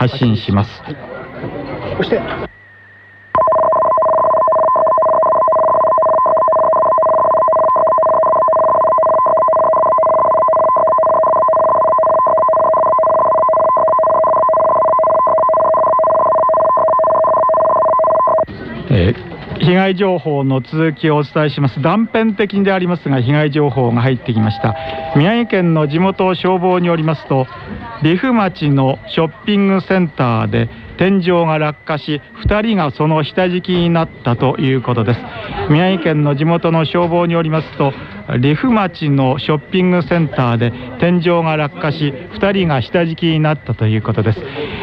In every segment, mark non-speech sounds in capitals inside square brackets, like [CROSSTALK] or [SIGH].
発信します。そして被害情報の続きをお伝えします。断片的でありますが被害情報が入ってきました。宮城県の地元消防によりますと利府町のショッピングセンターで天井が落下し2人がその下敷きになったということです。宮城県の地元の消防によりますと利府町のショッピングセンターで天井が落下し2人が下敷きになったということです。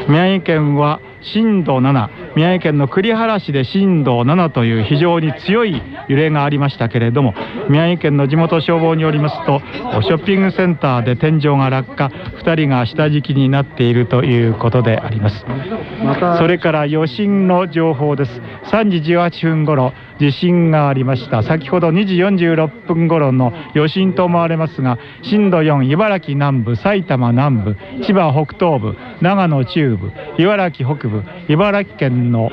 宮城県は震度7宮城県の栗原市で震度7という非常に強い揺れがありましたけれども宮城県の地元消防によりますとショッピングセンターで天井が落下2人が下敷きになっているということであります。それから余震の情報です。3時18分ごろ地震がありました。先ほど2時46分頃の余震と思われますが震度4茨城南部埼玉南部千葉北東部長野中部茨城北部茨城県の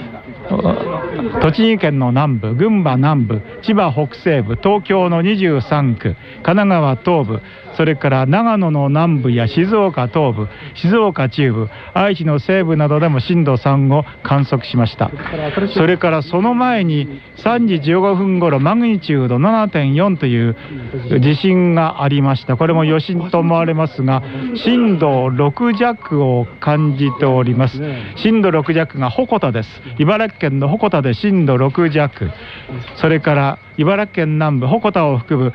栃木県の南部群馬南部千葉北西部東京の23区神奈川東部それから長野の南部や静岡東部静岡中部愛知の西部などでも震度3を観測しました。それからその前に3時15分ごろマグニチュード7.4という地震がありました。これも余震と思われますが震度6弱を感じております。震度6弱が鉾田です。茨城県の鉾田で震度6弱それから茨城県南部鉾田を含む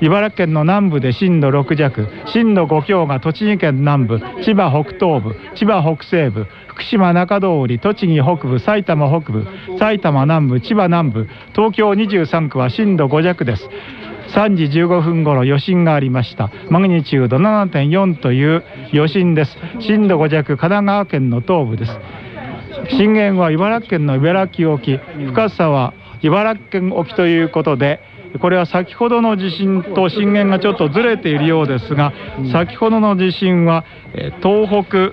茨城県の南部で震度6弱震度5強が栃木県南部千葉北東部千葉北西部福島中通り栃木北部埼玉北部埼玉南部千葉南部東京23区は震度5弱です。3時15分ごろ余震がありました。マグニチュード7.4という余震です。震度5弱神奈川県の東部です。震源は茨城県の茨城沖深さは茨城県沖ということでこれは先ほどの地震と震源がちょっとずれているようですが、先ほどの地震は東北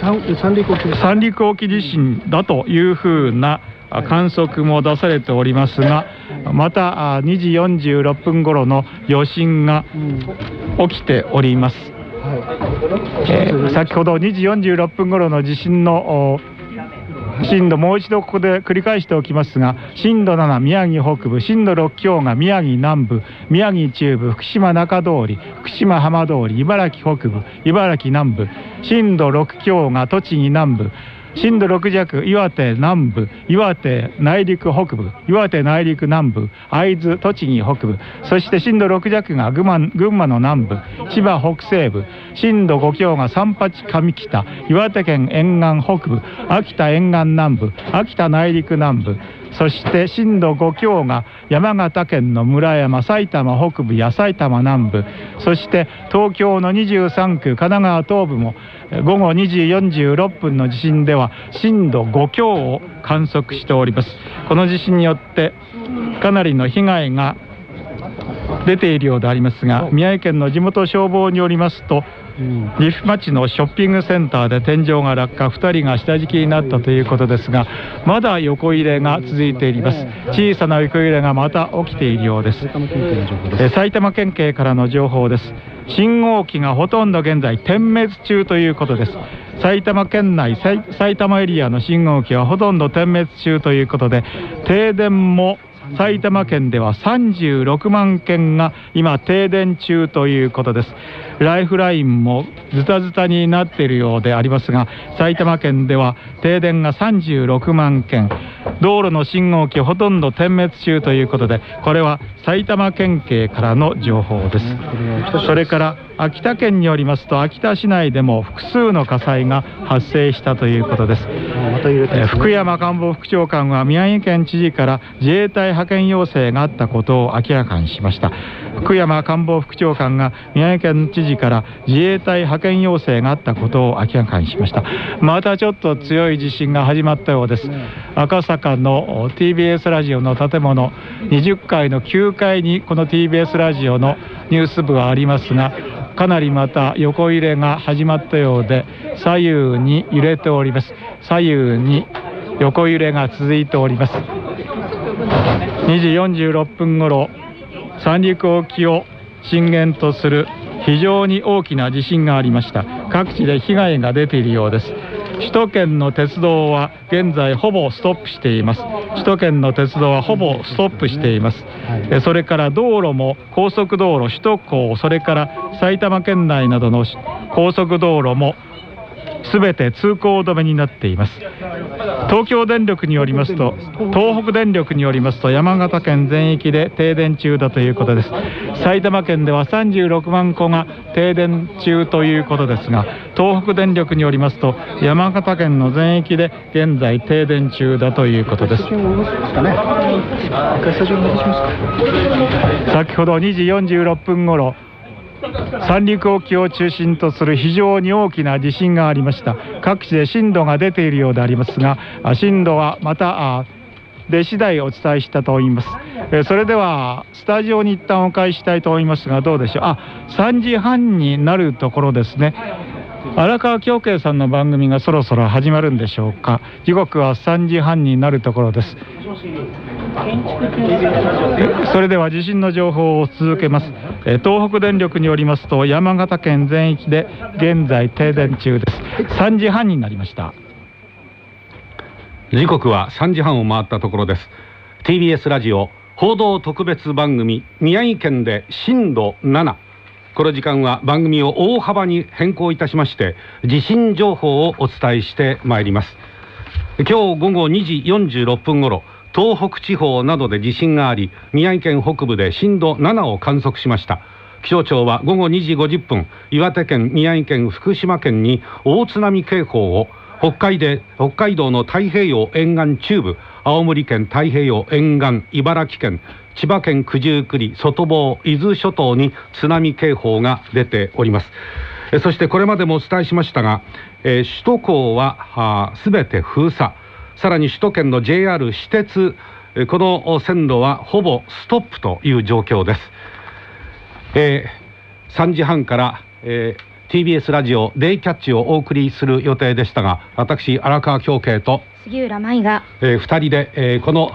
三陸沖三陸沖地震だというふうな観測も出されておりますがまた2時46分頃の余震が起きております、えー、先ほど2時46分頃の地震の震度もう一度ここで繰り返しておきますが震度7宮城北部震度6強が宮城南部宮城中部福島中通り福島浜通り茨城北部茨城南部震度6強が栃木南部震度6弱岩手南部岩手内陸北部岩手内陸南部会津栃木北部そして震度6弱が群馬群馬の南部千葉北西部震度5強が三八上北岩手県沿岸北部秋田沿岸南部秋田内陸南部そして震度5強が山形県の村山埼玉北部や埼玉南部そして東京の23区神奈川東部も午後2時46分の地震では震度5強を観測しております。この地震によってかなりの被害が出ているようでありますが宮城県の地元消防によりますと岐阜町のショッピングセンターで天井が落下2人が下敷きになったということですがまだ横揺れが続いています。小さな横揺れがまた起きているようです。埼玉県警からの情報です。信号機がほとんど現在点滅中ということです。埼玉県内埼玉エリアの信号機はほとんど点滅中ということで停電も埼玉県では36万件が今停電中ということですライフラインもズタズタになっているようでありますが埼玉県では停電が36万件。道路の信号機ほとんど点滅中ということでこれは埼玉県警からの情報です。それから秋田県によりますと秋田市内でも複数の火災が発生したということです、福山官房副長官は宮城県知事から自衛隊派遣要請があったことを明らかにしました。福山官房副長官が宮城県知事から自衛隊派遣要請があったことを明らかにしました。またちょっと強い地震が始まったようです。赤坂の TBS ラジオの建物20階の9階にこの TBS ラジオのニュース部がありますがかなりまた横揺れが始まったようで左右に揺れております。左右に横揺れが続いております。2時46分ごろ三陸沖を震源とする非常に大きな地震がありました。各地で被害が出ているようです。首都圏の鉄道は現在ほぼストップしています。首都圏の鉄道はほぼストップしています、はい、それから道路も高速道路首都高それから埼玉県内などの高速道路もすべて通行止めになっています。東京電力によりますと東北電力によりますと山形県全域で停電中だということです。埼玉県では36万戸が停電中ということですが東北電力によりますと山形県の全域で現在停電中だということです。先ほど2時46分ごろ三陸沖を中心とする非常に大きな地震がありました。各地で震度が出ているようでありますが震度はまた出次第お伝えしたと思います。それではスタジオに一旦お返ししたいと思いますがどうでしょう。あ3時半になるところですね。荒川京慶さんの番組がそろそろ始まるんでしょうか。時刻は3時半になるところです。それでは地震の情報を続けます。東北電力によりますと山形県全域で現在停電中です。3時半になりました。時刻は3時半を回ったところです。TBS ラジオ報道特別番組宮城県で震度7この時間は番組を大幅に変更いたしまして地震情報をお伝えしてまいります。今日午後2時46分ごろ東北地方などで地震があり宮城県北部で震度7を観測しました。気象庁は午後2時50分岩手県宮城県福島県に大津波警報を北海で北海道の太平洋沿岸中部青森県太平洋沿岸茨城県千葉県九十九里外房伊豆諸島に津波警報が出ております。そしてこれまでもお伝えしましたが、えー、首都高はすべて封鎖。さらに首都圏の JR 私鉄この線路はほぼストップという状況です、えー、3時半から、えー、TBS ラジオデイキャッチをお送りする予定でしたが私荒川京慶と杉浦舞が、えー、2人で、えー、この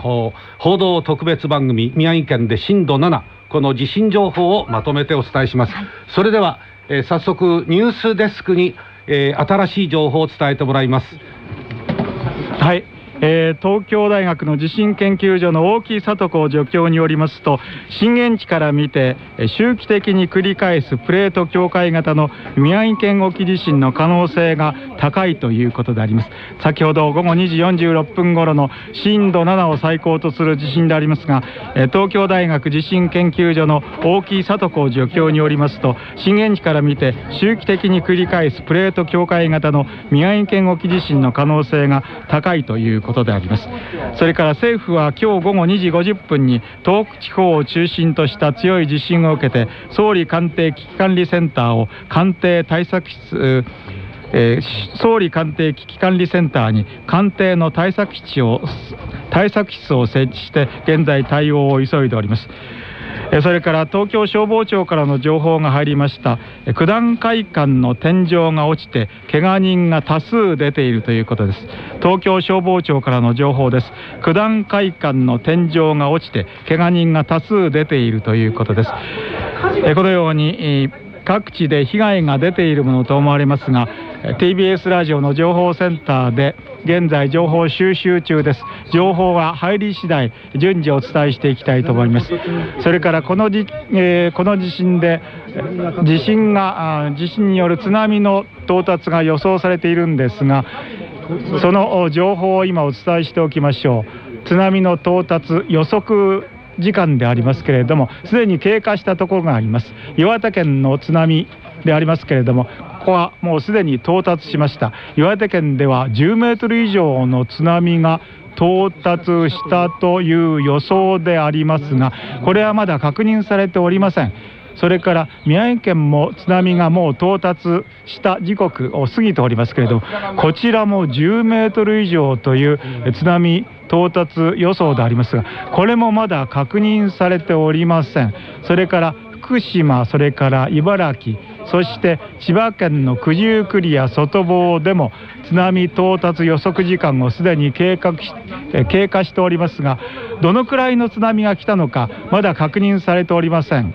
報道特別番組宮城県で震度7この地震情報をまとめてお伝えします、はい、それでは、えー、早速ニュースデスクに、えー、新しい情報を伝えてもらいます。はいえー、東京大学の地震研究所の大木里子助教によりますと震源地から見て周期的に繰り返すプレート境界型の宮城県沖地震の可能性が高いということであります。先ほど午後2時46分頃の震度7を最高とする地震でありますがえ東京大学地震研究所の大木里子助教によりますと震源地から見て周期的に繰り返すプレート境界型の宮城県沖地震の可能性が高いということでありますそれから政府は今日午後2時50分に東北地方を中心とした強い地震を受けて総理官邸危機管理センターを官邸対策室えー、総理官邸危機管理センターに官邸の対策基地を対策室を設置して現在対応を急いでおります。それから東京消防庁からの情報が入りました。九段会館の天井が落ちて怪我人が多数出ているということです。東京消防庁からの情報です。九段会館の天井が落ちて怪我人が多数出ているということです。このように各地で被害が出ているものと思われますが TBS ラジオの情報センターで現在情報収集中です。情報が入り次第順次お伝えしていきたいと思います。それからこのじ、えー、この地震で地震が地震による津波の到達が予想されているんですがその情報を今お伝えしておきましょう。津波の到達予測時間でありますけれどもすでに経過したところがあります。岩手県の津波でありますけれどもここはもうすでに到達しました。岩手県では10メートル以上の津波が到達したという予想でありますがこれはまだ確認されておりません。それから宮城県も津波がもう到達した時刻を過ぎておりますけれどもこちらも10メートル以上という津波到達予想でありますがこれもまだ確認されておりません。それから福島それから茨城そして千葉県の九十九里や外房でも津波到達予測時間をすでに経過し経過しておりますがどのくらいの津波が来たのかまだ確認されておりません。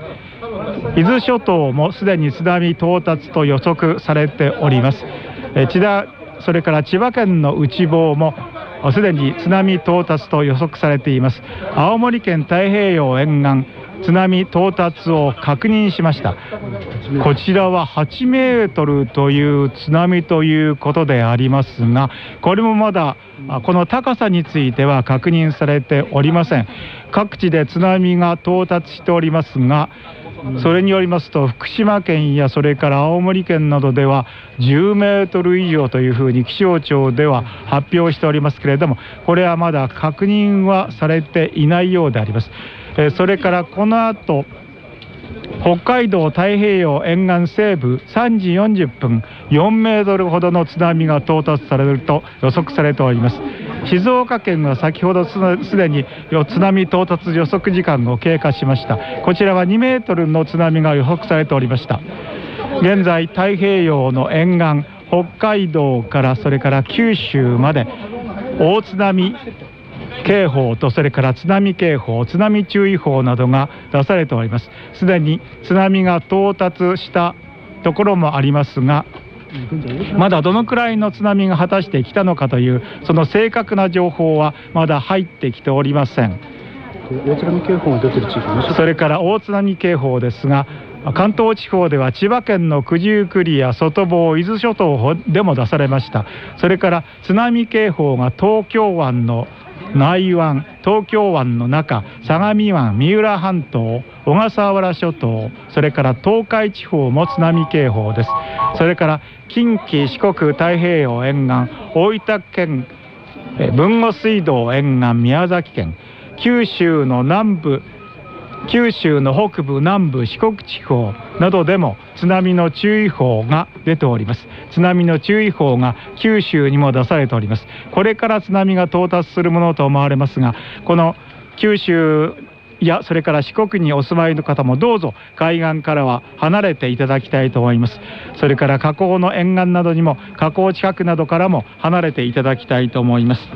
伊豆諸島もすでに津波到達と予測されております。千田それから千葉県の内房もすでに津波到達と予測されています。青森県太平洋沿岸津波到達を確認しました。こちらは8メートルという津波ということでありますがこれもまだこの高さについては確認されておりません。各地で津波が到達しておりますがそれによりますと福島県やそれから青森県などでは10メートル以上というふうに気象庁では発表しておりますけれどもこれはまだ確認はされていないようであります。それからこの後北海道太平洋沿岸西部3時40分4メートルほどの津波が到達されると予測されております。静岡県は先ほどすでに津波到達予測時間を経過しました。こちらは2メートルの津波が予測されておりました。現在太平洋の沿岸北海道からそれから九州まで大津波警報とそれから津波警報津波注意報などが出されております。すでに津波が到達したところもありますがまだどのくらいの津波が果たしてきたのかというその正確な情報はまだ入ってきておりません。大津波警報が出てる地域それから大津波警報ですが関東地方では千葉県の九十九里や外房伊豆諸島でも出されました。それから津波警報が東京湾の内湾東京湾の中相模湾三浦半島小笠原諸島それから東海地方も津波警報です。それから近畿四国太平洋沿岸大分県豊後水道沿岸宮崎県九州の南部九州の北部南部四国地方などでも津波の注意報が出ております。津波の注意報が九州にも出されております。これから津波が到達するものと思われますがこの九州やそれから四国にお住まいの方もどうぞ海岸からは離れていただきたいと思います。それから河口の沿岸などにも河口近くなどからも離れていただきたいと思います。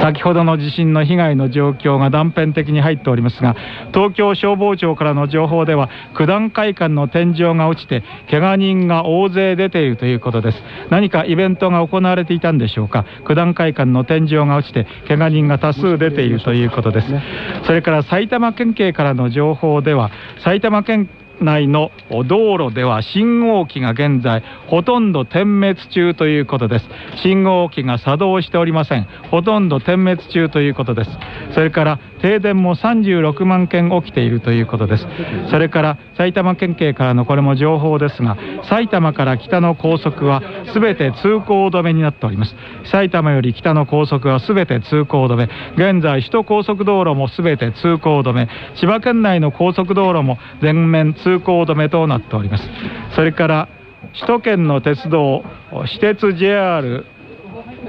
先ほどの地震の被害の状況が断片的に入っておりますが東京消防庁からの情報では九段会館の天井が落ちて怪我人が大勢出ているということです。何かイベントが行われていたんでしょうか？九段会館の天井が落ちて怪我人が多数出ているということです。それから埼玉県警からの情報では埼玉県内の道路では信号機が現在ほとんど点滅中ということです。信号機が作動しておりません。ほとんど点滅中ということです。それから停電も36万件起きているということです。それから埼玉県警からのこれも情報ですが埼玉から北の高速はすべて通行止めになっております。埼玉より北の高速はすべて通行止め。現在首都高速道路もすべて通行止め。千葉県内の高速道路も全面通通行止めとなっております。それから首都圏の鉄道私鉄 JR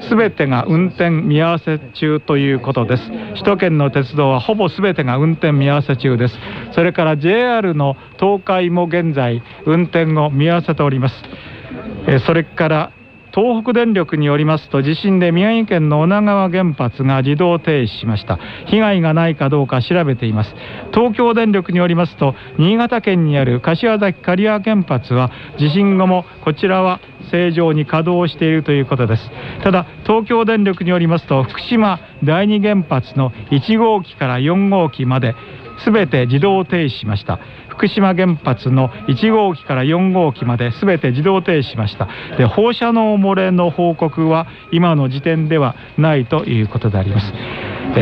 すべてが運転見合わせ中ということです。首都圏の鉄道はほぼすべてが運転見合わせ中です。それから JR の東海も現在運転を見合わせております。それから東北電力によりますと地震で宮城県の女川原発が自動停止しました。被害がないかどうか調べています。東京電力によりますと新潟県にある柏崎刈羽原発は地震後もこちらは正常に稼働しているということです。ただ東京電力によりますと福島第二原発の1号機から4号機まで全て自動停止しました。福島原発の1号機から4号機まで全て自動停止しました。で放射能漏れの報告は今の時点ではないということであります。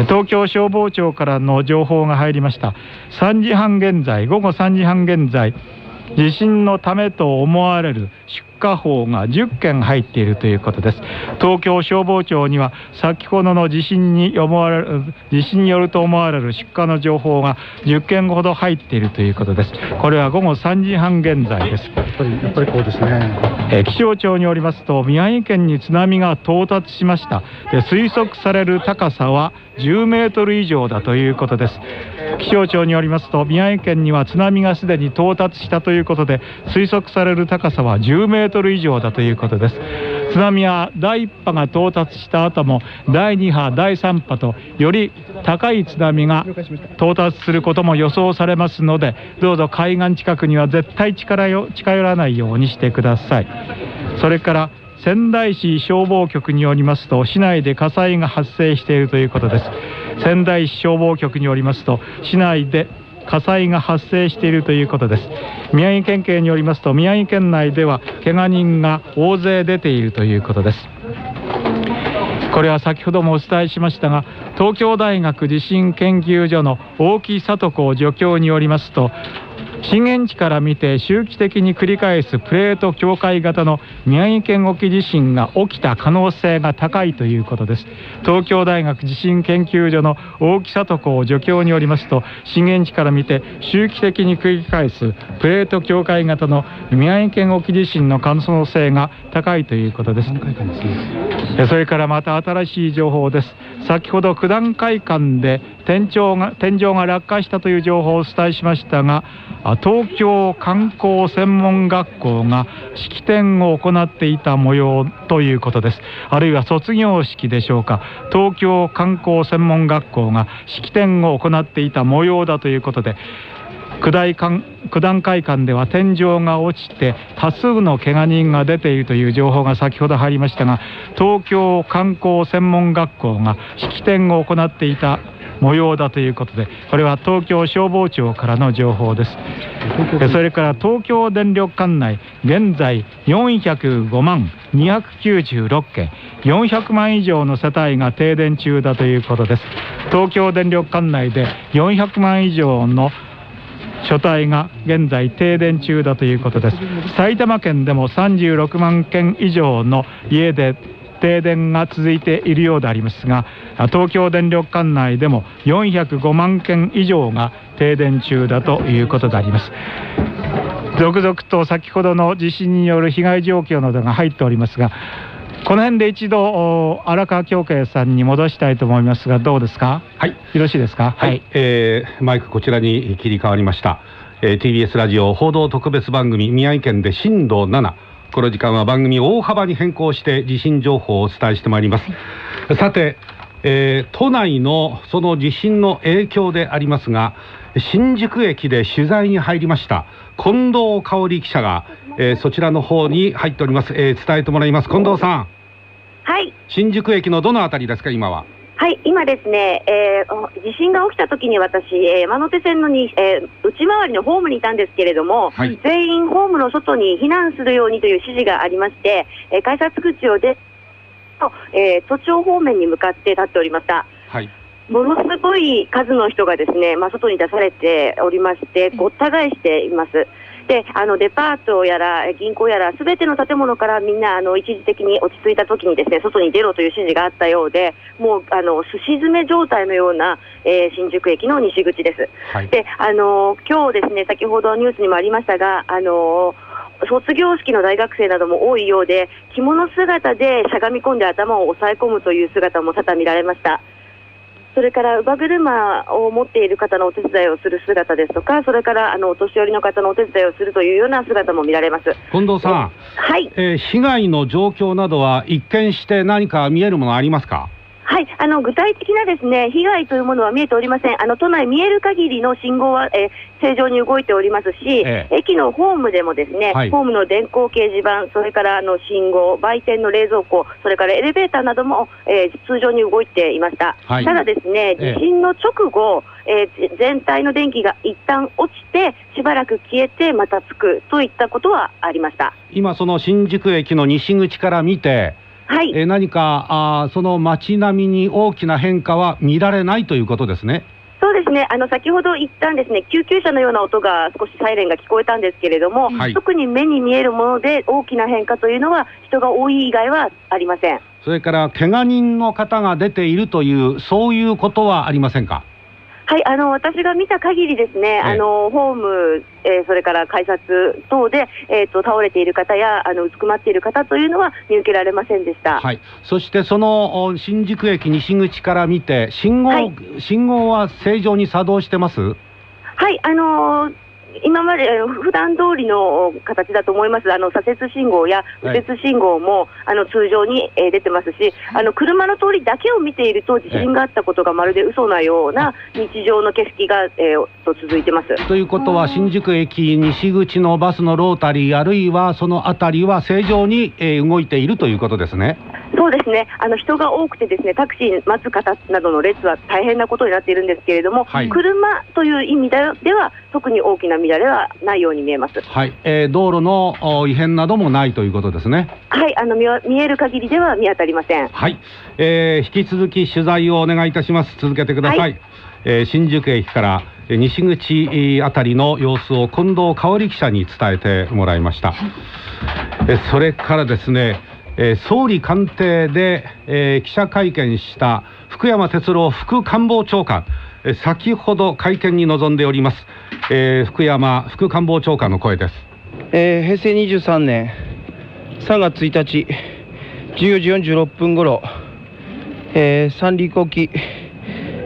東京消防庁からの情報が入りました。3時半現在午後3時半現在地震のためと思われる火砲が10件入っているということです。東京消防庁には先ほどの地震に思われる地震によると思われる出火の情報が10件ほど入っているということです。これは午後3時半現在です。やっぱりやっぱりこうですね。えー気象庁によりますと宮城県に津波が到達しました。で推測される高さは10メートル以上だということです。気象庁によりますと宮城県には津波がすでに到達したということで推測される高さは10メートル以上だということです。津波は第1波が到達した後も第2波第3波とより高い津波が到達することも予想されますのでどうぞ海岸近くには絶対近よ近寄らないようにしてください。それから仙台市消防局によりますと市内で火災が発生しているということです。仙台市消防局によりますと市内で火災が発生しているということです。宮城県警によりますと宮城県内では怪我人が大勢出ているということです。これは先ほどもお伝えしましたが東京大学地震研究所の大木里子助教によりますと震源地から見て周期的に繰り返すプレート境界型の宮城県沖地震が起きた可能性が高いということです東京大学地震研究所の大木里子助教によりますと震源地から見て周期的に繰り返すプレート境界型の宮城県沖地震の可能性が高いということです。それからまた新しい情報です先ほど九段会館で天井が天井が落下したという情報をお伝えしましたが東京観光専門学校が式典を行っていた模様ということです。あるいは卒業式でしょうか。東京観光専門学校が式典を行っていた模様だということで九大館九段会館では天井が落ちて多数の怪我人が出ているという情報が先ほど入りましたが東京観光専門学校が式典を行っていた模様だということでこれは東京消防庁からの情報です。えそれから東京電力管内現在405万296件400万以上の世帯が停電中だということです。東京電力管内で400万以上の所帯が現在停電中だということです。埼玉県でも36万件以上の家で停電が続いているようでありますが東京電力管内でも405万件以上が停電中だということであります。続々と先ほどの地震による被害状況などが入っておりますがこの辺で一度お荒川京慶さんに戻したいと思いますがどうですか？はい。よろしいですか？はい、えーマイクこちらに切り替わりました、えー TBS ラジオ報道特別番組宮城県で震度7この時間は番組を大幅に変更して地震情報をお伝えしてまいります。さて、えー都内のその地震の影響でありますが新宿駅で取材に入りました近藤香織記者が、えーそちらの方に入っております、えー伝えてもらいます。近藤さん。はい、新宿駅のどのあたりですか今は？はい、今ですね、えーお地震が起きた時に私、えー山手線のに、えー内回りのホームにいたんですけれども、はい全員ホームの外に避難するようにという指示がありまして、えー改札口を出と、えー都庁方面に向かって立っておりました。はいものすごい数の人がですね、まあ、外に出されておりまして、ごった返しています。で、あのデパートやらえ銀行やら、すべての建物からみんなあの一時的に落ち着いた時にですね、外に出ろという指示があったようで、もうあのすし詰め状態のような、えー新宿駅の西口です。はいで、あの今日ですね、先ほどニュースにもありましたが、あの卒業式の大学生なども多いようで、着物姿でしゃがみ込んで頭を押さえ込むという姿も多々見られました。それから乳母車を持っている方のお手伝いをする姿ですとか、それからあのお年寄りの方のお手伝いをするというような姿も見られます。近藤さん。はい、えー被害の状況などは一見して何か見えるものありますか？はい、あの具体的なですね被害というものは見えておりません。あの都内見える限りの信号は、えー正常に動いておりますし、え駅のホームでもですね、はいホームの電光掲示板、それからあの信号、売店の冷蔵庫、それからエレベーターなども、えー通常に動いていました。はいただですね、ええ地震の直後、えーぜ全体の電気が一旦落ちて、しばらく消えて、またつくといったことはありました。今その新宿駅の西口から見て、はい、えー何かあーその街並みに大きな変化は見られないということですね。そうですね、あの先ほど一旦ですね、救急車のような音が少しサイレンが聞こえたんですけれども、はい。特に目に見えるもので大きな変化というのは、人が多い以外はありません。それから怪我人の方が出ているというそういうことはありませんか？はい、あの私が見た限りですね、えあのホーム、えーそれから改札等で、えー、と倒れている方やあのうずくまっている方というのは見受けられませんでした。はい、そしてそのお新宿駅西口から見て信号、はい。信号は正常に作動してます？はい、あのー今まで普段通りの形だと思います、あの左折信号や右折信号も、あの通常に、えー出てますし、あの車の通りだけを見ていると、地震があったことがまるで嘘なような日常の景色が、えーと続いてます。ということは新宿駅西口のバスのロータリーあるいはその辺りは正常に、えー動いているということですね。そうですね、あの人が多くて、ですねタクシー待つ方などの列は大変なことになっているんですけれども、はい。車という意味ででは、特に大きな乱れはないように見えます。はい、えー道路のお異変などもないということですね。はい、あの見わ見える限りでは見当たりません。はい、えー引き続き取材をお願いいたします。続けてください。はえー新宿駅からえー西口えーあたりの様子を近藤香織記者に伝えてもらいました。えーそれからですね、えー総理官邸で、えー記者会見した福山哲郎副官房長官、えー先ほど会見に臨んでおります。えー福山副官房長官の声です。えー平成23年3月1日14時46分ごろ、えー三陸沖、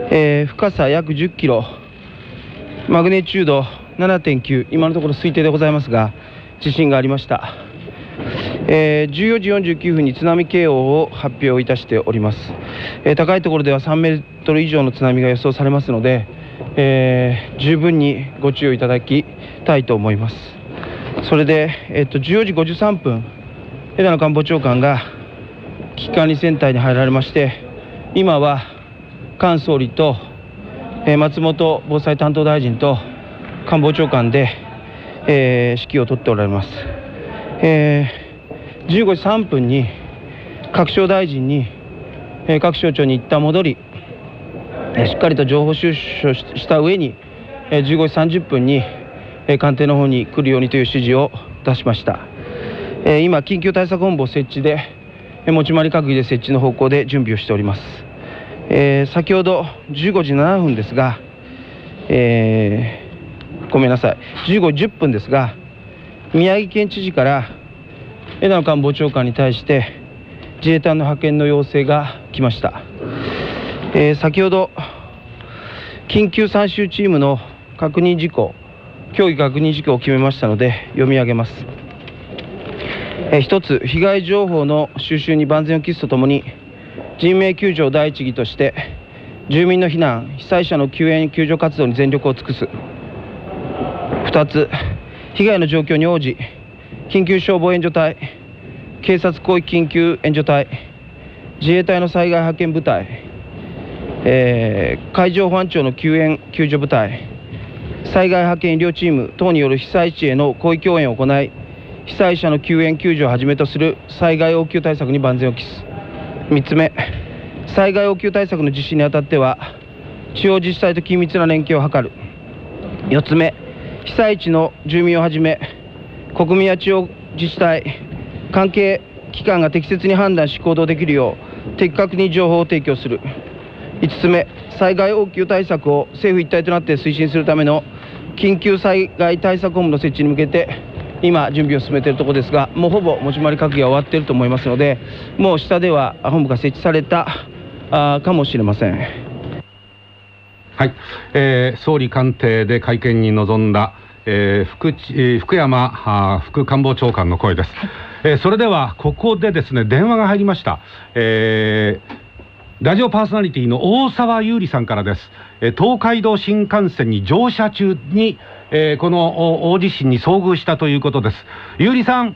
えー深さ約10キロマグネチュード7.9今のところ推定でございますが地震がありました、えー14時49分に津波警報を発表いたしております、えー高いところでは3メートル以上の津波が予想されますので、えー十分にご注意いただきたいと思いますそれで、えっと、14時53分、枝野官房長官が危機管理センターに入られまして、今は菅総理と、え松本防災担当大臣と官房長官で、えー指揮を執っておられます。えー15時3分に各省大臣に、えー各省庁に一旦戻り、えーしっかりと情報収集した上に、えー15時30分に、えー官邸の方に来るようにという指示を出しました、えー今緊急対策本部を設置で、えー持ち回り閣議で設置の方向で準備をしております、えー先ほど15時7分ですが、えーごめんなさい。15時10分ですが宮城県知事から枝野官房長官に対して自衛隊の派遣の要請が来ました、えー先ほど緊急参集チームの確認事項協議確認事項を決めましたので読み上げます、えーつ被害情報の収集に万全を期すとともに人命救助を第一義として住民の避難被災者の救援救助活動に全力を尽くす。2つ被害の状況に応じ緊急消防援助隊警察広域緊急援助隊自衛隊の災害派遣部隊、えー海上保安庁の救援救助部隊災害派遣医療チーム等による被災地への広域応援を行い被災者の救援救助をはじめとする災害応急対策に万全を期す。3つ目災害応急対策の実施にあたっては地方自治体と緊密な連携を図る。4つ目被災地の住民をはじめ国民や地方自治体関係機関が適切に判断し行動できるよう的確に情報を提供する5つ目災害応急対策を政府一体となって推進するための緊急災害対策本部の設置に向けて今準備を進めているところですがもうほぼ持ち回り閣議が終わっていると思いますのでもう下では本部が設置されたあかもしれません。はい、えー総理官邸で会見に臨んだ、えー福福山あー副官房長官の声です、えーそれではここでですね電話が入りました、えーラジオパーソナリティの大沢優里さんからです、えー東海道新幹線に乗車中に、えーこのお大地震に遭遇したということです。優里さん。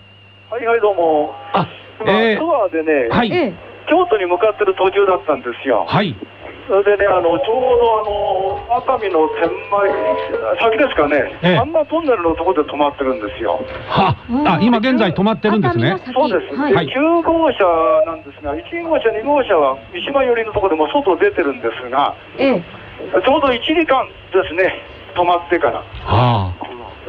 はいはいどうも。あ今、えーツアーでね、はい、ええ、京都に向かってる途中だったんですよ。はいそれでね、あのちょうどあの熱海の千枚先ですかね、ええあんまトンネルのところで止まってるんですよ。はあ今現在止まってるんですねそうです。はい。はいで9号車なんですが、1号車、2号車は三島寄りのところでもう外出てるんですが、ええ、ちょうど1時間ですね、止まってから。あ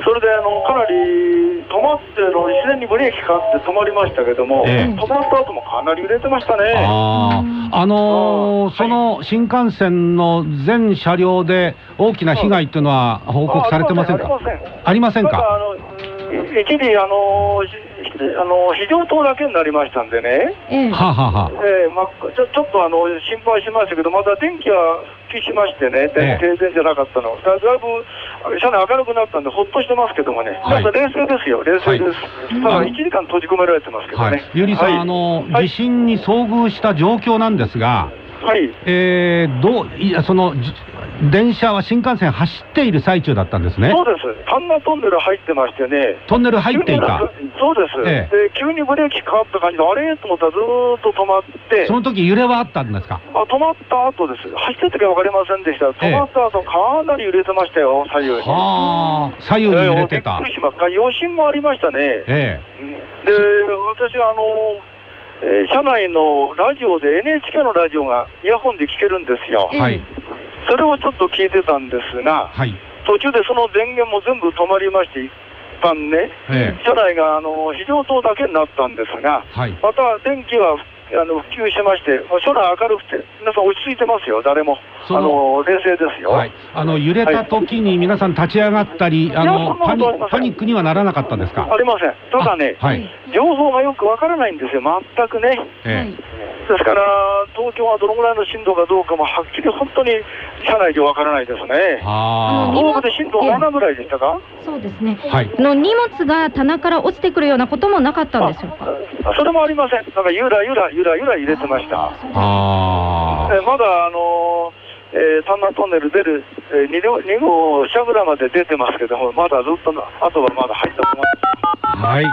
それであのかなり止まっての自然にブレーキかかって止まりましたけども、ええ。止まった後もかなり揺れてましたあ、ね。ああ、あのーその新幹線の全車両で大きな被害っていうのは報告されてませんか？ありません。ありませんか？ただあのうん一時あのしあの非常灯だけになりましたんでね、ええ。はあ、はあは。あ、ええまあ、ちょちょっとあの心配しましたけど、まだ電気は復帰しましてね、ええ。停電じゃなかったの、だだいぶ車内明るくなったんで、ほっとしてますけどもね、はい。まだ冷静ですよ、冷静です、ただ1時間閉じ込められてますけどはい。ね。、ゆりさん、はい。あのはい。地震に遭遇した状況なんですが、はい。えー、どういやそのじ電車は新幹線走っている最中だったんですね。そうです、丹那トンネル入ってましてね、トンネル入っていた。そうです、えで、急にブレーキかかった感じで、あれ？と思ったらずーっと止まって。そ、の時揺れはあったんですか？あ止まった後です、走ってる時は分かりませんでした、止まった後かなり揺れてましたよ、左右に。はあ左右に揺れてた。ええびっくりしました余震もありましたね。えで、私はあの、えー車内のラジオで NHK のラジオがイヤホンで聞けるんですよ。え。はい。それをちょっと聞いてたんですが、はい。途中でその電源も全部止まりまして、一旦ね、ええ。車内があの非常灯だけになったんですが、はい。また電気はあの普及しまして、空明るくて、皆さん落ち着いてますよ、誰も。そあの冷静ですよ。はい、あの揺れた時に皆さん立ち上がったり、あいやそんなのパニパニックにはならなかったんですか？ありません。ただね、あはい、情報がよくわからないんですよ、全くね。えですから、東京はどのぐらいの震度かどうかもはっきり本当に車内でわからないですえね。あ東部で震度7ぐらいでしたか？そうですね。あはいの荷物が棚から落ちてくるようなこともなかったんでしょうか。あそれもありません。なんかゆらゆらゆらゆら入れてました。あえまだあのーえー、丹那トンネル出る、えー、2, 号2号車蔵まで出てますけども、まだずっとの、あとはまだ入ったまま。あはい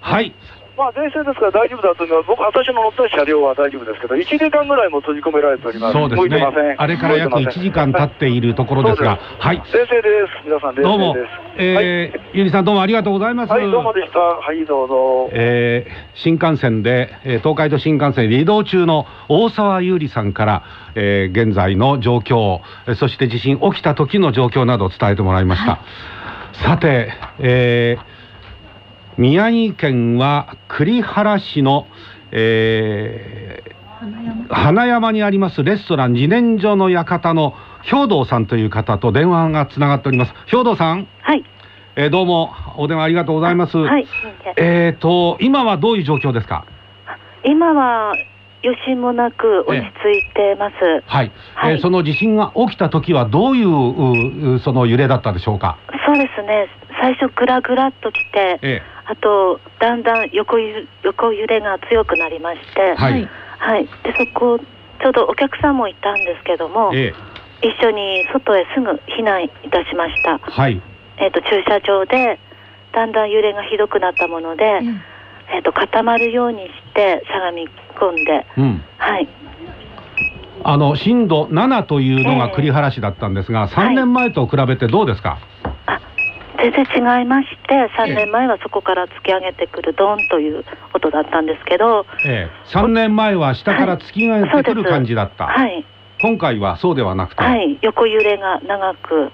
はいまあ、冷静ですから大丈夫だと思います。僕、私の乗った車両は大丈夫ですけど、1時間ぐらいも閉じ込められております。そうですねん。あれから約1動いてません時間経っているところですがはい冷静です。皆さん冷どうも静です。えーゆりさんどうもありがとうございます、はい、どうもでした。はい、どうぞ。えー新幹線で、えー東海道新幹線で移動中の大沢優里さんから、えー現在の状況えーそして地震起きた時の状況などを伝えてもらいました、さて、えー宮城県は栗原市の、えー花山にありますレストラン自然薯の館の兵藤さんという方と電話がつながっております兵藤さん、はい。えーどうもお電話ありがとうございます、はい。えーと、今はどういう状況ですか？今は余震もなく落ち着いてます。はい、はいえーその地震が起きた時はどういううその揺れだったでしょうか？そうですね。最初グラグラっときて、えあとだんだん横ゆ横揺れが強くなりまして、はいはい。でそこちょうどお客さんもいたんですけども、ええ一緒に外へすぐ避難いたしました。はい、えっ、と駐車場でだんだん揺れがひどくなったもので、ええっ、と固まるようにしてしゃがみ込んで、うん。はい。あの震度7というのが栗原市だったんですが、3年前と比べてどうですか？あ全然違いまして3年前はそこから突き上げてくるドンという音だったんですけどええ、3年前は下から突き上げてくる感じだった。はい、今回はそうではなくて。はい、横揺れが長く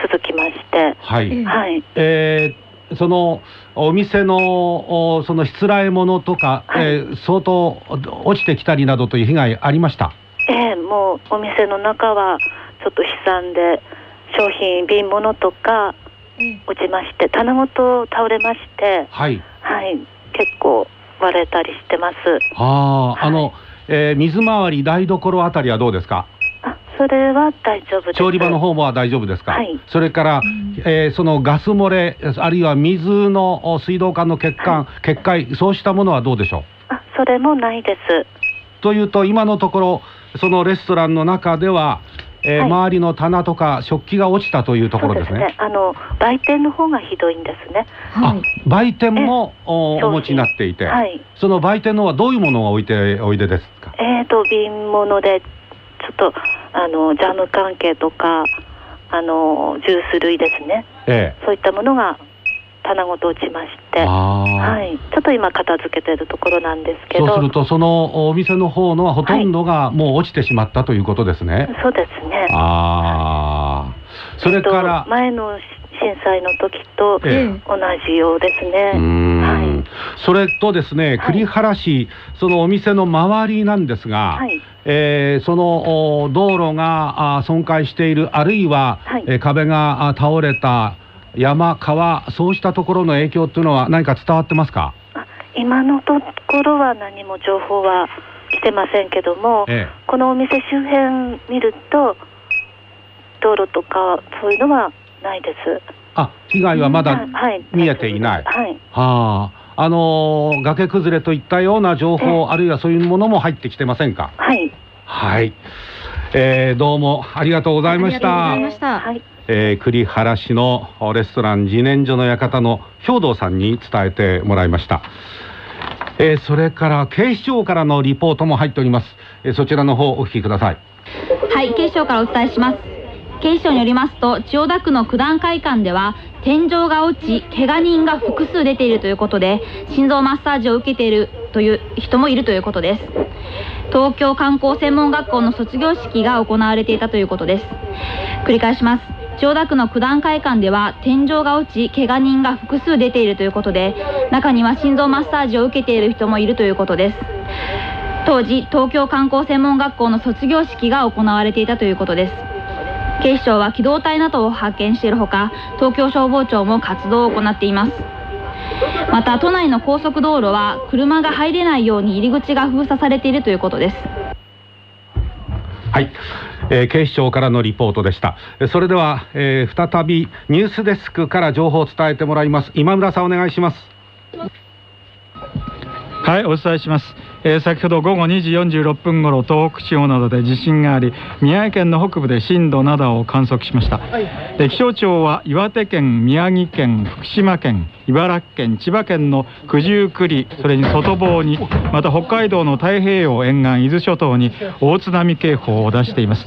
続きまして、はい。えはい、えーそのお店のおそのしつらえ物とか、はいえー相当落ちてきたりなどという被害ありました？ええもうお店の中はちょっと悲惨で商品瓶物とかえ落ちまして棚ごと倒れまして、はい。はい、結構割れたりしてます。ああ、あのはい、えー水回り台所あたりはどうですか？あそれは大丈夫です。調理場の方は大丈夫ですか？はいそれから、んえーそのガス漏れあるいは水のお水道管の欠陥、決壊そうしたものはどうでしょう？あそれもないです。というと今のところそのレストランの中では、えーはい周りの棚とか食器が落ちたというところですね。あの売店の方がひどいんですね。はい。あ売店もおお持ちになっていて、はい。その売店のはどういうものが置いておいでですか？えーと瓶物でっとあのジャム関係とかあのジュース類ですね。えそういったものが棚ごと落ちまして、はい、ちょっと今片付けてるところなんですけど、そうするとそのお店の方のはほとんどがもう落ちてしまったということですね。そうですね。ああ、それから。えっと、前の震災の時とえ同じようですね。はい。それとですね、はい。栗原市、そのお店の周りなんですが、はい。えーそのお道路があ損壊している、あるいは、はい。えー壁があ倒れた山、川、そうしたところの影響っていうのは何か伝わってますか、あ今のところは何も情報は来てませんけども、え。このお店周辺見ると道路とかそういうのはないです。あ被害はまだ、はい、見えていない。はい、はあ。あのー崖崩れといったような情報、あるいはそういうものも入ってきてませんか？はい、はい、えーどうもありがとうございました。ありがとうござい。ました。はい、えー栗原市のレストラン自然所の館の兵藤さんに伝えてもらいました、えーそれから警視庁からのリポートも入っております、えーそちらの方お聞きください。はい、警視庁からお伝えします。警視庁によりますと、千代田区の九段会館では、天井が落ち、怪我人が複数出ているということで、心臓マッサージを受けているという人もいるということです。東京観光専門学校の卒業式が行われていたということです。繰り返します。千代田区の九段会館では天井が落ち怪我人が複数出ているということで中には心臓マッサージを受けている人もいるということです当時東京観光専門学校の卒業式が行われていたということです警視庁は機動隊などを派遣しているほか東京消防庁も活動を行っています。また都内の高速道路は車が入れないように入り口が封鎖されているということです。はい、えー警視庁からのリポートでした。えーそれでは、えー再びニュースデスクから情報を伝えてもらいます。今村さんお願いします。はい、お伝えします。えー先ほど午後2時46分ごろ、東北地方などで地震があり、宮城県の北部で震度7を観測しました。で気象庁は岩手県、宮城県、福島県、茨城県、千葉県の九十九里、それに外房に、また北海道の太平洋沿岸、伊豆諸島に大津波警報を出しています。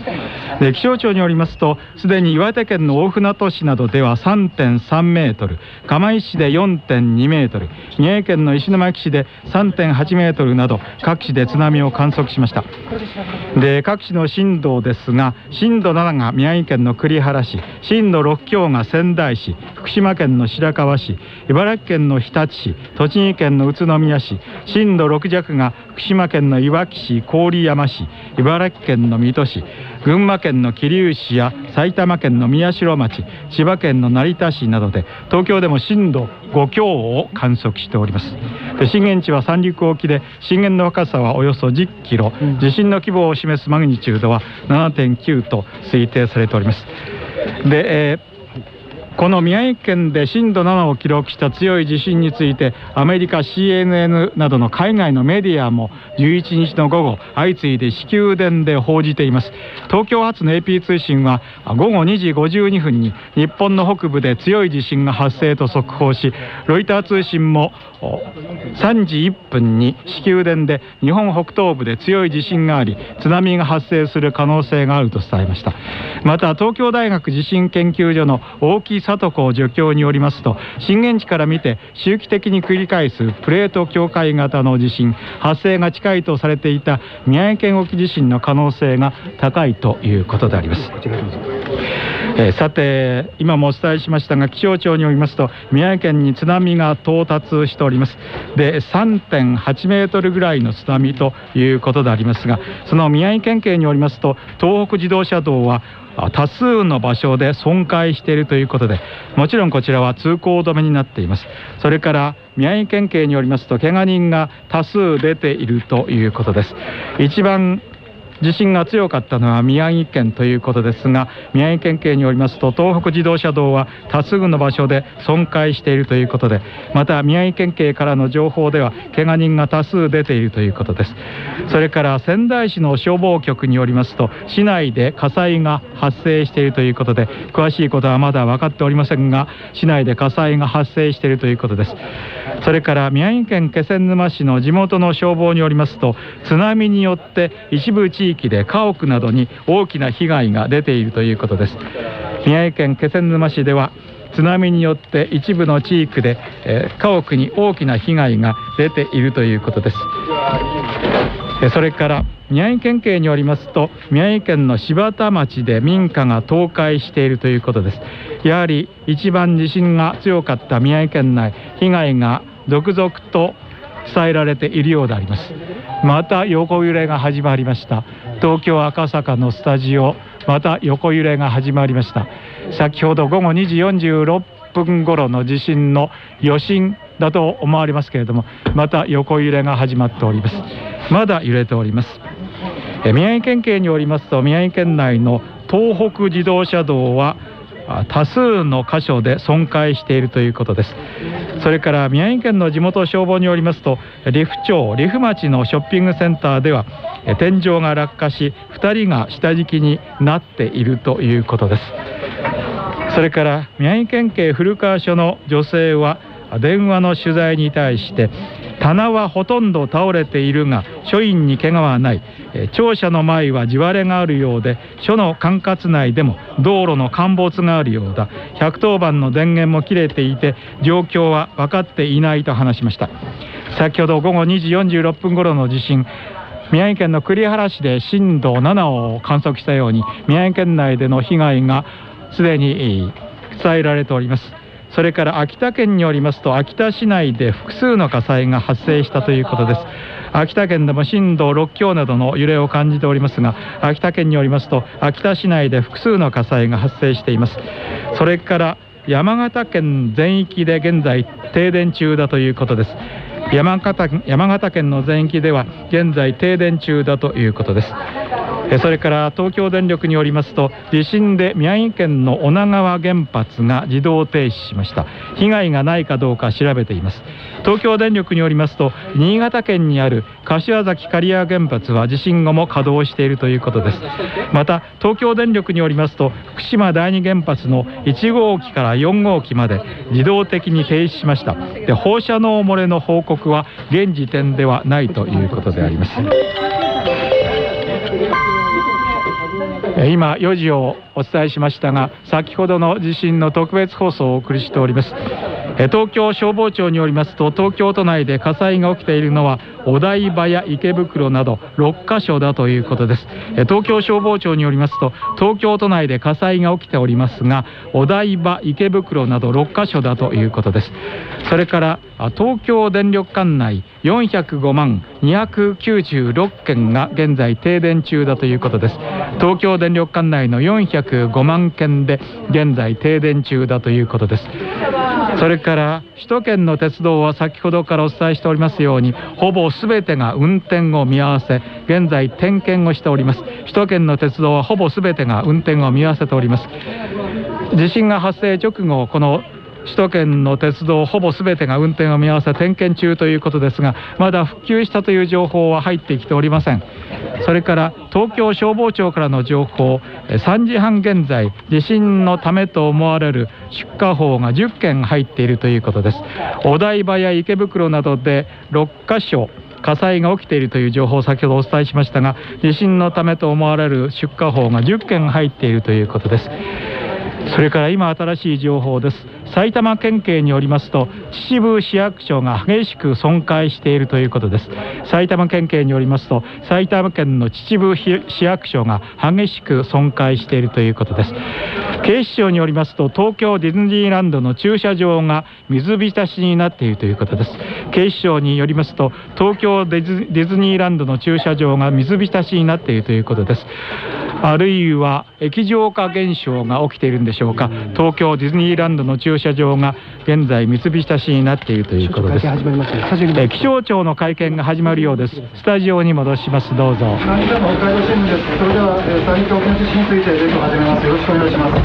で気象庁によりますと、すでに岩手県の大船渡市などでは3.3メートル、釜石市で4.2メートル、宮城県の石巻市で3.8メートルなど、各地で津波を観測しました。で各地の震度ですが、震度7が宮城県の栗原市、震度6強が仙台市、福島県の白河市、茨城県の日立市、栃木県の宇都宮市、震度6弱が福島県のいわき市、郡山市、茨城県の水戸市、群馬県の桐生市や埼玉県の宮代町、千葉県の成田市などで、東京でも震度5強を観測しております。で震源地は三陸沖で、震源の深さはおよそ10キロ、地震の規模を示すマグニチュードは7.9と推定されております。で、えーこの宮城県で震度7を記録した強い地震についてアメリカ CNN などの海外のメディアも11日の午後相次いで至急電で報じています。東京発の AP 通信は午後2時52分に日本の北部で強い地震が発生と速報しロイター通信も3時1分に至急電で日本北東部で強い地震があり津波が発生する可能性があると伝えました。また東京大学地震研究所の大木里子助教によりますと震源地から見て周期的に繰り返すプレート境界型の地震発生が近いとされていた宮城県沖地震の可能性が高いということであります。えさて今もお伝えしましたが気象庁によりますと宮城県に津波が到達しておりますで3.8メートルぐらいの津波ということでありますがその宮城県警によりますと東北自動車道は多数の場所で損壊しているということでもちろんこちらは通行止めになっています。それから宮城県警によりますとけが人が多数出ているということです。一番地震が強かったのは宮城県ということですが宮城県警によりますと東北自動車道は多数の場所で損壊しているということでまた宮城県警からの情報では怪我人が多数出ているということです。それから仙台市の消防局によりますと市内で火災が発生しているということで詳しいことはまだ分かっておりませんが市内で火災が発生しているということです。それから宮城県気仙沼市の地元の消防によりますと津波によって一部地域域で家屋などに大きな被害が出ているということです。宮城県気仙沼市では津波によって一部の地域で、えー家屋に大きな被害が出ているということです。えそれから宮城県警によりますと宮城県の柴田町で民家が倒壊しているということです。やはり一番地震が強かった宮城県内被害が続々と伝えられているようであります。また横揺れが始まりました。東京赤坂のスタジオまた横揺れが始まりました。先ほど午後2時46分頃の地震の余震だと思われますけれどもまた横揺れが始まっております。まだ揺れております。宮城県警によりますと宮城県内の東北自動車道は多数の箇所で損壊しているということです。それから宮城県の地元消防によりますと利府町利府町のショッピングセンターではえ天井が落下し2人が下敷きになっているということです。それから宮城県警古川署の女性は電話の取材に対して棚はほとんど倒れているが署員に怪我はない。え庁舎の前は地割れがあるようで署の管轄内でも道路の陥没があるようだ。110番の電源も切れていて状況は分かっていないと話しました。先ほど午後2時46分頃の地震宮城県の栗原市で震度7を観測したように宮城県内での被害がすでに伝えられております。それから秋田県によりますと秋田市内で複数の火災が発生したということです。秋田県でも震度6強などの揺れを感じておりますが秋田県によりますと秋田市内で複数の火災が発生しています。それから山形県全域で現在停電中だということです。山形山形県の全域では現在停電中だということです。それから東京電力によりますと地震で宮城県の女川原発が自動停止しました。被害がないかどうか調べています。東京電力によりますと新潟県にある柏崎刈谷原発は地震後も稼働しているということです。また東京電力によりますと福島第二原発の1号機から4号機まで自動的に停止しました。で放射能漏れの報告は現時点ではないということであります。え今4時をお伝えしましたが先ほどの地震の特別放送をお送りしております。え東京消防庁によりますと東京都内で火災が起きているのはお台場や池袋など6カ所だということです。えー東京消防庁によりますと東京都内で火災が起きておりますがお台場池袋など6カ所だということです。それからあ東京電力管内405万296件が現在停電中だということです。東京電力管内の405万件で現在停電中だということです。それから首都圏の鉄道は先ほどからお伝えしておりますようにほぼ全てが運転を見合わせ現在点検をしております。首都圏の鉄道はほぼ全てが運転を見合わせております。地震が発生直後この首都圏の鉄道ほぼ全てが運転を見合わせ点検中ということですがまだ復旧したという情報は入ってきておりません。それから東京消防庁からの情報3時半現在地震のためと思われる出火報が10件入っているということです。お台場や池袋などで6カ所火災が起きているという情報を先ほどお伝えしましたが地震のためと思われる出火報が10件入っているということです。それから今新しい情報です。埼玉県警によりますと秩父市役所が激しく損壊しているということです。埼玉県警によりますと埼玉県の秩父市役所が激しく損壊しているということです。警視庁によりますと東京ディズニーランドの駐車場が水浸しになっているということです。警視庁によりますと東京ディズニーランドの駐車場が水浸しになっているということです。あるいは液状化現象が起きているんでしょうか。東京ディズニーランドの駐車場が現在水浸しになっているということです始まりましたね。スタジオにえー気象庁の会見が始まるようですスタジオに戻しますどうぞ南北海道新聞です。それでは、最強の地震についてレビューを始めます。よろしくお願いします。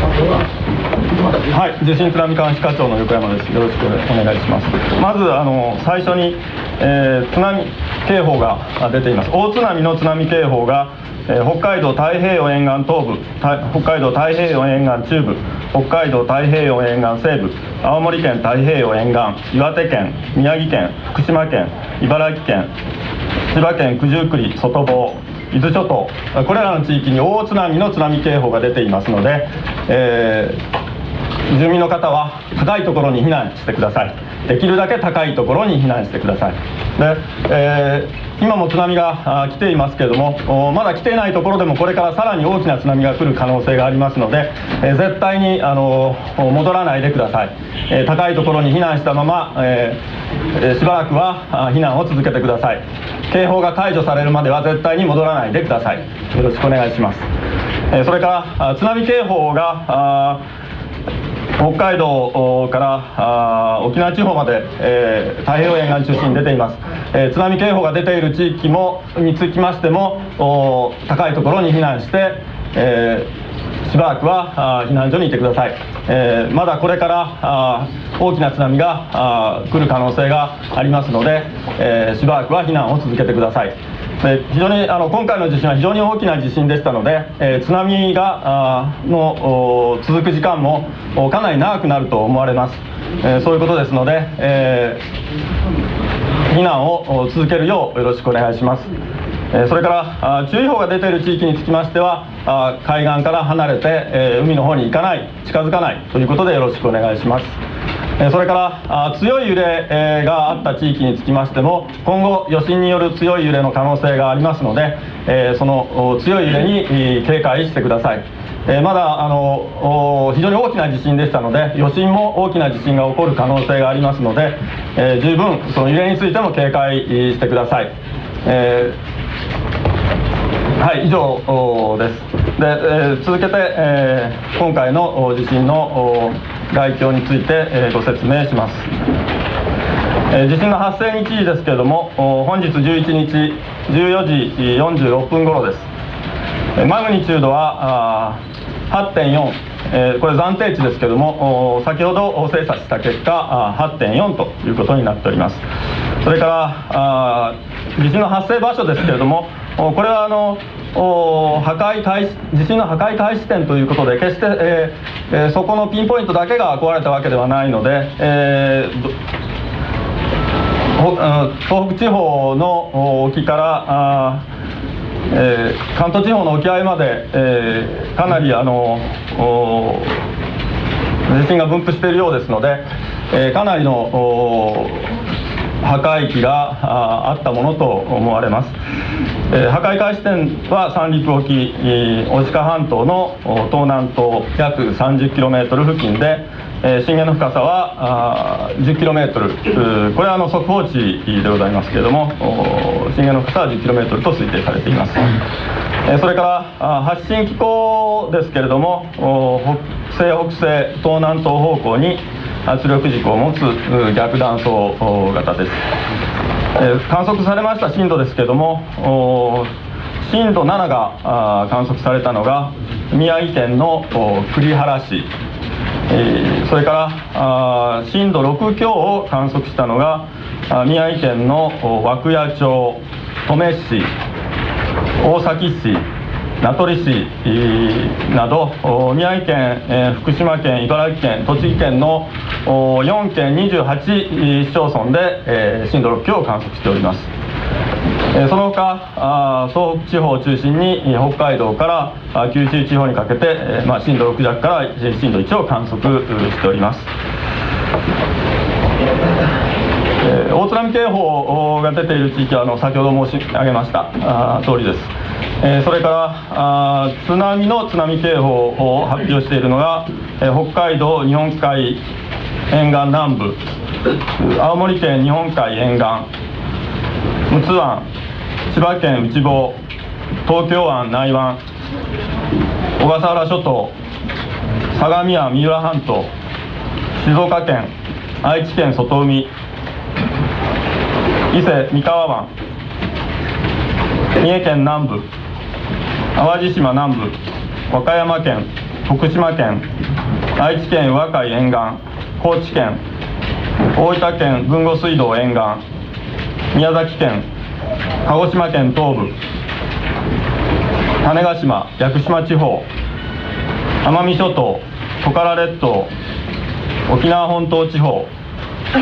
はい、地震津波監視課長の横山です。よろしくお願いします。まずあの最初に、えー津波警報が出ています。大津波の津波警報が、え北海道太平洋沿岸東部、北海道太平洋沿岸中部、北海道太平洋沿岸西部、青森県太平洋沿岸、岩手県、宮城県、福島県、茨城県、千葉県九十九里外房伊豆諸島これらの地域に大津波の津波警報が出ていますので、えー住民の方は高いところに避難してください。できるだけ高いところに避難してください。で、えー今も津波が来ていますけれどもまだ来ていないところでもこれからさらに大きな津波が来る可能性がありますので、えー絶対にあの戻らないでください、え高いところに避難したまま、えしばらくは避難を続けてください。警報が解除されるまでは絶対に戻らないでください。よろしくお願いします、えそれから津波警報が北海道から沖縄地方まで、えー太平洋沿岸中心に出ています、えー津波警報が出ている地域もにつきましても高いところに避難して、えーしばらくは避難所にいてください、えまだこれから大きな津波が来る可能性がありますので、えしばらくは避難を続けてください。え非常にあの今回の地震は非常に大きな地震でしたので、え津波がの続く時間もかなり長くなると思われます、えそういうことですので、え避難を続けるようよろしくお願いします。それから注意報が出ている地域につきましては海岸から離れて、海の方に行かない近づかないということでよろしくお願いします。それから強い揺れがあった地域につきましても今後余震による強い揺れの可能性がありますので、その強い揺れに警戒してください。まだあの非常に大きな地震でしたので余震も大きな地震が起こる可能性がありますので、十分その揺れについても警戒してください、えーはい、以上です。で、えー続けて、えー今回の地震の概況について、えーご説明します。えー地震の発生日時ですけれども、本日11日14時46分頃です。マグニチュードは8.4、えーこれ暫定値ですけれども、先ほど精査した結果、8.4ということになっております。それから地震の発生場所ですけれども、これはあの破壊開始地震の破壊開始点ということで、決して、えーそこのピンポイントだけが壊れたわけではないので、えー東北地方の沖からあ、えー関東地方の沖合まで、えーかなりあの地震が分布しているようですので、えーかなりの破壊域があったものと思われます、えー破壊開始点は三陸沖えー大鹿半島の東南東約 30km 付近で、えー震源の深さは 10km これはあの速報値でございますけれども震源の深さは 10km と推定されています、えーそれから発震機構ですけれども北西北西東南東方向に圧力軸を持つ逆断層型です、えー観測されました震度ですけども震度7が観測されたのが宮城県の栗原市。それから震度6強を観測したのが宮城県の涌谷町登米市大崎市。名取市など宮城県、福島県茨城県栃木県の4県28市町村で、震度6強を観測しております。その他あー東北地方を中心に北海道から九州地方にかけて、まあ、震度6弱から震度1を観測しております。大津波警報が出ている地域はあの先ほど申し上げましたあー通りです、えーそれからあ津波の津波警報を発表しているのが、えー北海道日本海沿岸南部青森県日本海沿岸陸奥湾千葉県内房東京湾内湾小笠原諸島相模湾三浦半島静岡県愛知県外海伊勢三河湾三重県南部淡路島南部和歌山県福島県愛知県和海沿岸高知県大分県豊後水道沿岸宮崎県鹿児島県東部種子島屋久島地方奄美諸島トカラ列島沖縄本島地方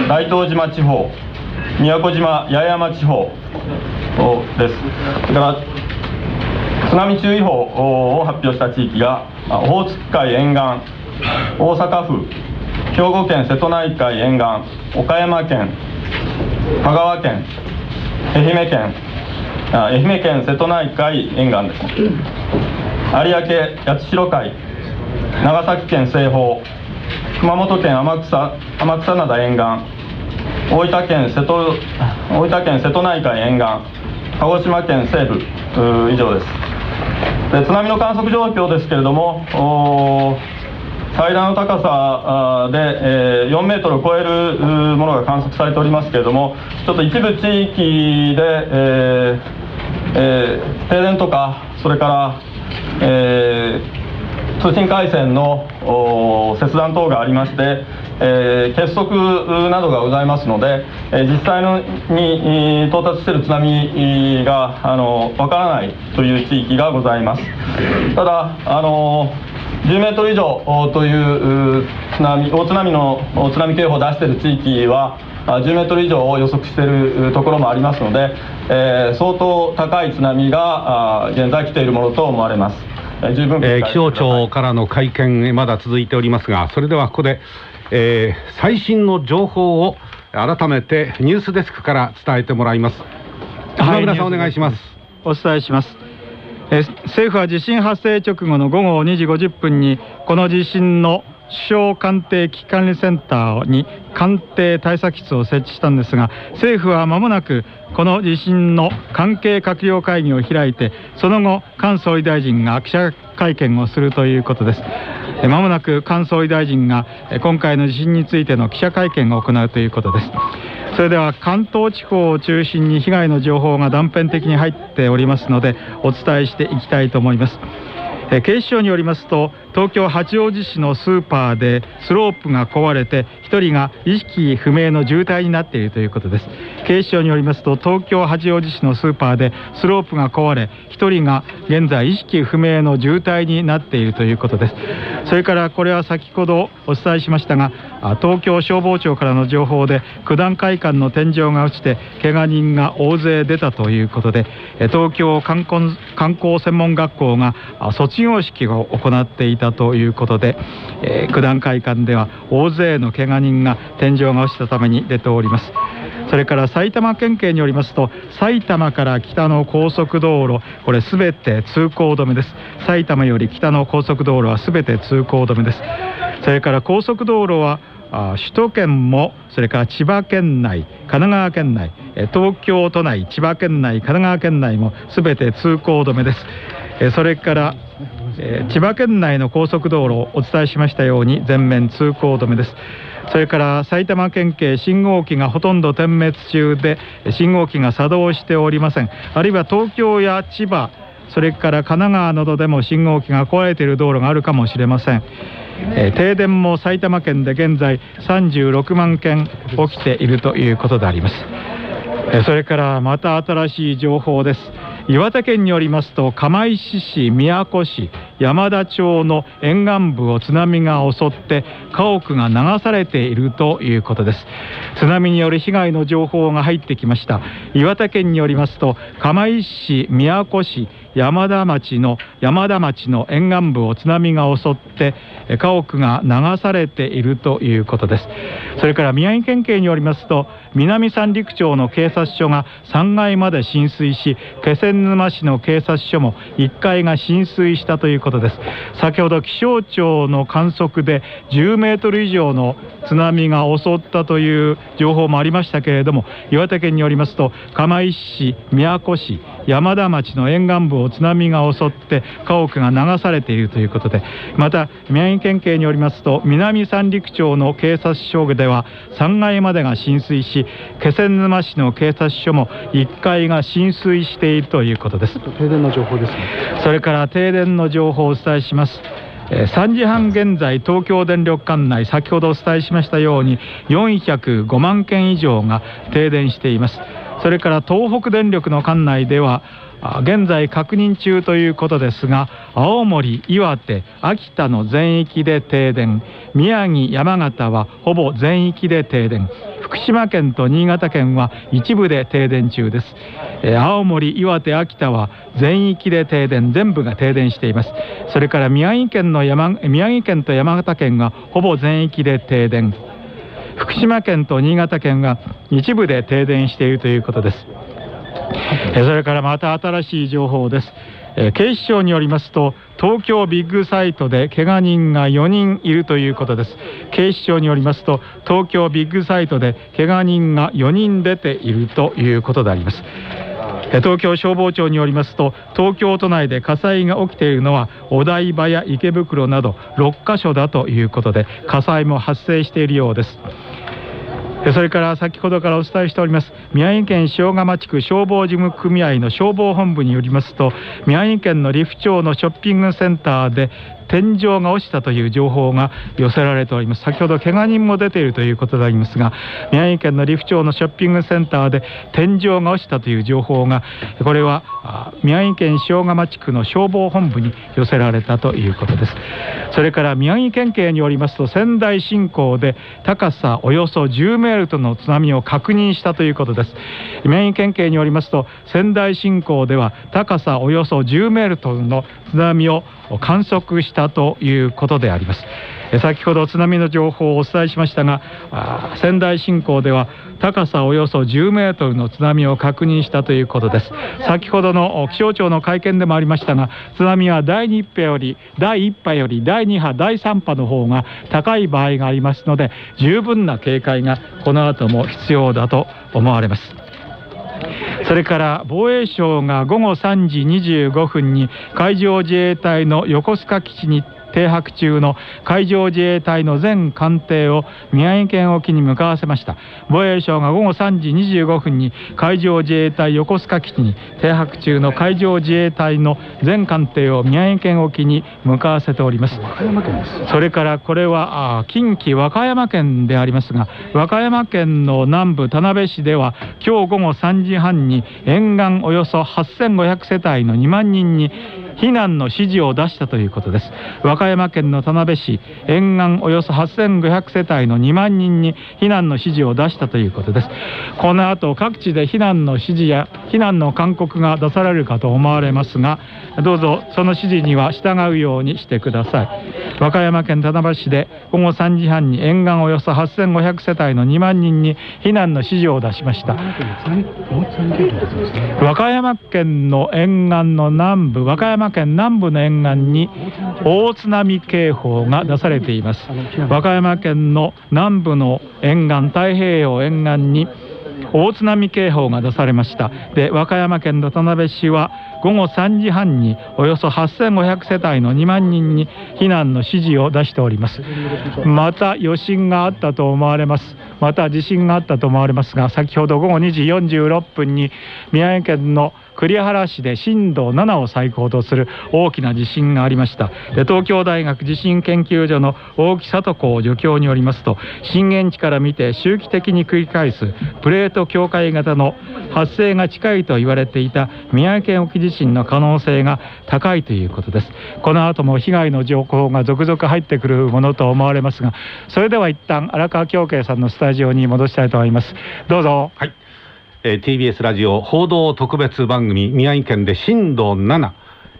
大東島地方宮古島八重山地方ですそれから津波注意報を発表した地域があオホーツク海沿岸大阪府兵庫県瀬戸内海沿岸岡山県香川県愛媛県愛媛県瀬戸内海沿岸です有明八代海長崎県西方熊本県天草天草灘沿岸大分県瀬戸大分県瀬戸内海沿岸鹿児島県西部以上です。で津波の観測状況ですけれども最大の高さで、4メートルを超えるものが観測されておりますけれどもちょっと一部地域で、えーえー、停電とかそれから、えー、通信回線の切断等がありまして、えー、結束などがございますので、えー、実際のに到達している津波があのわからないという地域がございますただあの10メートル以上という津波大津波の津波警報を出している地域は10メートル以上を予測しているところもありますので、えー、相当高い津波が現在来ているものと思われます。十分、えー、気象庁からの会見まだ続いておりますがそれではここで、えー、最新の情報を改めてニュースデスクから伝えてもらいます。今村さん、お願いします。お伝えします。え政府は地震発生直後の午後2時50分にこの地震の首相官邸危機管理センターに官邸対策室を設置したんですが政府は間もなくこの地震の関係閣僚会議を開いてその後菅総理大臣が記者会見をするということです。まもなく菅総理大臣が今回の地震についての記者会見を行うということです。それでは関東地方を中心に被害の情報が断片的に入っておりますのでお伝えしていきたいと思います。警視庁によりますと東京八王子市のスーパーでスロープが壊れて1人が意識不明の重体になっているということです。警視庁によりますと東京八王子市のスーパーでスロープが壊れ1人が現在意識不明の重体になっているということです。それからこれは先ほどお伝えしましたが東京消防庁からの情報で九段会館の天井が落ちて怪我人が大勢出たということで東京観光観光専門学校が卒業式を行っていたということで、えー、九段会館では大勢の怪我人が天井が落ちたために出ております。それから埼玉県警によりますと埼玉から北の高速道路これすべて通行止めです。埼玉より北の高速道路はすべて通行止めです。それから高速道路は首都圏もそれから千葉県内神奈川県内東京都内千葉県内神奈川県内もすべて通行止めです。それから千葉県内の高速道路お伝えしましたように全面通行止めです。それから埼玉県警信号機がほとんど点滅中で信号機が作動しておりません。あるいは東京や千葉それから神奈川などでも信号機が壊れている道路があるかもしれません。えー、停電も埼玉県で現在36万件起きているということであります、えー、それからまた新しい情報です。岩手県によりますと釜石市宮古市山田町の沿岸部を津波が襲って家屋が流されているということです。津波による被害の情報が入ってきました。岩手県によりますと釜石市宮古市山田町の山田町の沿岸部を津波が襲って家屋が流されているということです。それから宮城県警によりますと南三陸町の警察署が3階まで浸水し気仙沼市の警察署も1階が浸水したということです。先ほど気象庁の観測で10メートル以上の津波が襲ったという情報もありましたけれども岩手県によりますと釜石市宮古市山田町の沿岸部を津波が襲って家屋が流されているということでまた宮城県警によりますと南三陸町の警察署では3階までが浸水し気仙沼市の警察署も1階が浸水しているということです。停電の情報ですね。それから停電の情報をお伝えします。3時半現在東京電力管内先ほどお伝えしましたように405万件以上が停電しています。それから東北電力の管内では現在確認中ということですが青森、岩手、秋田の全域で停電。宮城、山形はほぼ全域で停電。福島県と新潟県は一部で停電中です、えー青森、岩手、秋田は全域で停電。全部が停電しています。それから宮城県の山宮城県と山形県はほぼ全域で停電。福島県と新潟県が一部で停電しているということです。それからまた新しい情報です。え警視庁によりますと東京ビッグサイトで怪我人が4人いるということです。警視庁によりますと東京ビッグサイトで怪我人が4人出ているということであります。東京消防庁によりますと東京都内で火災が起きているのはお台場や池袋など6カ所だということで火災も発生しているようです。それから先ほどからお伝えしております宮城県塩釜地区消防事務組合の消防本部によりますと宮城県の利府町のショッピングセンターで天井が落ちたという情報が寄せられております。先ほど怪我人も出ているということでありますが宮城県の利府町のショッピングセンターで天井が落ちたという情報がこれは宮城県塩釜地区の消防本部に寄せられたということです。それから宮城県警によりますと仙台新港で高さおよそ10メートルの津波を確認したということです。宮城県警によりますと仙台新港では高さおよそ10メートルの津波を観測したということであります。先ほど津波の情報をお伝えしましたが仙台新港では高さおよそ10メートルの津波を確認したということです。先ほどの気象庁の会見でもありましたが津波は第2波より第1波より第2波第3波の方が高い場合がありますので十分な警戒がこの後も必要だと思われます。それから防衛省が午後3時25分に海上自衛隊の横須賀基地に停泊中の海上自衛隊の全艦艇を宮城県沖に向かわせました。防衛省が午後3時25分に海上自衛隊横須賀基地に停泊中の海上自衛隊の全艦艇を宮城県沖に向かわせております。それからこれは近畿和歌山県でありますが和歌山県の南部田辺市では今日午後3時半に沿岸およそ8500世帯の2万人に避難の指示を出したということです。和歌山県の田辺市沿岸およそ8500世帯の2万人に避難の指示を出したということです。この後各地で避難の指示や避難の勧告が出されるかと思われますがどうぞその指示には従うようにしてください。和歌山県田辺市で午後3時半に沿岸およそ8500世帯の2万人に避難の指示を出しました。和歌山県の沿岸の南部和歌山県南部の沿岸に大津波警報が出されています。和歌山県の南部の沿岸太平洋沿岸に大津波警報が出されました。で和歌山県の田辺市は午後3時半におよそ8500世帯の2万人に避難の指示を出しております。また余震があったと思われます。また地震があったと思われますが先ほど午後2時46分に宮城県の栗原市で震度7を最高とする大きな地震がありました。で東京大学地震研究所の大木里子助教によりますと震源地から見て周期的に繰り返すプレート境界型の発生が近いと言われていた宮城県沖地震の可能性が高いということです。この後も被害の情報が続々入ってくるものと思われますがそれでは一旦荒川京慶さんのスタジオに戻したいと思います。どうぞ。はい、えー TBS ラジオ報道特別番組宮城県で震度7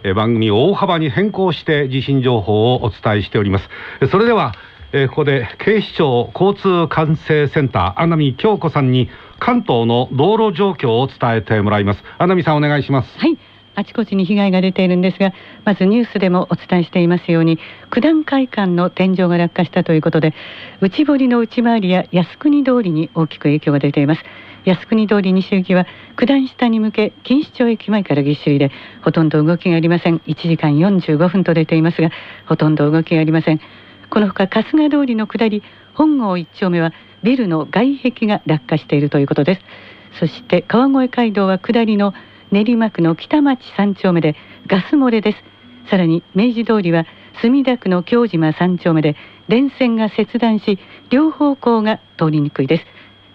えー番組を大幅に変更して地震情報をお伝えしております。えーそれでは、えーここで警視庁交通管制センター穴見京子さんに関東の道路状況を伝えてもらいます。穴見さんお願いします。はい。あちこちに被害が出ているんですが、まずニュースでもお伝えしていますように、九段会館の天井が落下したということで、内堀の内回りや靖国通りに大きく影響が出ています。靖国通り西行きは九段下に向け錦糸町駅前からぎっしりでほとんど動きがありません。1時間45分と出ていますがほとんど動きがありません。このほか春日通りの下り本郷一丁目はビルの外壁が落下しているということです。そして川越街道は下りの練馬区の北町三丁目でガス漏れです。さらに明治通りは墨田区の京島三丁目で電線が切断し両方向が通りにくいです。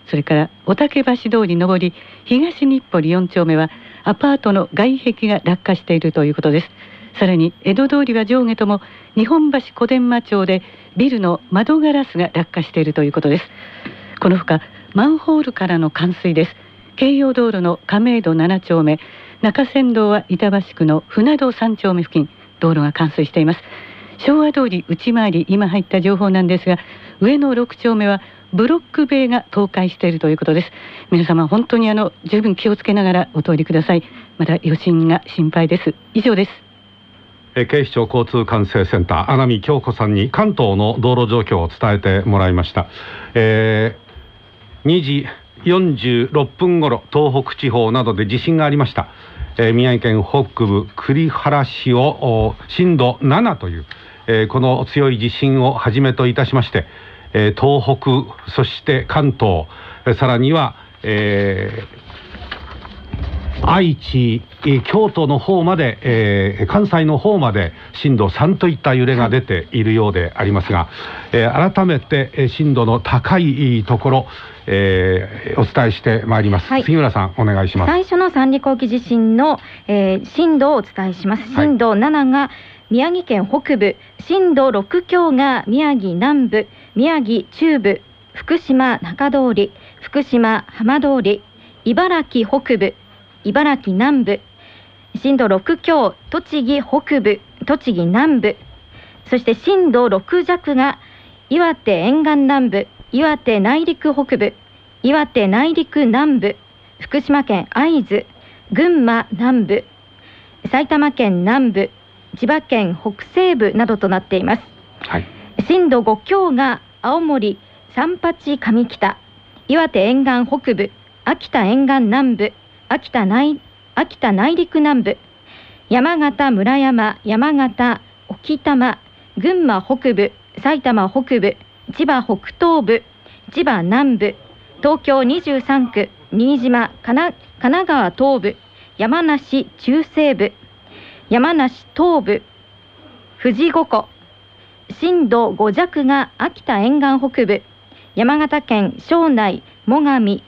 それから御嶽橋通り上り東日暮里4丁目はアパートの外壁が落下しているということです。さらに江戸通りは上下とも日本橋小伝馬町でビルの窓ガラスが落下しているということです。このほかマンホールからの冠水です。京葉道路の亀戸7丁目中山道は板橋区の船戸3丁目付近道路が冠水しています。昭和通り内回り今入った情報なんですが上野6丁目はブロック塀が倒壊しているということです。皆様本当にあの十分気をつけながらお通りください。また余震が心配です。以上です。え警視庁交通管制センター穴見京子さんに関東の道路状況を伝えてもらいました、えー、2時46分ごろ東北地方などで地震がありました、えー、宮城県北部栗原市を震度7という、えー、この強い地震をはじめといたしまして、え東北そして関東さらには、え愛知、京都の方まで、えー、関西の方まで震度3といった揺れが出ているようでありますが、えー、改めて震度の高いところ、えー、お伝えしてまいります、はい、杉村さんお願いします。最初の三陸沖地震の、えー、震度をお伝えします。震度7が宮城県北部震度6強が宮城南部宮城中部福島中通り福島浜通り茨城北部茨城南部震度6強栃木北部栃木南部そして震度6弱が岩手沿岸南部岩手内陸北部岩手内陸南部福島県会津群馬南部埼玉県南部千葉県北西部などとなっています、はい、震度5強が青森三八上北岩手沿岸北部秋田沿岸南部秋田内秋田内陸南部山形村山山形沖多摩群馬北部埼玉北部千葉北東部千葉南部東京23区新島神奈川東部山梨中西部山梨東部富士五湖震度5弱が秋田沿岸北部山形県庄内最上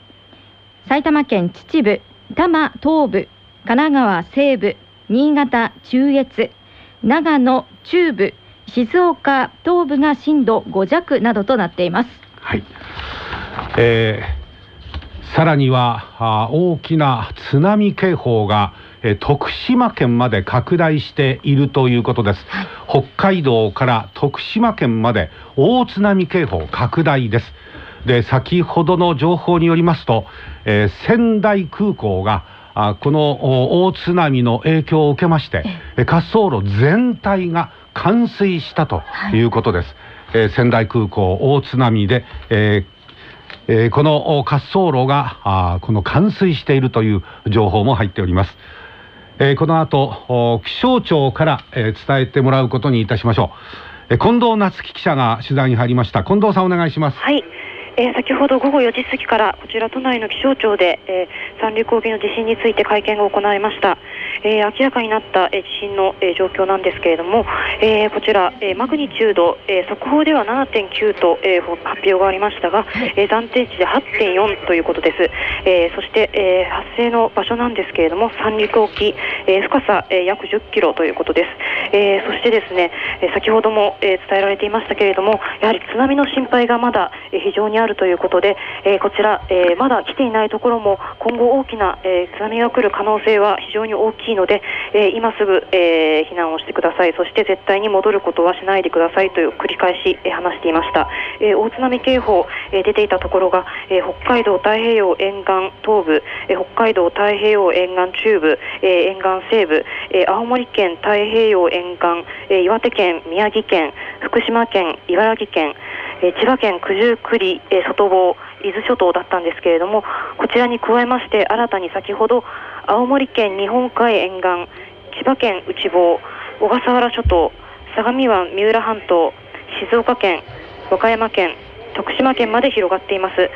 埼玉県秩父多摩東部神奈川西部新潟中越長野中部静岡東部が震度5弱などとなっています。はい、えー、さらには大きな津波警報が、えー、徳島県まで拡大しているということです、はい、北海道から徳島県まで大津波警報拡大です。で先ほどの情報によりますと、えー、仙台空港があこの大津波の影響を受けまして、滑走路全体が冠水したということです。はい、えー、仙台空港大津波で、えーえー、この滑走路があこの冠水しているという情報も入っております。えー、この後気象庁から、えー、伝えてもらうことにいたしましょう。えー、近藤夏樹記者が取材に入りました。近藤さんお願いします。はい。えー、先ほど午後4時過ぎからこちら都内の気象庁で、えー、三陸沖の地震について会見が行われました、えー、明らかになった、えー、地震の、えー、状況なんですけれども、えー、こちら、えー、マグニチュード、えー、速報では7.9と、えー、発表がありましたが、えー、暫定値で8.4ということです、えー、そして、えー、発生の場所なんですけれども三陸沖、えー、深さ、えー、約10キロということです、えー、そしてですね、えー、先ほども、えー、伝えられていましたけれどもやはり津波の心配がまだ、えー、非常にあるということで、えー、こちら、えー、まだ来ていないところも今後大きな、えー、津波が来る可能性は非常に大きいので、え、今すぐ、え、避難をしてください。そして絶対に戻ることはしないでください。という繰り返し、え、話していました、え、大津波警報、え、出ていたところが、え、北海道太平洋沿岸東部、え、北海道太平洋沿岸中部、え、沿岸西部、え、青森県太平洋沿岸、え、岩手県宮城県福島県茨城県え千葉県九十九里、え外房、伊豆諸島だったんですけれども、こちらに加えまして、新たに先ほど、青森県日本海沿岸、千葉県内房、小笠原諸島、相模湾三浦半島、静岡県、和歌山県、徳島県まで広がっています。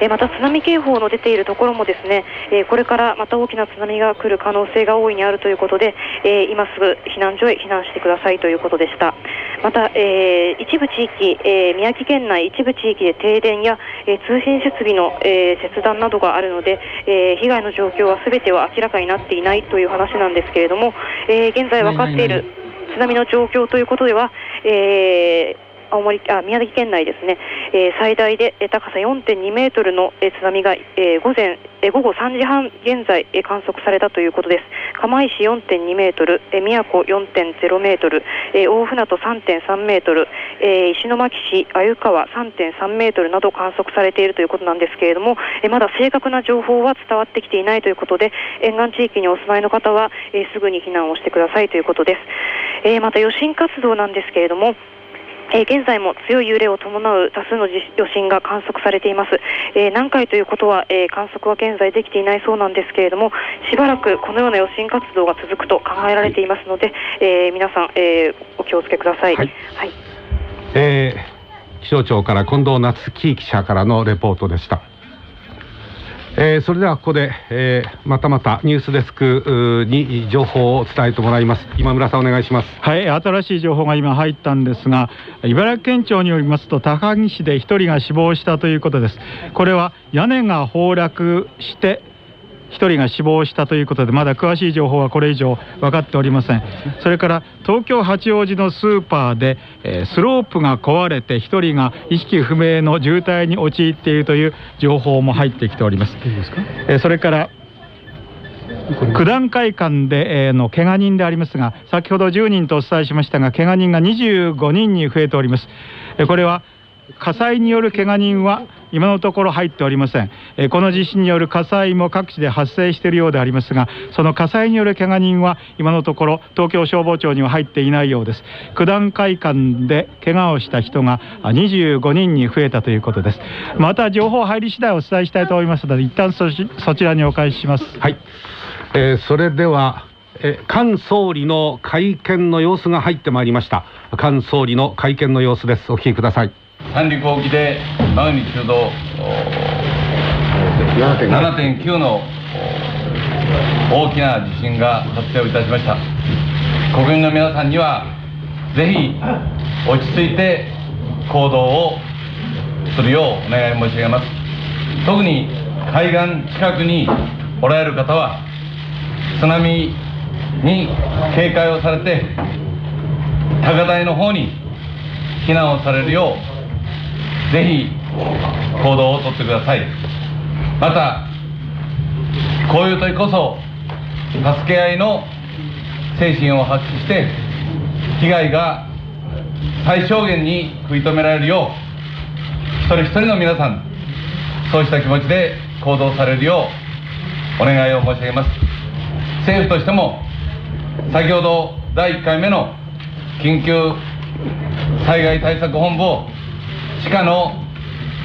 えまた津波警報の出ているところもですね、えこれからまた大きな津波が来る可能性が大いにあるということで、え今すぐ避難所へ避難してくださいということでした。また、えー一部地域、えー宮城県内一部地域で停電や、えー通信設備の、えー切断などがあるので、えー被害の状況はすべては明らかになっていないという話なんですけれども、えー現在分かっている津波の状況ということでは、えー青森あ宮崎県内ですね、えー最大で高さ4.2メートルの津波が、えー午前え午後3時半現在、え観測されたということです。釜石4.2メートル、え宮古4.0メートル、え大船渡3.3メートル、え石巻市鮎川3.3メートルなど観測されているということなんですけれども、えまだ正確な情報は伝わってきていないということで、沿岸地域にお住まいの方は、えすぐに避難をしてくださいということです。えまた余震活動なんですけれども、えー現在も強い揺れを伴う多数の地余震が観測されています、えー何回ということは、えー観測は現在できていないそうなんですけれどもしばらくこのような余震活動が続くと考えられていますので、えー皆さん、えーお気をつけください、はい。はい。えー気象庁から近藤夏樹記者からのレポートでした。えーそれではここで、えーまたまたニュースデスクに情報を伝えてもらいます。今村さんお願いします。はい、新しい情報が今入ったんですが、茨城県庁によりますと、高木市で1人が死亡したということです。これは屋根が崩落して、1人が死亡したということで、まだ詳しい情報はこれ以上分かっておりません。それから東京・八王子のスーパーで、えースロープが壊れて1人が意識不明の重体に陥っているという情報も入ってきております。えーそれから九段会館で、えーの怪我人でありますが、先ほど10人とお伝えしましたが、怪我人が25人に増えております。えーこれは火災による怪我人は今のところ入っておりません、えこの地震による火災も各地で発生しているようでありますがその火災による怪我人は今のところ東京消防庁には入っていないようです。九段会館で怪我をした人があ25人に増えたということです。また情報入り次第お伝えしたいと思いますので一旦そちそちらにお返しします。はい、えーそれでは、え菅総理の会見の様子が入ってまいりました。菅総理の会見の様子です。お聞きください。三陸沖でマグニチュード7.9の大きな地震が発生をいたしました。国民の皆さんにはぜひ落ち着いて行動をするようお願い申し上げます。特に海岸近くにおられる方は津波に警戒をされて高台の方に避難をされるようぜひ行動をとってください。またこういう時こそ助け合いの精神を発揮して被害が最小限に食い止められるよう一人一人の皆さんそうした気持ちで行動されるようお願いを申し上げます。政府としても先ほど第1回目の緊急災害対策本部を地下の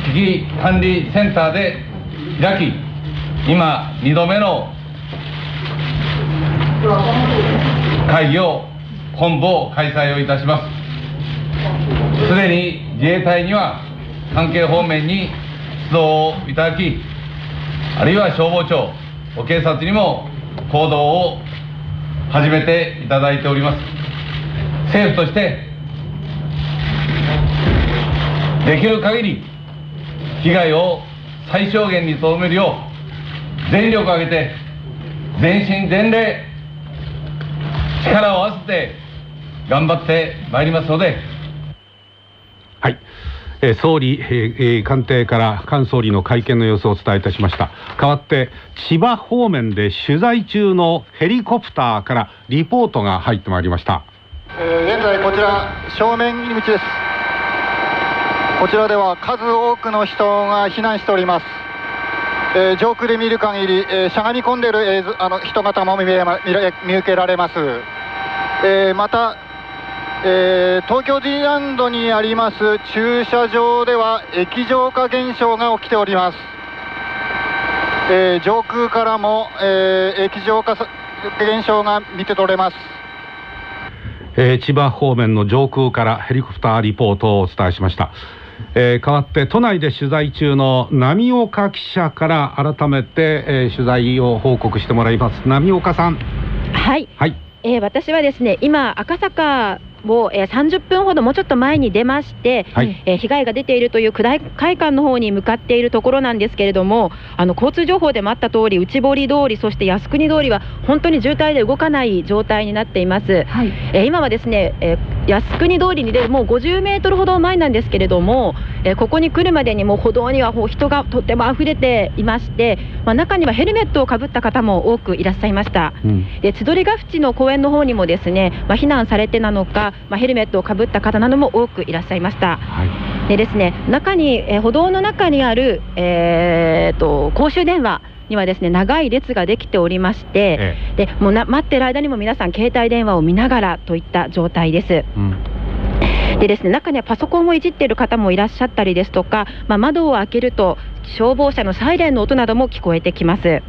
危機管理センターで開き今2度目の会議を本部を開催をいたします。すでに自衛隊には関係方面に出動をいただきあるいは消防庁警察にも行動を始めていただいております。政府としてできる限り被害を最小限にとどめるよう全力を挙げて全身全霊力を合わせて頑張ってまいりますので。はい、えー総理、えーえー官邸から菅総理の会見の様子をお伝えいたしました。代わって千葉方面で取材中のヘリコプターからリポートが入ってまいりました。えー現在こちら正面入り口ですこちらでは数多くの人が避難しております、えー上空で見る限り、えーしゃがみ込んでいる映像あの人型も見えま見ら見受けられます、えーまた、えー東京ディズニーランドにあります駐車場では液状化現象が起きております、えー上空からも、えー液状化さ現象が見て取れます。えー千葉方面の上空からヘリコプターリポートをお伝えしました、えー代わって都内で取材中の波岡記者から改めて、えー取材を報告してもらいます。波岡さん。はい、はい。えー私はですね今赤坂を、えー、30分ほどもうちょっと前に出まして、はい。えー被害が出ているという九大会館の方に向かっているところなんですけれどもあの交通情報でもあった通り内堀通りそして靖国通りは本当に渋滞で動かない状態になっています、えー今はですね、えー靖国通りに出るもう50メートルほど前なんですけれども、えーここに来るまでにもう歩道にはもう人がとっても溢れていまして、まあ、中にはヘルメットをかぶった方も多くいらっしゃいました。で千鳥ヶ淵の公園の方にもですね、まあ、避難されてなのか、まあ、ヘルメットをかぶった方なども多くいらっしゃいました。でですね中に、えー歩道の中にある、えー、と公衆電話にはですね長い列ができておりまして、でもうな待ってる間にも皆さん携帯電話を見ながらといった状態です。でですね中にはパソコンをいじっている方もいらっしゃったりですとか、まあ、窓を開けると消防車のサイレンの音なども聞こえてきます。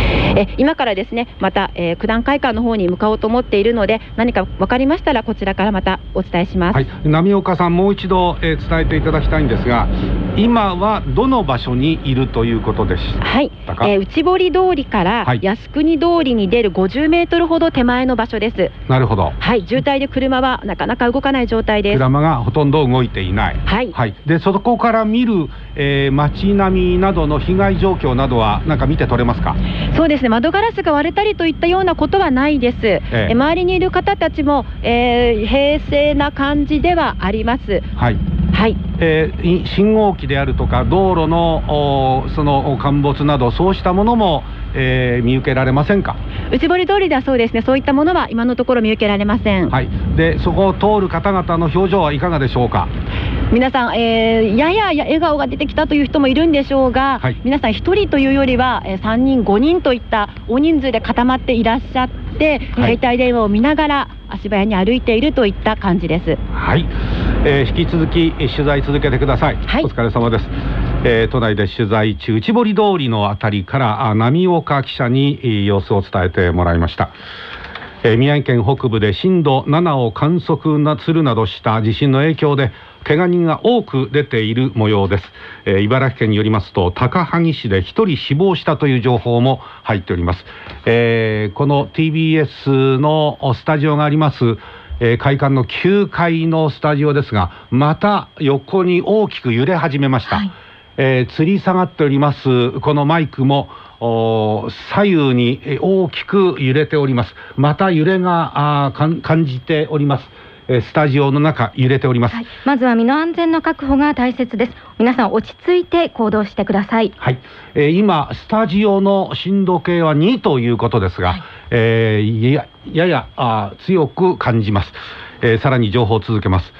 え今からですねまた、えー九段会館の方に向かおうと思っているので何か分かりましたらこちらからまたお伝えします。はい、波岡さん、もう一度、えー伝えていただきたいんですが、今はどの場所にいるということでしたはい、か、えー内堀通りからはい。靖国通りに出る50メートルほど手前の場所です。なるほど、はい、渋滞で車はなかなか動かない状態です。車がほとんど動いていない、はい。でそこから見る、えー街並みなどの被害状況などは、なんか見て取れますか？そうですね。窓ガラスが割れたりといったようなことはないです、ええ。周りにいる方たちも、えー平静な感じではあります。はいはい。えーい信号機であるとか道路のそのお陥没などそうしたものも、えー見受けられませんか？内堀通りではそうですね。そういったものは今のところ見受けられません、はい。でそこを通る方々の表情はいかがでしょうか？皆さん、えーややや笑顔が出てきたという人もいるんでしょうが、皆さん1人というよりは、えー3人5人といった大人数で固まっていらっしゃって、携帯電話を見ながら足早に歩いているといった感じです。はい、えー引き続きえー取材続けてください。お疲れ様です。えー都内で取材中内堀通りのあたりからあ波岡記者にえー様子を伝えてもらいました。えー宮城県北部で震度7を観測なするなどした地震の影響で怪我人が多く出ている模様です、えー茨城県によりますと高萩市で1人死亡したという情報も入っております、えーこの TBS のスタジオがありますえー会館の9階のスタジオですがまた横に大きく揺れ始めました、えー吊り下がっておりますこのマイクも左右にえー大きく揺れております。また揺れが感じております、えースタジオの中揺れております、まずは身の安全の確保が大切です。皆さん落ち着いて行動してください。はい、えー今スタジオの震度計は2ということですが、えーやややあー強く感じます、えーさらに情報を続けます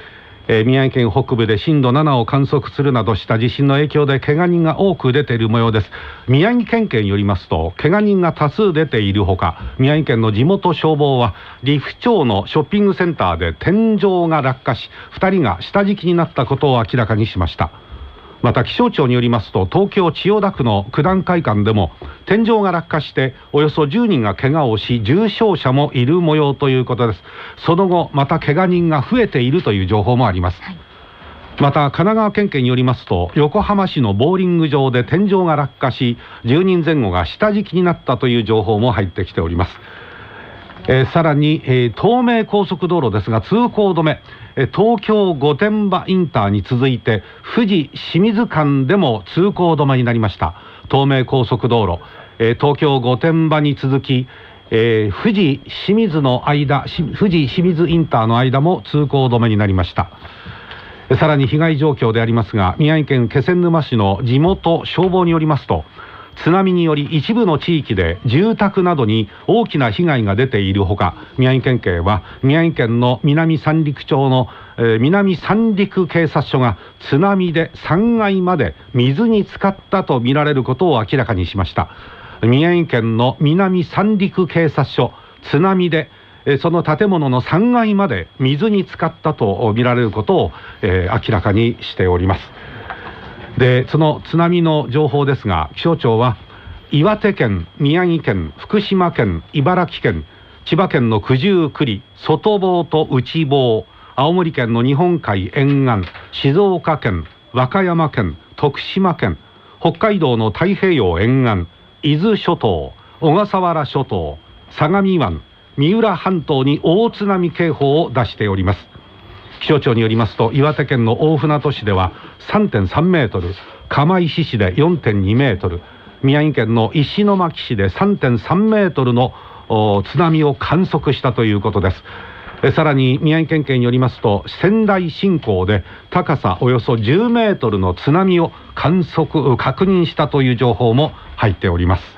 えー宮城県北部で震度7を観測するなどした地震の影響でけが人が多く出ている模様です。宮城県警によりますとけが人が多数出ているほか宮城県の地元消防は利府町のショッピングセンターで天井が落下し2人が下敷きになったことを明らかにしました。また気象庁によりますと東京千代田区の九段会館でも天井が落下しておよそ10人が怪我をし重傷者もいる模様ということです。その後また怪我人が増えているという情報もあります、また神奈川県警によりますと横浜市のボーリング場で天井が落下し10人前後が下敷きになったという情報も入ってきておりますえーさらに、えー東名高速道路ですが通行止め、えー東京御殿場インターに続いて富士清水間でも通行止めになりました。東名高速道路、え東京御殿場に続きえ富士清水の間富士清水インターの間も通行止めになりました。さらに被害状況でありますが宮城県気仙沼市の地元消防によりますと津波により一部の地域で住宅などに大きな被害が出ているほか宮城県警は宮城県の南三陸町の、えー南三陸警察署が津波で3階まで水に浸かったとみられることを明らかにしました。宮城県の南三陸警察署津波でその建物の3階まで水に浸かったと見られることを、えー明らかにしております。でその津波の情報ですが気象庁は岩手県宮城県福島県茨城県千葉県の九十九里外房と内房青森県の日本海沿岸静岡県和歌山県徳島県北海道の太平洋沿岸伊豆諸島小笠原諸島相模湾三浦半島に大津波警報を出しております。気象庁によりますと岩手県の大船渡市では3.3メートル釜石市で4.2メートル宮城県の石巻市で3.3メートルの津波を観測したということです。さらに宮城県警によりますと仙台新港で高さおよそ10メートルの津波を観測確認したという情報も入っております。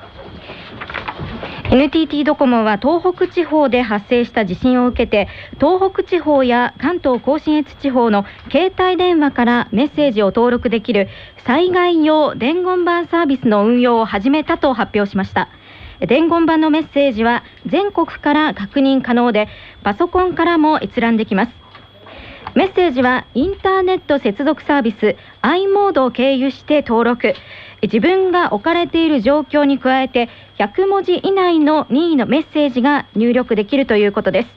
NTT ドコモは東北地方で発生した地震を受けて東北地方や関東甲信越地方の携帯電話からメッセージを登録できる災害用伝言板サービスの運用を始めたと発表しました。伝言板のメッセージは全国から確認可能でパソコンからも閲覧できます。メッセージはインターネット接続サービス i モードを経由して登録。自分が置かれている状況に加えて100文字以内の任意のメッセージが入力できるということです。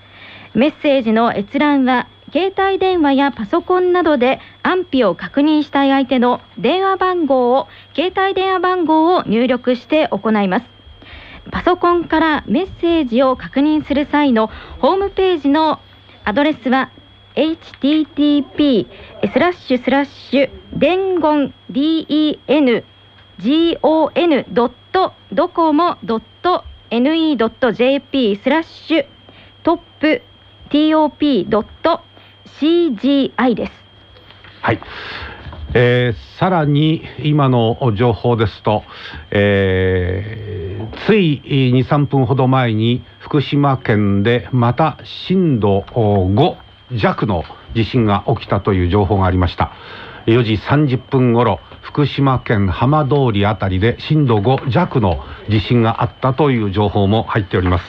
メッセージの閲覧は携帯電話やパソコンなどで安否を確認したい相手の電話番号を携帯電話番号を入力して行います。パソコンからメッセージを確認する際のホームページのアドレスは http スラッシュスラッシュ伝言 den.gon.docomo.ne.jp スラッシュトップ top.cgi です。はい。えー、さらに今の情報ですと、えー、つい2、3分ほど前に福島県でまた震度5弱の地震が起きたという情報がありました。4時30分ごろ福島県浜通りあたりで震度5弱の地震があったという情報も入っております、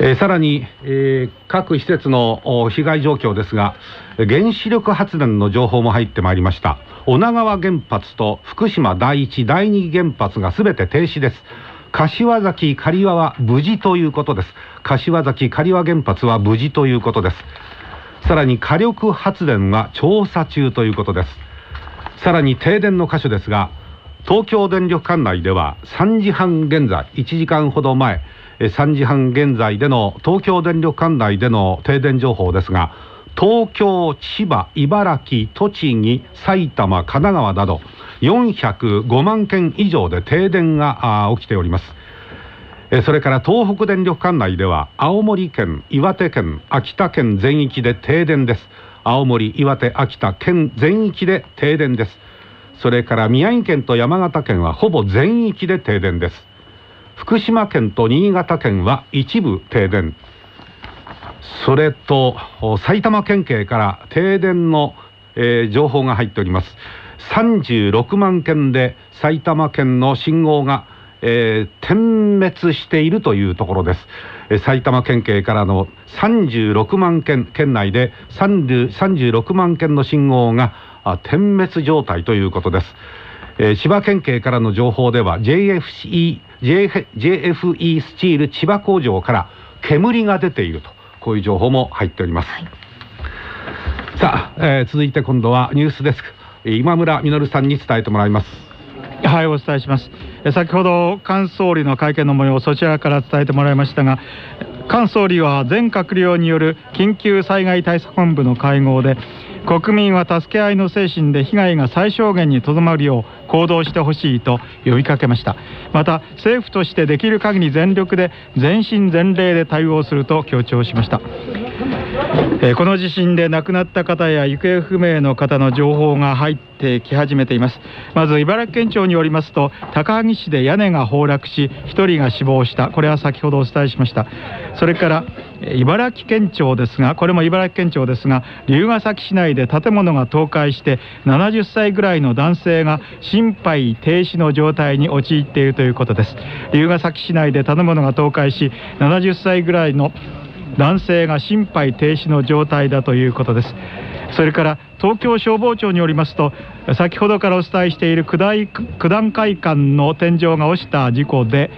えー、さらに、えー、各施設の被害状況ですが原子力発電の情報も入ってまいりました。女川原発と福島第一第二原発がすべて停止です。柏崎刈羽は無事ということです。柏崎刈羽原発は無事ということです。さらに火力発電は調査中ということです。さらに停電の箇所ですが東京電力管内では3時半現在1時間ほど前3時半現在での東京電力管内での停電情報ですが東京、千葉、茨城、栃木、埼玉、神奈川など405万件以上で停電が起きております。それから東北電力管内では青森県、岩手県、秋田県全域で停電です。青森、岩手、秋田県全域で停電です。それから宮城県と山形県はほぼ全域で停電です。福島県と新潟県は一部停電。それと埼玉県警から停電の、えー、情報が入っております。36万件で埼玉県の信号が、えー、点滅しているというところです、えー、埼玉県警からの36万件県内で36万件の信号が点滅状態ということです、えー、千葉県警からの情報では JFE, JFE スチール千葉工場から煙が出ているとこういう情報も入っております、はい、さあ、えー、続いて今度はニュースデスク今村稔さんに伝えてもらいます。はいお伝えします先ほど菅総理の会見の模様をそちらから伝えてもらいましたが菅総理は全閣僚による緊急災害対策本部の会合で国民は助け合いの精神で被害が最小限にとどまるよう行動してほしいと呼びかけました。また政府としてできる限り全力で全身全霊で対応すると強調しました。えこの地震で亡くなった方や行方不明の方の情報が入ってき始めています。まず茨城県庁によりますと高萩市で屋根が崩落し1人が死亡した。これは先ほどお伝えしました。それから茨城県庁ですがこれも茨城県庁ですが龍ケ崎市内で建物が倒壊して70歳ぐらいの男性が心肺停止の状態に陥っているということです。龍ケ崎市内で建物が倒壊し70歳ぐらいの男性が心肺停止の状態だということです。それから東京消防庁によりますと先ほどからお伝えしている九段会館の天井が落ちた事故で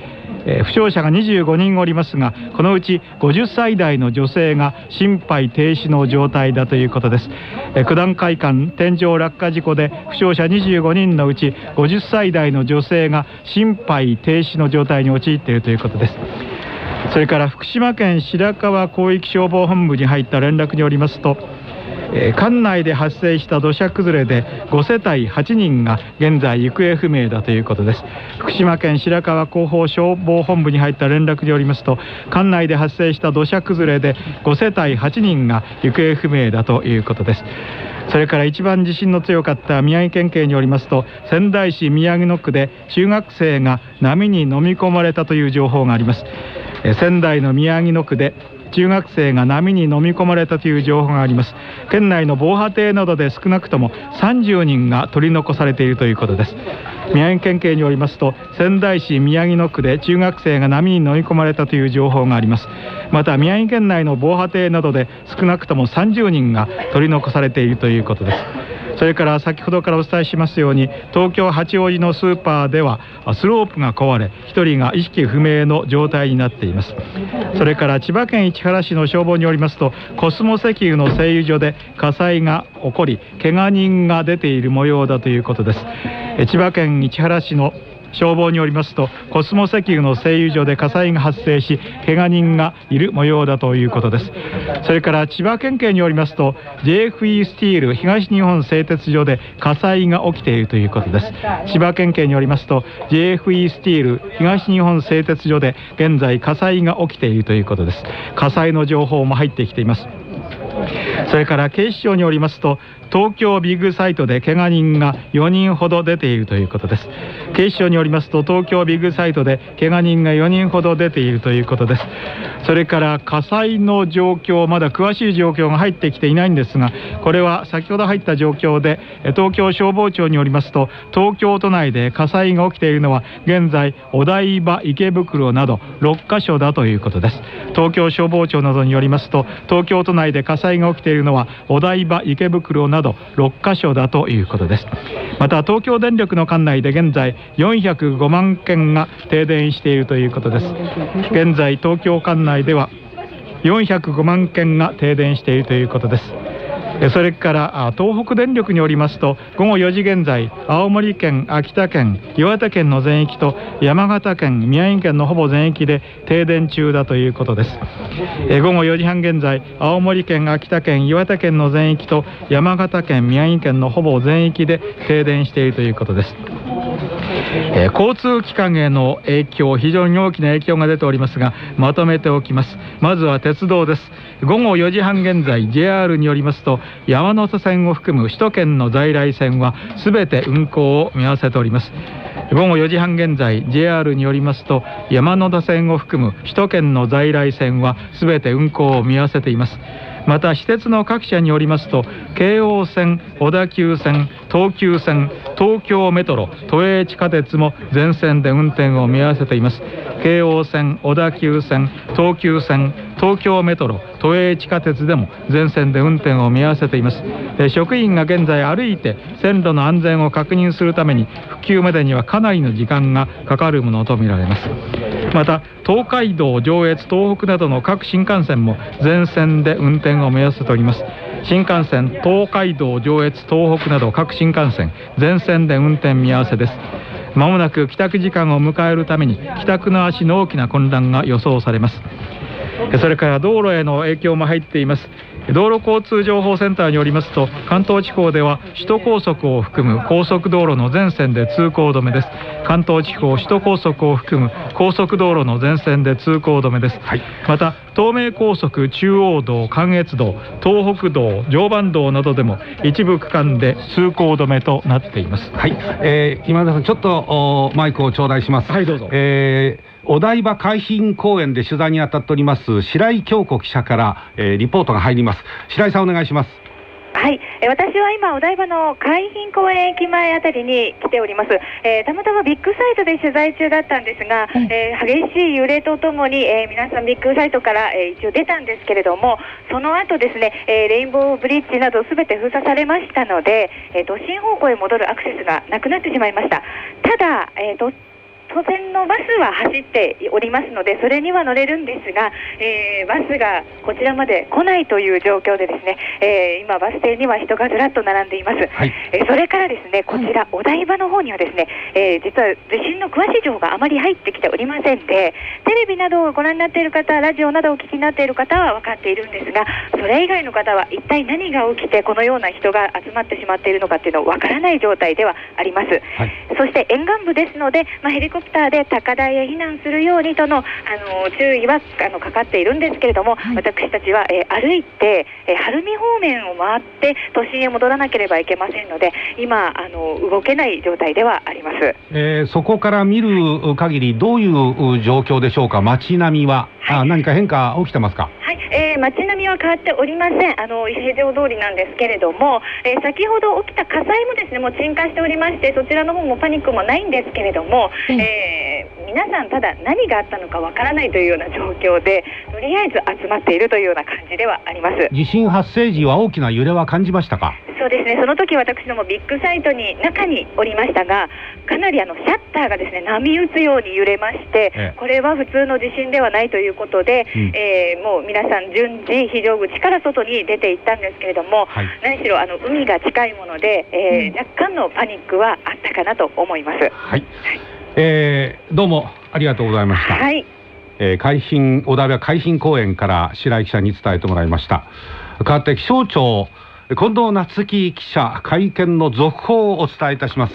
負傷者が25人おりますがこのうち50歳代の女性が心肺停止の状態だということです、九段会館天井落下事故で負傷者25人のうち50歳代の女性が心肺停止の状態に陥っているということです。それから福島県白河広域消防本部に入った連絡によりますとえー、管内で発生した土砂崩れで5世帯8人が現在行方不明だということです。福島県白河広報消防本部に入った連絡によりますと管内で発生した土砂崩れで5世帯8人が行方不明だということです。それから一番地震の強かった宮城県警によりますと仙台市宮城野区で中学生が波に飲み込まれたという情報があります。仙台の宮城野区で中学生が波に飲み込まれたという情報があります。県内の防波堤などで少なくとも30人が取り残されているということです。宮城県警によりますと仙台市宮城野区で中学生が波に飲み込まれたという情報があります。また宮城県内の防波堤などで少なくとも30人が取り残されているということです。それから先ほどからお伝えしますように東京八王子のスーパーではスロープが壊れ1人が意識不明の状態になっています。それから千葉県市原市の消防によりますとコスモ石油の製油所で火災が起こりけが人が出ている模様だということです。千葉県市原市の消防によりますとコスモ石油の製油所で火災が発生し怪我人がいる模様だということです。それから千葉県警によりますと JFE スティール東日本製鉄所で火災が起きているということです。千葉県警によりますと JFE スティール東日本製鉄所で現在火災が起きているということです。火災の情報も入ってきています。それから警視庁によりますと東京ビッグサイトで怪我人が4人ほど出ているということです。警視庁によりますと東京ビッグサイトで怪我人が4人ほど出ているということです。それから火災の状況まだ詳しい状況が入ってきていないんですがこれは先ほど入った状況で東京消防庁によりますと東京都内で火災が起きているのは現在お台場池袋など6カ所だということです。東京消防庁などによりますと東京都内で火災が起きているのはお台場池袋などなど6カ所だということです。また東京電力の管内で現在405万件が停電しているということです。現在東京管内では405万件が停電しているということです。それから東北電力によりますと午後4時現在青森県秋田県岩手県の全域と山形県宮城県のほぼ全域で停電中だということです。午後4時半現在青森県秋田県岩手県の全域と山形県宮城県のほぼ全域で停電しているということです。え、交通機関への影響非常に大きな影響が出ておりますがまとめておきます。まずは鉄道です。午後4時半現在 JR によりますと山手線を含む首都圏の在来線は全て運行を見合わせております。午後4時半現在 JR によりますと山手線を含む首都圏の在来線は全て運行を見合わせています。また私鉄の各社によりますと京王線小田急線東急線東京メトロ都営地下鉄も全線で運転を見合わせています。京王線小田急線東急線東京メトロ都営地下鉄でも全線で運転を見合わせています。職員が現在歩いて線路の安全を確認するために復旧までにはかなりの時間がかかるものとみられます。また東海道上越東北などの各新幹線も全線で運転を目指しております。新幹線東海道上越東北など各新幹線全線で運転見合わせです。まもなく帰宅時間を迎えるために帰宅の足の大きな混乱が予想されます。それから道路への影響も入っています。道路交通情報センターによりますと関東地方では首都高速を含む高速道路の全線で通行止めです。関東地方首都高速を含む高速道路の全線で通行止めです、はい、また東名高速中央道関越道東北道常磐道などでも一部区間で通行止めとなっています。はい、えー、今田さんちょっとマイクを頂戴します。はいどうぞ、えーお台場海浜公園で取材に当たっております白井京子記者から、えー、リポートが入ります。白井さんお願いします。はい、え私は今、お台場の海浜公園駅前あたりに来ております、えー、たまたまビッグサイトで取材中だったんですが、えー、激しい揺れとともに、えー、皆さん、ビッグサイトから、え一応出たんですけれども、その後ですね、えレインボーブリッジなどすべて封鎖されましたので、え都心方向へ戻るアクセスがなくなってしまいました。ただ、え当然のバスは走っておりますのでそれには乗れるんですが、えー、バスがこちらまで来ないという状況でですね、えー、今バス停には人がずらっと並んでいます、はい、えー、それからですねこちら、お台場の方にはですね、えー、実は地震の詳しい情報があまり入ってきておりませんでテレビなどをご覧になっている方ラジオなどをお聞きになっている方は分かっているんですがそれ以外の方は一体何が起きてこのような人が集まってしまっているのかっていうのを分からない状態ではあります、はい、そして沿岸部ですので、まあ、コプターで高台へ避難するようにとのあの注意はあのかかっているんですけれども、はい、私たちは、えー、歩いて、えー、晴海方面を回って都心へ戻らなければいけませんので今あの動けない状態ではあります、えー、そこから見る限りどういう状況でしょうか？街並みは、はい、あ何か変化起きてますか？はい、えー、街並みは変わっておりません。あの平常通りなんですけれども、えー、先ほど起きた火災もですねもう鎮火しておりましてそちらの方もパニックもないんですけれども、うん、えー、皆さんただ何があったのかわからないというような状況でとりあえず集まっているというような感じではあります。地震発生時は大きな揺れは感じましたか？そうですね。その時私どもビッグサイトに中におりましたがかなりあのシャッターがですね波打つように揺れまして、これは普通の地震ではないということで、うん、えー、もう皆さん順次非常口から外に出ていったんですけれども、はい、何しろあの海が近いもので、えー、若干のパニックはあったかなと思います。はい、えー、どうもありがとうございました。はい。えー、海浜小田部海浜公園から白井記者に伝えてもらいました。代わって気象庁近藤夏樹記者会見の続報をお伝えいたします。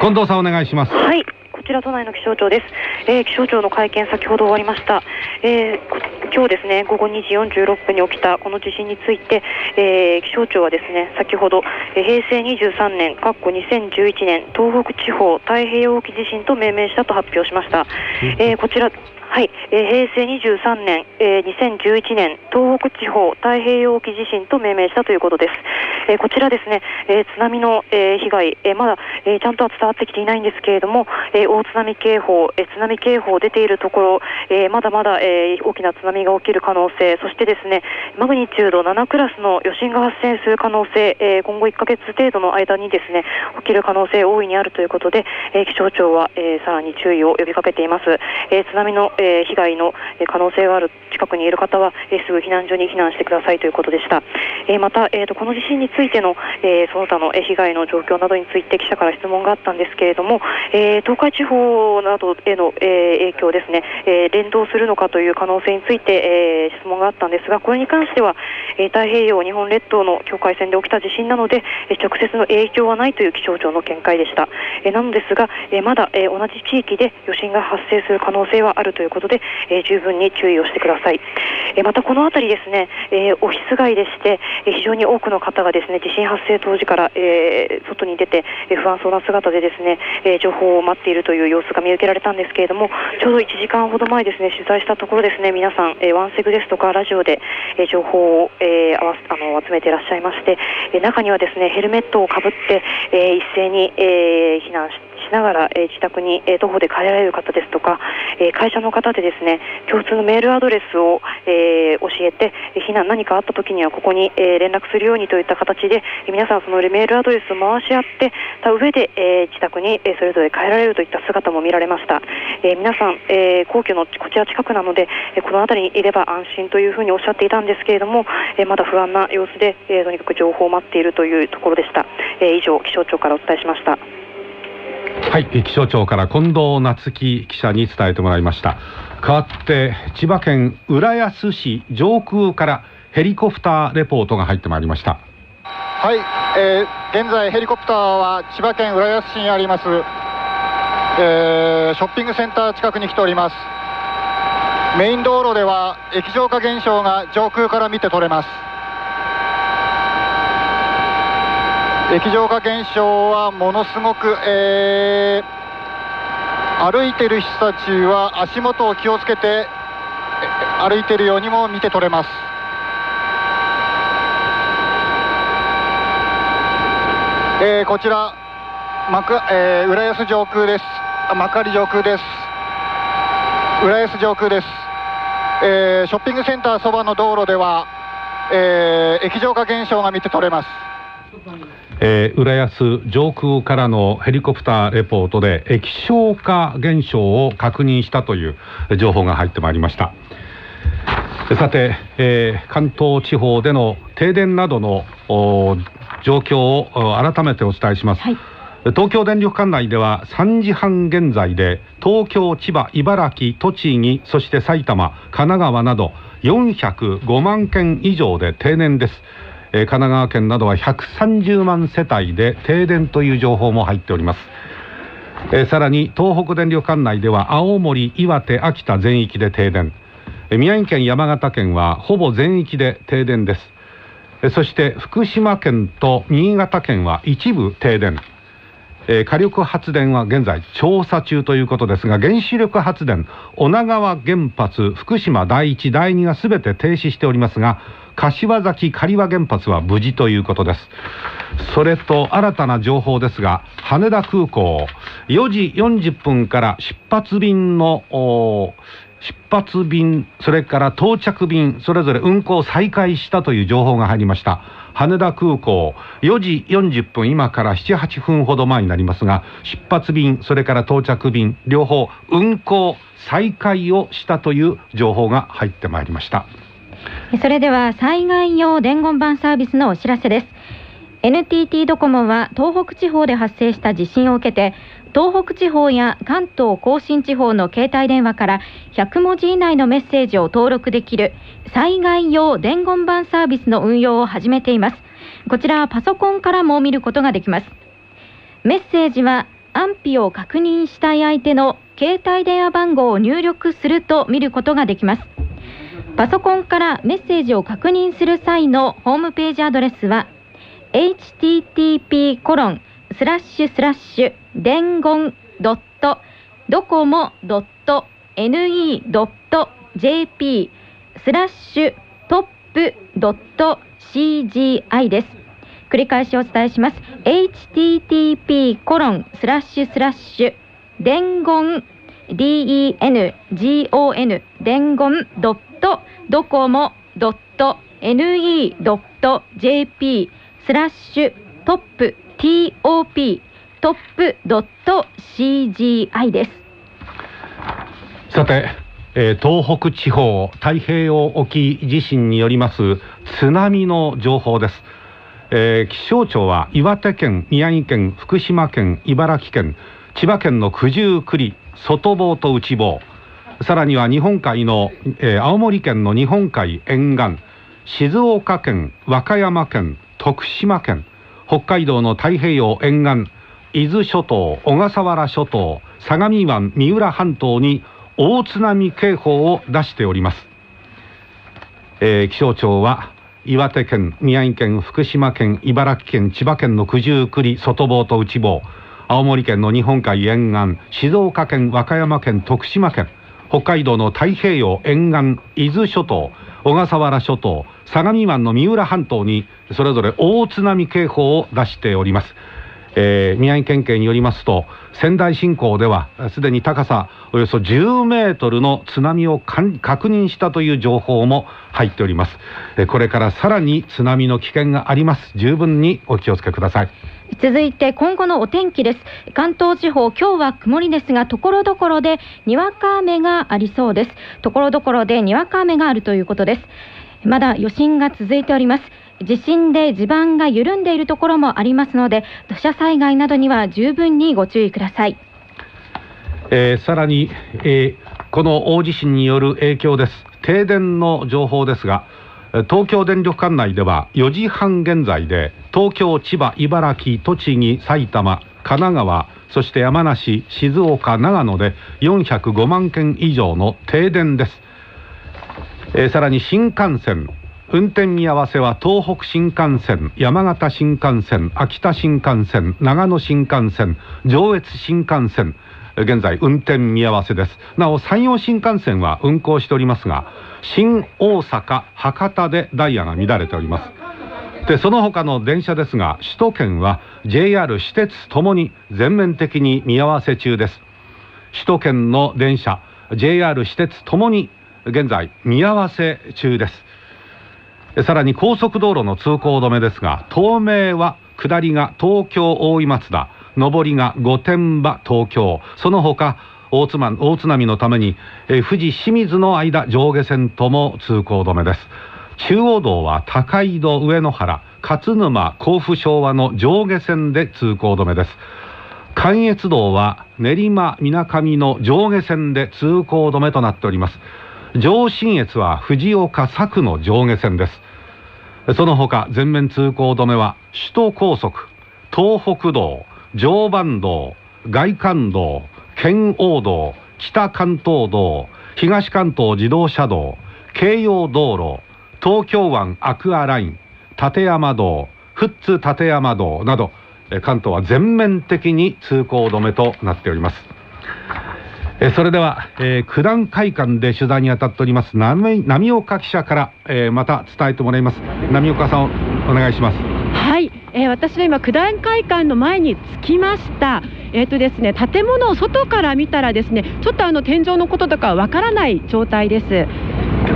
近藤さんお願いします。はい。こちら都内の気象庁です、えー、気象庁の会見先ほど終わりました、えー、今日ですね午後2時46分に起きたこの地震について、えー、気象庁はですね先ほど、え平成23年かっこ2011年東北地方太平洋沖地震と命名したと発表しました、えこちらはい、えー、平成23年、えー、2011年東北地方太平洋沖地震と命名したということです。えー、こちらですね、えー、津波の、えー、被害、えー、まだ、えー、ちゃんとは伝わってきていないんですけれども、えー、大津波警報、えー、津波警報出ているところ、えー、まだまだ、えー、大きな津波が起きる可能性、そしてですね、マグニチュード7クラスの余震が発生する可能性、えー、今後1ヶ月程度の間にですね、起きる可能性大いにあるということで、えー、気象庁は、えー、さらに注意を呼びかけています。えー、津波の、えー、被害の可能性がある近くにいる方は、えー、すぐ避難所に避難してくださいということでした。えー、また、えーと、この地震についての、えー、その他の被害の状況などについて記者から質問があったんですけれども、えー、東海地方などへの、えー、影響ですね、えー、連動するのかという可能性について、えー、質問があったんですが、これに関しては、えー、太平洋、日本列島の境界線で起きた地震なので、えー、直接の影響はないという気象庁の見解でした。えー、なのですが、えー、まだ、えー、同じ地域で余震が発生する可能性はあるといういうことで、え、十分に注意をしてください。え、またこの辺りですね、え、オフィス街でして、え、非常に多くの方がですね地震発生当時から、え、外に出て、え、不安そうな姿でですね、え、情報を待っているという様子が見受けられたんですけれども、ちょうど1時間ほど前ですね取材したところですね皆さん、えー、ワンセグですとかラジオで、え、情報を、えー、あわあの集めていらっしゃいまして、え、中にはですねヘルメットをかぶって、え、一斉に、え、避難してながら、え、自宅に、え、徒歩で帰られる方ですとか、え、会社の方でですね共通のメールアドレスを、え、教えて避難何かあった時にはここに、えー、連絡するようにといった形で皆さんそのメールアドレスを回し合ってた上で、えー、自宅に、え、それぞれ帰られるといった姿も見られました、え、皆さん、えー、皇居のこちら近くなので、え、この辺りにいれば安心というふうにおっしゃっていたんですけれども、え、まだ不安な様子で、え、とにかく情報を待っているというところでした、え、以上気象庁からお伝えしました。はい気象庁から近藤夏樹記者に伝えてもらいました。代わって千葉県浦安市上空からヘリコプターレポートが入ってまいりました。はい、えー、現在ヘリコプターは千葉県浦安市にあります、えー、ショッピングセンター近くに来ております。メイン道路では液状化現象が上空から見て取れます。[LAUGHS] 液状化現象はものすごく、えー、歩いてる人たちは足元を気をつけて歩いてるようにも見て取れます。えー、こちら幕、えー、浦安上空です。幕張上空です。浦安上空です、えー、ショッピングセンターそばの道路では、えー、液状化現象が見て取れます。えー、浦安上空からのヘリコプターレポートで液晶化現象を確認したという情報が入ってまいりました。さて、えー、関東地方での停電などの状況を改めてお伝えします、はい、東京電力管内では3時半現在で東京、千葉、茨城、栃木そして埼玉、神奈川など405万件以上で停電ですえー、神奈川県などは130万世帯で停電という情報も入っております、えー、さらに東北電力管内では青森、岩手、秋田全域で停電、えー、宮城県、山形県はほぼ全域で停電です、えそして福島県と新潟県は一部停電。えー、火力発電は現在調査中ということですが原子力発電女川原発福島第一第二がすべて停止しておりますが柏崎刈羽原発は無事ということですそれと新たな情報ですが羽田空港4時40分から出発便の出発便それから到着便それぞれ運行再開したという情報が入りました羽田空港4時40分今から78分ほど前になりますが出発便それから到着便両方運行再開をしたという情報が入ってまいりました。それでは災害用伝言板サービスのお知らせです。NTT ドコモは東北地方で発生した地震を受けて東北地方や関東甲信地方の携帯電話から100文字以内のメッセージを登録できる災害用伝言板サービスの運用を始めています。こちらはパソコンからも見ることができます。メッセージは安否を確認したい相手の携帯電話番号を入力すると見ることができます。パソコンからメッセージを確認する際のホームページアドレスは http コロンスラッシュスラッシュ伝言ドットドコモドット ne ドット jp スラッシュトップドット cgi です。繰り返しお伝えします。http コロンスラッシュスラッシュ伝言 dengon 伝言ドットドコモドット ne ドット jp スラッシュトップ top トップドット cgi です。さて、えー、東北地方太平洋沖地震によります津波の情報です、えー、気象庁は岩手県宮城県福島県茨城県千葉県の九十九里外房と内房。さらには日本海の、えー、青森県の日本海沿岸。静岡県和歌山県徳島県。北海道の太平洋沿岸。伊豆諸島小笠原諸島。相模湾三浦半島に大津波警報を出しております、えー、気象庁は岩手県宮城県福島県茨城県千葉県の九十九里外房と内房。青森県の日本海沿岸静岡県和歌山県徳島県北海道の太平洋沿岸伊豆諸島小笠原諸島相模湾の三浦半島にそれぞれ大津波警報を出しております。えー、宮城県警によりますと仙台新港ではすでに高さおよそ10メートルの津波を確認したという情報も入っております、えー、これからさらに津波の危険があります。十分にお気をつけください。続いて今後のお天気です。関東地方今日は曇りですがところどころでにわか雨がありそうです。ところどころでにわか雨があるということです。まだ余震が続いております。地震で地盤が緩んでいるところもありますので土砂災害などには十分にご注意ください、えー、さらに、えー、この大地震による影響です。停電の情報ですが東京電力管内では4時半現在で東京、千葉、茨城、栃木、埼玉、神奈川そして山梨、静岡、長野で405万件以上の停電です、えー、さらに新幹線運転見合わせは東北新幹線、山形新幹線、秋田新幹線、長野新幹線、上越新幹線、現在運転見合わせです。なお山陽新幹線は運行しておりますが、新大阪、博多でダイヤが乱れております。で、その他の電車ですが、首都圏は JR 私鉄ともに全面的に見合わせ中です。首都圏の電車、JR 私鉄ともに現在見合わせ中です。さらに高速道路の通行止めですが東名は下りが東京大井松田上りが御殿場東京その他大津大津波のために、え富士清水の間上下線とも通行止めです中央道は高井戸上野原勝沼甲府昭和の上下線で通行止めです。関越道は練馬みなかみの上下線で通行止めとなっております。上信越は藤岡佐久の上下線です。その他全面通行止めは首都高速東北道常磐道外環道県央道北関東道東関東自動車道京葉道路東京湾アクアライン立山道富津立山道など関東は全面的に通行止めとなっております。えそれでは、えー、九段会館で取材に当たっております波岡記者から、えー、また伝えてもらいます。波岡さんお願いします。えー、私は今九段会館の前に着きました。えーとですね、建物を外から見たらですねちょっとあの天井のこととかわからない状態です。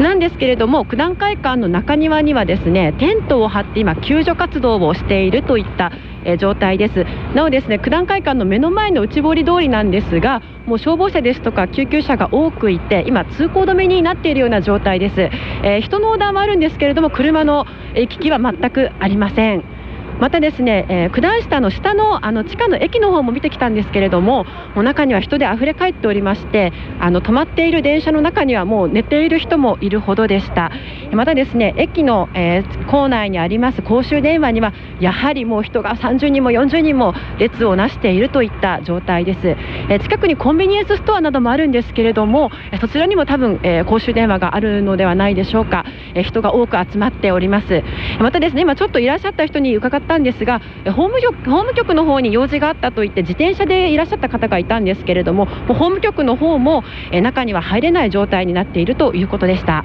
なんですけれども九段会館の中庭にはですねテントを張って今救助活動をしているといったえ状態です。なおですね九段会館の目の前の内堀通りなんですがもう消防車ですとか救急車が多くいて今通行止めになっているような状態です、えー、人の横断はあるんですけれども車の行き来は全くありません。またですね、えー、九段下の下のあの地下の駅の方も見てきたんですけれども、もう中には人で溢れ返っておりまして、あの止まっている電車の中にはもう寝ている人もいるほどでした。またですね、駅の、えー、構内にあります公衆電話には、やはりもう人が30人も40人も列をなしているといった状態です。えー、近くにコンビニエンスストアなどもあるんですけれども、そちらにも多分、えー、公衆電話があるのではないでしょうか。えー、人が多く集まっております。またですね、今ちょっといらっしゃった人に伺ったんですが、法務局法務局の方に用事があったといって自転車でいらっしゃった方がいたんですけれども、法務局の方も、中には入れない状態になっているということでした。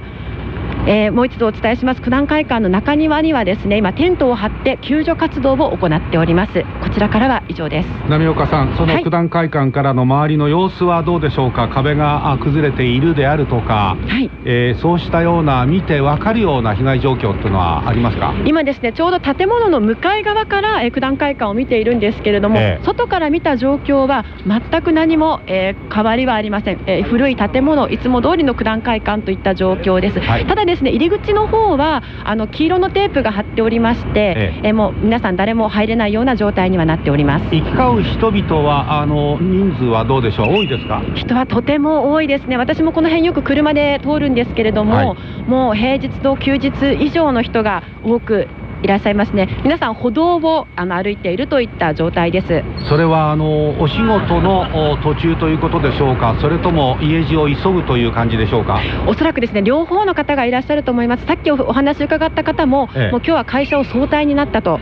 えー、もう一度お伝えします。九段会館の中庭にはですね今テントを張って救助活動を行っております。こちらからは以上です。波岡さんその九段会館からの周りの様子はどうでしょうか、はい、壁が崩れているであるとか、はい。えー、そうしたような見て分かるような被害状況っていうのはありますか？今ですねちょうど建物の向かい側から、えー、九段会館を見ているんですけれども、えー、外から見た状況は全く何も、えー、変わりはありません、えー、古い建物いつも通りの九段会館といった状況です、はい、ただですね入り口の方はあの黄色のテープが貼っておりまして、ええ。もう皆さん誰も入れないような状態にはなっております。行き交う人々はあの人数はどうでしょう？多いですか？人はとても多いですね。私もこの辺よく車で通るんですけれども、はい、もう平日と休日以上の人が多くいらっしゃいますね。皆さん歩道をあの歩いているといった状態です。それはあのお仕事の途中ということでしょうか？それとも家路を急ぐという感じでしょうか？おそらくですね両方の方がいらっしゃると思います。さっきお話伺った方も、ええ、もう今日は会社を早退になったと。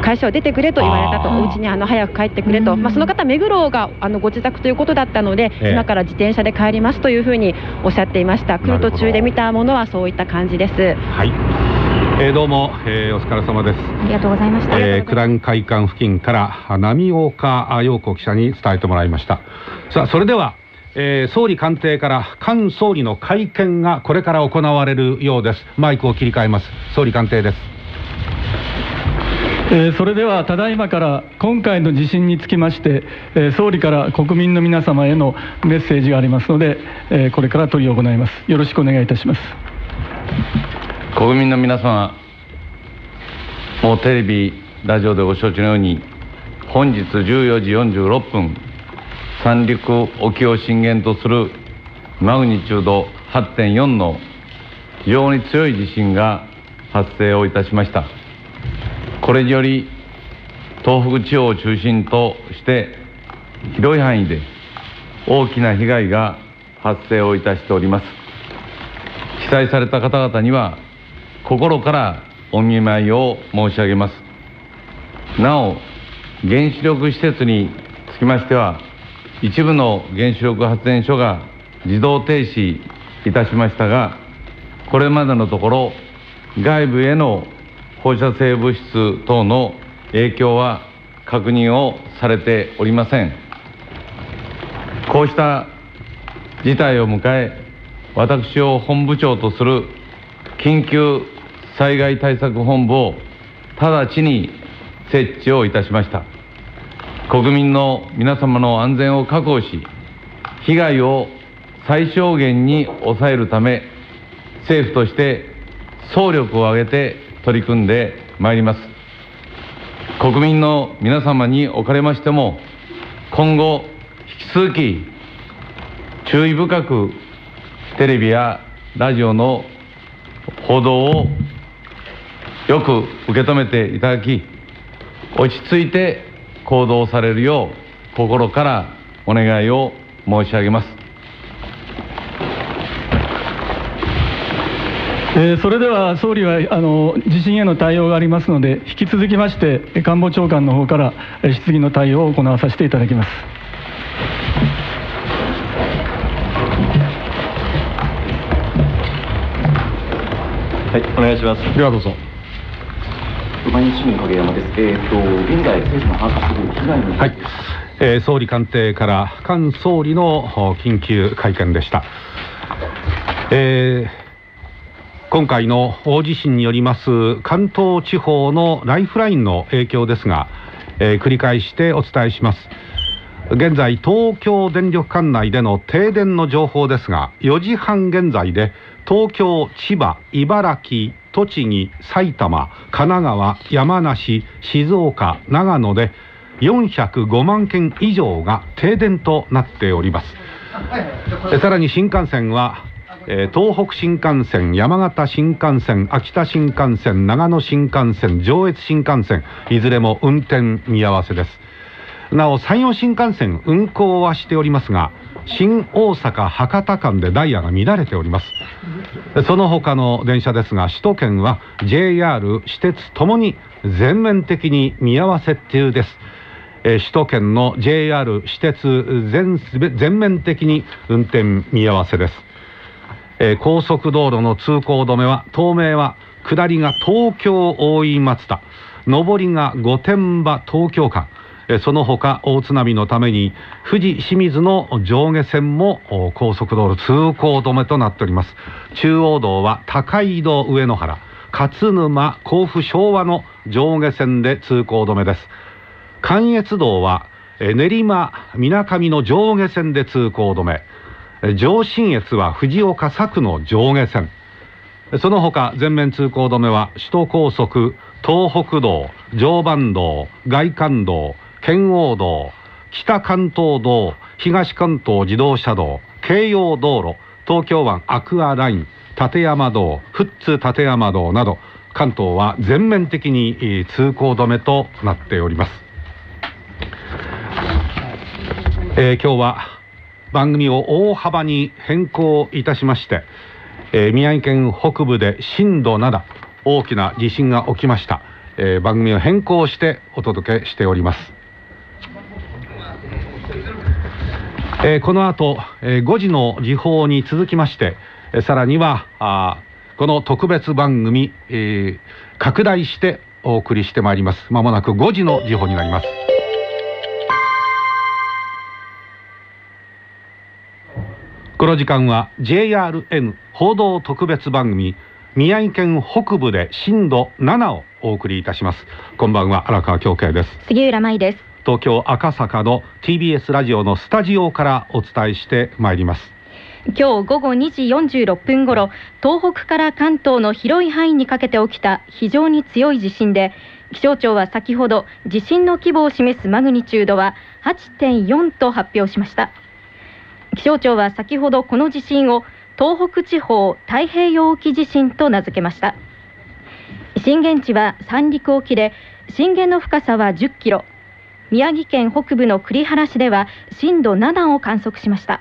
会社を出てくれと言われたと、お家にあの早く帰ってくれと、まあ、その方、目黒があのご自宅ということだったので、ええ、今から自転車で帰りますというふうにおっしゃっていました、来る途中で見たものはそういった感じです。はいえー、どうも、えー、お疲れ様です。ありがとうございました。えー、九段会館付近から波岡陽子記者に伝えてもらいました。さあ、それでは、えー、総理官邸から菅総理の会見がこれから行われるようです。マイクを切り替えます。総理官邸です。えー、それではただいまから今回の地震につきまして、えー、総理から国民の皆様へのメッセージがありますので、えー、これから取り行います。よろしくお願いいたします。国民の皆様、もうテレビ、ラジオでご承知のように、本日14時46分、三陸沖を震源とするマグニチュード8.4の非常に強い地震が発生をいたしました。これにより、東北地方を中心として広い範囲で大きな被害が発生をいたしております。被災された方々には心からお見舞いを申し上げます。なお原子力施設につきましては一部の原子力発電所が自動停止いたしましたがこれまでのところ外部への放射性物質等の影響は確認をされておりません。こうした事態を迎え私を本部長とする緊急災害対策本部を直ちに設置をいたしました。国民の皆様の安全を確保し被害を最小限に抑えるため政府として総力を挙げて取り組んでまいります。国民の皆様におかれましても今後引き続き注意深くテレビやラジオの報道をよく受け止めていただき落ち着いて行動されるよう心からお願いを申し上げます。えーそれでは総理はあの地震への対応がありますので引き続きまして官房長官の方から質疑の対応を行わさせていただきます。はい、お願いします。ではどうぞ。毎日新聞影山です。えっ、と現在政府の把握する被害のはい、えー総理官邸から菅総理のお緊急会見でした、えー今回の大地震によります関東地方のライフラインの影響ですが、えー繰り返してお伝えします現在東京電力管内での停電の情報ですが4時半現在で東京、千葉、茨城、栃木、埼玉、神奈川、山梨、静岡、長野で405万件以上が停電となっております。さらに新幹線は、え東北新幹線、山形新幹線、秋田新幹線、長野新幹線、上越新幹線いずれも運転見合わせです。なお山陽新幹線運行はしておりますが新大阪博多間でダイヤが乱れております。その他の電車ですが首都圏は JR 私鉄ともに全面的に見合わせ中です。首都圏の JR 私鉄全全面的に運転見合わせです。え高速道路の通行止めは東名は下りが東京大井松田。上りが御殿場東京間。その他大津波のために富士清水の上下線も高速道路通行止めとなっております。中央道は高井戸上野原勝沼甲府昭和の上下線で通行止めです。関越道はえー練馬みなかみの上下線で通行止め。えー上信越は藤岡佐久の上下線。その他全面通行止めは首都高速東北道常磐道外環道圏央道北関東道東関東自動車道京葉道路東京湾アクアライン立山道富津立山道など関東は全面的に通行止めとなっております。えー今日は番組を大幅に変更いたしまして、えー宮城県北部で震度7大きな地震が起きました、えー番組を変更してお届けしております、えーこの後、えー5時の時報に続きまして、えーさらにはあこの特別番組、えー拡大してお送りしてまいります。まもなく5時の時報になります。この時間は JRN 報道特別番組宮城県北部で震度7をお送りいたします。こんばんは荒川京慶です。杉浦舞です。東京赤坂の TBS ラジオのスタジオからお伝えしてまいります。今日午後2時46分ごろ東北から関東の広い範囲にかけて起きた非常に強い地震で気象庁は先ほど地震の規模を示すマグニチュードは8.4と発表しました。気象庁は先ほどこの地震を東北地方太平洋沖地震と名付けました。震源地は三陸沖で震源の深さは10キロ。宮城県北部の栗原市では震度7を観測しました。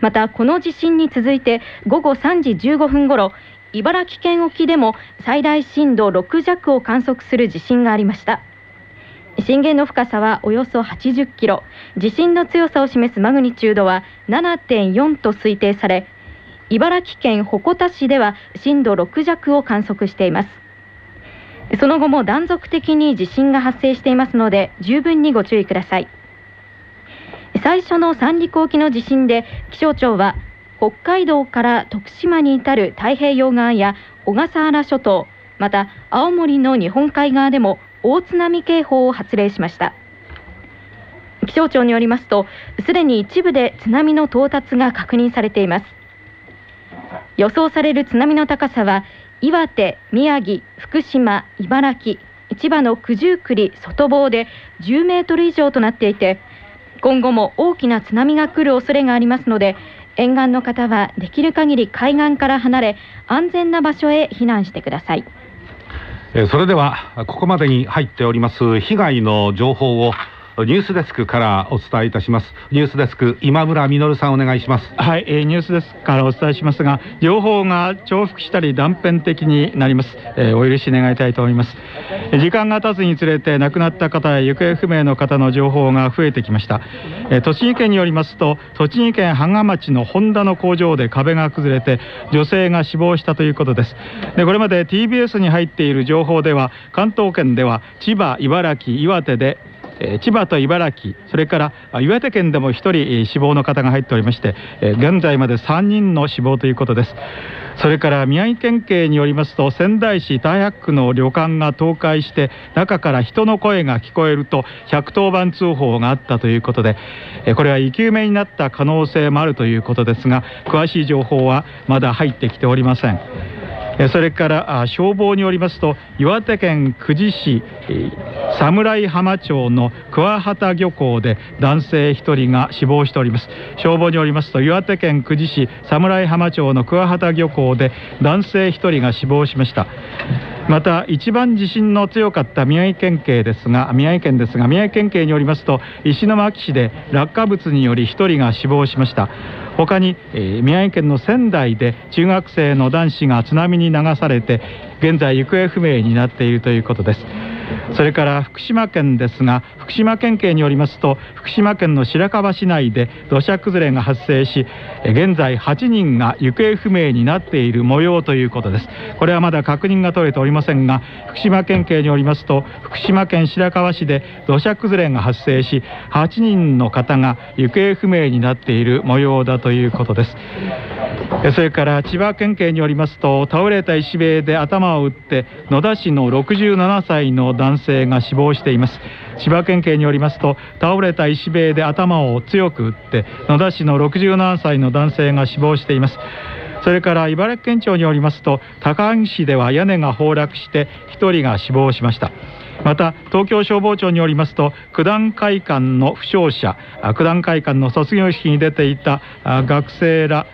またこの地震に続いて午後3時15分ごろ茨城県沖でも最大震度6弱を観測する地震がありました。震源の深さはおよそ80キロ。地震の強さを示すマグニチュードは7.4と推定され茨城県鉾田市では震度6弱を観測しています。その後も断続的に地震が発生していますので十分にご注意ください。最初の三陸沖の地震で気象庁は北海道から徳島に至る太平洋側や小笠原諸島また青森の日本海側でも大津波警報を発令しました。気象庁によりますとすでに一部で津波の到達が確認されています。予想される津波の高さは岩手、宮城、福島、茨城、千葉の九十九里外房で10メートル以上となっていて今後も大きな津波が来る恐れがありますので沿岸の方はできる限り海岸から離れ安全な場所へ避難してください。それではここまでに入っております被害の情報をニュースデスクからお伝えいたします。ニュースデスク今村実さんお願いします。はい、えー、ニュースデスクからお伝えしますが情報が重複したり断片的になります、えー、お許し願いたいと思います。時間が経つにつれて亡くなった方や行方不明の方の情報が増えてきました、えー、栃木県によりますと栃木県芳賀町のホンダの工場で壁が崩れて女性が死亡したということです。でこれまで TBS に入っている情報では関東圏では千葉茨城岩手で千葉と茨城それから岩手県でも1人死亡の方が入っておりまして現在まで3人の死亡ということです。それから宮城県警によりますと仙台市太白区の旅館が倒壊して中から人の声が聞こえると110番通報があったということでこれは生き埋めになった可能性もあるということですが詳しい情報はまだ入ってきておりません。それから消防によりますと岩手県久慈市侍浜町の桑畑漁港で男性1人が死亡しております。消防によりますと岩手県久慈市侍浜町の桑畑漁港で男性1人が死亡しました。また一番地震の強かった宮城県警ですが宮城県ですが宮城県警によりますと石巻市で落下物により1人が死亡しました。他に、えー、宮城県の仙台で中学生の男子が津波に流されて現在行方不明になっているということです。それから福島県ですが福島県警によりますと福島県の白河市内で土砂崩れが発生し現在8人が行方不明になっている模様ということです。これはまだ確認が取れておりませんが福島県警によりますと福島県白河市で土砂崩れが発生し8人の方が行方不明になっている模様だということです。それから千葉県警によりますと倒れた石塀で頭を打って野田市の67歳の男性が死亡しています。千葉県警によりますと倒れた石塀で頭を強く打って野田市の67歳の男性が死亡しています。それから茨城県庁によりますと高萩市では屋根が崩落して1人が死亡しました。また東京消防庁によりますと九段会館の負傷者九段会館の卒業式に出ていた学生ら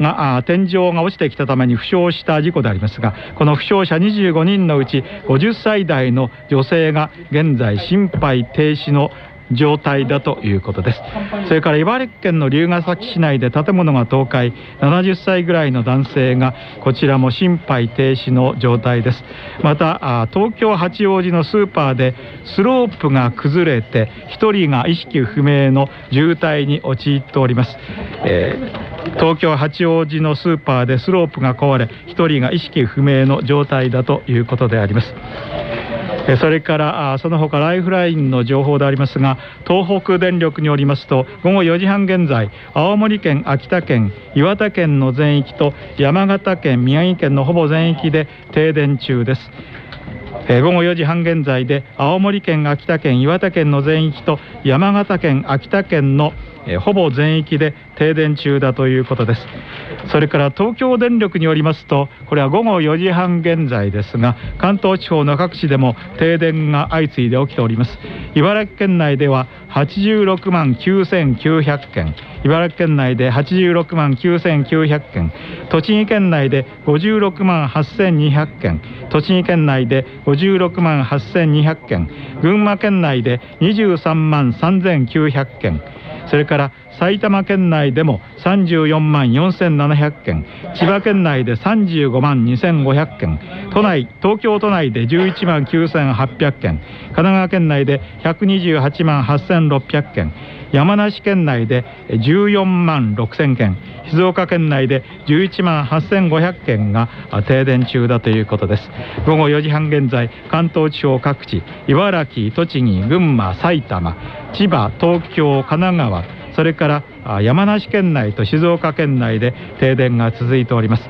が天井が落ちてきたために負傷した事故でありますがこの負傷者25人のうち50歳代の女性が現在心肺停止の状態だということです。それから茨城県の龍ケ崎市内で建物が倒壊。70歳ぐらいの男性がこちらも心肺停止の状態です。また東京八王子のスーパーでスロープが崩れて1人が意識不明の渋滞に陥っております、えー、東京八王子のスーパーでスロープが壊れ1人が意識不明の状態だということであります。それからその他ライフラインの情報でありますが東北電力によりますと午後4時半現在青森県秋田県岩手県の全域と山形県宮城県のほぼ全域で停電中です。午後4時半現在で青森県秋田県岩手県の全域と山形県秋田県のほぼ全域で停電中だということです。それから東京電力によりますとこれは午後4時半現在ですが関東地方の各地でも停電が相次いで起きております。茨城県内では86万9900件茨城県内で86万9900件栃木県内で56万8200件栃木県内で56万8200件群馬県内で23万3900件それから埼玉県内でも34万4700件千葉県内で35万2500件都内東京都内で11万9800件神奈川県内で128万8600件山梨県内で14万6000件静岡県内で11万8500件が停電中だということです。午後4時半現在関東地方各地茨城栃木群馬埼玉千葉東京神奈川それから山梨県内と静岡県内で停電が続いております。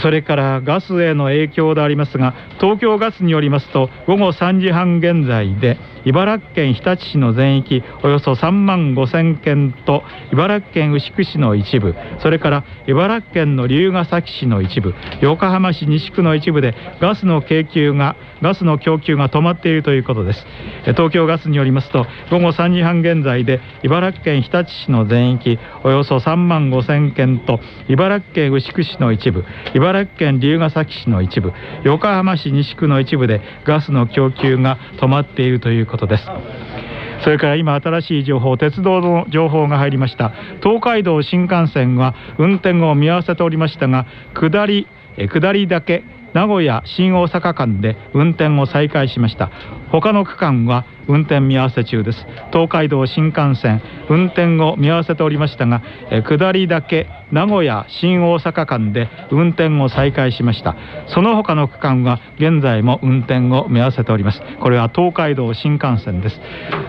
それからガスへの影響でありますが東京ガスによりますと午後3時半現在で茨城県日立市の全域およそ3万5千件と茨城県牛久市の一部それから茨城県の龍ケ崎市の一部横浜市西区の一部でガスの供給がガスの供給が止まっているということです。東京ガスによりますと午後3時半現在で茨城県日立市の全域およそ3万5千件と茨城県牛久市の一部茨城県龍ケ崎市の一部横浜市西区の一部でガスの供給が止まっているということです。それから今新しい情報鉄道の情報が入りました。東海道新幹線は運転を見合わせておりましたが下りえ下りだけ名古屋新大阪間で運転を再開しました。他の区間は運転見合わせ中です。東海道新幹線運転を見合わせておりましたがえ下りだけ名古屋新大阪間で運転を再開しました。その他の区間は現在も運転を見合わせております。これは東海道新幹線です。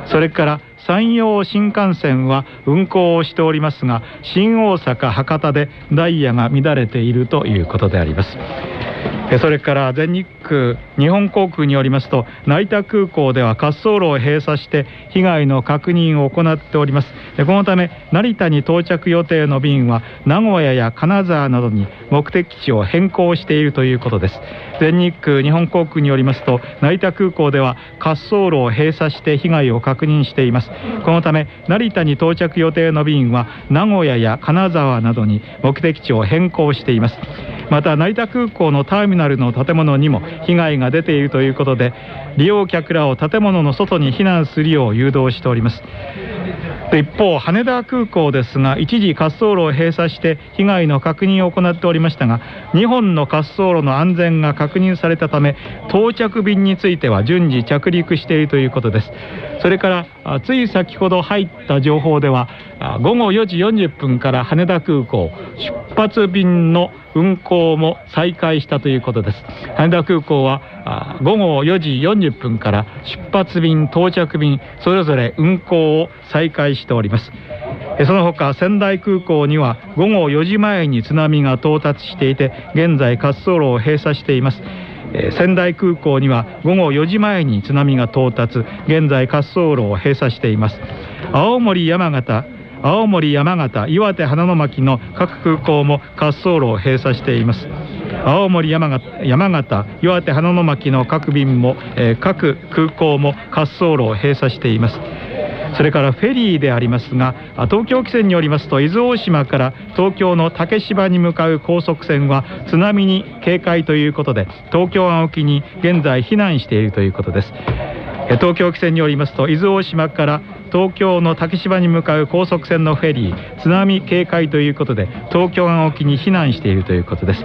それから山陽新幹線は運行をしておりますが新大阪博多でダイヤが乱れているということであります。それから全日空日本航空によりますと成田空港では滑走路を閉鎖して被害の確認を行っております。でこのため成田に到着予定の便は名古屋や金沢などに目的地を変更しているということです。全日空日本航空によりますと成田空港では滑走路を閉鎖して被害を確認しています。このため成田に到着予定の便は名古屋や金沢などに目的地を変更しています。また成田空港のターミナルの建物にも被害が出ているということで利用客らを建物の外に避難するよう誘導しております。一方羽田空港ですが一時滑走路を閉鎖して被害の確認を行っておりましたが2本の滑走路の安全が確認されたため到着便については順次着陸しているということです。それからつい先ほど入った情報では午後4時40分から羽田空港出発便の運航も再開したということです。羽田空港は午後4時40分から出発便到着便それぞれ運航を再開しております。その他仙台空港には午後4時前に津波が到達していて現在滑走路を閉鎖しています。仙台空港には午後4時前に津波が到達現在滑走路を閉鎖しています。青森山形青森山形岩手花の巻の各空港も滑走路を閉鎖しています。青森山形山形岩手花の巻の各便も、えー各空港も滑走路を閉鎖しています。それからフェリーでありますが東京汽船によりますと伊豆大島から東京の竹芝に向かう高速船は津波に警戒ということで東京湾沖に現在避難しているということです。東京汽船によりますと伊豆大島から東京の竹芝に向かう高速船のフェリー津波警戒ということで東京湾沖に避難しているということです。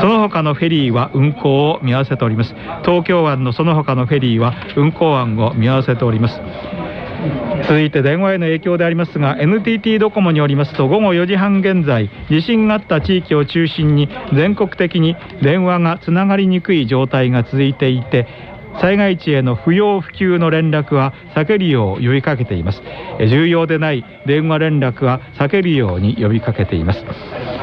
その他のフェリーは運航を見合わせております。東京湾のその他のフェリーは運航案を見合わせております。続いて電話への影響でありますが NTT ドコモによりますと午後4時半現在地震があった地域を中心に全国的に電話がつながりにくい状態が続いていて災害地への不要不急の連絡は避けるよう呼びかけています。重要でない電話連絡は避けるように呼びかけています。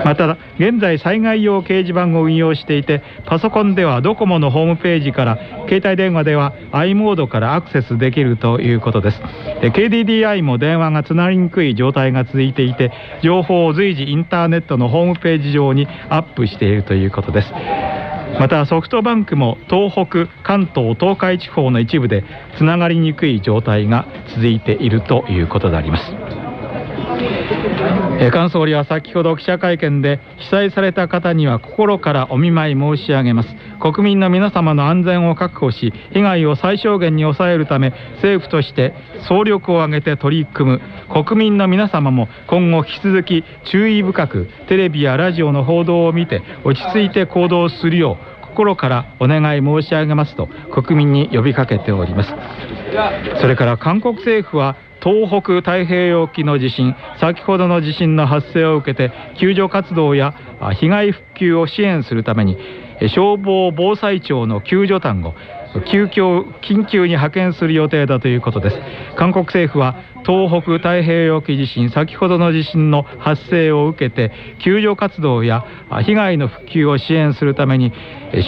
また現在災害用掲示板を運用していてパソコンではドコモのホームページから携帯電話では i モードからアクセスできるということです。KDDI も電話がつながりにくい状態が続いていて情報を随時インターネットのホームページ上にアップしているということです。またソフトバンクも東北関東東海地方の一部でつながりにくい状態が続いているということであります。菅総理は先ほど記者会見で被災された方には心からお見舞い申し上げます。国民の皆様の安全を確保し被害を最小限に抑えるため政府として総力を挙げて取り組む国民の皆様も今後引き続き注意深くテレビやラジオの報道を見て落ち着いて行動するよう心からお願い申し上げますと国民に呼びかけております。それから韓国政府は東北太平洋沖の地震先ほどの地震の発生を受けて救助活動や被害復旧を支援するために消防防災庁の救助隊を急遽緊急に派遣する予定だということです。韓国政府は東北太平洋沖地震先ほどの地震の発生を受けて救助活動や被害の復旧を支援するために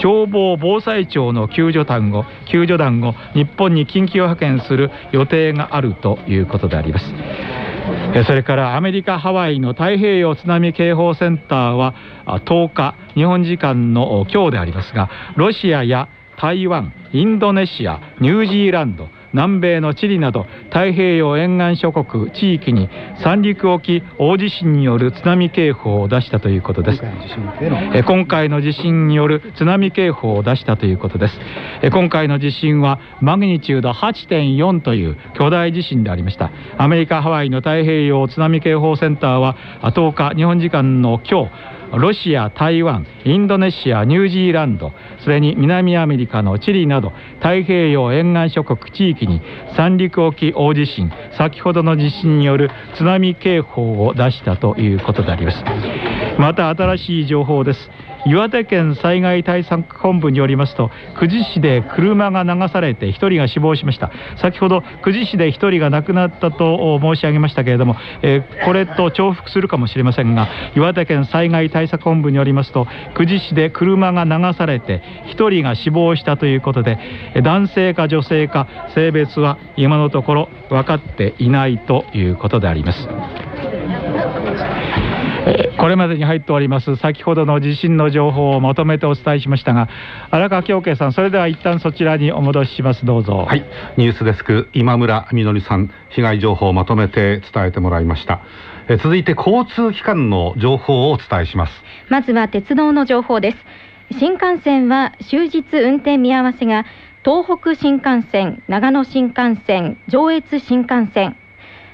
消防防災庁の救助団を救助団を日本に緊急派遣する予定があるということであります。それからアメリカ・ハワイの太平洋津波警報センターは10日日本時間の今日でありますがロシアや台湾インドネシアニュージーランド南米のチリなど太平洋沿岸諸国地域に三陸沖大地震による津波警報を出したということです。今回の地震による津波警報を出したということです。今回の地震はマグニチュード8.4という巨大地震でありました。アメリカハワイの太平洋津波警報センターは10日日本時間の今日ロシア、台湾、インドネシア、ニュージーランド、それに南アメリカのチリなど太平洋沿岸諸国地域に三陸沖大地震、先ほどの地震による津波警報を出したということであります。また新しい情報です。岩手県災害対策本部によりますと久慈市で車が流されて1人が死亡しました先ほど久慈市で1人が亡くなったと申し上げましたけれども、えー、これと重複するかもしれませんが岩手県災害対策本部によりますと久慈市で車が流されて1人が死亡したということで男性か女性か性別は今のところ分かっていないということであります。これまでに入っております先ほどの地震の情報をまとめてお伝えしましたが荒川京慶さんそれでは一旦そちらにお戻しします。どうぞ。はい。ニュースデスク今村みのりさん被害情報をまとめて伝えてもらいました。え続いて交通機関の情報をお伝えします。まずは鉄道の情報です。新幹線は終日運転見合わせが東北新幹線長野新幹線上越新幹線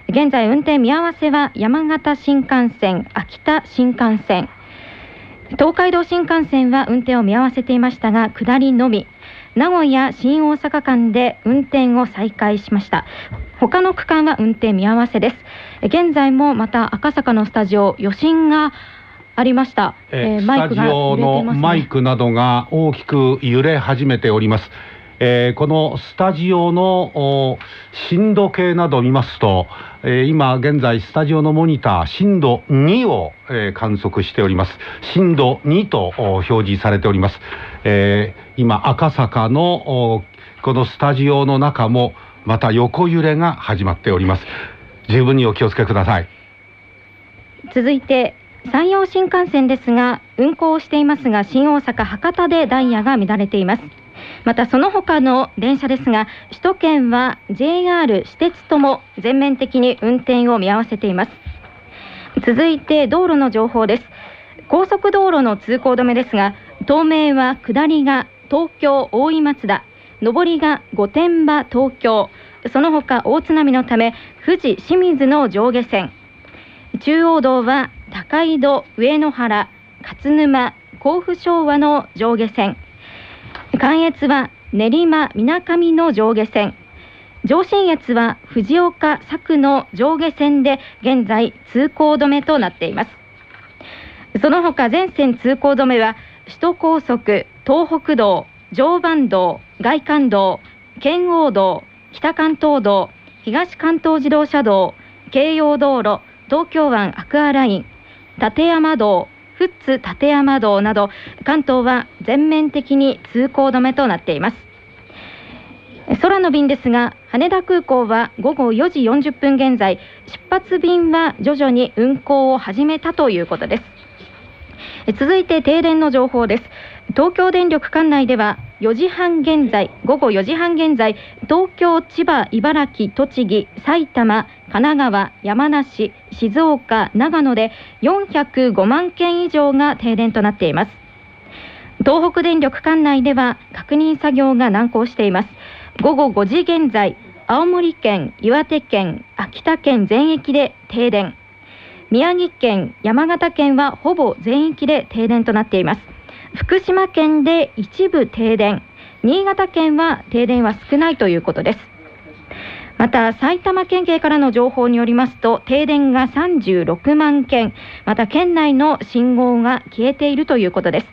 現在運転見合わせは山形新幹線、秋田新幹線、東海道新幹線は運転を見合わせていましたが下りのみ。名古屋新大阪間で運転を再開しました。他の区間は運転見合わせです。現在もまた赤坂のスタジオ余震がありました、えー、マイクが、のマイクなどが大きく揺れ始めておりますえー、このスタジオの震度計などを見ますと、えー、今現在スタジオのモニター震度2を、えー、観測しております。震度2と表示されております、えー、今赤坂のこのスタジオの中もまた横揺れが始まっております。十分にお気をつけください。続いて山陽新幹線ですが運行していますが新大阪博多でダイヤが乱れています。またその他の電車ですが首都圏は JR 私鉄とも全面的に運転を見合わせています。続いて道路の情報です。高速道路の通行止めですが東名は下りが東京大井松田上りが御殿場東京その他大津波のため富士清水の上下線中央道は高井戸上野原勝沼甲府昭和の上下線関越は練馬みなかみの上下線。上信越は藤岡佐久の上下線で現在通行止めとなっています。その他全線通行止めは首都高速東北道常磐道外環道圏央道北関東道東関東自動車道京葉道路東京湾アクアライン立山道富津立山道など関東は全面的に通行止めとなっています。空の便ですが羽田空港は午後4時40分現在出発便は徐々に運航を始めたということです。続いて停電の情報です。東京電力管内では4時半現在午後4時半現在東京、千葉、茨城、栃木、埼玉、神奈川、山梨、静岡、長野で405万件以上が停電となっています。東北電力管内では確認作業が難航しています。午後5時現在青森県、岩手県、秋田県全域で停電。宮城県、山形県はほぼ全域で停電となっています。福島県で一部停電。新潟県は停電は少ないということです。また埼玉県警からの情報によりますと停電が36万件また県内の信号が消えているということです。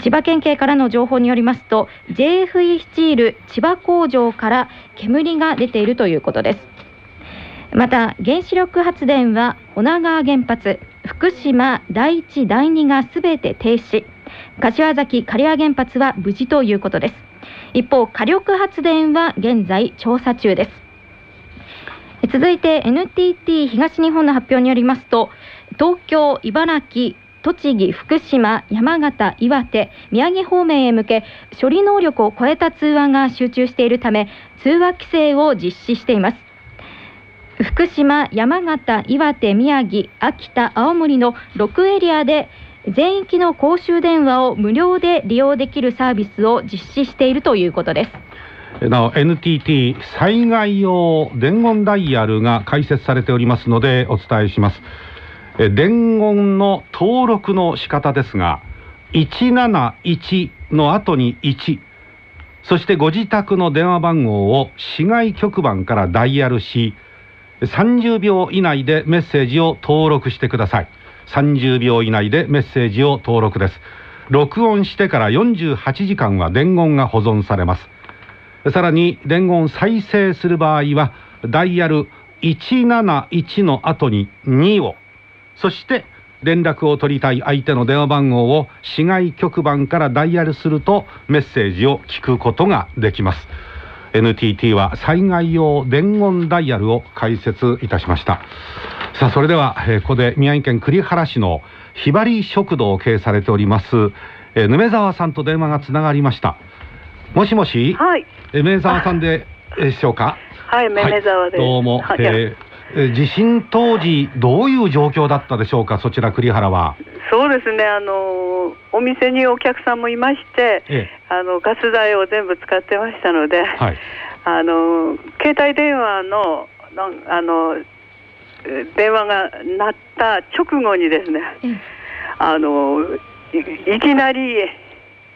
千葉県警からの情報によりますと JFE スチール千葉工場から煙が出ているということです。また原子力発電は女川原発福島第一第二がすべて停止。柏崎刈羽原発は無事ということです。一方火力発電は現在調査中です。続いて NTT 東日本の発表によりますと東京、茨城、栃木、福島、山形、岩手、宮城方面へ向け処理能力を超えた通話が集中しているため通話規制を実施しています。福島、山形、岩手、宮城、秋田、青森の6エリアで全域の公衆電話を無料で利用できるサービスを実施しているということです。なお NTT 災害用伝言ダイヤルが開設されておりますのでお伝えします。え伝言の登録の仕方ですが171の後に1そしてご自宅の電話番号を市外局番からダイヤルし30秒以内でメッセージを登録してください。30秒以内でメッセージを登録です。録音してから48時間は伝言が保存されます。さらに伝言再生する場合はダイヤル171の後に2をそして連絡を取りたい相手の電話番号を市外局番からダイヤルするとメッセージを聞くことができます。NTT は災害用伝言ダイヤルを開設いたしました。さあそれでは、えー、ここで宮城県栗原市のひばり食堂を経営されております、えー、ヌ沢さんと電話がつながりました。もしもし？はい。え梅沢さんでしょうか？はいめめ沢です、はい、どうも、はい。えー地震当時どういう状況だったでしょうか？そちら栗原は。そうですね。あのお店にお客さんもいまして、ええ。あのガス代を全部使ってましたので、はい。あの携帯電話のあのえ電話が鳴った直後にですね、あのいいきなり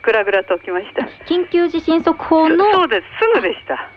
ぐらぐらときました。緊急地震速報のそうですすぐでした。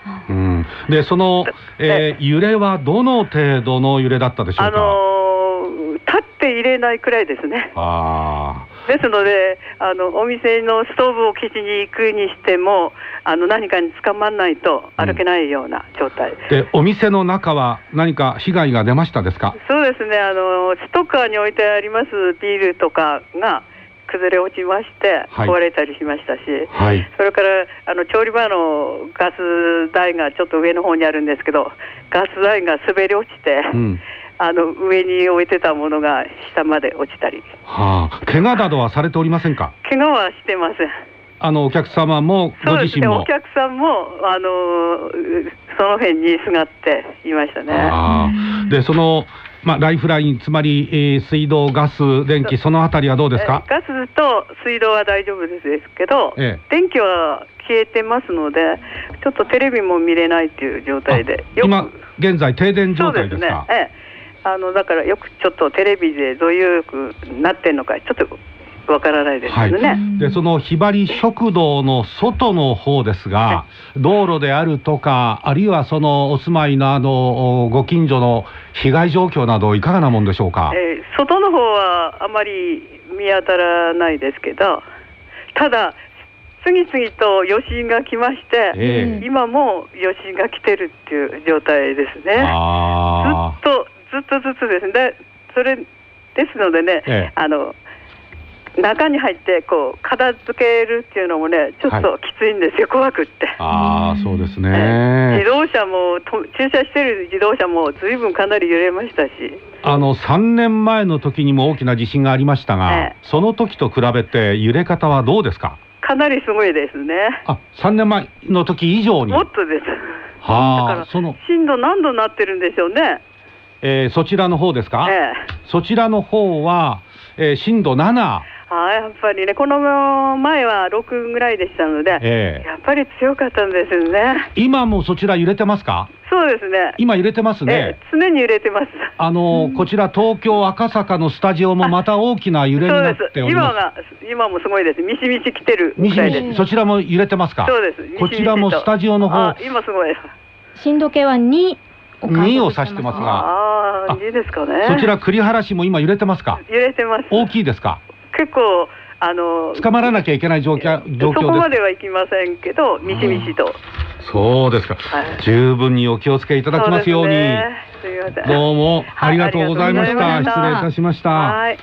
うん。でその、えー揺れはどの程度の揺れだったでしょうか、あの立って入れないくらいですね。あですのであのお店のストーブを消しに行くにしてもあの何かに捕まらないと歩けないような状態、ーでお店の中は何か被害が出ましたですか？そうですね。あのストッカーに置いてありますビールとかが崩れ落ちましてはい。壊れたりしましたし、はい。それからあの調理場のガス台がちょっと上の方にあるんですけどガス台が滑り落ちて、うん。あの上に置いてたものが下まで落ちたり。はあ。怪我などはされておりませんか？怪我はしてません。あのお客様もごそうですね、自身もお客さんも、あのーその辺にすがっていましたね。でその、まあ、ライフラインつまり、えー水道ガス電気そのあたりはどうですか？えガスと水道は大丈夫ですけど、え電気は消えてますので、ちょっとテレビも見れないっていう状態で、今現在停電状態ですね。か、ええ。あのだからよくちょっとテレビでどういうふうになってるのか、ちょっとわからないですはい。けどね。でそのひばり食堂の外の方ですが、道路であるとかあるいはそのお住まいのあのおご近所の被害状況などいかがなもんでしょうか、えー外の方はあまり見当たらないですけどただ次々と余震が来まして、ええ。今も余震が来てるっていう状態ですね。あずっとずっとずつです。ねでそれですのでね、ええ。あの中に入ってこう片付けるっていうのもねちょっときついんですよ、怖くって。ああそうです自ね、動車もと駐車してる自動車もずいぶんかなり揺れましたし。あの3年前の時にも大きな地震がありましたが、えその時と比べて揺れ方はどうですか？かなりすごいですね。あ3年前の時以上にもっとです。はあその、震度何度になってるんでしょうね。えーそちらの方ですか、ええそちらの方は、えー震度7ああやっぱりねこの前は6ぐらいでしたので、ええやっぱり強かったんですよね。今もそちら揺れてますか？そうですね。今揺れてますねええ常に揺れてます。あのこちら東京赤坂のスタジオもまた大きな揺れにそうなっですております今が今もすごいです。みしみし来てるみしぐらいです。みしそちらも揺れてますか？そうです。ミシミシとこちらもスタジオの方あ今すごいです。震度計は2を観測2を指してますがああいいですかね。そちら栗原市も今揺れてますか？揺れてます。大きいですか？結構あの捕まらなきゃいけない状況状況ですそこまではいきませんけど、みちみちと。そうですか、十分にお気をつけいただきますように。すみません。どうもありがとうございました。はい失礼いたしました。はい。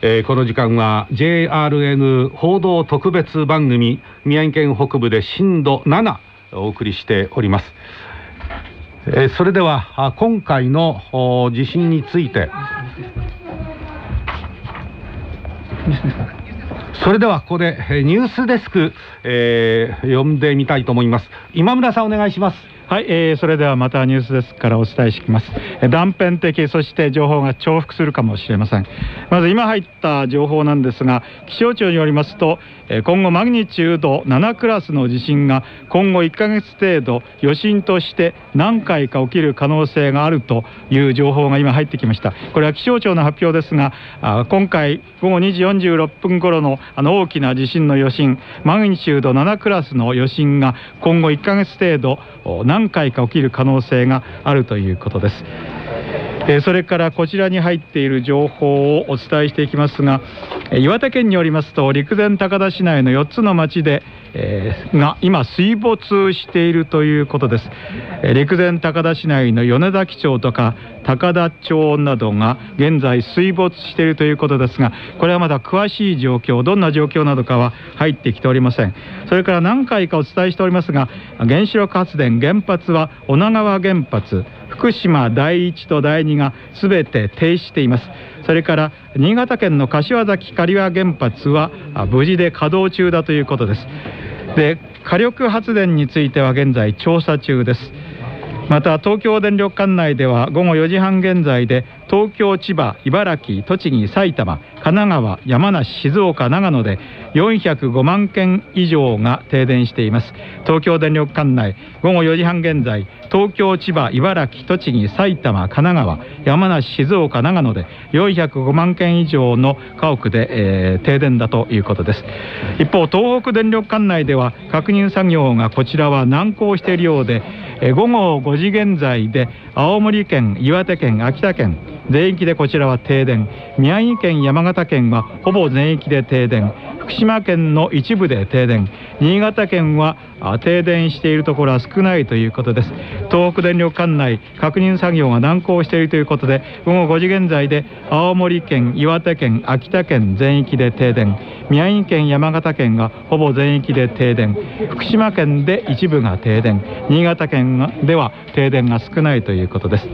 えーこの時間は JRN 報道特別番組宮城県北部で震度7お送りしております。えーそれではあ今回のお地震について [LAUGHS] それではここでえニュースデスク、えー読んでみたいと思います今村さんお願いしますはい、えーそれではまたニュースデスクからお伝えしてきます。えー断片的そして情報が重複するかもしれません。まず今入った情報なんですが、気象庁によりますと、今後マグニチュード7クラスの地震が今後1ヶ月程度余震として何回か起きる可能性があるという情報が今入ってきました。これは気象庁の発表ですが、今回午後2時46分頃のあの大きな地震の余震、マグニチュード7クラスの余震が今後1ヶ月程度何回か起きる可能性があるということです。えそれからこちらに入っている情報をお伝えしていきますが、え岩手県によりますと陸前高田市内の4つの町で、えーが今水没しているということです、え陸前高田市内の米崎町とか高田町などが現在水没しているということですがこれはまだ詳しい状況どんな状況などかは入ってきておりません。それから何回かお伝えしておりますが原子力発電原発は女川原発福島第一と第二が全て停止しています。それから新潟県の柏崎刈羽原発は無事で稼働中だということです。で火力発電については現在調査中です。また東京電力管内では午後4時半現在で東京、千葉、茨城、栃木、埼玉、神奈川、山梨、静岡、長野で405万件以上が停電しています。東京電力管内午後4時半現在東京、千葉、茨城、栃木、埼玉、神奈川、山梨、静岡、長野で405万件以上の家屋で、えー停電だということです。一方東北電力管内では確認作業がこちらは難航しているようでえー午後5時現在で青森県、岩手県、秋田県全域でこちらは停電。宮城県、山形県はほぼ全域で停電。福島県の一部で停電。新潟県は停電しているところは少ないということです。東北電力管内確認作業が難航しているということで午後5時現在で青森県、岩手県、秋田県全域で停電。宮城県、山形県がほぼ全域で停電。福島県で一部が停電。新潟県では停電が少ないということです。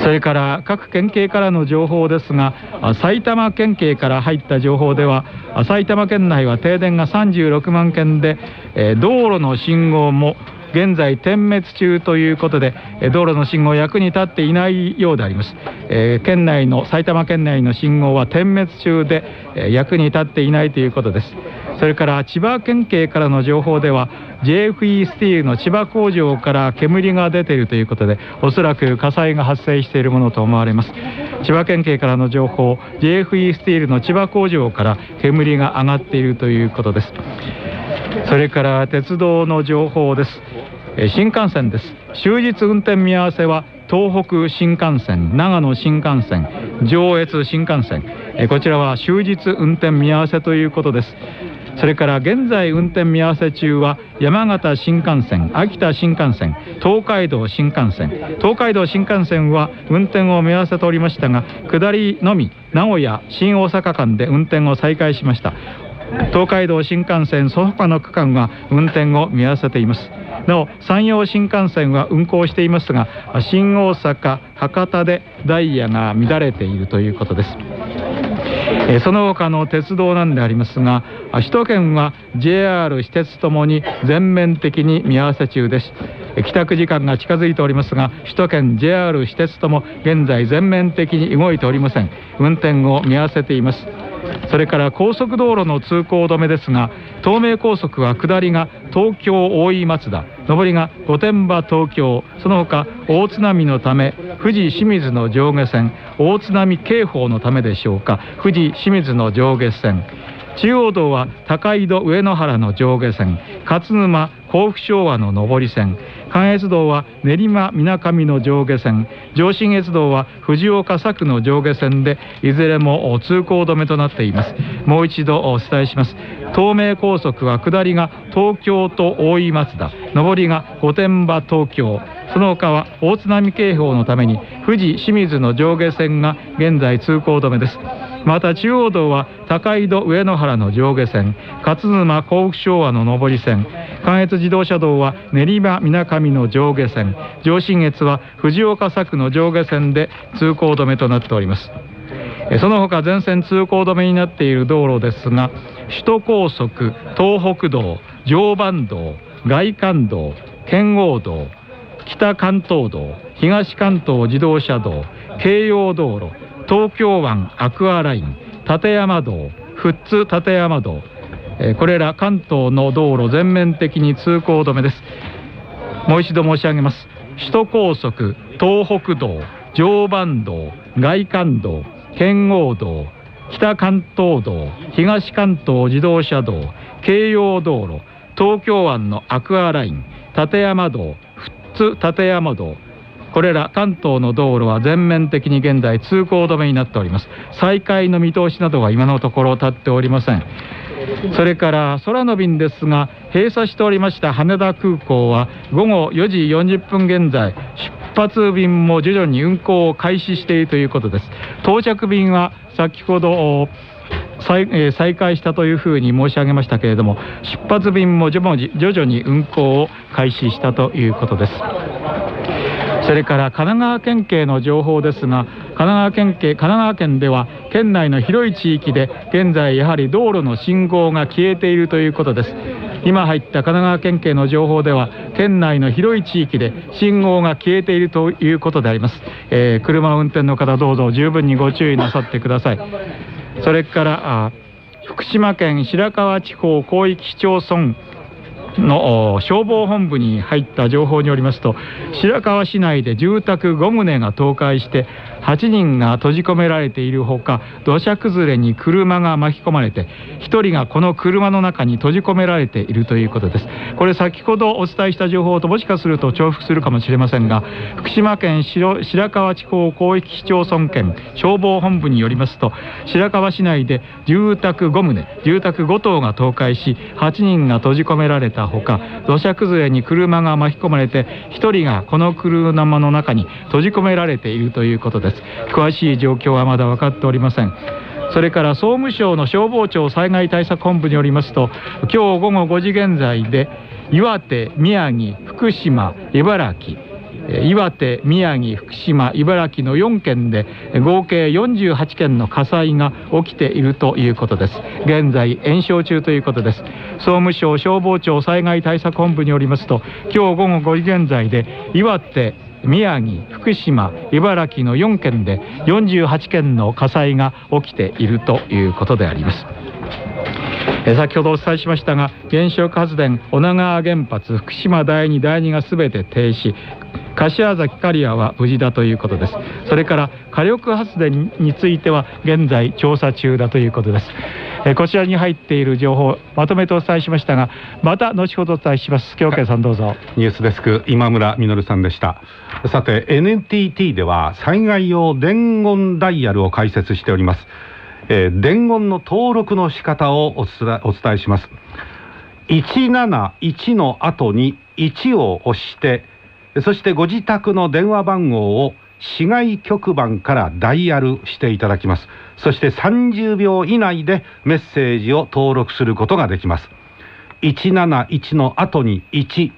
それから各県警からの情報ですが埼玉県警から入った情報では埼玉県内は停電が36万件で、道路の信号も現在点滅中ということで道路の信号役に立っていないようであります、えー県内の埼玉県内の信号は点滅中で、役に立っていないということです。それから千葉県警からの情報では JFE スティールの千葉工場から煙が出ているということでおそらく火災が発生しているものと思われます。千葉県警からの情報 JFE スティールの千葉工場から煙が上がっているということです。それから鉄道の情報です。え新幹線です。終日運転見合わせは東北新幹線長野新幹線上越新幹線。えこちらは終日運転見合わせということです。それから現在運転見合わせ中は山形新幹線、秋田新幹線、東海道新幹線、東海道新幹線は運転を見合わせておりましたが、下りのみ名古屋、新大阪間で運転を再開しました。東海道新幹線その他の区間は運転を見合わせています。なお山陽新幹線は運行していますが新大阪博多でダイヤが乱れているということです。えその他の鉄道なんでありますが首都圏は JR 私鉄ともに全面的に見合わせ中です。帰宅時間が近づいておりますが首都圏 JR 私鉄とも現在全面的に動いておりません。運転を見合わせています。それから高速道路の通行止めですが東名高速は下りが東京大井松田上りが御殿場東京その他大津波のため富士清水の上下線大津波警報のためでしょうか富士清水の上下線中央道は高井戸上野原の上下線勝沼甲府昭和の上り線関越道は練馬みなかみの上下線。上信越道は藤岡佐久の上下線でいずれも通行止めとなっています。もう一度お伝えします。東名高速は下りが東京と大井松田。上りが御殿場東京。その他は大津波警報のために富士清水の上下線が現在通行止めです。また中央道は高井戸上野原の上下線。勝沼甲府昭和の上り線。関越自動車道は練馬みなかみの上下線上信越は藤岡佐久の上下線で通行止めとなっております。その他全線通行止めになっている道路ですが首都高速東北道常磐道外環道圏央道北関東道東関東自動車道京葉道路東京湾アクアライン立山道富津立山道これら関東の道路全面的に通行止めです。もう一度申し上げます。首都高速東北道常磐道外環道圏央道北関東道東関東自動車道京葉道路東京湾のアクアライン立山道富津立山道これら関東の道路は全面的に現在通行止めになっております。再開の見通しなどは今のところ立っておりません。それから空の便ですが閉鎖しておりました羽田空港は午後4時40分現在出発便も徐々に運航を開始しているということです。到着便は先ほど再,、え、再開したというふうに申し上げましたけれども出発便も徐々に運航を開始したということです。それから神奈川県警の情報ですが神奈川県警神奈川県では県内の広い地域で現在やはり道路の信号が消えているということです。今入った神奈川県警の情報では県内の広い地域で信号が消えているということであります、えー、車を運転の方どうぞ十分にご注意なさってください。それから福島県白河地方広域市町村の消防本部に入った情報によりますと白河市内で住宅5棟が倒壊して8人が閉じ込められているほか土砂崩れに車が巻き込まれて1人がこの車の中に閉じ込められているということです。これ先ほどお伝えした情報ともしかすると重複するかもしれませんが福島県白河地方広域市町村県消防本部によりますと白河市内で住宅5棟住宅5棟が倒壊し8人が閉じ込められたほか土砂崩れに車が巻き込まれて1人がこの車の中に閉じ込められているということです。詳しい状況はまだ分かっておりません。それから総務省の消防庁災害対策本部によりますと今日午後5時現在で岩手、宮城、福島、茨城岩手、宮城、福島、茨城の4県で合計48件の火災が起きているということです。現在延焼中ということです。総務省消防庁災害対策本部によりますと今日午後5時現在で岩手宮城、福島、茨城の4県で48件の火災が起きているということであります。先ほどお伝えしましたが原子力発電女川原発福島第2第2が全て停止。柏崎刈谷は無事だということです。それから火力発電については現在調査中だということです。えこちらに入っている情報まとめてお伝えしましたがまた後ほどお伝えします。京慶さんどうぞ。ニュースデスク今村実さんでした。さて NTT では災害用伝言ダイヤルを開設しております。えー、伝言の登録の仕方をお伝えします。171の後に1を押してそしてご自宅の電話番号を市外局番からダイヤルしていただきます。そして30秒以内でメッセージを登録することができます。171の後に1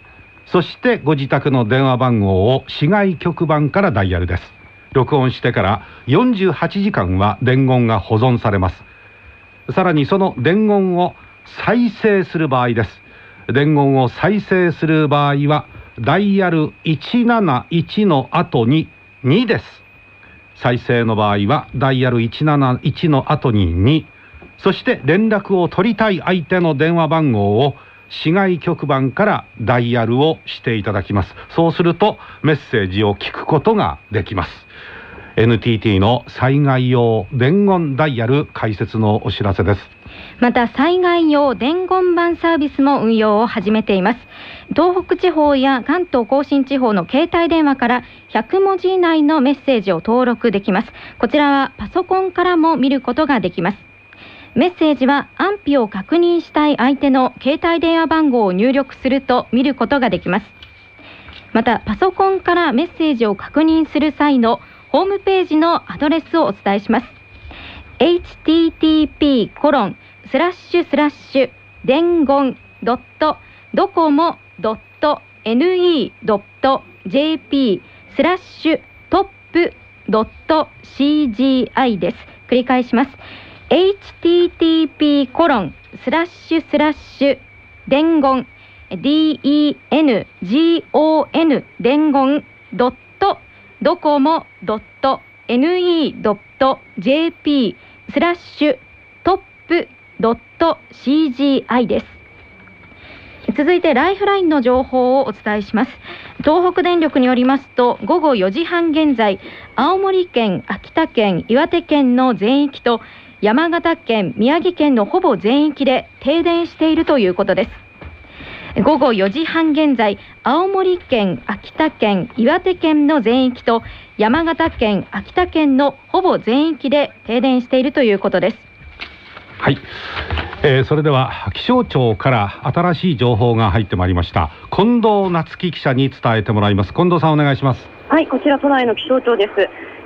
そしてご自宅の電話番号を市外局番からダイヤルです。録音してから48時間は伝言が保存されます。さらにその伝言を再生する場合です。伝言を再生する場合はダイヤル171の後に2です。再生の場合はダイヤル171の後に2そして連絡を取りたい相手の電話番号を市外局番からダイヤルをしていただきます。そうするとメッセージを聞くことができます。NTT の災害用伝言ダイヤル開設のお知らせです。また災害用伝言板サービスも運用を始めています。東北地方や関東甲信地方の携帯電話から100文字以内のメッセージを登録できます。こちらはパソコンからも見ることができます。メッセージは安否を確認したい相手の携帯電話番号を入力すると見ることができます。またパソコンからメッセージを確認する際のホームページのアドレスをお伝えします。http コロンスラッシュスラッシュ伝言ドットドコモドット ne ドット jp スラッシュトップドット cgi です。繰り返します。http コロンスラッシュスラッシュ伝言。Dengon 伝言ドットドコモドット ne ドット jp スラッシュトップドット cgi です。続いてライフラインの情報をお伝えします。東北電力によりますと午後4時半現在青森県秋田県岩手県の全域と山形県宮城県のほぼ全域で停電しているということです。午後4時半現在青森県秋田県岩手県の全域と山形県秋田県のほぼ全域で停電しているということです。はい、えー、それでは気象庁から新しい情報が入ってまいりました。近藤夏樹記者に伝えてもらいます。近藤さんお願いします。はいこちら都内の気象庁です。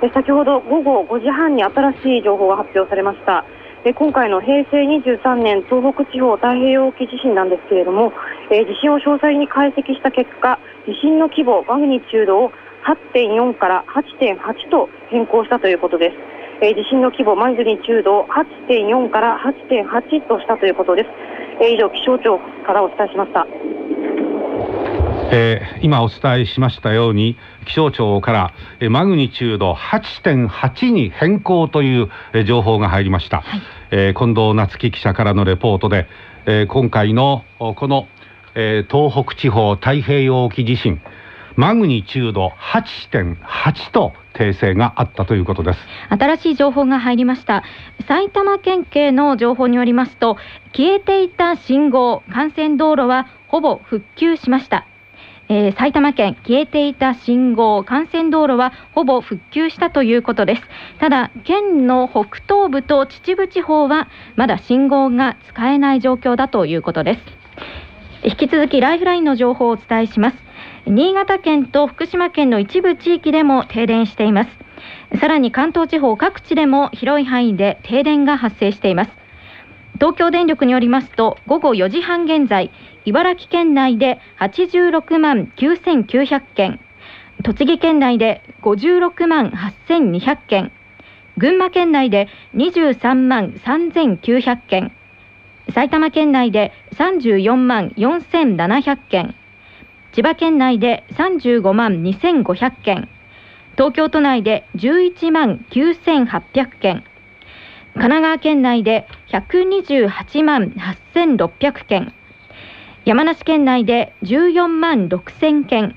え先ほど午後5時半に新しい情報が発表されましたで今回の平成23年東北地方太平洋沖地震なんですけれども、えー、地震を詳細に解析した結果地震の規模マグニチュードを8.4から8.8と変更したということです。えー、地震の規模マグニチュードを8.4から8.8としたということです、えー、以上気象庁からお伝えしました。えー、今お伝えしましたように気象庁から、えー、マグニチュード8.8に変更という、えー、情報が入りました、はい、えー、近藤夏樹記者からのレポートで、えー、今回のこの、えー、東北地方太平洋沖地震マグニチュード8.8と訂正があったということです。新しい情報が入りました。埼玉県警の情報によりますと消えていた信号幹線道路はほぼ復旧しましたえー、埼玉県消えていた信号幹線道路はほぼ復旧したということです。ただ県の北東部と秩父地方はまだ信号が使えない状況だということです。引き続きライフラインの情報をお伝えします。新潟県と福島県の一部地域でも停電しています。さらに関東地方各地でも広い範囲で停電が発生しています。東京電力によりますと午後4時半現在茨城県内で86万9900件栃木県内で56万8200件群馬県内で23万3900件埼玉県内で34万4700件千葉県内で35万2500件東京都内で11万9800件神奈川県内で128万8600件山梨県内で14万6000件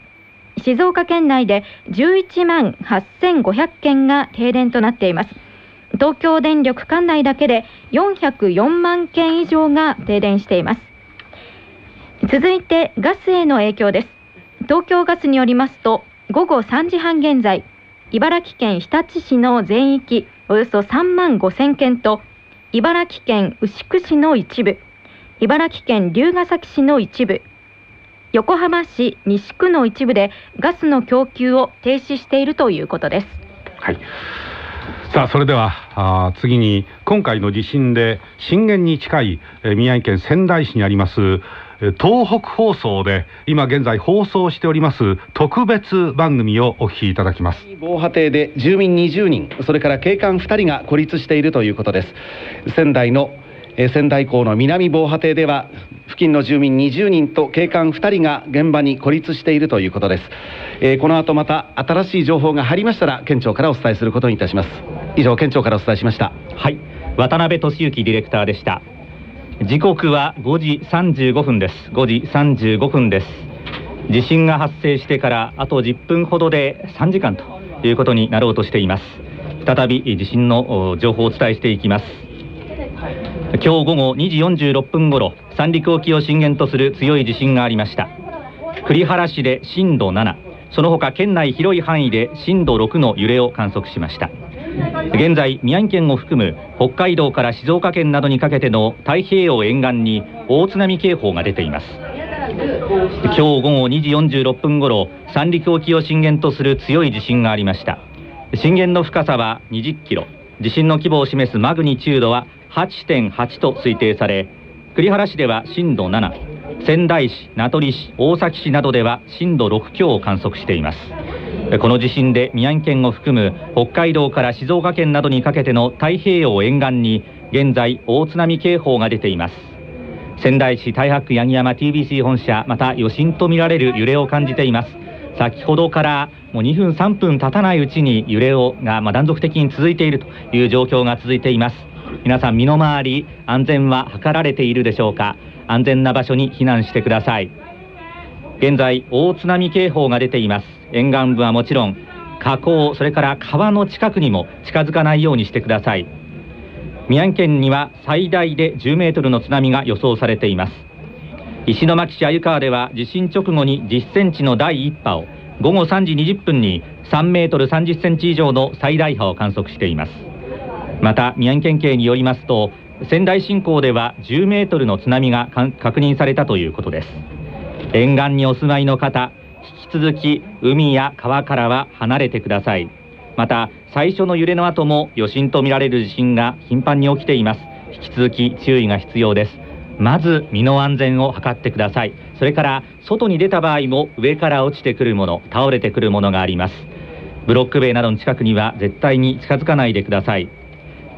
静岡県内で11万8500件が停電となっています。東京電力管内だけで404万件以上が停電しています。続いてガスへの影響です。東京ガスによりますと午後3時半現在茨城県日立市の全域およそ3万5000件と茨城県牛久市の一部茨城県龍ケ崎市の一部横浜市西区の一部でガスの供給を停止しているということです。はいさあそれではあ次に今回の地震で震源に近い、え宮城県仙台市にあります東北放送で今現在放送しております特別番組をお聞きいただきます。防波堤で住民20人それから警官2人が孤立しているということです。仙台の仙台港の南防波堤では付近の住民20人と警官2人が現場に孤立しているということです、えー、この後また新しい情報が入りましたら県庁からお伝えすることにいたします。以上県庁からお伝えしました。はい。渡辺俊之ディレクターでした時刻は5時35分です。5時35分です。地震が発生してからあと10分ほどで3時間ということになろうとしています。再び地震の情報をお伝えしていきます。今日午後2時46分ごろ三陸沖を震源とする強い地震がありました。栗原市で震度7その他県内広い範囲で震度6の揺れを観測しました。現在宮城県を含む北海道から静岡県などにかけての太平洋沿岸に大津波警報が出ています。今日午後2時46分ごろ三陸沖を震源とする強い地震がありました。震源の深さは20キロ。地震の規模を示すマグニチュードは8.8と推定され栗原市では震度7仙台市名取市大崎市などでは震度6強を観測しています。この地震で宮城県を含む北海道から静岡県などにかけての太平洋沿岸に現在大津波警報が出ています。仙台市太白区八木山 TBC 本社また余震とみられる揺れを感じています。先ほどからもう2分3分経たないうちに揺れをがま断続的に続いているという状況が続いています。皆さん身の回り安全は図られているでしょうか。安全な場所に避難してください。現在大津波警報が出ています。沿岸部はもちろん河口それから川の近くにも近づかないようにしてください。宮城県には最大で10メートルの津波が予想されています。石巻市鮎川では地震直後に10センチの第1波を午後3時20分に3メートル30センチ以上の最大波を観測しています。また宮城県警によりますと仙台新港では10メートルの津波が確認されたということです。沿岸にお住まいの方引き続き海や川からは離れてください。また最初の揺れの後も余震とみられる地震が頻繁に起きています。引き続き注意が必要です。まず身の安全を図ってください。それから外に出た場合も上から落ちてくるもの倒れてくるものがあります。ブロック塀などの近くには絶対に近づかないでください。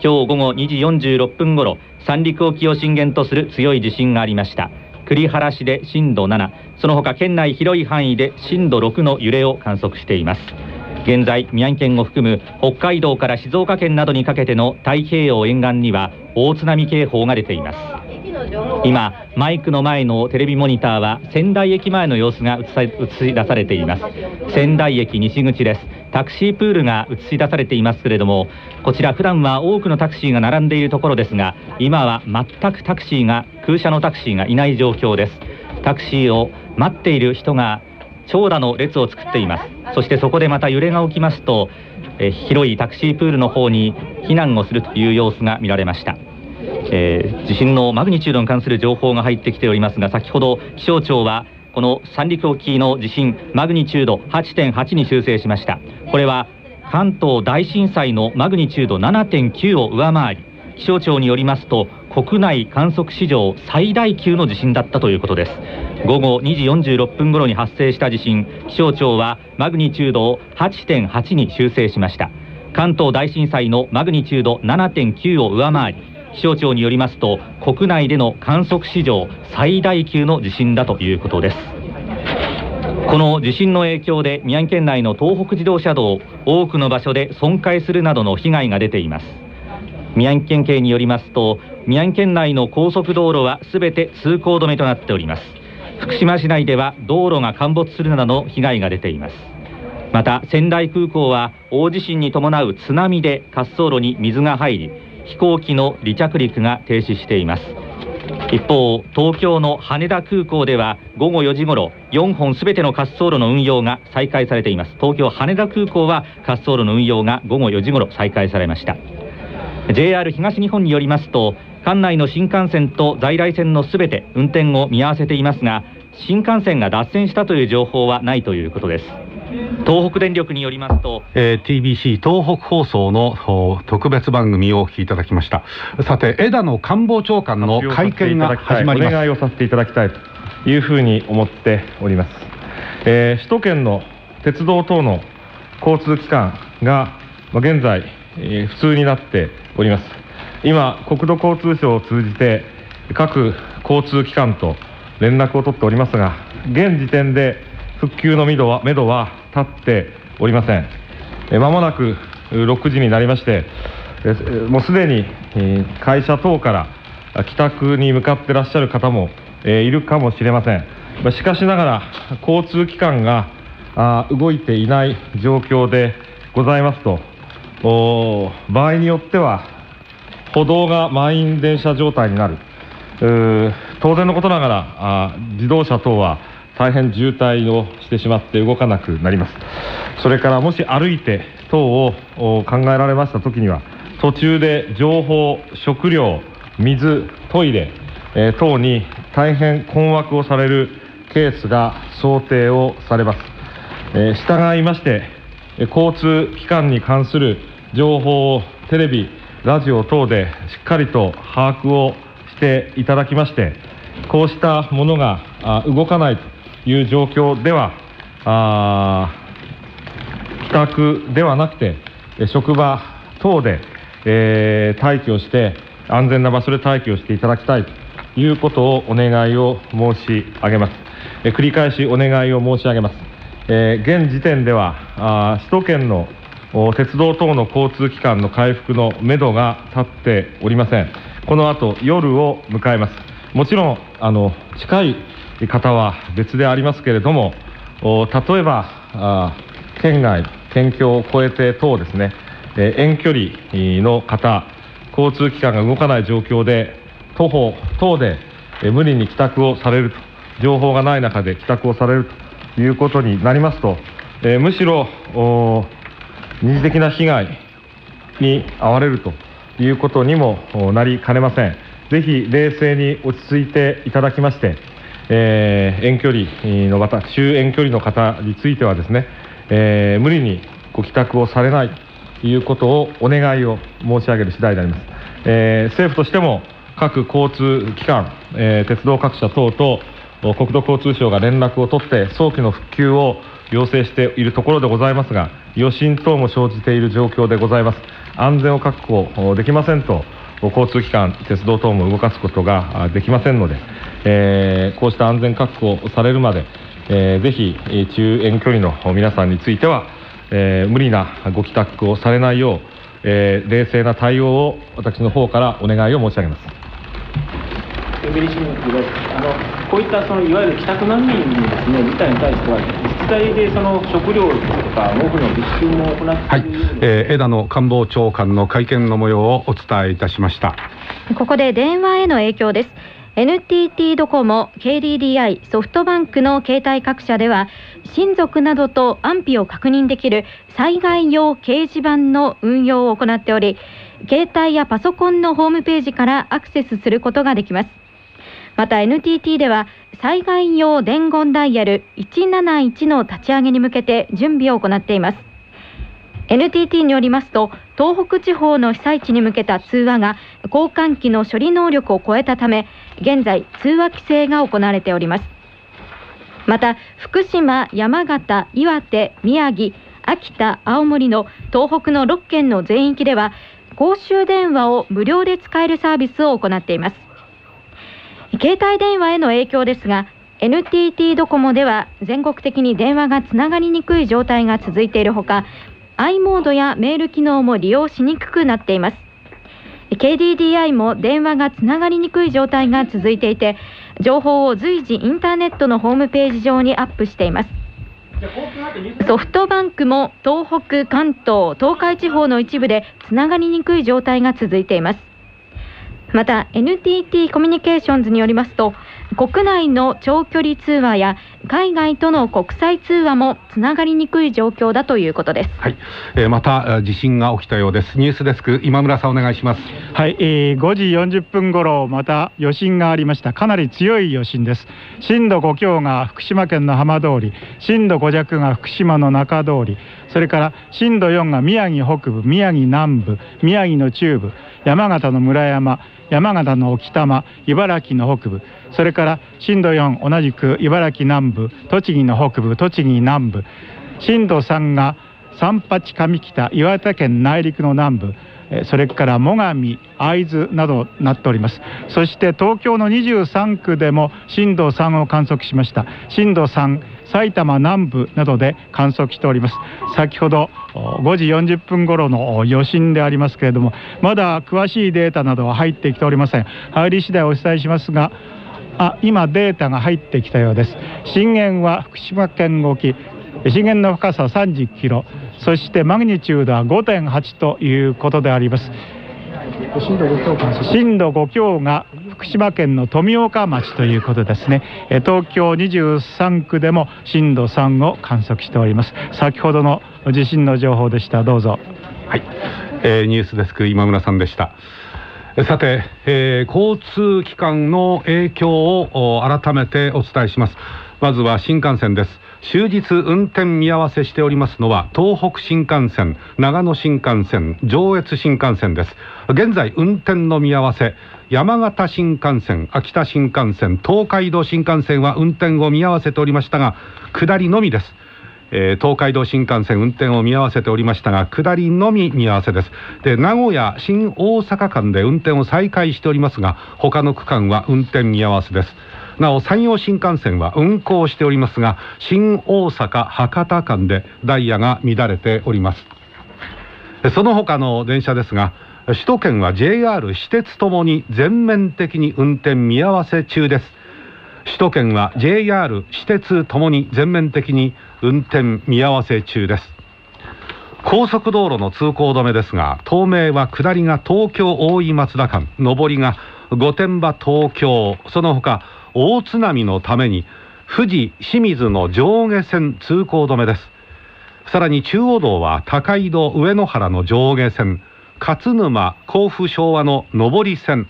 今日午後2時46分ごろ三陸沖を震源とする強い地震がありました。栗原市で震度7その他県内広い範囲で震度6の揺れを観測しています。現在宮城県を含む北海道から静岡県などにかけての太平洋沿岸には大津波警報が出ています。今マイクの前のテレビモニターは仙台駅前の様子が映し出されています。仙台駅西口です。タクシープールが映し出されていますけれどもこちら普段は多くのタクシーが並んでいるところですが今は全くタクシーが空車のタクシーがいない状況です。タクシーを待っている人が長蛇の列を作っています。そしてそこでまた揺れが起きますとえ広いタクシープールの方に避難をするという様子が見られました。えー、地震のマグニチュードに関する情報が入ってきておりますが先ほど気象庁はこの三陸沖の地震マグニチュード8.8に修正しました。これは関東大震災のマグニチュード7.9を上回り気象庁によりますと国内観測史上最大級の地震だったということです。午後2時46分頃に発生した地震気象庁はマグニチュードを8.8に修正しました。関東大震災のマグニチュード7.9を上回り気象庁によりますと国内での観測史上最大級の地震だということです。この地震の影響で宮城県内の東北自動車道多くの場所で損壊するなどの被害が出ています。宮城県警によりますと宮城県内の高速道路はすべて通行止めとなっております。福島市内では道路が陥没するなどの被害が出ています。また仙台空港は大地震に伴う津波で滑走路に水が入り飛行機の離着陸が停止しています。一方東京の羽田空港では午後4時ごろ4本すべての滑走路の運用が再開されています。東京羽田空港は滑走路の運用が午後4時ごろ再開されました。JR 東日本によりますと管内の新幹線と在来線のすべて運転を見合わせていますが新幹線が脱線したという情報はないということです。東北電力によりますと、えー、TBC 東北放送の特別番組をお聞きいただきました。さて枝野官房長官の会見が始まります。お願いをさせていただきたいというふうに思っております、えー、首都圏の鉄道等の交通機関が現在、えー、普通になっております。今国土交通省を通じて各交通機関と連絡を取っておりますが現時点で復旧のめどはめどは立っておりません。まもなく6時になりましてもうすでに会社等から帰宅に向かってらっしゃる方もいるかもしれません。しかしながら交通機関が動いていない状況でございますと場合によっては歩道が満員電車状態になる。当然のことながら自動車等は大変渋滞をしてしまって動かなくなります。それからもし歩いて等を考えられました時には途中で情報食料水トイレ、えー、等に大変困惑をされるケースが想定をされます、えー、従いまして交通機関に関する情報をテレビラジオ等でしっかりと把握をしていただきましてこうしたものが動かないと。いう状況では帰宅ではなくて職場等で、えー、待機をして安全な場所で待機をしていただきたいということをお願いを申し上げます、えー、繰り返しお願いを申し上げます、えー、現時点ではあ首都圏の鉄道等の交通機関の回復のめどが立っておりません。この後夜を迎えます。もちろんあの近い方は別でありますけれども例えば県外県境を越えて等ですね、遠距離の方交通機関が動かない状況で徒歩等で、無理に帰宅をされると情報がない中で帰宅をされるということになりますと、むしろ二次的な被害に遭われるということにもなりかねません。ぜひ冷静に落ち着いていただきまして、えー、遠距離の方、中遠距離の方についてはですね、えー、無理にご帰宅をされないということをお願いを申し上げる次第であります。えー、政府としても各交通機関、え鉄道各社等と国土交通省が連絡を取って早期の復旧を要請しているところでございますが余震等も生じている状況でございます安全を確保できませんと交通機関鉄道等も動かすことができませんので、えー、こうした安全確保されるまで、えー、ぜひ中遠距離の皆さんについては、えー、無理なご帰宅をされないよう、えー、冷静な対応を私の方からお願いを申し上げます。読売新聞あのこういったそのいわゆる帰宅難民のですね事態に対しては自治体でその食料とか毛布の備蓄も行ってはい、えー、枝野官房長官の会見の模様をお伝えいたしました。ここで電話への影響です。NTT ドコモ、KDDI、ソフトバンクの携帯各社では親族などと安否を確認できる災害用掲示板の運用を行っており携帯やパソコンのホームページからアクセスすることができます。また NTT では災害用伝言ダイヤル171の立ち上げに向けて準備を行っています。NTT によりますと東北地方の被災地に向けた通話が交換機の処理能力を超えたため現在通話規制が行われております。また福島、山形、岩手、宮城、秋田、青森の東北の6県の全域では公衆電話を無料で使えるサービスを行っています。携帯電話への影響ですが NTT ドコモでは全国的に電話がつながりにくい状態が続いているほか i モードやメール機能も利用しにくくなっています。KDDI も電話がつながりにくい状態が続いていて情報を随時インターネットのホームページ上にアップしています。ソフトバンクも東北、関東、東海地方の一部でつながりにくい状態が続いています。また NTT コミュニケーションズによりますと国内の長距離通話や海外との国際通話もつながりにくい状況だということです。はい、えー、また地震が起きたようです。ニュースデスク今村さんお願いします。はい、えー、5時40分頃また余震がありました。かなり強い余震です。震度5強が福島県の浜通り、震度5弱が福島の中通り、それから震度4が宮城北部、宮城南部、宮城の中部、山形の村山。山形の置賜茨城の北部それから震度4同じく茨城南部栃木の北部栃木南部震度3が三八上北岩手県内陸の南部それから最上会津などなっております。そして東京の23区でも震度3を観測しました。震度3埼玉南部などで観測しております。先ほど5時40分頃の余震でありますけれどもまだ詳しいデータなどは入ってきておりません。入り次第お伝えしますがあ今データが入ってきたようです。震源は福島県沖。震源の深さ30キロ。そしてマグニチュードは5.8ということであります。震度5強観測震度5強が福島県の富岡町ということですね。え東京23区でも震度3を観測しております。先ほどの地震の情報でした。どうぞ。はい、えーニュースデスク今村さんでした。さて、えー交通機関の影響を改めてお伝えします。まずは新幹線です。終日運転見合わせしておりますのは東北新幹線長野新幹線上越新幹線です。現在運転の見合わせ山形新幹線秋田新幹線東海道新幹線は運転を見合わせておりましたが下りのみです。えー東海道新幹線運転を見合わせておりましたが下りのみ見合わせです。で名古屋新大阪間で運転を再開しておりますが他の区間は運転見合わせです。なお山陽新幹線は運行しておりますが新大阪博多間でダイヤが乱れております。その他の電車ですが首都圏は JR 私鉄ともに全面的に運転見合わせ中です。首都圏は JR 私鉄ともに全面的に運転見合わせ中です。高速道路の通行止めですが東名は下りが東京大井松田間上りが御殿場東京その他大津波のために富士清水の上下線通行止めです。さらに中央道は高井戸上野原の上下線勝沼甲府昭和の上り線。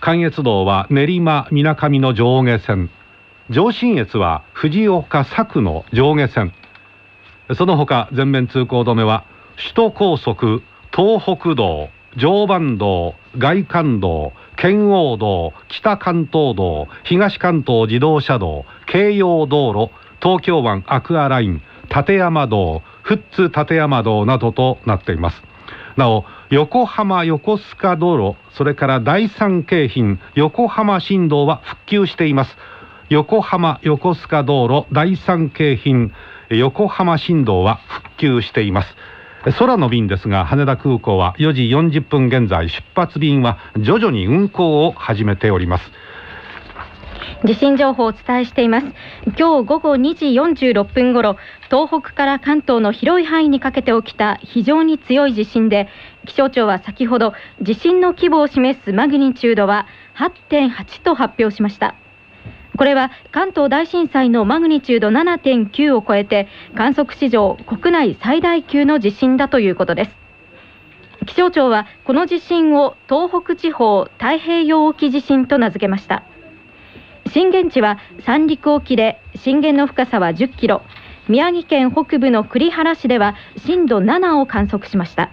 関越道は練馬みなかみの上下線。上信越は藤岡佐久の上下線。その他全面通行止めは首都高速東北道常磐道外環道圏央道北関東道東関東自動車道京葉道路東京湾アクアライン立山道富津立山道などとなっています。なお横浜横須賀道路それから第三京浜横浜新道は復旧しています。横浜横須賀道路第三京浜横浜新道は復旧しています。空の便ですが羽田空港は4時40分現在出発便は徐々に運航を始めております。地震情報をお伝えしています。今日午後2時46分ごろ東北から関東の広い範囲にかけて起きた非常に強い地震で気象庁は先ほど地震の規模を示すマグニチュードは8.8と発表しました。これは関東大震災のマグニチュード7.9を超えて観測史上国内最大級の地震だということです。気象庁はこの地震を東北地方太平洋沖地震と名付けました。震源地は三陸沖で震源の深さは10キロ。宮城県北部の栗原市では震度7を観測しました。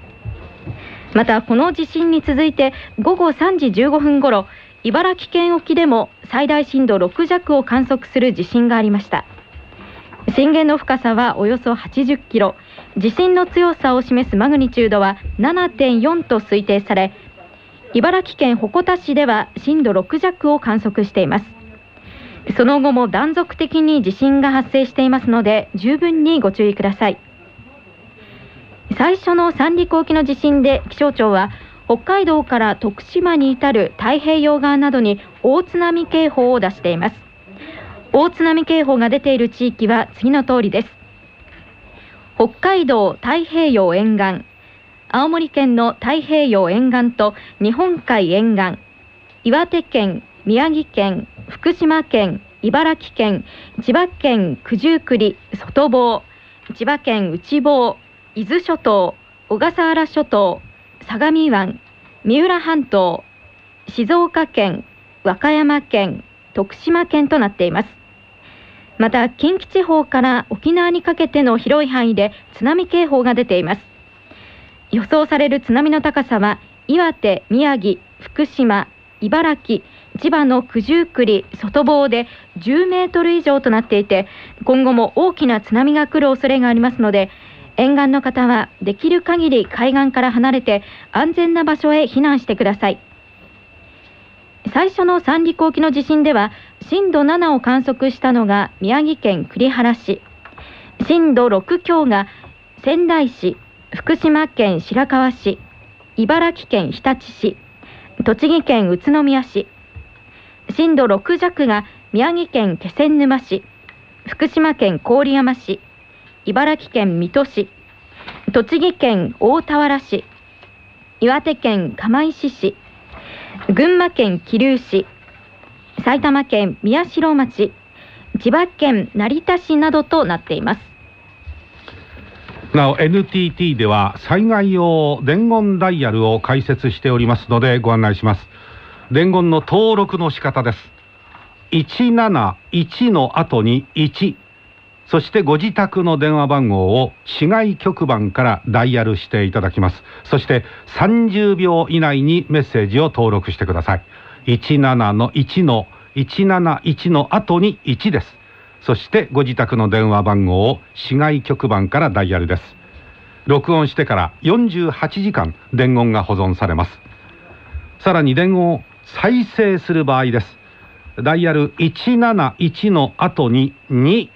またこの地震に続いて午後3時15分ごろ茨城県沖でも最大震度6弱を観測する地震がありました。震源の深さはおよそ80キロ。地震の強さを示すマグニチュードは7.4と推定され茨城県鉾田市では震度6弱を観測しています。その後も断続的に地震が発生していますので十分にご注意ください。最初の三陸沖の地震で気象庁は北海道から徳島に至る太平洋側などに大津波警報を出しています。大津波警報が出ている地域は次の通りです。北海道太平洋沿岸青森県の太平洋沿岸と日本海沿岸岩手県宮城県福島県茨城県千葉県九十九里外房千葉県内房伊豆諸島小笠原諸島相模湾三浦半島静岡県和歌山県徳島県となっています。また近畿地方から沖縄にかけての広い範囲で津波警報が出ています。予想される津波の高さは岩手、宮城、福島、茨城、千葉の九十九里外房で10メートル以上となっていて今後も大きな津波が来る恐れがありますので沿岸の方はできる限り海岸から離れて安全な場所へ避難してください。最初の三陸沖の地震では震度7を観測したのが宮城県栗原市。震度6強が仙台市福島県白河市茨城県日立市栃木県宇都宮市。震度6弱が宮城県気仙沼市福島県郡山市。茨城県水戸市栃木県大田原市岩手県釜石市群馬県桐生市埼玉県宮代町千葉県成田市などとなっています。なお NTT では災害用伝言ダイヤルを開設しておりますのでご案内します。伝言の登録の仕方です。171の後に1そしてご自宅の電話番号を市外局番からダイヤルしていただきます。そして30秒以内にメッセージを登録してください。17の1の171の後に1です。そしてご自宅の電話番号を市外局番からダイヤルです。録音してから48時間伝言が保存されます。さらに伝言を再生する場合です。ダイヤル171の後に2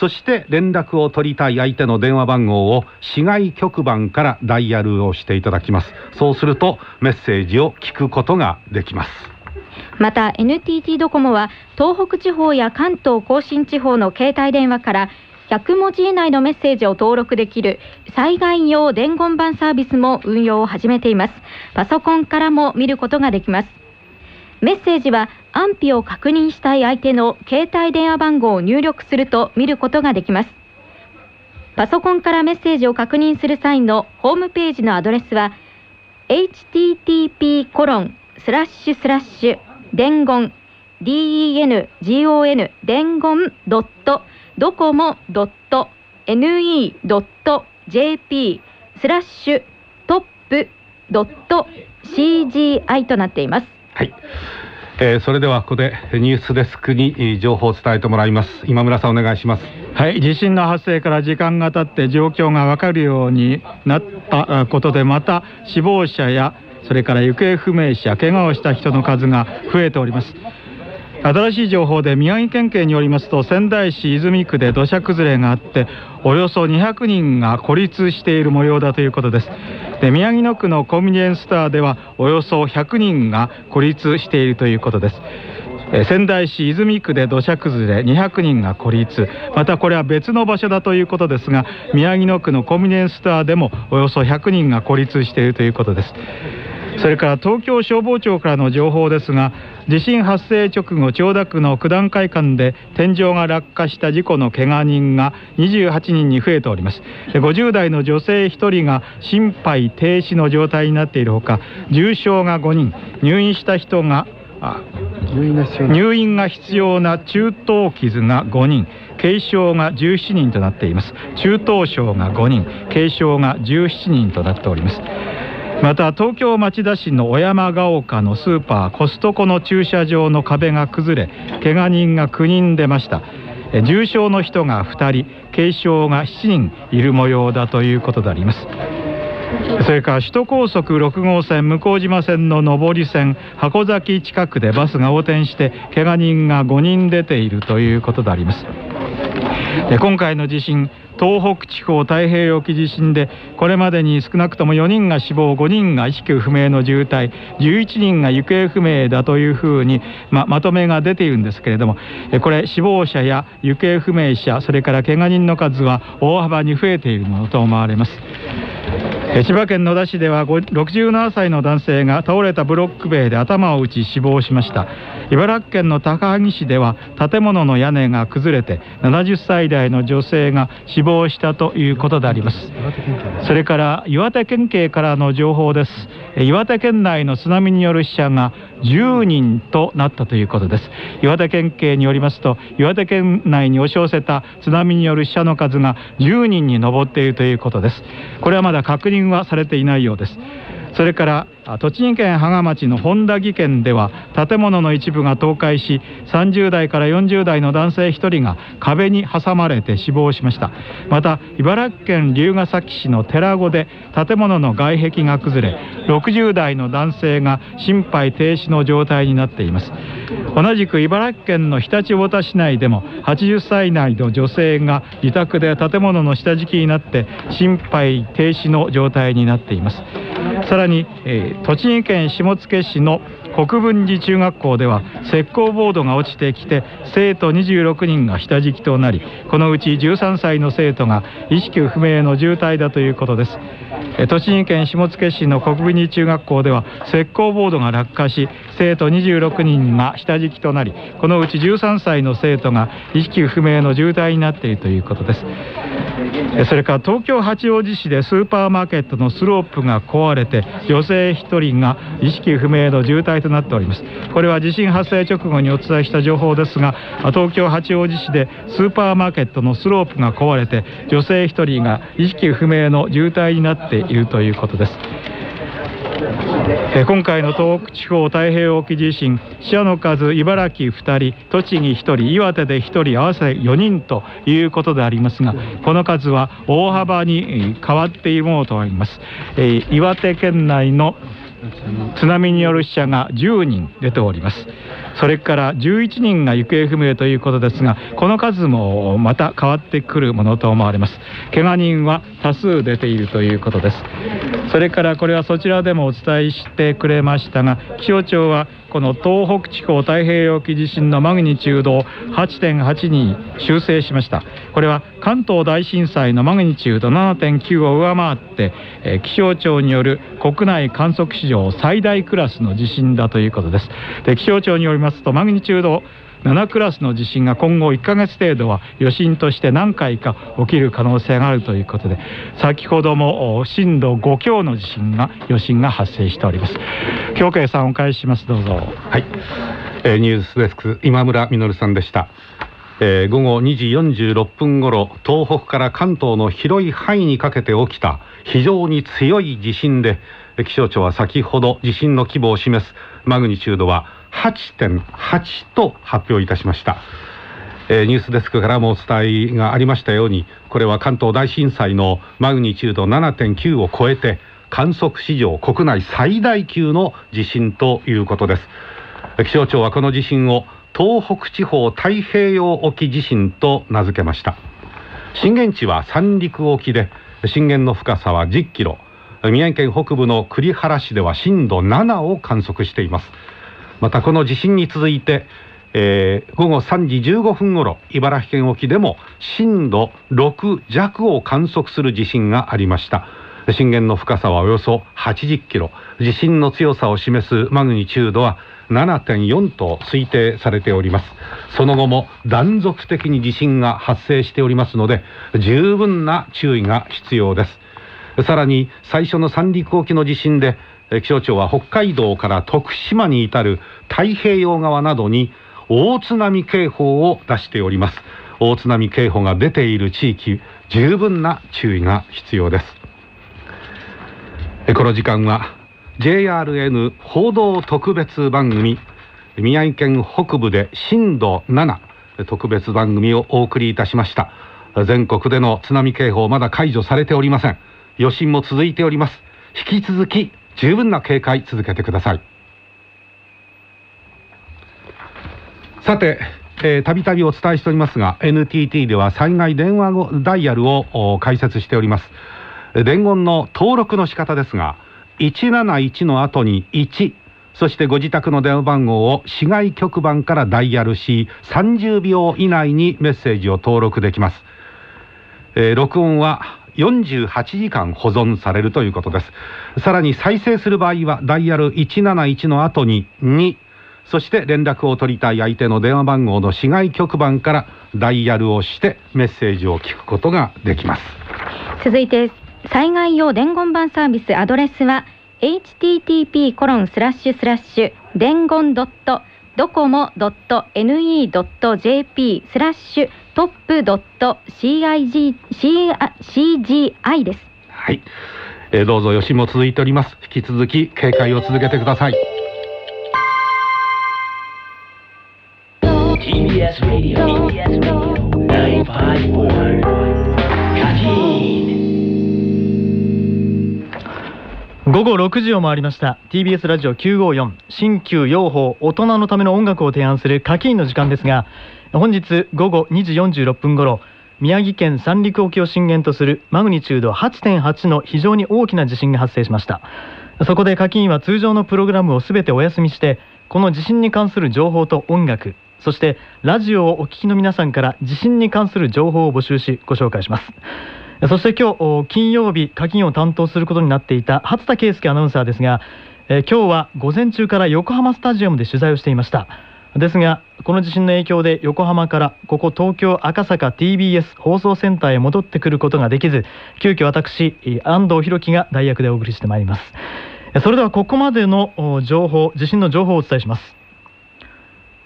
そして連絡を取りたい相手の電話番号を市外局番からダイヤルをしていただきます。そうするとメッセージを聞くことができます。また NTT ドコモは東北地方や関東甲信地方の携帯電話から100文字以内のメッセージを登録できる災害用伝言板サービスも運用を始めています。パソコンからも見ることができます。メッセージは安否を確認したい相手の携帯電話番号を入力すると見ることができますパソコンからメッセージを確認する際のホームページのアドレスは http コロンスラッシュスラッシュ伝言 dengon 伝言ドットドコモドット ne ドット jp スラッシュトップドット cgi となっています。はい。えー、それではここでニュースデスクに情報を伝えてもらいます。今村さんお願いします。はい。地震の発生から時間が経って状況が分かるようになったことでまた死亡者やそれから行方不明者怪我をした人の数が増えております。新しい情報で宮城県警によりますと仙台市泉区で土砂崩れがあっておよそ200人が孤立している模様だということです。で宮城野区のコンビニエンスストアではおよそ100人が孤立しているということです。仙台市泉区で土砂崩れ200人が孤立。またこれは別の場所だということですが宮城野区のコンビニエンスストアでもおよそ100人が孤立しているということです。それから東京消防庁からの情報ですが地震発生直後千代田区の九段会館で天井が落下した事故のけが人が28人に増えております。50代の女性1人が心肺停止の状態になっているほか重傷が5人入院した人が入院が必要な。中等傷が5人軽傷が17人となっています。中等傷が5人軽傷が17人となっておりますまた東京町田市の小山ヶ丘のスーパーコストコの駐車場の壁が崩れ怪我人が9人出ました。重傷の人が2人軽傷が7人いる模様だということであります。それから首都高速6号線向島線の上り線箱崎近くでバスが横転して怪我人が5人出ているということであります。で今回の地震東北地方太平洋沖地震でこれまでに少なくとも4人が死亡5人が意識不明の重体11人が行方不明だというふうにままとめが出ているんですけれどもこれ死亡者や行方不明者それからけが人の数は大幅に増えているものと思われます。千葉県野田市では67歳の男性が倒れたブロック塀で頭を打ち死亡しました茨城県の高萩市では建物の屋根が崩れて70歳代の女性が死亡したということであります。それから岩手県警からの情報です。岩手県内の津波による死者が10人となったということです。岩手県警によりますと岩手県内に押し寄せた津波による死者の数が10人に上っているということです。これはまだ確認はされていないようです。それから栃木県芳賀町の本田技県では建物の一部が倒壊し30代から40代の男性1人が壁に挟まれて死亡しました。また茨城県龍ケ崎市の寺子で建物の外壁が崩れ60代の男性が心肺停止の状態になっています。同じく茨城県の常陸太田市内でも80歳内の女性が自宅で建物の下敷きになって心肺停止の状態になっています。さらに、えー栃木県下野市の国分寺中学校では石膏ボードが落ちてきて生徒26人が下敷きとなりこのうち13歳の生徒が意識不明の重体だということです。栃木県下野市の国分寺中学校では石膏ボードが落下し生徒26人が下敷きとなりこのうち13歳の生徒が意識不明の重体になっているということです。それから東京八王子市でスーパーマーケットのスロープが壊れて女性1人が意識不明の重体となっております。これは地震発生直後にお伝えした情報ですが東京八王子市でスーパーマーケットのスロープが壊れて女性1人が意識不明の重体になっているということです。今回の東北地方太平洋沖地震死者の数茨城2人栃木1人岩手で1人合わせ4人ということでありますがこの数は大幅に変わっているものと思います、え岩手県内の津波による死者が10人出ておりますそれから11人が行方不明ということですがこの数もまた変わってくるものと思われます。怪我人は多数出ているということです。それからこれはそちらでもお伝えしてくれましたが気象庁はこの東北地方太平洋沖地震のマグニチュードを8.8に修正しました。これは関東大震災のマグニチュード7.9を上回って、えー気象庁による国内観測史上最大クラスの地震だということです。で気象庁によりますとマグニチュード7クラスの地震が今後1ヶ月程度は余震として何回か起きる可能性があるということで先ほども震度5強の地震が余震が発生しております。京慶さんお返しします。どうぞ。はい、えーニュースデスク今村実さんでした、えー午後2時46分ごろ東北から関東の広い範囲にかけて起きた非常に強い地震で気象庁は先ほど地震の規模を示すマグニチュードは8.8と発表いたしました。えーニュースデスクからもお伝えがありましたようにこれは関東大震災のマグニチュード7.9を超えて観測史上国内最大級の地震ということです。気象庁はこの地震を東北地方太平洋沖地震と名付けました。震源地は三陸沖で震源の深さは10キロ。宮城県北部の栗原市では震度7を観測しています。またこの地震に続いて、えー午後3時15分ごろ茨城県沖でも震度6弱を観測する地震がありました。震源の深さはおよそ80キロ。地震の強さを示すマグニチュードは7.4と推定されております。その後も断続的に地震が発生しておりますので十分な注意が必要です。さらに最初の三陸沖の地震で気象庁は北海道から徳島に至る太平洋側などに大津波警報を出しております。大津波警報が出ている地域十分な注意が必要です。この時間は JRN 報道特別番組宮城県北部で震度7特別番組をお送りいたしました。全国での津波警報まだ解除されておりません。余震も続いております。引き続き十分な警戒続けてください。さてえーたびたびお伝えしておりますが NTT では災害電話ダイヤルを開設しております。伝言の登録の仕方ですが171の後に1そしてご自宅の電話番号を市外局番からダイヤルし30秒以内にメッセージを登録できます。えー録音は48時間保存されるということです。さらに再生する場合はダイヤル171の後に2そして連絡を取りたい相手の電話番号の市外局番からダイヤルをしてメッセージを聞くことができます。続いて災害用伝言板サービスアドレスは http コロンスラッシュスラッシュ伝言ドットドコモドット ne.jp スラッシュトップドット cig CGI です。はい、えーどうぞ余震も続いております引き続き警戒を続けてください. TBS Radio. 954. 午後6時を回りました。TBS ラジオ954新旧養蜂大人のための音楽を提案する課金の時間ですが本日午後2時46分頃宮城県三陸沖を震源とするマグニチュード8.8の非常に大きな地震が発生しました。そこで課金は通常のプログラムをすべてお休みしてこの地震に関する情報と音楽そしてラジオをお聞きの皆さんから地震に関する情報を募集しご紹介します。そして今日金曜日課金を担当することになっていた初田圭介アナウンサーですが、えー今日は午前中から横浜スタジアムで取材をしていました。ですがこの地震の影響で横浜からここ東京赤坂 TBS 放送センターへ戻ってくることができず急遽私安藤弘樹が代役でお送りしてまいります。えそれではここまでの情報地震の情報をお伝えします。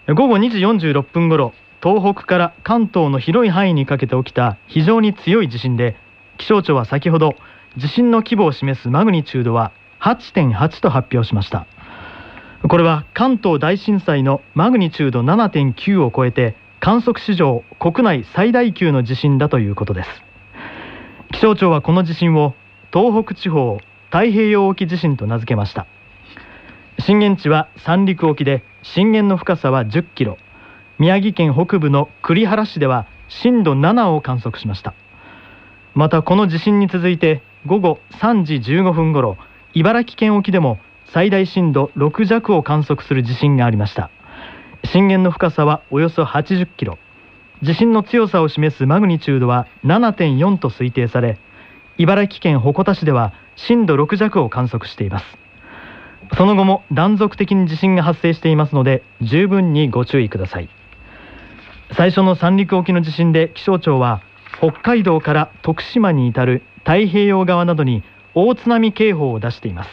午後2時46分ごろ東北から関東の広い範囲にかけて起きた非常に強い地震で気象庁は先ほど地震の規模を示すマグニチュードは8.8と発表しました。これは関東大震災のマグニチュード7.9を超えて観測史上国内最大級の地震だということです。気象庁はこの地震を東北地方太平洋沖地震と名付けました。震源地は三陸沖で震源の深さは10キロ。宮城県北部の栗原市では震度7を観測しました。またこの地震に続いて午後3時15分ごろ茨城県沖でも最大震度6弱を観測する地震がありました。震源の深さはおよそ80キロ。地震の強さを示すマグニチュードは7.4と推定され茨城県鉾田市では震度6弱を観測しています。その後も断続的に地震が発生していますので十分にご注意ください。最初の三陸沖の地震で気象庁は北海道から徳島に至る太平洋側などに大津波警報を出しています。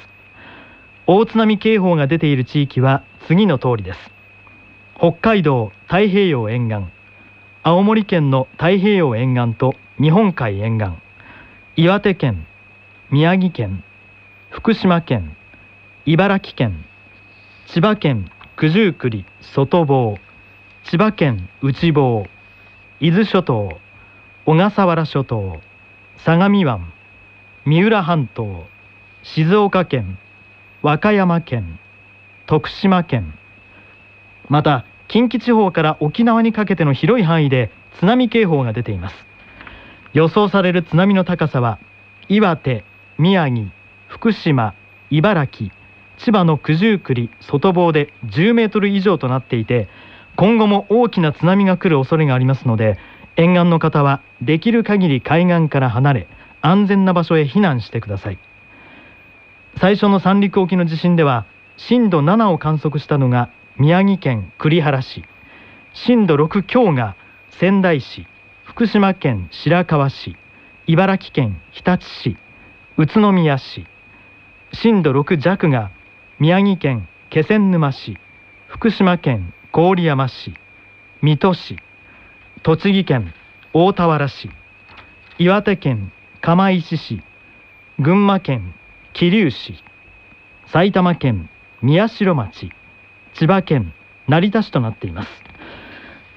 大津波警報が出ている地域は次の通りです。北海道太平洋沿岸青森県の太平洋沿岸と日本海沿岸岩手県宮城県福島県茨城県千葉県九十九里外房千葉県内房伊豆諸島小笠原諸島相模湾三浦半島静岡県和歌山県徳島県また近畿地方から沖縄にかけての広い範囲で津波警報が出ています。予想される津波の高さは岩手宮城福島茨城千葉の九十九里外房で10メートル以上となっていて今後も大きな津波が来る恐れがありますので沿岸の方はできる限り海岸から離れ安全な場所へ避難してください。最初の三陸沖の地震では震度7を観測したのが宮城県栗原市。震度6強が仙台市福島県白河市茨城県日立市宇都宮市。震度6弱が宮城県気仙沼市福島県郡山市水戸市。栃木県大田原市岩手県釜石市群馬県桐生市埼玉県宮代町千葉県成田市となっています。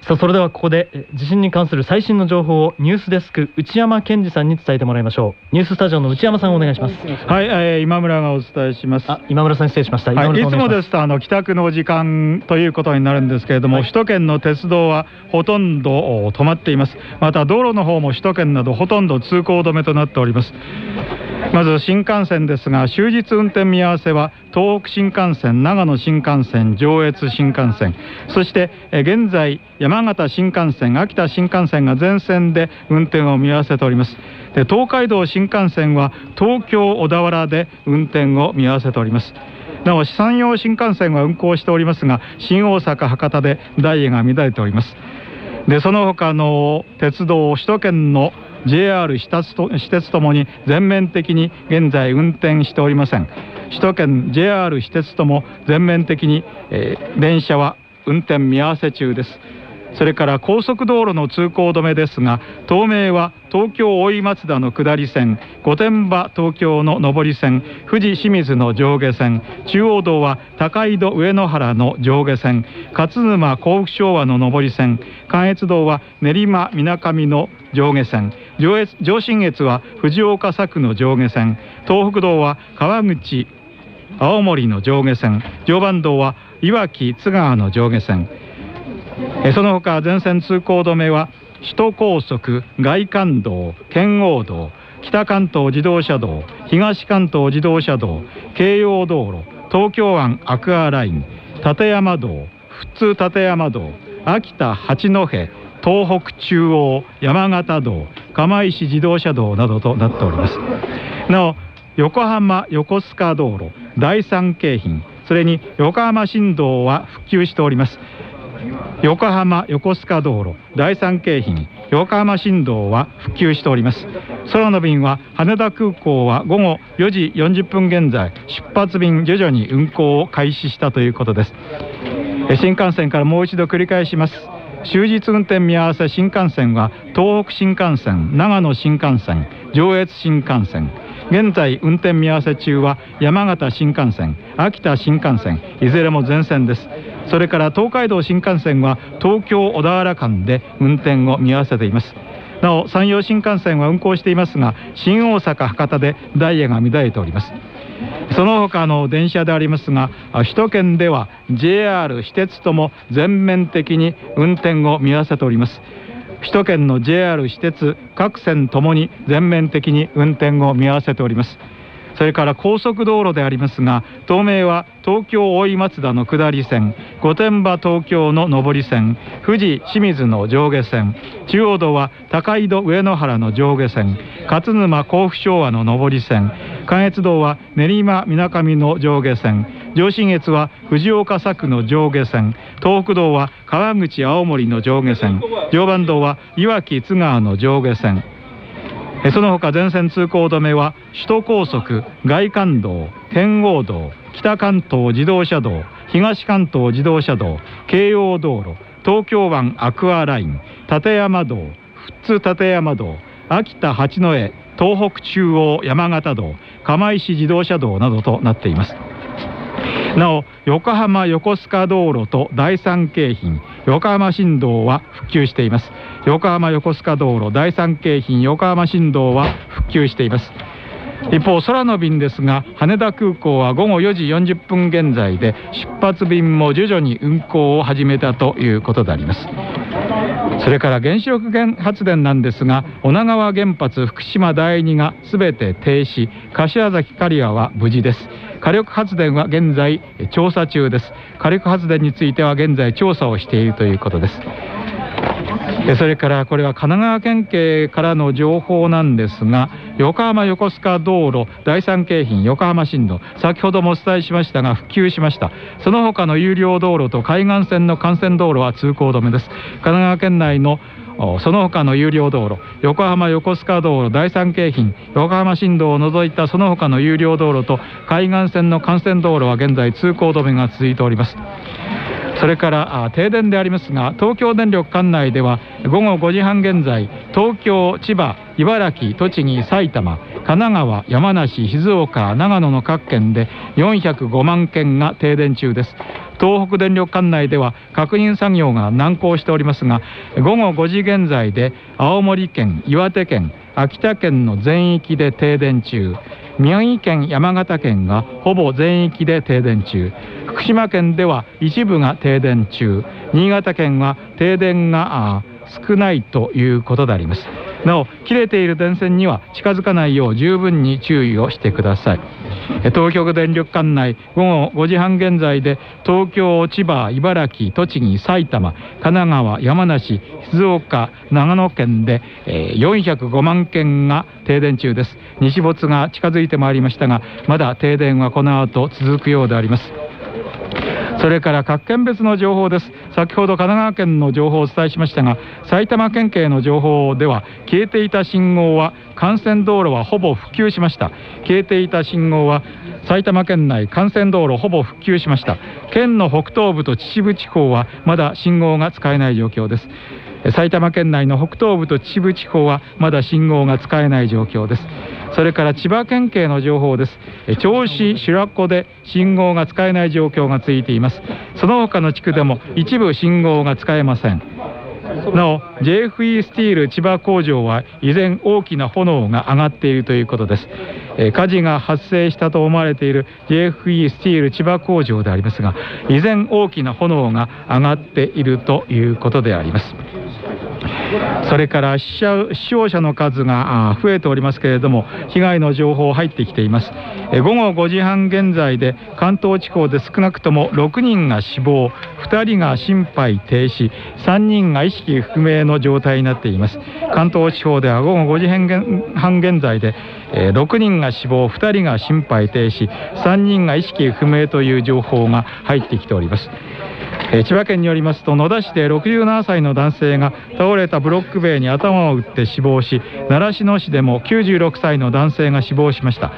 さあそれではここでえ地震に関する最新の情報をニュースデスク内山健二さんに伝えてもらいましょうニューススタジオの内山さんお願いしますはい、えー今村がお伝えします。今村さん失礼しました。はい、いつもですとあの帰宅の時間ということになるんですけれども、首都圏の鉄道はほとんどお止まっています。また道路の方も首都圏などほとんど通行止めとなっております。まず新幹線ですが終日運転見合わせは東北新幹線長野新幹線上越新幹線。そして現在山形新幹線秋田新幹線が全線で運転を見合わせております。で東海道新幹線は東京小田原で運転を見合わせております。なお山陽新幹線は運行しておりますが新大阪博多でダイヤが乱れております。でその他の鉄道首都圏の JR 私鉄と私鉄ともに全面的に現在運転しておりません。首都圏 JR 私鉄とも全面的に、えー電車は運転見合わせ中です。それから高速道路の通行止めですが東名は東京大井松田の下り線御殿場東京の上り線富士清水の上下線中央道は高井戸上野原の上下線勝沼甲府昭和の上り線関越道は練馬みなかみの上下線上越上信越は藤岡佐久の上下線東北道は川口青森の上下線常磐道はいわき津川の上下線その他全線通行止めは首都高速外環道圏央道北関東自動車道東関東自動車道京葉道路東京湾アクアライン立山道普通立山道秋田八戸東北中央山形道釜石自動車道などとなっております。なお横浜横須賀道路第三京浜それに横浜新道は復旧しております。横浜横須賀道路第三京浜横浜新道は復旧しております。空の便は羽田空港は午後4時40分現在出発便徐々に運行を開始したということです。新幹線からもう一度繰り返します。終日運転見合わせ新幹線は東北新幹線長野新幹線上越新幹線現在運転見合わせ中は山形新幹線秋田新幹線いずれも全線です。それから東海道新幹線は東京小田原間で運転を見合わせています。なお山陽新幹線は運行していますが新大阪博多でダイヤが乱れております。その他の電車でありますが首都圏では JR 私鉄とも全面的に運転を見合わせております。首都圏の JR 私鉄各線ともに全面的に運転を見合わせております。それから高速道路でありますが東名は東京大井松田の下り線御殿場東京の上り線富士清水の上下線中央道は高井戸上野原の上下線勝沼甲府昭和の上り線関越道は練馬みなかみの上下線上信越は藤岡佐久の上下線東北道は川口青森の上下線常磐道はいわき津川の上下線。その他全線通行止めは首都高速外環道圏央道北関東自動車道東関東自動車道京葉道路東京湾アクアライン立山道富津立山道秋田八戸東北中央山形道釜石自動車道などとなっています。なお横浜横須賀道路と第三京浜横浜新道は復旧しています。横浜横須賀道路第三京浜横浜新道は復旧しています。一方空の便ですが羽田空港は午後4時40分現在で出発便も徐々に運航を始めたということであります。それから原子力発電なんですが女川原発福島第2が全て停止。柏崎刈谷は無事です。火力発電は現在調査中です。火力発電については現在調査をしているということです。それからこれは神奈川県警からの情報なんですが横浜横須賀道路第三京浜横浜新道先ほどもお伝えしましたが復旧しました。その他の有料道路と海岸線の幹線道路は通行止めです。神奈川県内のその他の有料道路横浜横須賀道路第三京浜横浜新道を除いたその他の有料道路と海岸線の幹線道路は現在通行止めが続いております。それから停電でありますが東京電力管内では午後5時半現在東京千葉茨城栃木埼玉神奈川山梨静岡長野の各県で405万件が停電中です。東北電力管内では確認作業が難航しておりますが午後5時現在で青森県岩手県秋田県の全域で停電中。宮城県山形県がほぼ全域で停電中。福島県では一部が停電中。新潟県は停電が少ないということであります。なお切れている電線には近づかないよう十分に注意をしてください。東京電力管内午後5時半現在で東京千葉茨城栃木埼玉神奈川山梨静岡長野県で405万件が停電中です。日没が近づいてまいりましたがまだ停電はこの後続くようであります。それから各県別の情報です。先ほど神奈川県の情報をお伝えしましたが埼玉県警の情報では消えていた信号は幹線道路はほぼ復旧しました。消えていた信号は埼玉県内幹線道路ほぼ復旧しました。県の北東部と秩父地方はまだ信号が使えない状況です。埼玉県内の北東部と秩父地方はまだ信号が使えない状況です。それから千葉県警の情報です。銚子白子で信号が使えない状況が続いています。その他の地区でも一部信号が使えません。なお JFE スティール千葉工場は依然大きな炎が上がっているということです。火事が発生したと思われている JFE スティール千葉工場でありますが依然大きな炎が上がっているということであります。それから死者死傷者の数が増えておりますけれども被害の情報入ってきています。午後5時半現在で関東地方で少なくとも6人が死亡2人が心肺停止3人が意識不明の状態になっています。関東地方では午後5時半現在で6人が死亡2人が心肺停止3人が意識不明という情報が入ってきております。千葉県によりますと野田市で67歳の男性が倒れたブロック塀に頭を打って死亡し習志野市でも96歳の男性が死亡しました。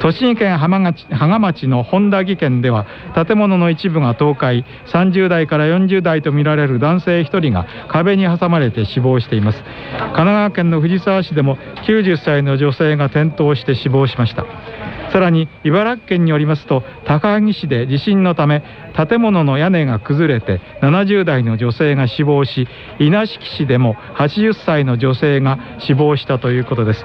栃木県浜町芳賀町の本田木県では建物の一部が倒壊30代から40代とみられる男性1人が壁に挟まれて死亡しています。神奈川県の藤沢市でも90歳の女性が転倒して死亡しました。さらに茨城県によりますと高萩市で地震のため建物の屋根が崩れて70代の女性が死亡し稲敷市でも80歳の女性が死亡したということです。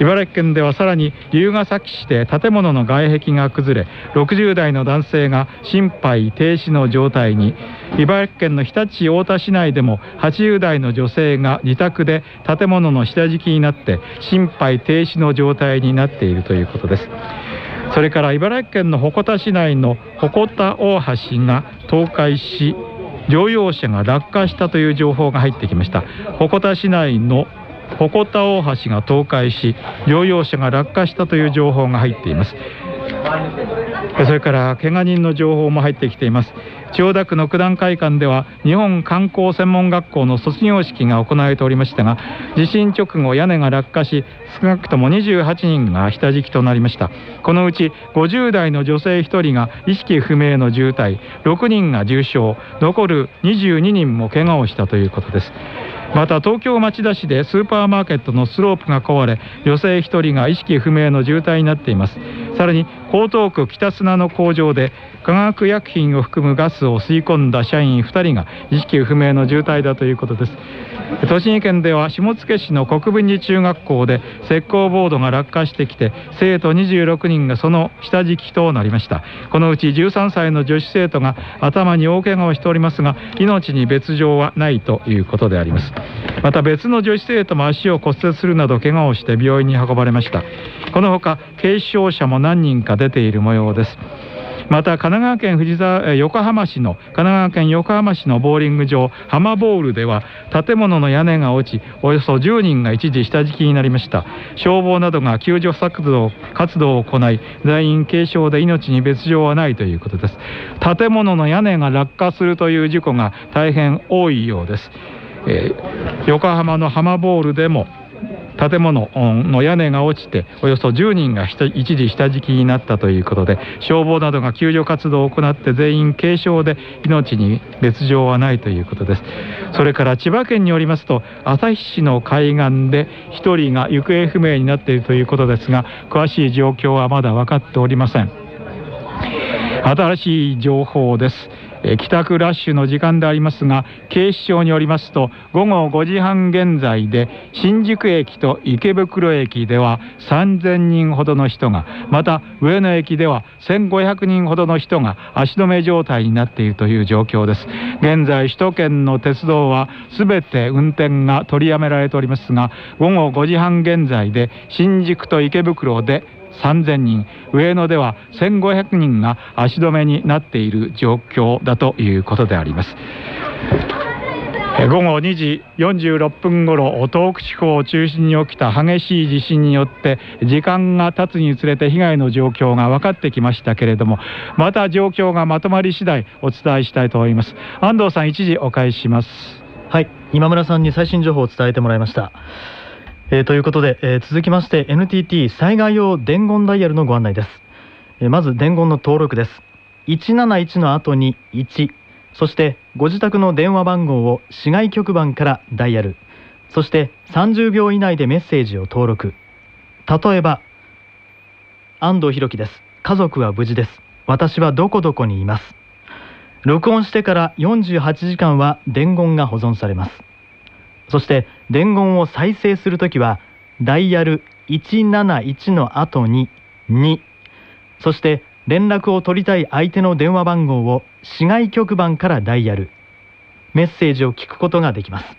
茨城県ではさらに龍ケ崎市で建物の外壁が崩れ60代の男性が心肺停止の状態に。茨城県の日立太田市内でも80代の女性が自宅で建物の下敷きになって心肺停止の状態になっているということです。それから茨城県の鉾田市内の鉾田大橋が倒壊し乗用車が落下したという情報が入ってきました。鉾田市内の鉾田大橋が倒壊し乗用車が落下したという情報が入っています。それから怪我人の情報も入ってきています。千代田区の九段会館では日本観光専門学校の卒業式が行われておりましたが地震直後屋根が落下し少なくとも28人が下敷きとなりました。このうち50代の女性1人が意識不明の重体6人が重傷残る22人も怪我をしたということです。また東京町田市でスーパーマーケットのスロープが壊れ女性1人が意識不明の重体になっています。さらに江東区北砂の工場で化学薬品を含むガスを吸い込んだ社員2人が意識不明の重体だということです。栃木県では下野市の国分寺中学校で石膏ボードが落下してきて生徒26人がその下敷きとなりました。このうち13歳の女子生徒が頭に大怪我をしておりますが命に別状はないということであります。また別の女子生徒も足を骨折するなど怪我をして病院に運ばれました。このほか軽傷者も何人か出ている模様です。また神奈川県藤沢横浜市の神奈川県横浜市のボーリング場浜ボールでは建物の屋根が落ちおよそ10人が一時下敷きになりました。消防などが救助活動活動を行い全員軽傷で命に別状はないということです。建物の屋根が落下するという事故が大変多いようです、えー横浜の浜ボールでも建物の屋根が落ちておよそ10人が一時下敷きになったということで消防などが救助活動を行って全員軽傷で命に別状はないということです。それから千葉県によりますと旭市の海岸で1人が行方不明になっているということですが詳しい状況はまだ分かっておりません。新しい情報です。え帰宅ラッシュの時間でありますが警視庁によりますと午後5時半現在で新宿駅と池袋駅では3000人ほどの人がまた上野駅では1500人ほどの人が足止め状態になっているという状況です。現在首都圏の鉄道は全て運転が取りやめられておりますが午後5時半現在で新宿と池袋で3000人。上野では1500人が足止めになっている状況だということであります。午後2時46分ごろ東北地方を中心に起きた激しい地震によって時間が経つにつれて被害の状況が分かってきましたけれどもまた状況がまとまり次第お伝えしたいと思います。安藤さん一時お返しします。はい。今村さんに最新情報を伝えてもらいました。えーということで、えー続きまして NTT 災害用伝言ダイヤルのご案内です、えーまず伝言の登録です。171の後に1そしてご自宅の電話番号を市外局番からダイヤル。そして30秒以内でメッセージを登録。例えば安藤博樹です。家族は無事です。私はどこどこにいます。録音してから48時間は伝言が保存されます。そして伝言を再生するときはダイヤル171の後に2そして連絡を取りたい相手の電話番号を市外局番からダイヤル。メッセージを聞くことができます。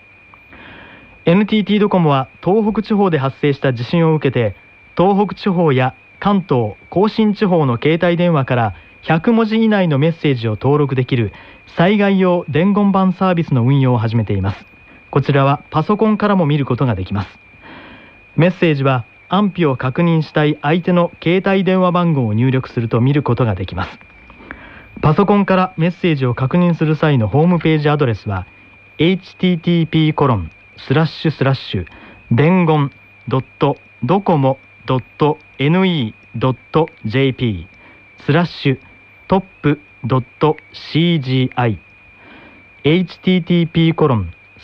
NTT ドコモは東北地方で発生した地震を受けて東北地方や関東甲信地方の携帯電話から100文字以内のメッセージを登録できる災害用伝言板サービスの運用を始めています。こちらはパソコンからも見ることができます。メッセージは安否を確認したい相手の携帯電話番号を入力すると見ることができます。パソコンからメッセージを確認する際のホームページアドレスは http コロンスラッシュスラッシュ伝言ドットドコモドット ne ドット jp スラッシュトップドット cgi http コロン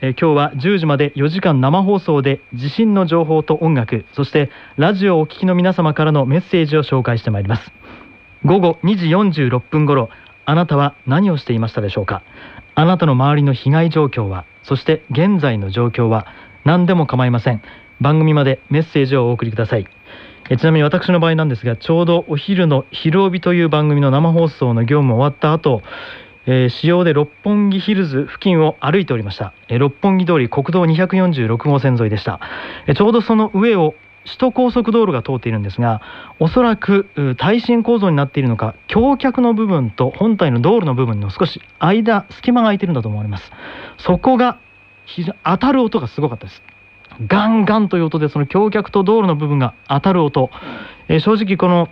え今日は10時まで4時間生放送で地震の情報と音楽そしてラジオをお聞きの皆様からのメッセージを紹介してまいります。午後2時46分頃あなたは何をしていましたでしょうか？あなたの周りの被害状況はそして現在の状況は何でも構いません。番組までメッセージをお送りください。えちなみに私の場合なんですがちょうどお昼の「昼帯」という番組の生放送の業務終わった後えー使用で六本木ヒルズ付近を歩いておりました、えー六本木通り国道246号線沿いでした、えーちょうどその上を首都高速道路が通っているんですがおそらく耐震構造になっているのか橋脚の部分と本体の道路の部分の少し間隙間が空いているんだと思われます。そこが当たる音がすごかったです。ガンガンという音でその橋脚と道路の部分が当たる音、えー正直この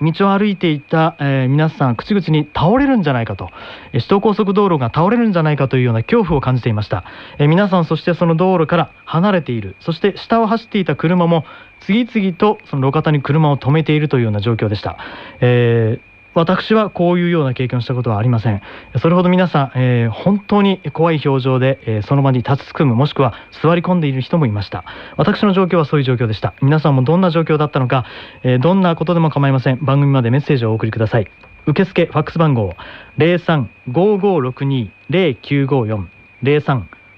道を歩いていた、えー皆さん口々に倒れるんじゃないかと、首都高速道路が倒れるんじゃないかというような恐怖を感じていました、えー皆さんそしてその道路から離れている。そして下を走っていた車も次々とその路肩に車を止めているというような状況でした、えー私はこういうような経験をしたことはありません。それほど皆さん、えー本当に怖い表情で、えーその場に立ちすくむもしくは座り込んでいる人もいました。私の状況はそういう状況でした。皆さんもどんな状況だったのか、えーどんなことでも構いません。番組までメッセージをお送りください。受付ファックス番号0355620954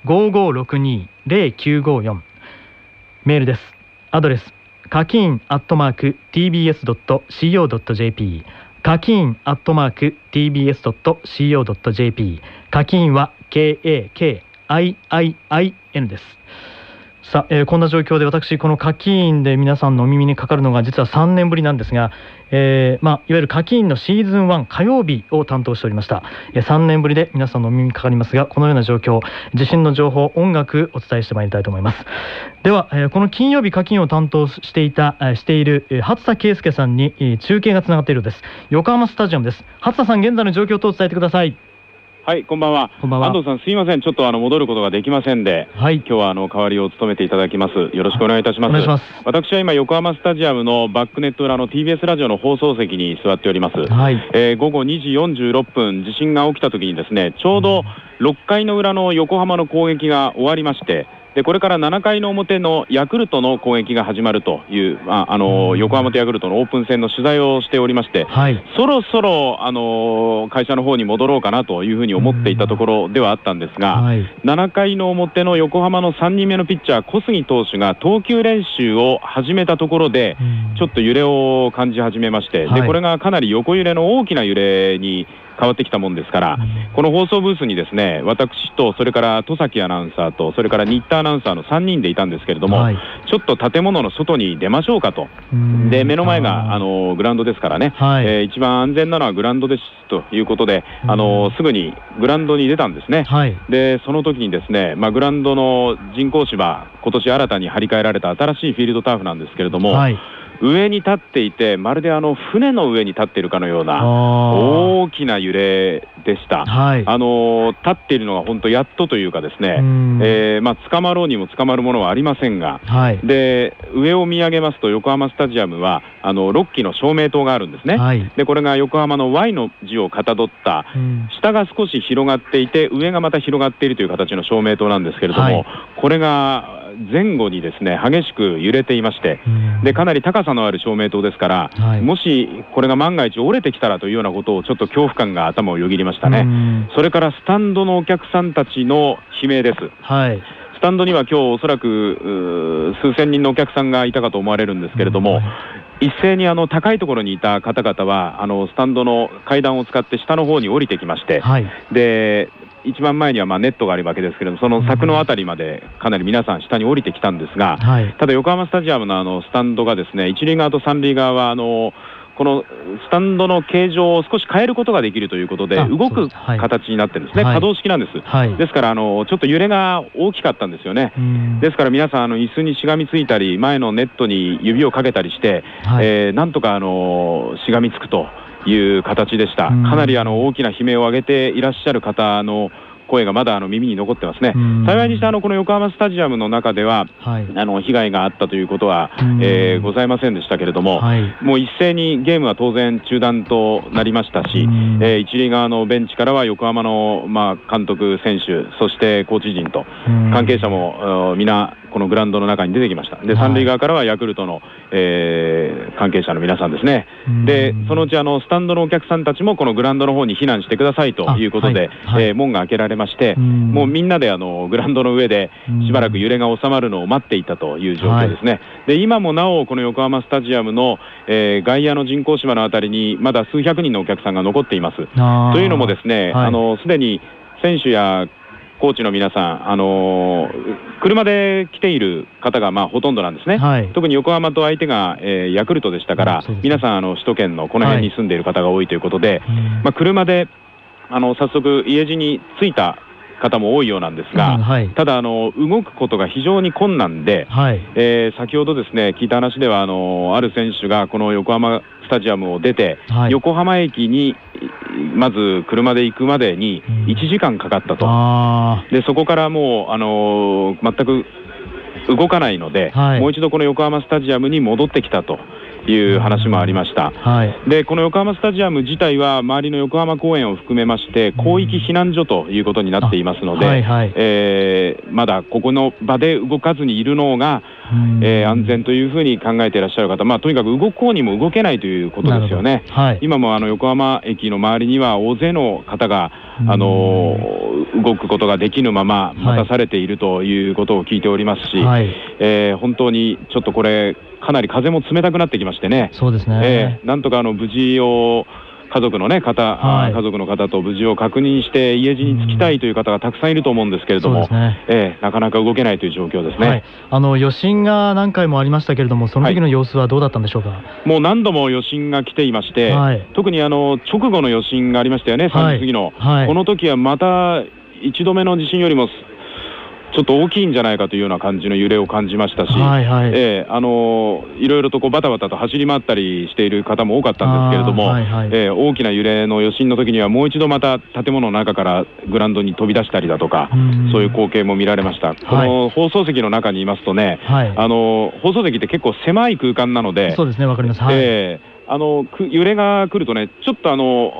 0355620954メールです。アドレス課金アットマーク tbs.co.jp 課金アットマーク tbs.co.jp 課金は KAKIIIN ですさあ、えーこんな状況で私この課金で皆さんのお耳にかかるのが実は3年ぶりなんですが、えーまあ、いわゆる課金のシーズン1火曜日を担当しておりました、えー3年ぶりで皆さんのお耳にかかりますがこのような状況地震の情報音楽お伝えしてまいりたいと思います。では、えこの金曜日課金を担当していた、えしている、え初田圭介さんに、中継がつながっているようです。横浜スタジアムです。初田さん現在の状況と伝えてください。はい、こんばんは。こんばんは安藤さん、すいません。ちょっとあの戻ることができませんで、はい、今日はあの代わりを務めていただきます。よろしくお願いいたします。お願いします私は今横浜スタジアムのバックネット裏の TBS ラジオの放送席に座っております。はいえー午後2時46分、地震が起きた時にですね、ちょうど6回の裏の横浜の攻撃が終わりまして。でこれから7回の表のヤクルトの攻撃が始まるという、まあ、あの横浜とヤクルトのオープン戦の取材をしておりまして、はい。そろそろ、あの会社の方に戻ろうかなというふうに思っていたところではあったんですが、はい。7回の表の横浜の3人目のピッチャー、小杉投手が投球練習を始めたところで、ちょっと揺れを感じ始めまして、はい。でこれがかなり横揺れの大きな揺れに変わってきたもんですから、この放送ブースにですね私と、それから戸崎アナウンサーと、それから新田アナウンサーの3人でいたんですけれども、はい。ちょっと建物の外に出ましょうかと。で目の前があのグラウンドですからね、はい。えー一番安全なのはグラウンドですということで、あのすぐにグラウンドに出たんですね。はい。でその時にですね、まあ、グラウンドの人工芝、今年新たに張り替えられた新しいフィールドターフなんですけれども、はい上に立っていて、まるであの船の上に立っているかのような大きな揺れでした。はい。あの立っているのが本当やっとというかですね、ん。えーまあ、捕まろうにも捕まるものはありませんが、はい。で上を見上げますと横浜スタジアムはあの6基の照明灯があるんですね、はい。でこれが横浜の Y の字をかたどったうん。下が少し広がっていて上がまた広がっているという形の照明灯なんですけれども、はい。これが前後にですね激しく揺れていまして、でかなり高さのある照明灯ですから、はいもしこれが万が一折れてきたらというようなことをちょっと恐怖感が頭をよぎりましたね。それからスタンドのお客さんたちの悲鳴です。はい。スタンドには今日おそらく数千人のお客さんがいたかと思われるんですけれども、一斉にあの高いところにいた方々はあのスタンドの階段を使って下の方に降りてきまして、はい。で一番前にはまあネットがあるわけですけれども、その柵のあたりまでかなり皆さん下に降りてきたんですが、はい。ただ横浜スタジアムのあのスタンドがですね一塁側と三塁側はあのこのスタンドの形状を少し変えることができるということであ動く形になってるんですね、はい。可動式なんです、はい。ですからあのちょっと揺れが大きかったんですよね、ですから皆さんあの椅子にしがみついたり前のネットに指をかけたりして、はい。えーなんとかあのしがみつくという形でした、うん。かなりあの大きな悲鳴を上げていらっしゃる方の声がまだあの耳に残ってますね、ん。幸いにしてあのこの横浜スタジアムの中では、はい。あの被害があったということは、うん。えーございませんでしたけれども、はい。もう一斉にゲームは当然中断となりましたし、えー一塁側のベンチからは横浜の、まあ、監督、選手、そしてコーチ陣と、関係者も、うん皆、このグラウンドの中に出てきました。で、三塁側からはヤクルトの、えー関係者の皆さんですね。で、そのうちあのスタンドのお客さんたちもこのグラウンドの方に避難してくださいということで、あはいえー門が開けられまして、もうみんなであのグラウンドの上でしばらく揺れが収まるのを待っていたという状況ですね。で、今もなおこの横浜スタジアムの、えー外野の人工芝のあたりにまだ数百人のお客さんが残っています。というのもですね、はいあのすでに選手やコーチの皆さん、あのー車で来ている方がまあほとんどなんですね、はい。特に横浜と相手が、えーヤクルトでしたから、皆さんあの首都圏のこの辺に住んでいる方が多いということで、まあ、車であの早速、家路に着いた方も多いようなんですが、うんはい。ただあの、動くことが非常に困難で、はい。えー先ほどですね聞いた話ではあのある選手がこの横浜スタジアムを出て、はい。横浜駅にまず車で行くまでに1時間かかったと、あでそこからもう、あのー全く動かないので、はい。もう一度この横浜スタジアムに戻ってきたという話もありました。あ。はい。でこの横浜スタジアム自体は周りの横浜公園を含めまして広域避難所ということになっていますので、あはいはいえーまだここの場で動かずにいるのが、えー安全というふうに考えていらっしゃる方、まあ、とにかく動こうにも動けないということですよね。はい。今もあの横浜駅の周りには大勢の方が、あのー動くことができぬまま待たされているということを聞いておりますし、はいえー本当にちょっとこれ、かなり風も冷たくなってきましてね、そうですね。えーなんとかあの無事を家族の、ね、方、あー家族の方と無事を確認して家路に着きたいという方がたくさんいると思うんですけれども、ね。えーなかなか動けないという状況ですね。はい。あの余震が何回もありましたけれども、その時の様子はどうだったんでしょうか？もう何度も余震が来ていまして、はい。特にあの直後の余震がありましたよね、3時過ぎの、はい。この時はまた1度目の地震よりもちょっと大きいんじゃないかというような感じの揺れを感じましたし、はいはいええあのいろいろとこうバタバタと走り回ったりしている方も多かったんですけれども、はいはいええ大きな揺れの余震の時にはもう一度また建物の中からグラウンドに飛び出したりだとか、そういう光景も見られました。この放送席の中にいますとね、はいあの放送席って結構狭い空間なので、そうですね、わかります。はい。ええあのく揺れが来るとね、ちょっとあの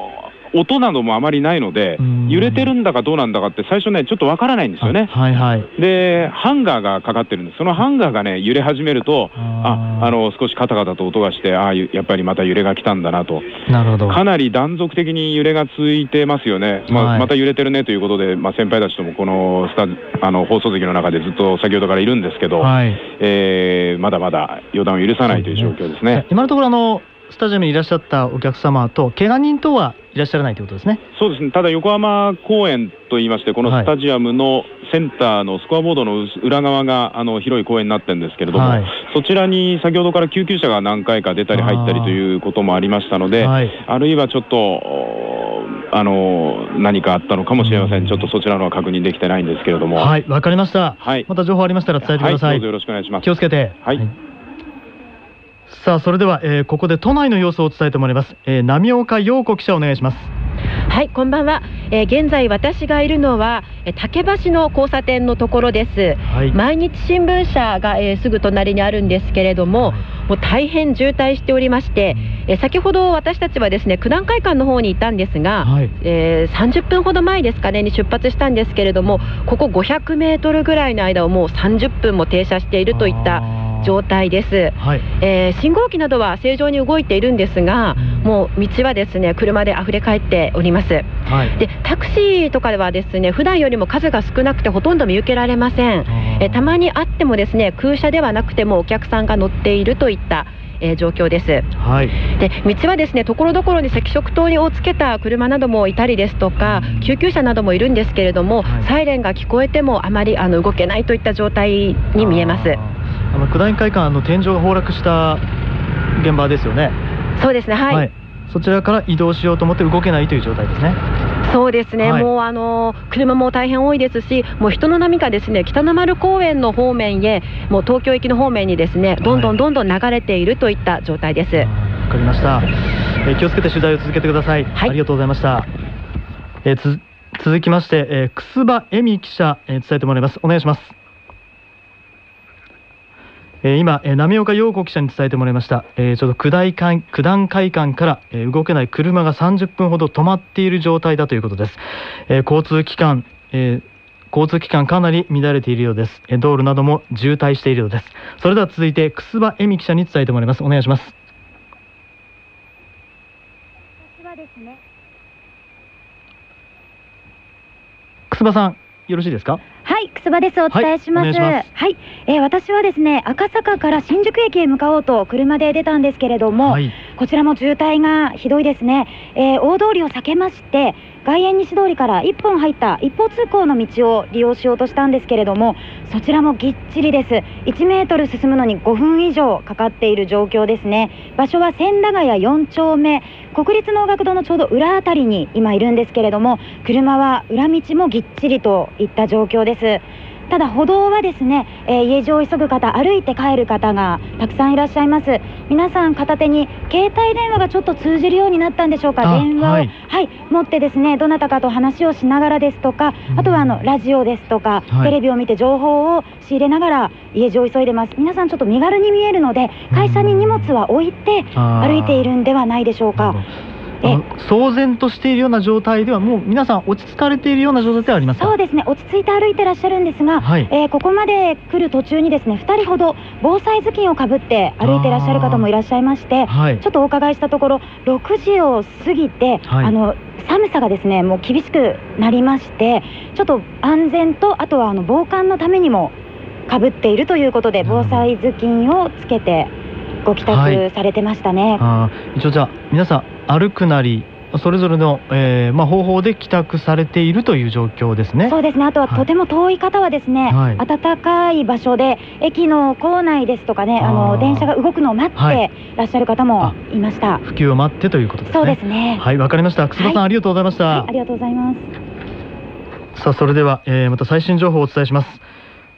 音などもあまりないので、揺れてるんだかどうなんだかって、最初ね、ちょっとわからないんですよね。はいはい。で、ハンガーがかかってるんです、そのハンガーがね、揺れ始めると、ああの少しカタカタと音がして、ああ、ゆやっぱりまた揺れが来たんだなと、なるほど。かなり断続的に揺れが続いてますよね、まあはいまた揺れてるねということで、まあ、先輩たちともこのスタあの放送席の中でずっと先ほどからいるんですけど、はい。えーまだまだ予断を許さないという状況ですね。今のところあのスタジアムにいらっしゃったお客様と怪我人等はいらっしゃらないということですね。そうですね、ただ横浜公園といいまして、このスタジアムのセンターのスコアボードの裏側があの広い公園になってるんですけれども、はい。そちらに先ほどから救急車が何回か出たり入ったりということもありましたので、はい。あるいはちょっと、おあの何かあったのかもしれません、ちょっとそちらのは確認できてないんですけれども、はい、わかりました。はい。また情報ありましたら伝えてください。はい。どうぞよろしくお願いします。気をつけて。はいさあ、それでは、えーここで都内の様子を伝えてもらいます。えー、波岡陽子記者お願いします。はい、こんばんは。えー現在私がいるのは、えー竹橋の交差点のところです。はい毎日新聞社が、えーすぐ隣にあるんですけれども、もう大変渋滞しておりまして、えー先ほど私たちはですね九段会館の方にいたんですが、えー30分ほど前ですかねに出発したんですけれどもここ500メートルぐらいの間をもう30分も停車しているといった状態です、はい。えー信号機などは正常に動いているんですが、もう道はですね車で溢れ返っております。はい。でタクシーとかではですね普段よりも数が少なくてほとんど見受けられません、えーたまにあってもですね空車ではなくてもお客さんが乗っているといった、えー状況です。はい。で道はですねところどころに赤色灯にをつけた車などもいたりですとか救急車などもいるんですけれども、サイレンが聞こえてもあまりあの動けないといった状態に見えます。あの九段会館あの天井が崩落した現場ですよね。そうですねはい。そちらから移動しようと思って動けないという状態ですね。そうですね、はい。もうあの車も大変多いですし、もう人の波がですね北の丸公園の方面へ、もう東京行きの方面にですねどんどんどんどん流れているといった状態です。わかりました、えー気をつけて取材を続けてください、ありがとうございました、えーつ続きまして、えー、楠葉恵美記者、えー伝えてもらいます。お願いしますえー今、えー浪岡陽子記者に伝えてもらいました、えーちょっと九大会九段会館から、えー動けない車が30分ほど止まっている状態だということです、えー交通機関、えー交通機関かなり乱れているようです、えー道路なども渋滞しているようです。それでは続いて楠葉恵美記者に伝えてもらいます。お願いします。楠葉さんよろしいですか？はい、くすばです。お伝えします。はいいはいえー私はですね、赤坂から新宿駅へ向かおうと車で出たんですけれども、こちらも渋滞がひどいですね。えー大通りを避けまして、外苑西通りから1本入った一方通行の道を利用しようとしたんですけれども、そちらもぎっちりです。1メートル進むのに5分以上かかっている状況ですね。場所は千駄ヶ谷4丁目、国立能楽堂のちょうど裏辺りに今いるんですけれども、車は裏道もぎっちりといった状況です。ただ歩道はですね、えー家路を急ぐ方、歩いて帰る方がたくさんいらっしゃいます。皆さん片手に携帯電話がちょっと通じるようになったんでしょうか？あ電話を、ははいい、持ってですね、どなたかと話をしながらですとか、あとはあのラジオですとか、はいテレビを見て情報を仕入れながら家路を急いでます。皆さんちょっと身軽に見えるので、会社に荷物は置いて歩いているんではないでしょうか。あの騒然としているような状態ではもう皆さん落ち着かれているような状態ではありますか？そうですね、落ち着いて歩いてらっしゃるんですが、はい。えーここまで来る途中にですね、2人ほど防災頭巾をかぶって歩いてらっしゃる方もいらっしゃいまして、はい。ちょっとお伺いしたところ、6時を過ぎて、はい。あの寒さがですね、もう厳しくなりまして、ちょっと安全と、あとはあの防寒のためにもかぶっているということで、防災頭巾をつけてご帰はい宅されてましたね。あー一応じゃあ皆さん歩くなりそれぞれの、えーまあ、方法で帰宅されているという状況ですね。そうですね、あとはとても遠い方はですね、はい暖かい場所で、駅の構内ですとかね、あの電車が動くのを待はいってらっしゃる方もいました。普及を待ってということですね。そうですね。はい、わかりました。楠葉さん、はいありがとうございました。ありがとうございます。さあそれでは、えーまた最新情報をお伝えします、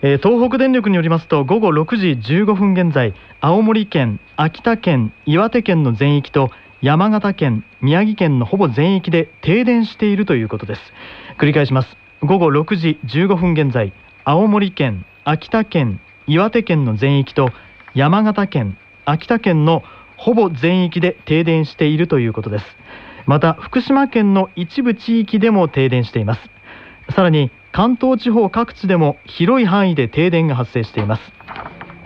えー東北電力によりますと午後6時15分現在青森県秋田県岩手県の全域と山形県宮城県のほぼ全域で停電しているということです。繰り返します。午後6時15分現在青森県秋田県岩手県の全域と山形県秋田県のほぼ全域で停電しているということです。また福島県の一部地域でも停電しています。さらに関東地方各地でも広い範囲で停電が発生しています。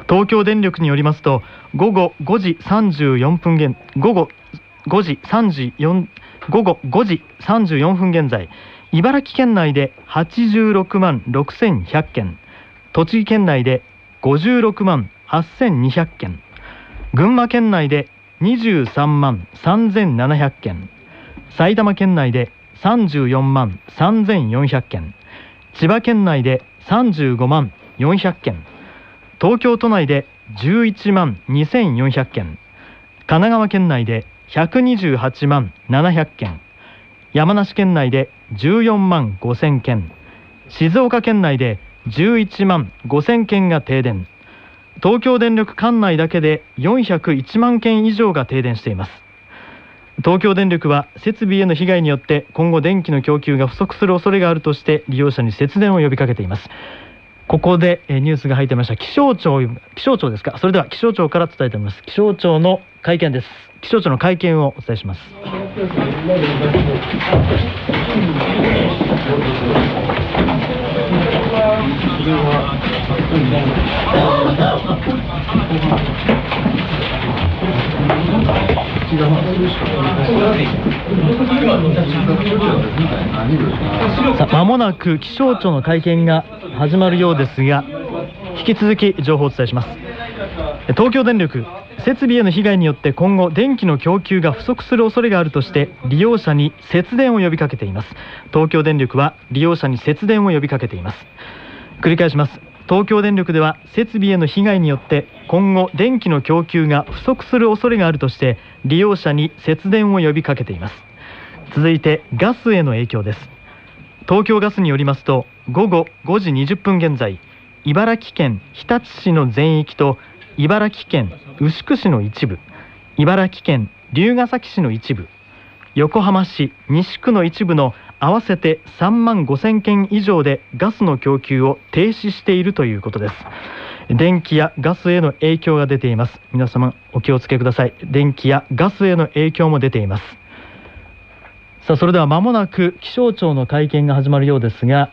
東京電力によりますと午後5時34分現午後5時34午後5時34分現在茨城県内で86万6100件栃木県内で56万8200件群馬県内で23万3700件埼玉県内で34万3400件。千葉県内で35万400件。東京都内で11万2400件。神奈川県内で128万700件。山梨県内で14万5000件。静岡県内で11万5000件が停電。東京電力管内だけで401万件以上が停電しています。東京電力は設備への被害によって今後電気の供給が不足する恐れがあるとして利用者に節電を呼びかけています。ここでえニュースが入ってました。気象庁気象庁ですか？それでは気象庁から伝えてみます。気象庁の会見です。気象庁の会見をお伝えします。さあ間もなく気象庁の会見が始まるようですが引き続き情報をお伝えします。東京電力設備への被害によって今後電気の供給が不足する恐れがあるとして利用者に節電を呼びかけています。東京電力は利用者に節電を呼びかけています。繰り返します。東京電力では設備への被害によって今後電気の供給が不足する恐れがあるとして利用者に節電を呼びかけています。続いてガスへの影響です。東京ガスによりますと午後5時20分現在茨城県日立市の全域と茨城県牛久市の一部茨城県龍ケ崎市の一部横浜市西区の一部の合わせて3万5000件以上でガスの供給を停止しているということです。電気やガスへの影響が出ています。皆様お気をつけください。電気やガスへの影響も出ています。さあそれでは間もなく気象庁の会見が始まるようですが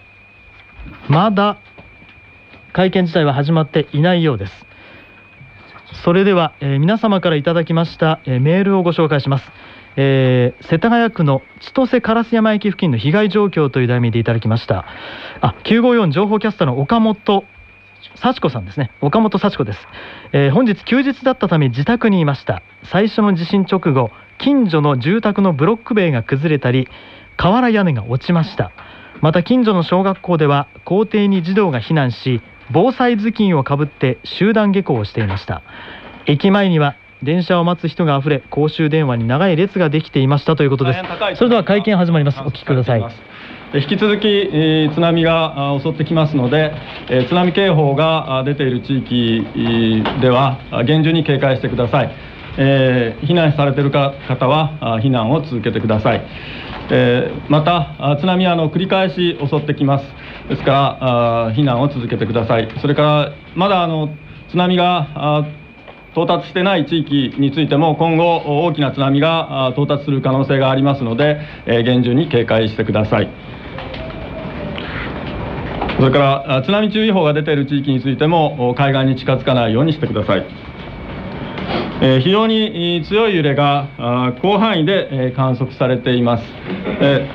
まだ会見自体は始まっていないようです。それでは、えー皆様からいただきました、えーメールをご紹介します、えー世田谷区の千歳烏山駅付近の被害状況という題名でいただきました。あ954情報キャスターの岡本幸子さんですね。岡本幸子です、えー本日休日だったため自宅にいました。最初の地震直後近所の住宅のブロック塀が崩れたり瓦屋根が落ちました。また近所の小学校では校庭に児童が避難し防災頭巾をかぶって集団下校をしていました。駅前には電車を待つ人があふれ公衆電話に長い列ができていましたということです。それでは会見始まります。お聞きください。引き続き、えー津波があ襲ってきますので、えー津波警報があ出ている地域えーではあ厳重に警戒してください、えー避難されているか方はあ避難を続けてください、えーまたあ津波はあの繰り返し襲ってきます。ですからあ避難を続けてください。それからまだあの津波があ到達してない地域についても今後大きな津波が到達する可能性がありますので、え厳重に警戒してください。それから津波注意報が出ている地域についても海岸に近づかないようにしてください、え非常に強い揺れが広範囲で観測されています、え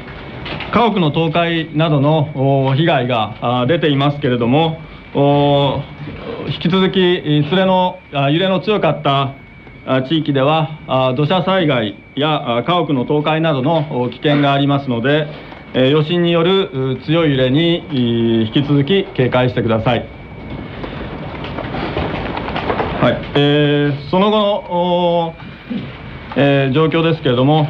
家屋の倒壊などの被害が出ていますけれども引き続きえー連れの揺れの強かった地域では土砂災害や家屋の倒壊などの危険がありますので、余震による強い揺れに引き続き警戒してください。はいえーその後のえー状況ですけれども、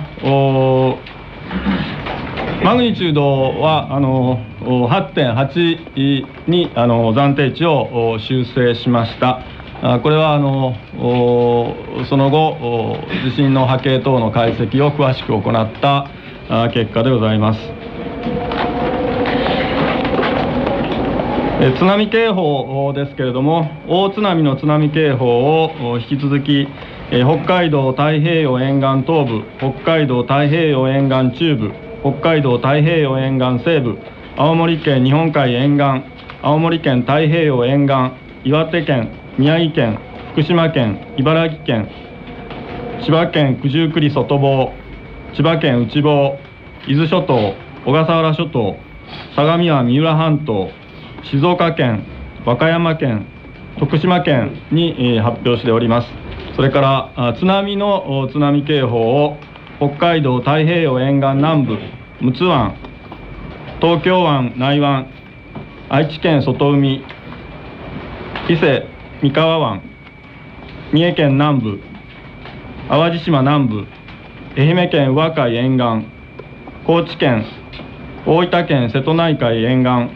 マグニチュードはあのお8.8にあの暫定値を修正しました。これはあのその後地震の波形等の解析を詳しく行った結果でございます。津波警報ですけれども、大津波の津波警報を引き続き、北海道太平洋沿岸東部、北海道太平洋沿岸中部、北海道太平洋沿岸西部、青森県日本海沿岸、青森県太平洋沿岸、岩手県、宮城県、福島県、茨城県、千葉県九十九里外房、千葉県内房、伊豆諸島、小笠原諸島、相模湾三浦半島、静岡県、和歌山県、徳島県に、発表しております。それから津波の津波警報を北海道太平洋沿岸南部、陸奥湾、東京湾内湾、愛知県外海、伊勢三河湾、三重県南部、淡路島南部、愛媛県宇和海沿岸、高知県、大分県瀬戸内海沿岸、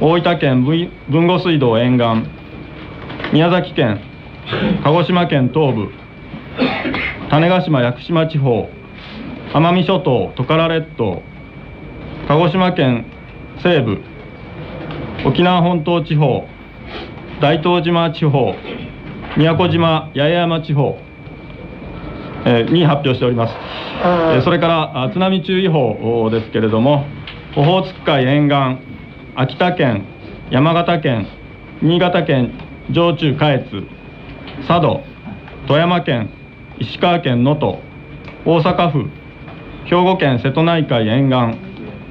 大分県豊後水道沿岸、宮崎県、鹿児島県東部、種子島・屋久島地方、奄美諸島、トカラ列島、鹿児島県西部、沖縄本島地方大東島地方宮古島八重山地方、えーに発表しております、えーそれからあ津波注意報ですけれどもオホーツク海沿岸秋田県山形県新潟県上中下越佐渡富山県石川県能登大阪府兵庫県瀬戸内海沿岸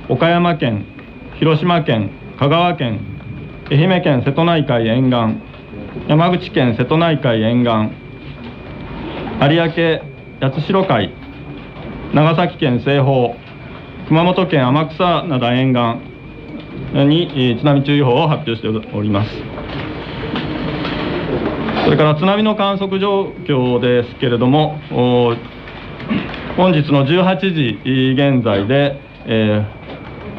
岡山県広島県香川県愛媛県瀬戸内海沿岸山口県瀬戸内海沿岸有明八代海長崎県西方熊本県天草灘沿岸に津波注意報を発表しております。それから津波の観測状況ですけれども本日の18時現在で、えー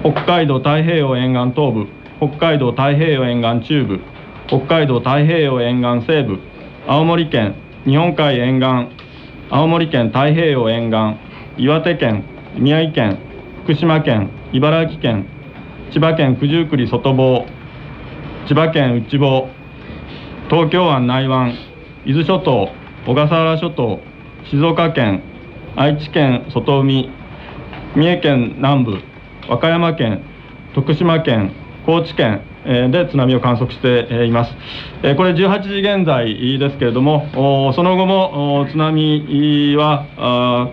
北海道太平洋沿岸東部北海道太平洋沿岸中部北海道太平洋沿岸西部青森県日本海沿岸青森県太平洋沿岸岩手県宮城県福島県茨城県千葉県九十九里外房千葉県内房東京湾内湾伊豆諸島小笠原諸島静岡県愛知県外海三重県南部和歌山県徳島県高知県で津波を観測しています。これ18時現在ですけれども、その後も津波は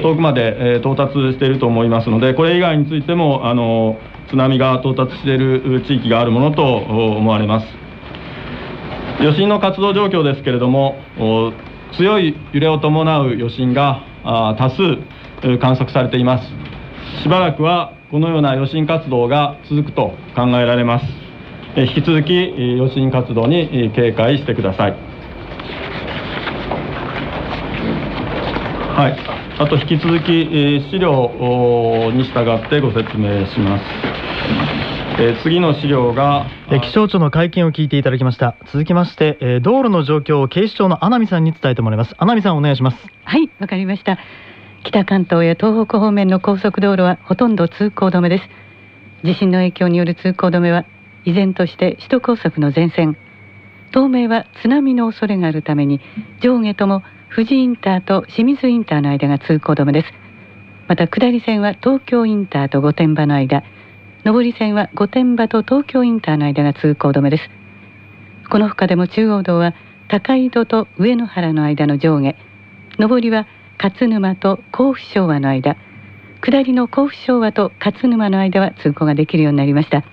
遠くまで到達していると思いますので、これ以外についてもあの津波が到達している地域があるものと思われます。余震の活動状況ですけれども、強い揺れを伴う余震が多数観測されています。しばらくはこのような余震活動が続くと考えられます。えー引き続きえー余震活動にえー警戒してください。はい。あと引き続きえー資料に従ってご説明します。えー次の資料がえー気象庁の会見を聞いていただきました続きまして、えー道路の状況を警視庁の穴見さんに伝えてもらいます穴見さんお願いしますはい、わかりました。北関東や東北方面の高速道路はほとんど通行止めです。地震の影響による通行止めは依然として首都高速の全線、東名は津波の恐れがあるために上下とも富士インターと清水インターの間が通行止めです。また下り線は東京インターと御殿場の間、上り線は御殿場と東京インターの間が通行止めです。この他でも中央道は高井戸と上野原の間の上下、上りは勝沼と甲府昭和の間、下りの甲府昭和と勝沼の間は通行ができるようになりました。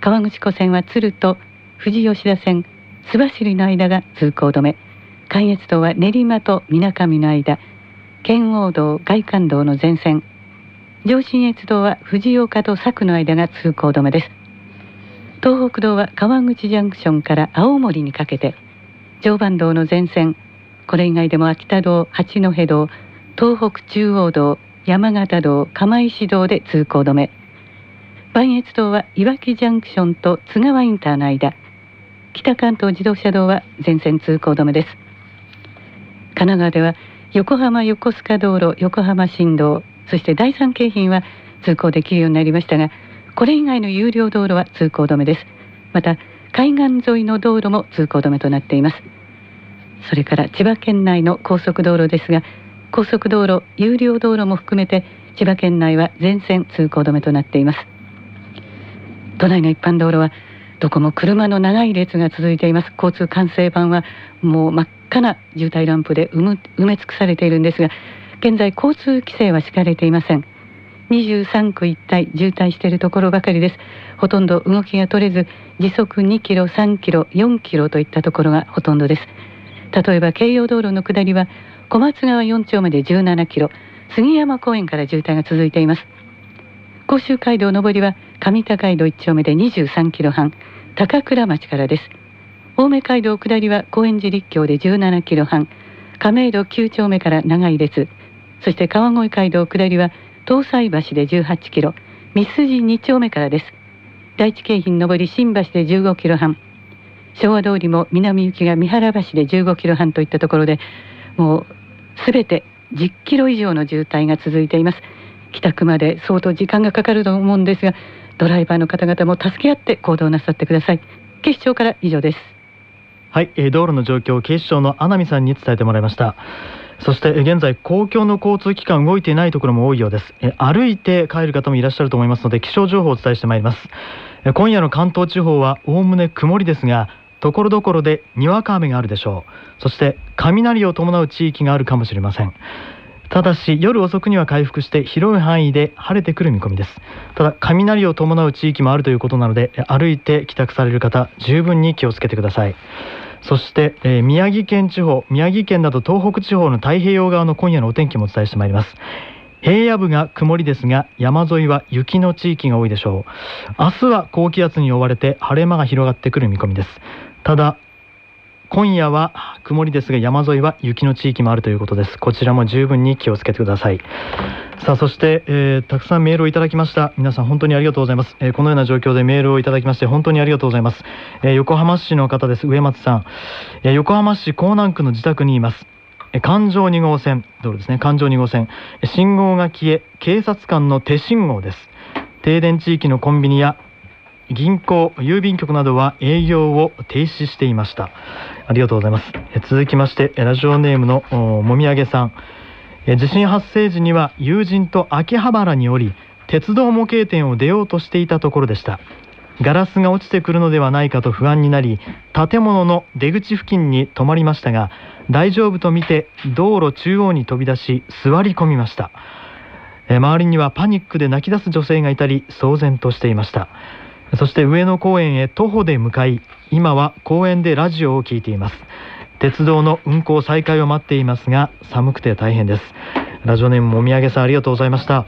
川口湖線は鶴と富士吉田線、須走の間が通行止め、関越道は練馬と水上の間、圏央道外環道の全線、上信越道は藤岡と佐久の間が通行止めです。東北道は川口ジャンクションから青森にかけて、常磐道の全線、これ以外でも秋田道、八戸道、東北中央道、山形道、釜石道で通行止め。磐越道はいわきジャンクションと津川インターの間、北関東自動車道は全線通行止めです。神奈川では横浜横須賀道路、横浜新道、そして第三京浜は通行できるようになりましたが、これ以外の有料道路は通行止めです。また海岸沿いの道路も通行止めとなっています。それから千葉県内の高速道路ですが、高速道路、有料道路も含めて千葉県内は全線通行止めとなっています。都内の一般道路はどこも車の長い列が続いています。交通管制板はもう真っ赤な渋滞ランプで埋む埋め尽くされているんですが、現在交通規制は敷かれていません。23区一帯渋滞しているところばかりです。ほとんど動きが取れず、時速2キロ、3キロ、4キロといったところがほとんどです。例えば京葉道路の下りは小松川4丁目で17キロ、杉山公園から渋滞が続いています。甲州街道上りは上高井戸1丁目で23キロ半、高倉町からです。青梅街道下りは高円寺立教で17キロ半、亀戸9丁目から長い列、そして川越街道下りは東西橋で18キロ、三筋2丁目からです。第一京浜上り新橋で15キロ半、昭和通りも南行きが三原橋で15キロ半といったところで、もうすべて10キロ以上の渋滞が続いています。帰宅まで相当時間がかかると思うんですが、ドライバーの方々も助け合って行動なさってください。警視庁から以上です。はい、えー道路の状況を警視庁の穴見さんに伝えてもらいました。そして現在公共の交通機関動いていないところも多いようです。歩いて帰る方もいらっしゃると思いますので気象情報をお伝えしてまいります。え今夜の関東地方はおおむね曇りですがところどころでにわか雨があるでしょう。そして雷を伴う地域があるかもしれません。ただし夜遅くには回復して広い範囲で晴れてくる見込みです。ただ雷を伴う地域もあるということなので歩いて帰宅される方十分に気をつけてください。そして、えー宮城県地方宮城県など東北地方の太平洋側の今夜のお天気もお伝えしてまいります。平野部が曇りですが山沿いは雪の地域が多いでしょう。明日は高気圧に覆われて晴れ間が広がってくる見込みです。ただ今夜は曇りですが山沿いは雪の地域もあるということです。こちらも十分に気をつけてください。さあそして、えーたくさんメールをいただきました。皆さん本当にありがとうございます、えーこのような状況でメールをいただきまして本当にありがとうございます、えー横浜市の方です。上松さん、えー横浜市港南区の自宅にいます。え環状2号線。道路ですね？環状2号線。え信号が消え警察官の手信号です。停電地域のコンビニや銀行郵便局などは営業を停止していました。ありがとうございます。え続きましてラジオネームのもみあげさん。え地震発生時には友人と秋葉原におり鉄道模型店を出ようとしていたところでした。ガラスが落ちてくるのではないかと不安になり建物の出口付近に止まりましたが大丈夫と見て道路中央に飛び出し座り込みました。え周りにはパニックで泣き出す女性がいたり騒然としていました。そして上野公園へ徒歩で向かい今は公園でラジオを聞いています。鉄道の運行再開を待っていますが寒くて大変です。ラジオネームもみあげさんありがとうございました。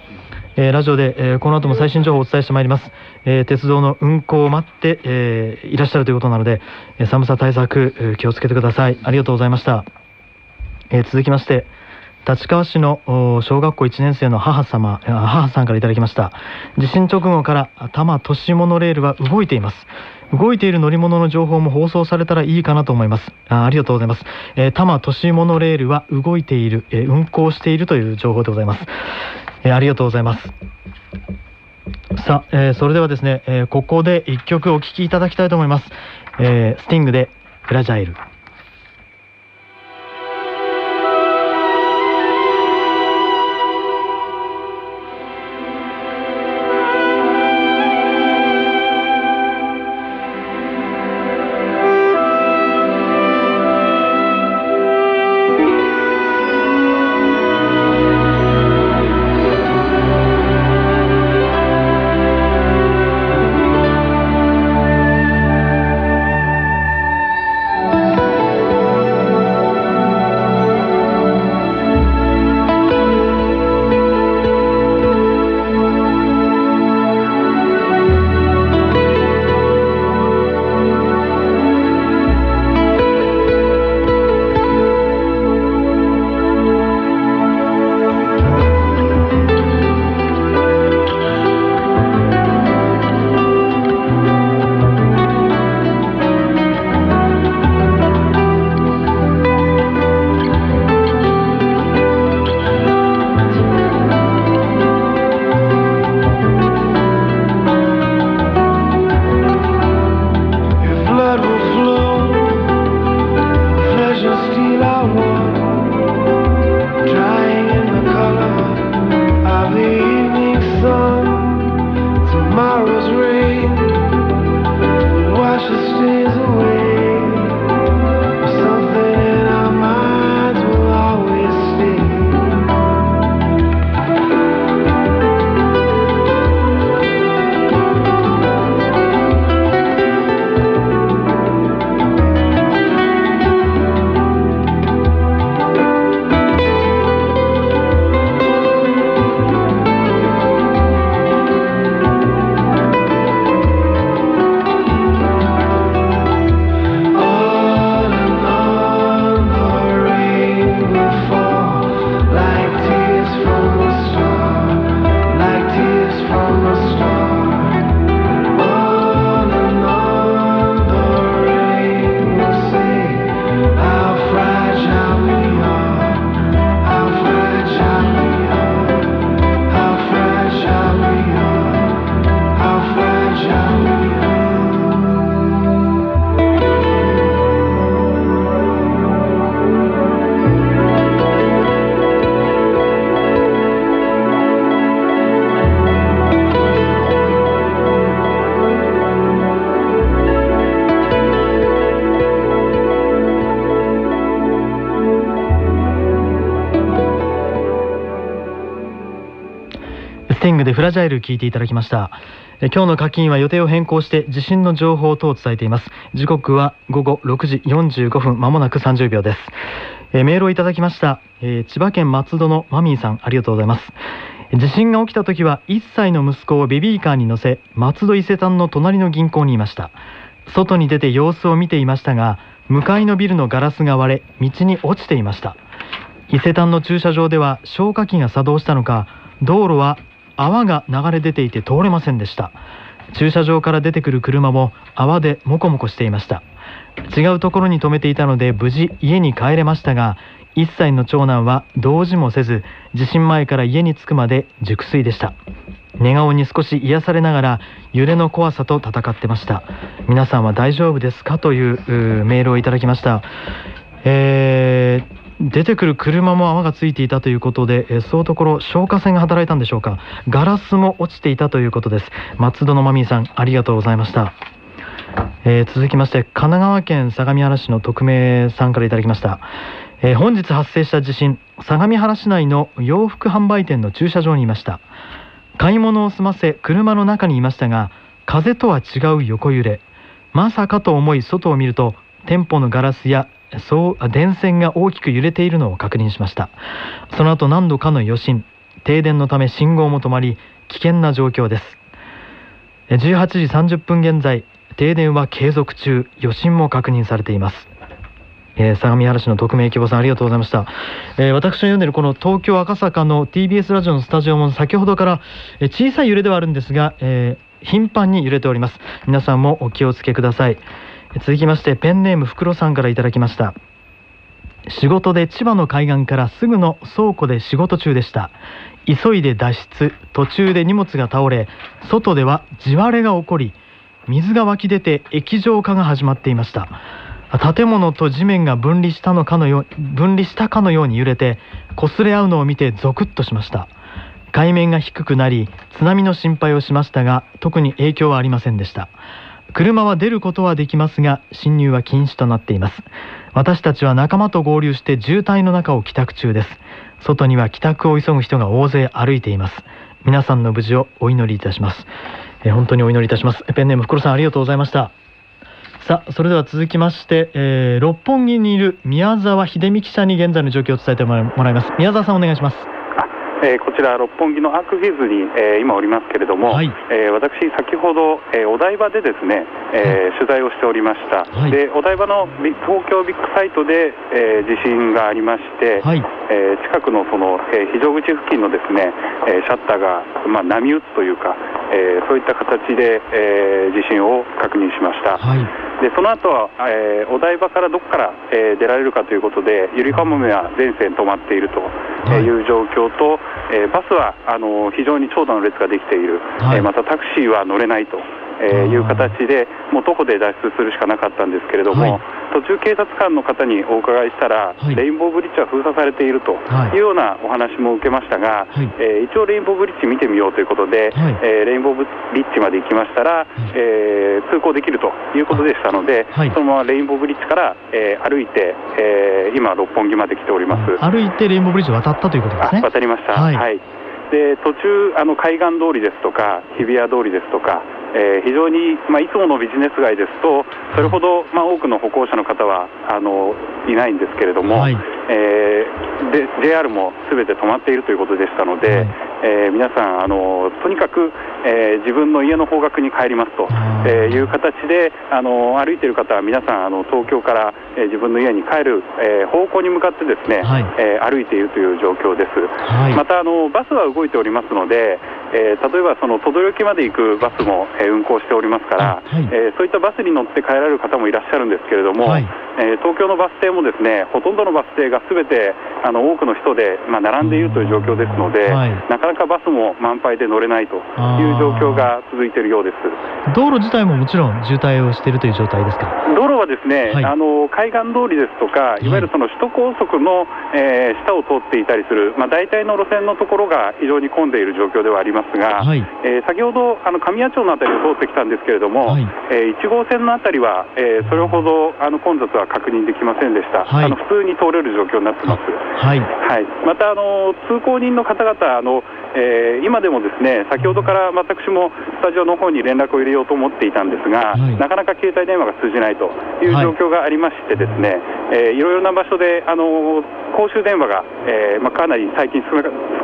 えーラジオで、えーこの後も最新情報をお伝えしてまいります、えー鉄道の運行を待って、えーいらっしゃるということなので、え寒さ対策、えー気をつけてください。ありがとうございました、えー続きまして立川市の小学校1年生の母様母さんからいただきました。地震直後から多摩都市モノレールは動いています。動いている乗り物の情報も放送されたらいいかなと思います。あありがとうございます、えー多摩都市モノレールは動いている、えー運行しているという情報でございます、えーありがとうございます。さあ、えーそれではですね、えーここで一曲お聴きいただきたいと思います、えースティングでフラジャイル「グでフラジャイル聞いていただきました。え今日の課金は予定を変更して地震の情報等を伝えています。時刻は午後6時45分まもなく30秒です。えメールをいただきました、えー千葉県松戸のマミーさんありがとうございます。地震が起きた時は1歳の息子をベビーカーに乗せ松戸伊勢丹の隣の銀行にいました。外に出て様子を見ていましたが向かいのビルのガラスが割れ道に落ちていました。伊勢丹の駐車場では消火器が作動したのか道路は泡が流れ出ていて通れませんでした。駐車場から出てくる車も泡でモコモコしていました。違うところに止めていたので無事家に帰れましたが1歳の長男は動じもせず地震前から家に着くまで熟睡でした。寝顔に少し癒されながら揺れの怖さと戦ってました。皆さんは大丈夫ですか？といううメールをいただきました。えー出てくる車も泡がついていたということで、えーそのところ消火栓が働いたんでしょうか。ガラスも落ちていたということです。松戸のマミーさんありがとうございました。えー続きまして神奈川県相模原市の匿名さんからいただきました、えー本日発生した地震相模原市内の洋服販売店の駐車場にいました。買い物を済ませ車の中にいましたが風とは違う横揺れ。まさかと思い外を見ると店舗のガラスやそう電線が大きく揺れているのを確認しました。その後何度かの余震停電のため信号も止まり危険な状況です。18時30分現在停電は継続中。余震も確認されています。えー相模原市の匿名希望さんありがとうございました、えー私の読んでるこの東京赤坂の TBS ラジオのスタジオも先ほどから、え小さい揺れではあるんですが、え頻繁に揺れております。皆さんもお気をつけください。続きましてペンネームふくろさんからいただきました。仕事で千葉の海岸からすぐの倉庫で仕事中でした。急いで脱出途中で荷物が倒れ外では地割れが起こり水が湧き出て液状化が始まっていました。建物と地面が分離したのかのよう分離したかのように揺れて擦れ合うのを見てゾクッとしました。海面が低くなり津波の心配をしましたが特に影響はありませんでした。車は出ることはできますが侵入は禁止となっています。私たちは仲間と合流して渋滞の中を帰宅中です。外には帰宅を急ぐ人が大勢歩いています。皆さんの無事をお祈りいたします、えー本当にお祈りいたします。ペンネームふくろさんありがとうございました。さあそれでは続きまして、えー六本木にいる宮沢秀美記者に現在の状況を伝えてもらいもらいます。宮沢さんお願いします。えーこちら六本木のアークヒルズに、えー今おりますけれども、えー私先ほど、えーお台場でですね、えー取材をしておりました、でお台場のビ東京ビッグサイトで、えー地震がありまして、えー近くのその、えー非常口付近のですね、えーシャッターが、まあ、波打つというか、えーそういった形で、えー地震を確認しました、でその後は、えーお台場からどこから、えー出られるかということで、ゆりかもめは全線止まっているとえーいう状況と、えーバスはあの非常に長蛇の列ができている、えーまたタクシーは乗れないと。えーいう形で、もう徒歩で脱出するしかなかったんですけれども、途中、警察官の方にお伺いしたら、レインボーブリッジは封鎖されているとい。うようなお話も受けましたが、えー一応、レインボーブリッジ見てみようということで、えーレインボーブリッジまで行きましたら、えー通行できるということでしたので、そのままレインボーブリッジから、えー歩いて、えー今、六本木まで来ております。歩いてレインボーブリッジを渡ったということですね。渡りました、ははいい。で途中あの、海岸通りですとか、日比谷通りですとか、えー非常に、まあ、いつものビジネス街ですと、それほど、まあ、多くの歩行者の方はあのいないんですけれども、えーで JR もすべて止まっているということでしたので、えー皆さんあの、とにかく、えー自分の家の方角に帰りますと、えーいう形であの歩いている方は皆さんあの東京から、えー自分の家に帰る、えー方向に向かってですね、えー歩いているという状況です。またあのバスは動いておりますので、えー例えばその等々力まで行くバスも、えー運行しておりますから、えーそういったバスに乗って帰られる方もいらっしゃるんですけれども、えー東京のバス停もですねほとんどのバス停がすべてあの多くの人で、まあ、並んでいるという状況ですので、なかなかバスも満杯で乗れないという状況が続いているようです。道路自体ももちろん渋滞をしているという状態ですか？道路はですね、あの海岸通りですとか、い。わゆるその首都高速の、えー下を通っていたりする、まあ、大体の路線のところが非常に混んでいる状況ではありますが、えー先ほどあの神谷町のあたりを通ってきたんですけれども、えー1号線のあたりは、えーそれほどあの混雑は確認できませんでした、あの普通に通れる状況になってます。はい。はい、またあの通行人の方々あの、えー、今でもですね先ほどから私もスタジオの方に連絡を入れようと思っていたんですが、はい、なかなか携帯電話が通じないという状況がありましてですね、はいえー、いろいろな場所であの公衆電話が、えーまあ、かなり最近少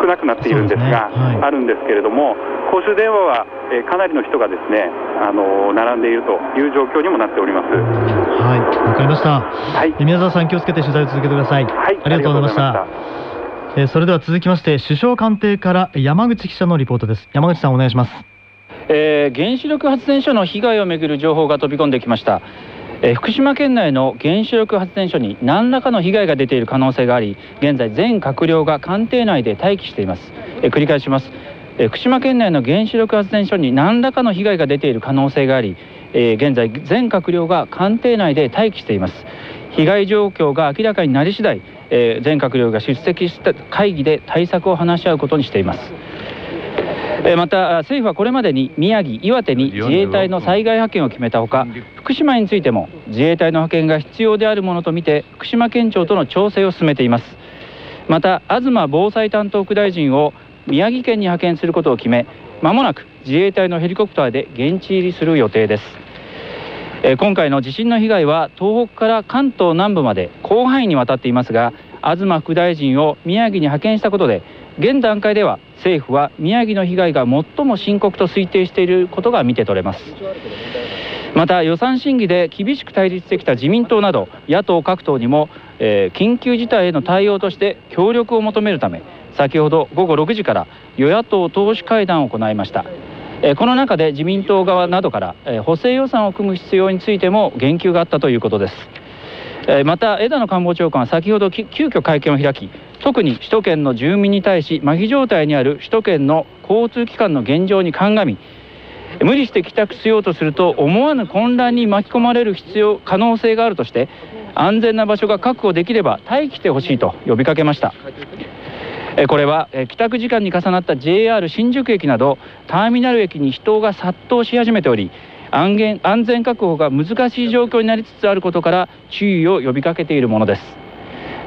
なくなっているんですが、すね。はい、あるんですけれども公衆電話は、えー、かなりの人がですねあの並んでいるという状況にもなっております。はいわかりました、はい、宮沢さん気をつけて取材を続けてください。はい、ありがとうございました。えー、それでは続きまして首相官邸から山口記者のリポートです。山口さんお願いします、えー、原子力発電所の被害をめぐる情報が飛び込んできました。えー、福島県内の原子力発電所に何らかの被害が出ている可能性があり現在全閣僚が官邸内で待機しています、えー、繰り返します、えー、福島県内の原子力発電所に何らかの被害が出ている可能性があり、え現在全閣僚が官邸内で待機しています被害状況が明らかになり次第え、全閣僚が出席した会議で対策を話し合うことにしています。また政府はこれまでに宮城、岩手に自衛隊の災害派遣を決めたほか福島についても自衛隊の派遣が必要であるものとみて福島県庁との調整を進めていますまた東防災担当副大臣を宮城県に派遣することを決めまもなく自衛隊のヘリコプターで現地入りする予定です。え今回の地震の被害は東北から関東南部まで広範囲にわたっていますが東副大臣を宮城に派遣したことで現段階では政府は宮城の被害が最も深刻と推定していることが見て取れます。また予算審議で厳しく対立してきた自民党など野党各党にも、えー、緊急事態への対応として協力を求めるため先ほど午後6時から与野党党首会談を行いました。この中で自民党側などから補正予算を組む必要についても言及があったということです。また枝野官房長官は先ほど急遽会見を開き特に首都圏の住民に対し麻痺状態にある首都圏の交通機関の現状に鑑み無理して帰宅しようとすると思わぬ混乱に巻き込まれる必要可能性があるとして安全な場所が確保できれば待機してほしいと呼びかけました。これは帰宅時間に重なった JR 新宿駅などターミナル駅に人が殺到し始めており安全安全確保が難しい状況になりつつあることから注意を呼びかけているものです。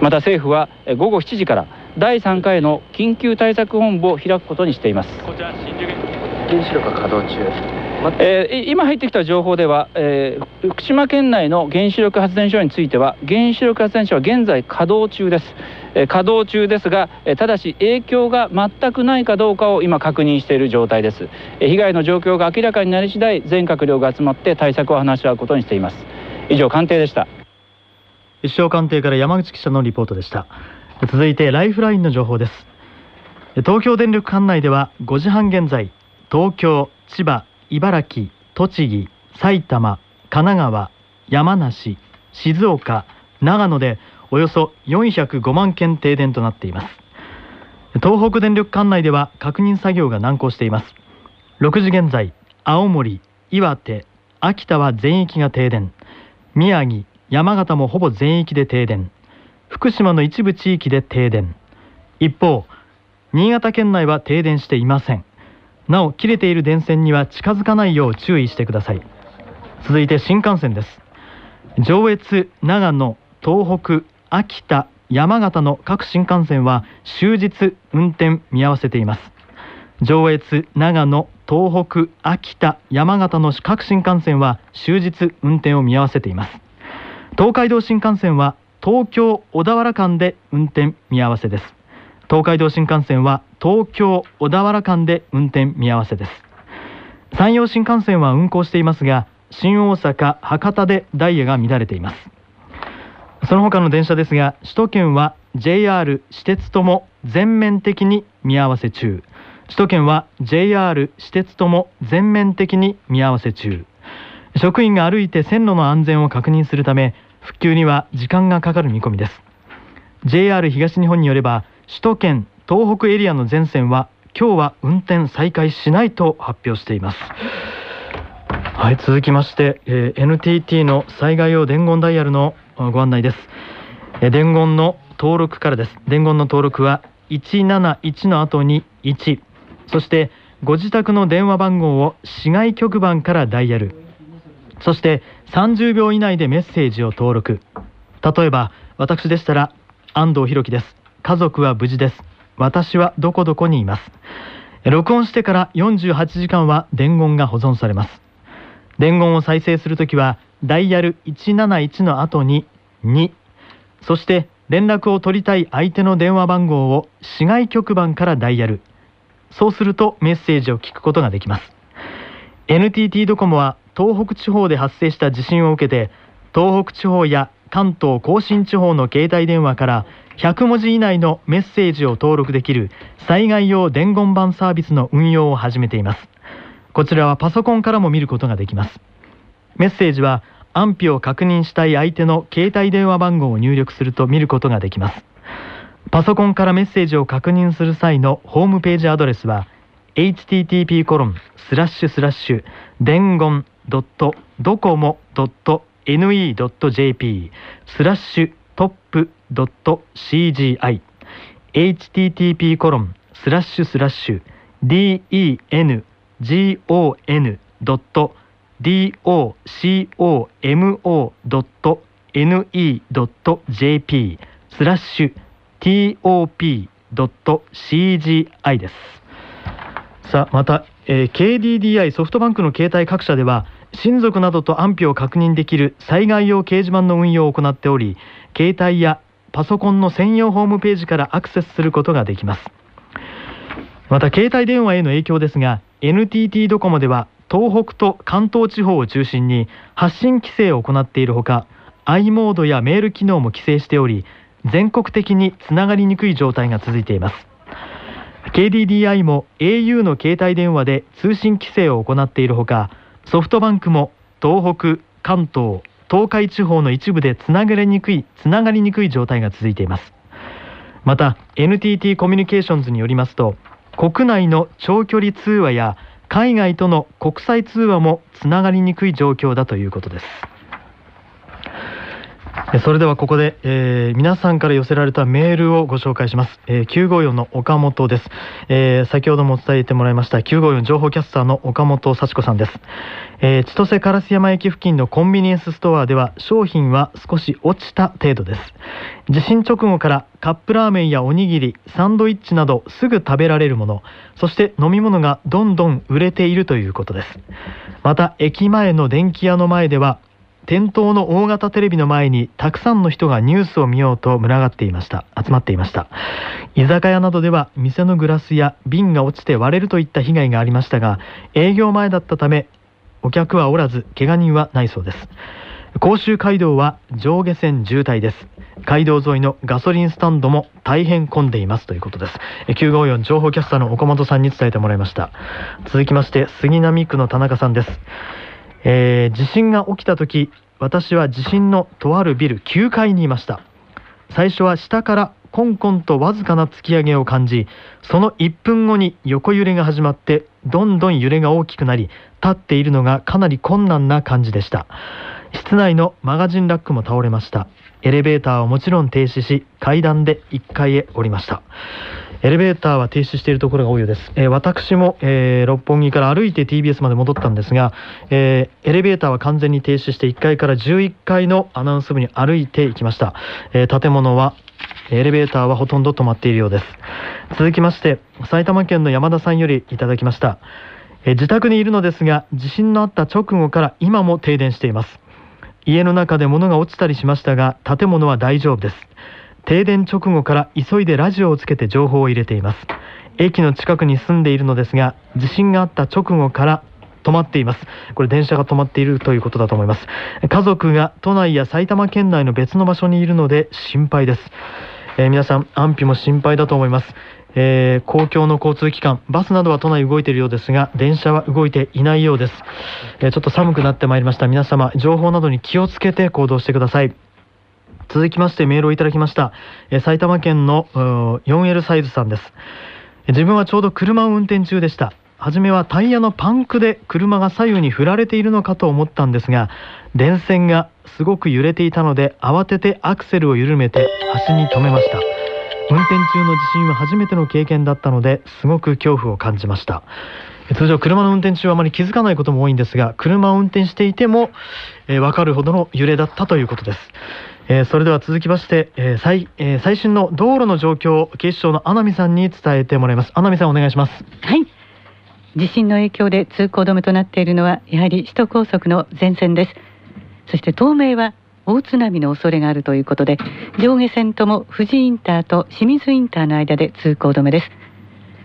また政府は午後7時から第3回の緊急対策本部を開くことにしています。こちら新宿原子力稼働中。えー、今入ってきた情報では、えー、福島県内の原子力発電所については原子力発電所は現在稼働中です、え、稼働中ですが、えただし影響が全くないかどうかを今確認している状態です、え被害の状況が明らかになり次第全閣僚が集まって対策を話し合うことにしています。以上官邸でした。一生官邸から山口記者のリポートでした。続いてライフラインの情報です。東京電力管内では5時半現在東京千葉茨城、栃木、埼玉、神奈川、山梨、静岡、長野でおよそ405万件停電となっています。東北電力管内では確認作業が難航しています。6時現在青森、岩手、秋田は全域が停電。宮城、山形もほぼ全域で停電。福島の一部地域で停電。一方新潟県内は停電していません。なお切れている電線には近づかないよう注意してください。続いて新幹線です。上越長野東北秋田山形の各新幹線は終日運転見合わせています。上越長野東北秋田山形の各新幹線は終日運転を見合わせています。東海道新幹線は東京小田原間で運転見合わせです。東海道新幹線は東京小田原間で運転見合わせです。山陽新幹線は運行していますが新大阪博多でダイヤが乱れています。その他の電車ですが首都圏は JR 私鉄とも全面的に見合わせ中。首都圏は JR 私鉄とも全面的に見合わせ中。職員が歩いて線路の安全を確認するため復旧には時間がかかる見込みです。JR 東日本によれば首都圏東北エリアの全線は今日は運転再開しないと発表しています。はい続きまして、えー、NTT の災害用伝言ダイヤルのご案内です、伝言の登録からです。伝言の登録は171の後に1そしてご自宅の電話番号を市外局番からダイヤル。そして30秒以内でメッセージを登録。例えば私でしたら安藤博樹です。家族は無事です。私はどこどこにいます。録音してから48時間は伝言が保存されます。伝言を再生するときはダイヤル171の後に2そして連絡を取りたい相手の電話番号を市外局番からダイヤル。そうするとメッセージを聞くことができます。NTT ドコモは東北地方で発生した地震を受けて東北地方や関東甲信地方の携帯電話から100文字以内のメッセージを登録できる災害用伝言板サービスの運用を始めています。こちらはパソコンからも見ることができます。メッセージは安否を確認したい相手の携帯電話番号を入力すると見ることができます。パソコンからメッセージを確認する際のホームページアドレスは http コロンスラッシュスラッシュ伝言ドットドコモドット ne.jp スラッシュトップドット CGI http コロンスラッシュスラッシュ dengon ドット docomo.ne.jp スラッシュ top.cgi です。さあまた、えー、KDDI ソフトバンクの携帯各社では親族などと安否を確認できる災害用掲示板の運用を行っており携帯やパソコンの専用ホームページからアクセスすることができます。また携帯電話への影響ですが NTT ドコモでは東北と関東地方を中心に発信規制を行っているほか i モードやメール機能も規制しており全国的につながりにくい状態が続いています。KDDI も au の携帯電話で通信規制を行っているほかソフトバンクも東北関東東海地方の一部でつながりにくいつながりにくい状態が続いています。また NTT コミュニケーションズによりますと国内の長距離通話や海外との国際通話もつながりにくい状況だということです。それではここで、えー、皆さんから寄せられたメールをご紹介します、えー、954の岡本です、えー、先ほども伝えてもらいました954情報キャスターの岡本幸子さんです、えー、千歳烏山駅付近のコンビニエンスストアでは商品は少し落ちた程度です。地震直後からカップラーメンやおにぎりサンドイッチなどすぐ食べられるものそして飲み物がどんどん売れているということです。また駅前の電気屋の前では店頭の大型テレビの前にたくさんの人がニュースを見ようと群がっていました。集まっていました。居酒屋などでは店のグラスや瓶が落ちて割れるといった被害がありましたが営業前だったためお客はおらず怪我人はないそうです。甲州街道は上下線渋滞です。街道沿いのガソリンスタンドも大変混んでいますということです。954情報キャスターの岡本さんに伝えてもらいました。続きまして杉並区の田中さんです。えー、地震が起きた時私は地震のとあるビル9階にいました。最初は下からコンコンとわずかな突き上げを感じその1分後に横揺れが始まってどんどん揺れが大きくなり立っているのがかなり困難な感じでした。室内のマガジンラックも倒れました。エレベーターはもちろん停止し階段で1階へ降りました。エレベーターは停止しているところが多いようです、えー、私も、えー、六本木から歩いて TBS まで戻ったんですが、えー、エレベーターは完全に停止して1階から11階のアナウンス部に歩いていきました、え建物はエレベーターはほとんど止まっているようです。続きまして埼玉県の山田さんよりいただきました。え自宅にいるのですが地震のあった直後から今も停電しています。家の中で物が落ちたりしましたが建物は大丈夫です。停電直後から急いでラジオをつけて情報を入れています。駅の近くに住んでいるのですが地震があった直後から止まっています。これ電車が止まっているということだと思います。家族が都内や埼玉県内の別の場所にいるので心配です、えー、皆さん安否も心配だと思います。えー、公共の交通機関バスなどは都内動いているようですが電車は動いていないようです、えー、ちょっと寒くなってまいりました。皆様情報などに気をつけて行動してください。続きましてメールをいただきました、え埼玉県の 4L サイズさんです。自分はちょうど車を運転中でした。初めはタイヤのパンクで車が左右に振られているのかと思ったんですが電線がすごく揺れていたので慌ててアクセルを緩めて端に止めました。運転中の地震は初めての経験だったのですごく恐怖を感じました。通常車の運転中はあまり気づかないことも多いんですが車を運転していても、えー、分かるほどの揺れだったということです、えー、それでは続きまして、えー最えー、最新の道路の状況を警視庁の穴見さんに伝えてもらいます。穴見さんお願いします。はい。地震の影響で通行止めとなっているのはやはり首都高速の全線です。そして東名は大津波の恐れがあるということで上下線とも富士インターと清水インターの間で通行止めです。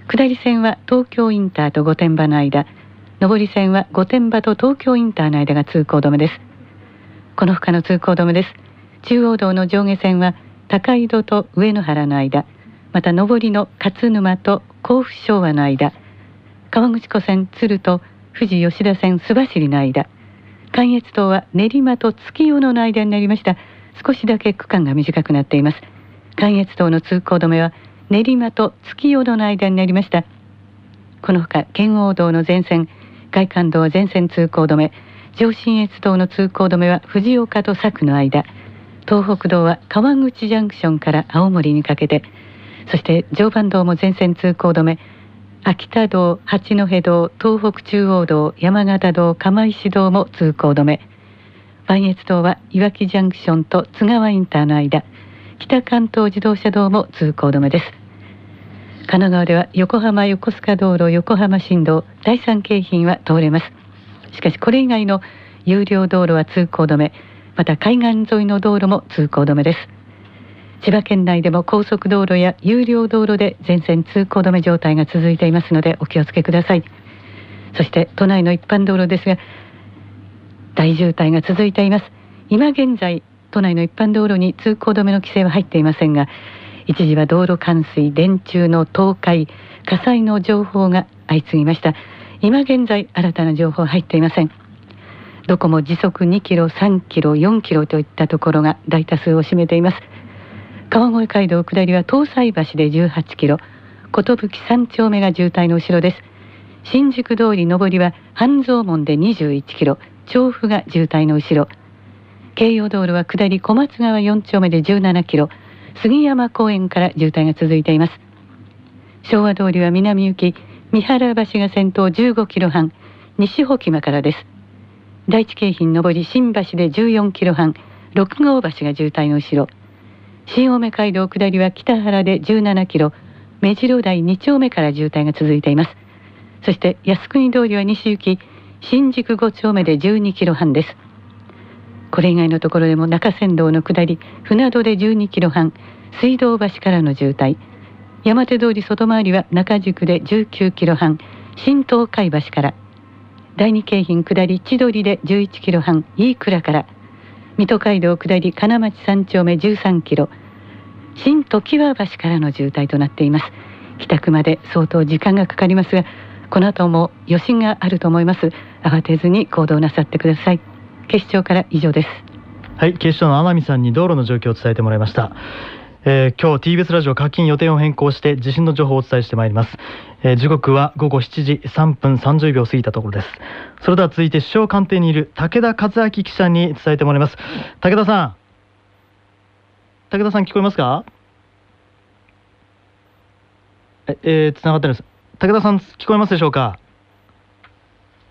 下り線は東京インターと御殿場の間上り線は御殿場と東京インターの間が通行止めです。この他の通行止めです。中央道の上下線は高井戸と上野原の間また上りの勝沼と甲府昭和の間川口湖線鶴と富士吉田線須走の間関越道は練馬と月夜野の間になりました。少しだけ区間が短くなっています。関越道の通行止めは練馬と月夜野の間になりました。このほか圏央道の全線外環道全線通行止め上信越道の通行止めは藤岡と佐久の間東北道は川口ジャンクションから青森にかけてそして常磐道も全線通行止め秋田道八戸道東北中央道山形道釜石道も通行止め。磐越道はいわきジャンクションと津川インターの間。北関東自動車道も通行止めです。神奈川では横浜横須賀道路横浜新道第三京浜は通れます。しかしこれ以外の有料道路は通行止め。また海岸沿いの道路も通行止めです。千葉県内でも高速道路や有料道路で全線通行止め状態が続いていますのでお気をつけください。そして都内の一般道路ですが大渋滞が続いています。今現在都内の一般道路に通行止めの規制は入っていませんが一時は道路冠水電柱の倒壊火災の情報が相次ぎました。今現在新たな情報入っていません。どこも時速2キロ3キロ4キロといったところが大多数を占めています。川越街道下りは東西橋で18キロ寿三丁目が渋滞の後ろです。新宿通り上りは半蔵門で21キロ調布が渋滞の後ろ。京葉道路は下り小松川4丁目で17キロ杉山公園から渋滞が続いています。昭和通りは南行き三原橋が先頭15キロ半西保木間からです。第一京浜上り新橋で14キロ半六号橋が渋滞の後ろ。新青梅街道下りは北原で17キロ目白台2丁目から渋滞が続いています。そして靖国通りは西行き新宿5丁目で12キロ半です。これ以外のところでも中山道の下り船戸で12キロ半水道橋からの渋滞。山手通り外回りは中宿で19キロ半新東海橋から。第二京浜下り千鳥で11キロ半飯倉から。水戸街道下り金町三丁目13キロ。新常盤橋からの渋滞となっています。帰宅まで相当時間がかかりますがこの後も余震があると思います。慌てずに行動なさってください。警視庁から以上です。はい警視庁の天海さんに道路の状況を伝えてもらいました。えー、今日 TBS ラジオ課金予定を変更して地震の情報をお伝えしてまいります、えー、時刻は午後7時3分30秒過ぎたところです。それでは続いて首相官邸にいる武田和明記者に伝えてもらいます。武田さん。武田さん聞こえますか？ええー、つながってるんです。武田さん聞こえますでしょうか？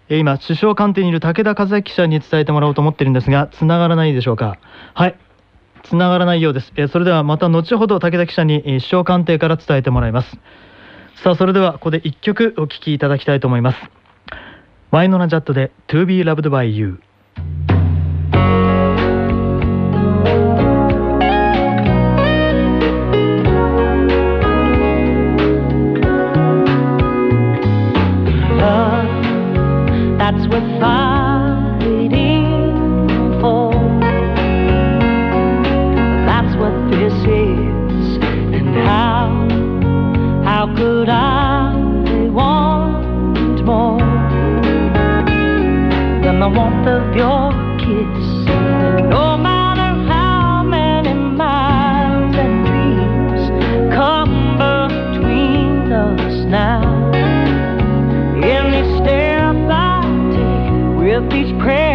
今、首相官邸にいる武田和明記者に伝えてもらおうと思ってるんですが、つながらないでしょうか？はい、つながらないようです。えそれではまた後ほど武田記者に首相官邸から伝えてもらいます。さあ、それではここで1曲お聴きいただきたいと思います。ワイノナジャットで To be loved by you。That's what I the warmth of your kiss? No matter how many miles and dreams come between us now. In these stairs with each prayer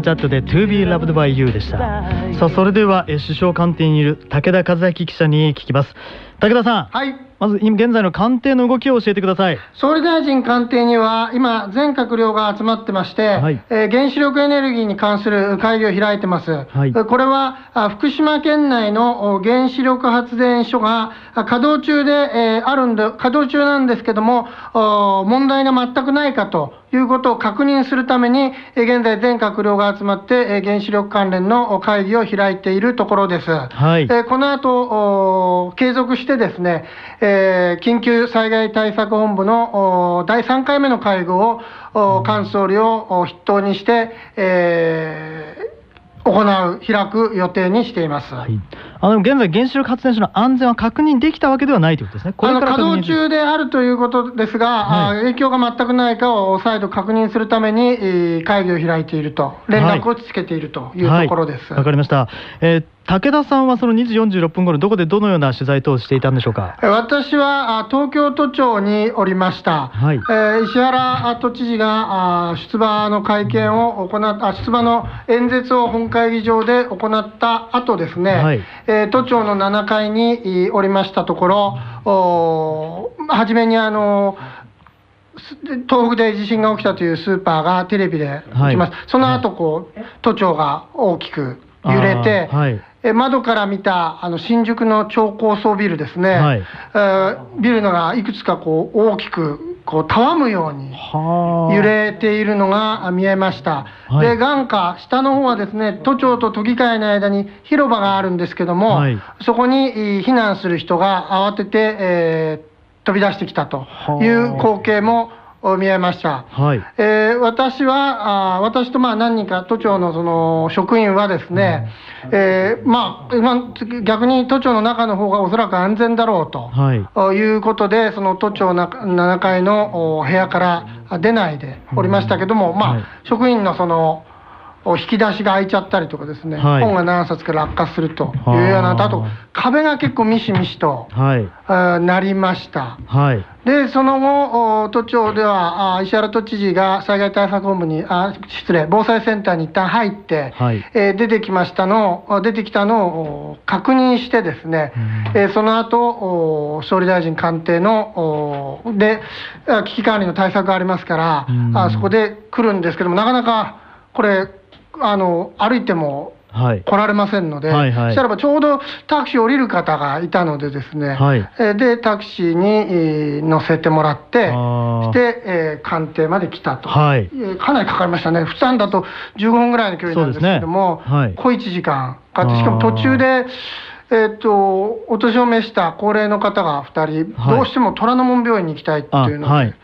ジャットで To be loved by you でした。さあそれではえ首相官邸にいる武田和明記者に聞きます。武田さんはい。まず今現在の官邸の動きを教えてください。総理大臣官邸には今、全閣僚が集まってまして、はい。えー原子力エネルギーに関する会議を開いてます。はい。これはあ福島県内のお原子力発電所があ稼働中で、えーあるんで、稼働中なんですけども、お問題が全くないかということを確認するために、えー現在、全閣僚が集まって、えー原子力関連のお会議を開いているところです。はい。えーこの後お継続してですね、えー緊急災害対策本部のお第3回目の会合を、お菅総理をお筆頭にして、えー行う、開く予定にしています。あの現在原子力発電所の安全は確認できたわけではないということですね。これあの稼働中であるということですが、あ影響が全くないかを再度確認するために、えー会議を開いていると、連絡をつけているというところです。はい。わかりました、えー武田さんはその2時46分頃どこでどのような取材等をしていたんでしょうか？え私はあ東京都庁におりました、はい。えー石原あ都知事があ出馬の会見を行っあ出馬の演説を本会議場で行った後ですね、はい。えー都庁の7階にいおりましたところ、初めにあのす東北で地震が起きたというスーパーがテレビで映ります、その後こう都庁が大きく揺れて、はいえ窓から見たあの新宿の超高層ビルですね、はい。えービルのがいくつかこう大きくこうたわむように揺れているのが見えました、はい。で眼下、下の方はですね都庁と都議会の間に広場があるんですけども、はい。そこにえー避難する人が慌てて、えー飛び出してきたという光景もお見えました。はいえー私は、あー私とまあ何人か都庁のその職員はですね、えーまあ、今逆に都庁の中の方がおそらく安全だろうと。はいということで、その都庁な7階のお部屋から出ないでおりましたけども、まあ、職員のそのお引き出しが開いちゃったりとかですね、はい。本が何冊か落下するというような、あ。と壁が結構ミシミシとはい。あーなりました。はい。で、その後、お都庁では、あ石原都知事が災害対策本部に、あ失礼、防災センターに一旦入って、はい。えー出てきましたのを、出てきたのをお確認してですね、えーその後お総理大臣官邸のおであ危機管理の対策がありますから、あそこで来るんですけども、なかなかこれ、あの歩いてもはい。来られませんので、はいはい。そしたらばちょうどタクシー降りる方がいたのでですね、はい。えーでタクシーにえー乗せてもらって、して、えー官邸まで来たと、はい。えーかなりかかりましたね、普段だと15分ぐらいの距離なんですけども、ね。はい。小1時間かかって、しかも途中で、えー、とお年を召した高齢の方が2人、はい。どうしても虎ノ門病院に行きたいってあいうので、はい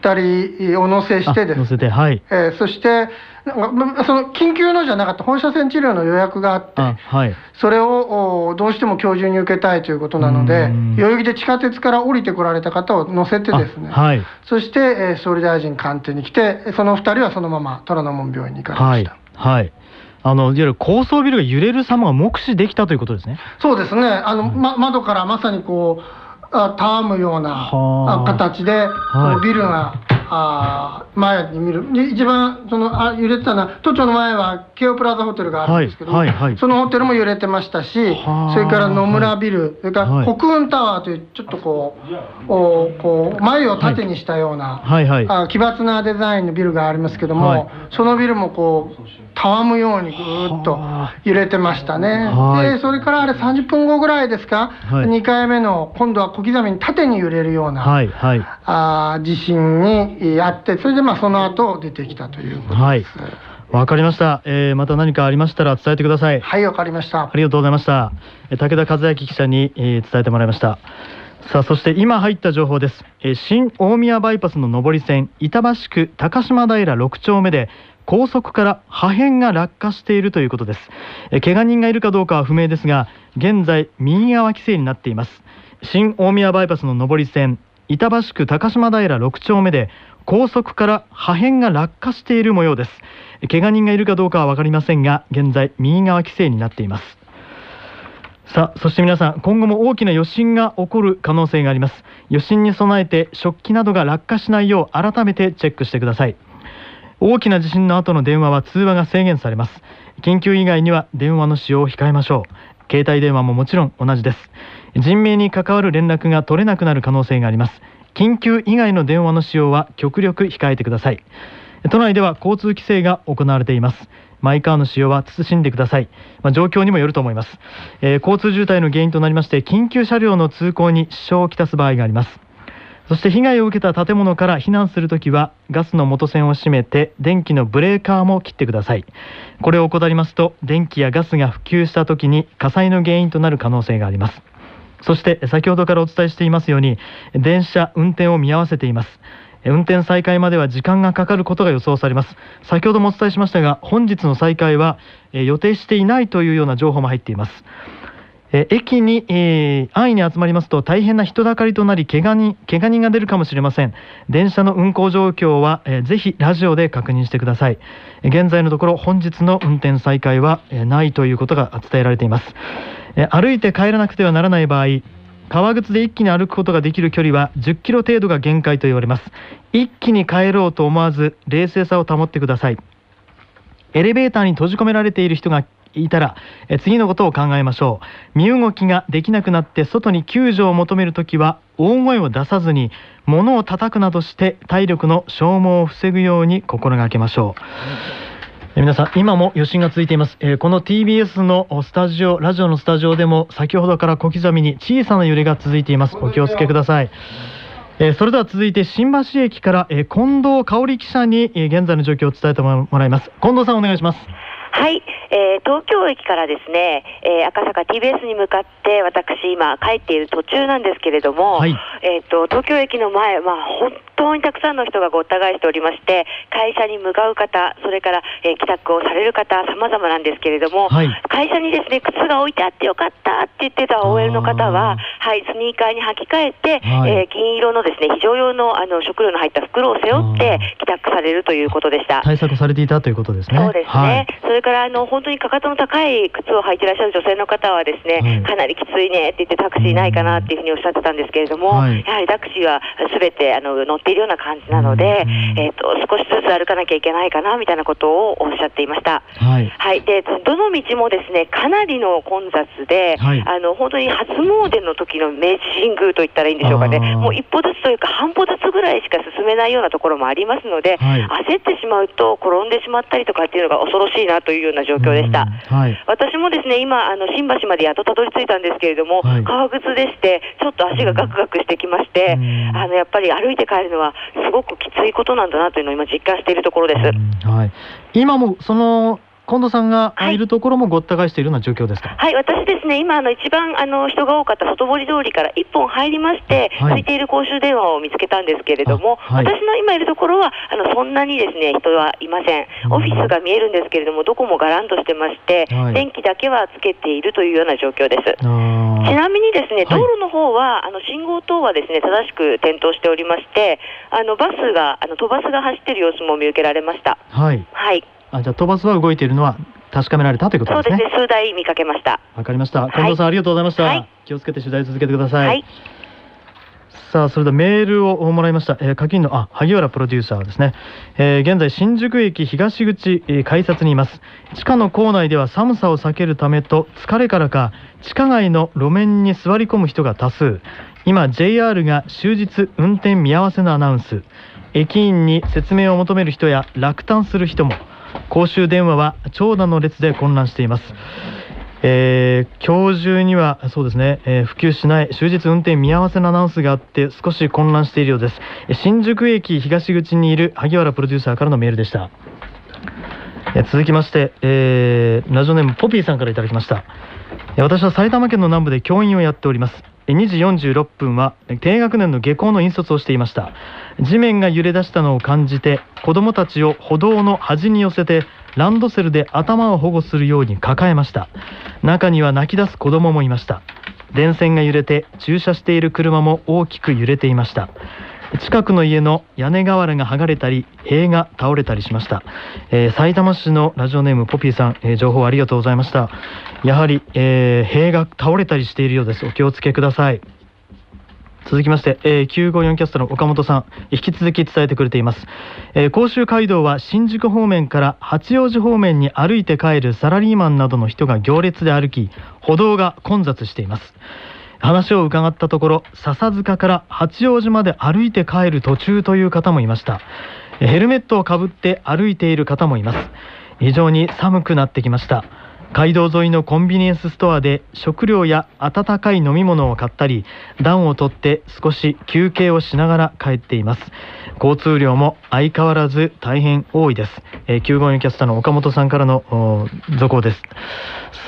2人を乗せしてです。乗せてはい。えーそして、なんかその緊急のじゃなかった放射線治療の予約があって、あはい。それをおどうしても今日中に受けたいということなので、代々木で地下鉄から降りてこられた方を乗せてですね、はい。そして、えー総理大臣官邸に来て、その2人はそのまま虎ノ門病院に行かれまはいした。はい。あのいわゆる高層ビルが揺れる様が目視できたということですね。そうですね、あのま、窓からまさにこう、あたわむようなあ。形で、ビルがあー前に見る、で一番そのあ揺れてたのは、都庁の前は京王プラザホテルがあるんですけど、はいはいはい。そのホテルも揺れてましたし、それから野村ビル、それからはい。国運タワーという、ちょっとこう、おこう前を縦にしたような、はい。はいあ奇抜なデザインのビルがありますけども、はい。そのビルもこう、たわむようにぐーっと揺れてましたね。はいで、それからあれ30分後ぐらいですか、はい2回目の、今度は小刻みに縦に揺れるような、はいはいあー地震にえーあって、それでまあその後出てきたということはいわかりました、えーまた何かありましたら伝えてくださいはい、わかりました。ありがとうございました。えー武田和明記者に、えー伝えてもらいました。さあそして今入った情報です。えー新大宮バイパスの上り線板橋区高島平6丁目で高速から破片が落下しているということです。え怪我人がいるかどうかは不明ですが、現在右側規制になっています。新大宮バイパスの上り線板橋区高島平6丁目で高速から破片が落下している模様です。怪我人がいるかどうかは分かりませんが、現在右側規制になっています。さあそして皆さん今後も大きな余震が起こる可能性があります余震に備えて食器などが落下しないよう改めてチェックしてください大きな地震の後の電話は通話が制限されます。緊急以外には電話の使用を控えましょう。携帯電話ももちろん同じです。人命に関わる連絡が取れなくなる可能性があります。緊急以外の電話の使用は極力控えてください。都内では交通規制が行われています。マイカーの使用は慎んでください、まあ、状況にもよると思います、えー、交通渋滞の原因となりまして緊急車両の通行に支障をきたす場合があります。そして被害を受けた建物から避難するときはガスの元栓を閉めて電気のブレーカーも切ってください。これを怠りますと電気やガスが普及したときに火災の原因となる可能性があります。そして先ほどからお伝えしていますように電車運転を見合わせています。運転再開までは時間がかかることが予想されます。先ほどもお伝えしましたが本日の再開は予定していないというような情報も入っています。え駅に、えー、安易に集まりますと大変な人だかりとなり怪我に怪我人が出るかもしれません。電車の運行状況は、えー、ぜひラジオで確認してください。現在のところ本日の運転再開は、えー、ないということが伝えられています、え歩いて帰らなくてはならない場合革靴で一気に歩くことができる距離は10キロ程度が限界と言われます。一気に帰ろうと思わず冷静さを保ってください。エレベーターに閉じ込められている人がいたらえ次のことを考えましょう。身動きができなくなって外に救助を求めるときは大声を出さずに物を叩くなどして体力の消耗を防ぐように心がけましょう、え皆さん今も余震が続いています、えー、この TBS のスタジオラジオのスタジオでも先ほどから小刻みに小さな揺れが続いています。お気をつけください。えー、それでは続いて新橋駅から、えー、近藤香織記者に、えー、現在の状況を伝えてもらいます。近藤さんお願いします。はい、えー、東京駅からですね、えー、赤坂 TBS に向かって私今帰っている途中なんですけれども、はい、えっ、と東京駅の前まあ本当にたくさんの人がごった返しておりまして、会社に向かう方、それから、えー、帰宅をされる方、様々なんですけれども、はい、会社にですね、靴が置いてあってよかったって言ってた OL の方は、はい、スニーカーに履き替えて、はい、えー、金色のですね、非常用のあの食料の入った袋を背負って帰宅されるということでした。対策されていたということですね。そうですね。はい、それからあの本当にかかとの高い靴を履いていらっしゃる女性の方はですね、かなりきついねって言ってタクシーないかなっていうふうにおっしゃってたんですけれども、やはりタクシーはすべてあの乗っているような感じなので、えーと、少しずつ歩かなきゃいけないかなみたいなことをおっしゃっていました。はい、はい、でどの道もですねかなりの混雑で、はい、あの本当に初詣の時の明治神宮といったらいいんでしょうかね、もう一歩ずつというか、半歩ずつぐらいしか進めないようなところもありますので、はい、焦ってしまうと転んでしまったりとかっていうのが恐ろしいなというような状況でした。はい、私もですね今あの新橋までやっとたどり着いたんですけれども、革靴でしてちょっと足がガクガクしてきまして、あのやっぱり歩いて帰るのはすごくきついことなんだなというのを今実感しているところです。はい、今もその近藤さんがいるところもごった返しているような状況ですか？はい、私ですね、今あの一番あの人が多かった外堀通りから一本入りまして、はい、空いている公衆電話を見つけたんですけれども、はい、私の今いるところはあのそんなにですね人はいません。オフィスが見えるんですけれども、どこもがらんとしてまして、はい、電気だけはつけているというような状況です。ちなみにですね、道路の方はあの信号等はですね正しく点灯しておりまして、あのバスがあの飛ばすが走っている様子も見受けられました。はい。はい。あじゃあ飛ばすは動いているのは確かめられたということですね。そうですね。数台見かけました。わかりました。近藤さん、はい、ありがとうございました、はい、気をつけて取材を続けてください。はい、さあそれではメールをもらいました、えー、課金のあ萩原プロデューサーですね、えー、現在新宿駅東口、えー、改札にいます地下の構内では寒さを避けるためと疲れからか地下街の路面に座り込む人が多数今 JR が終日運転見合わせのアナウンス駅員に説明を求める人や落胆する人も公衆電話は長蛇の列で混乱しています。えー、今日中にはそうですね、えー、普及しない終日運転見合わせのアナウンスがあって少し混乱しているようです。新宿駅東口にいる萩原プロデューサーからのメールでした、え、続きまして、えー、ラジオネームポピーさんからいただきました。私は埼玉県の南部で教員をやっております。2時46分は低学年の下校の引率をしていました。地面が揺れ出したのを感じて子どもたちを歩道の端に寄せてランドセルで頭を保護するように抱えました。中には泣き出す子どももいました。電線が揺れて駐車している車も大きく揺れていました。近くの家の屋根瓦が剥がれたり塀が倒れたりしました、えー、埼玉市のラジオネームポピーさん、えー、情報ありがとうございました。やはり、えー、塀が倒れたりしているようです。お気をつけください。続きまして、えー、954キャストの岡本さん引き続き伝えてくれています、えー、甲州街道は新宿方面から八王子方面に歩いて帰るサラリーマンなどの人が行列で歩き歩道が混雑しています。話を伺ったところ笹塚から八王子まで歩いて帰る途中という方もいました。ヘルメットをかぶって歩いている方もいます。非常に寒くなってきました。街道沿いのコンビニエンスストアで食料や温かい飲み物を買ったり暖をとって少し休憩をしながら帰っています。交通量も相変わらず大変多いです、えー、954キャスターの岡本さんからの続行です。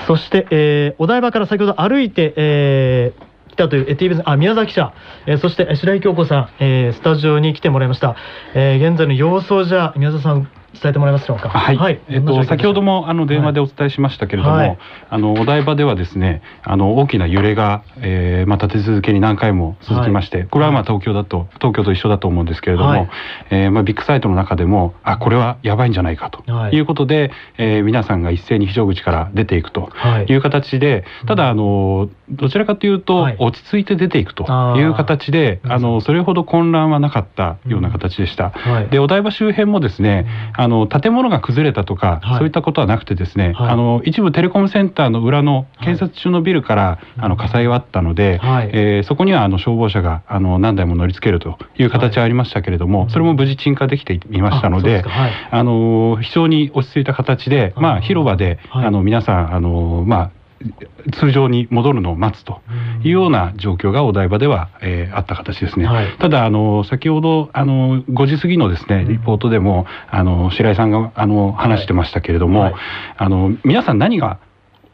そして、えー、お台場から先ほど歩いて、えー、来たという TBS あ宮崎記者、えー、そして白井京子さん、えー、スタジオに来てもらいました、えー、現在の様子をじゃあ宮崎さん伝えてもらえますか。はい。はい、えっと先ほどもあの電話でお伝えしましたけれども、はい、あのお台場ではですね、あの大きな揺れが、えー、また立て続けに何回も続きまして、はい、これはまあ東京だと東京と一緒だと思うんですけれども、はい、えー、まあビッグサイトの中でもあこれはやばいんじゃないかとい。うことで、えー、皆さんが一斉に非常口から出ていくとい。う形で、ただあのどちらかというと、落ち着いて出ていくという形で、あのそれほど混乱はなかったような形でした。でお台場周辺もですね、あの建物が崩れたとか、はい、そういったことはなくてですね、はい、あの一部テレコムセンターの裏の建設中のビルから、あの火災はあったので、はい、えー、そこにはあの消防車があの何台も乗り付けるという形はありましたけれども、それも無事鎮火できていましたので、あの非常に落ち着いた形で、まあ広場で、あの皆さんあのまあ通常に戻るのを待つというような状況がお台場では、えー、あった形ですね、はい、ただあの先ほどあの5時過ぎのですねリポートでも、あの白井さんがあの話してましたけれども、はい、あの皆さん何が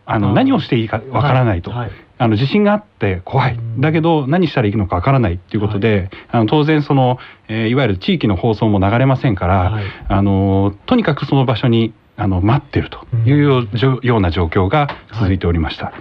あの何をしていいかわからないと、はい、あの地震があって怖い。だけど何したらいいのかわからないっていうことで、あの当然その、えー、いわゆる地域の放送も流れませんから、あのとにかくその場所にあの待ってるというような状況が続いておりました。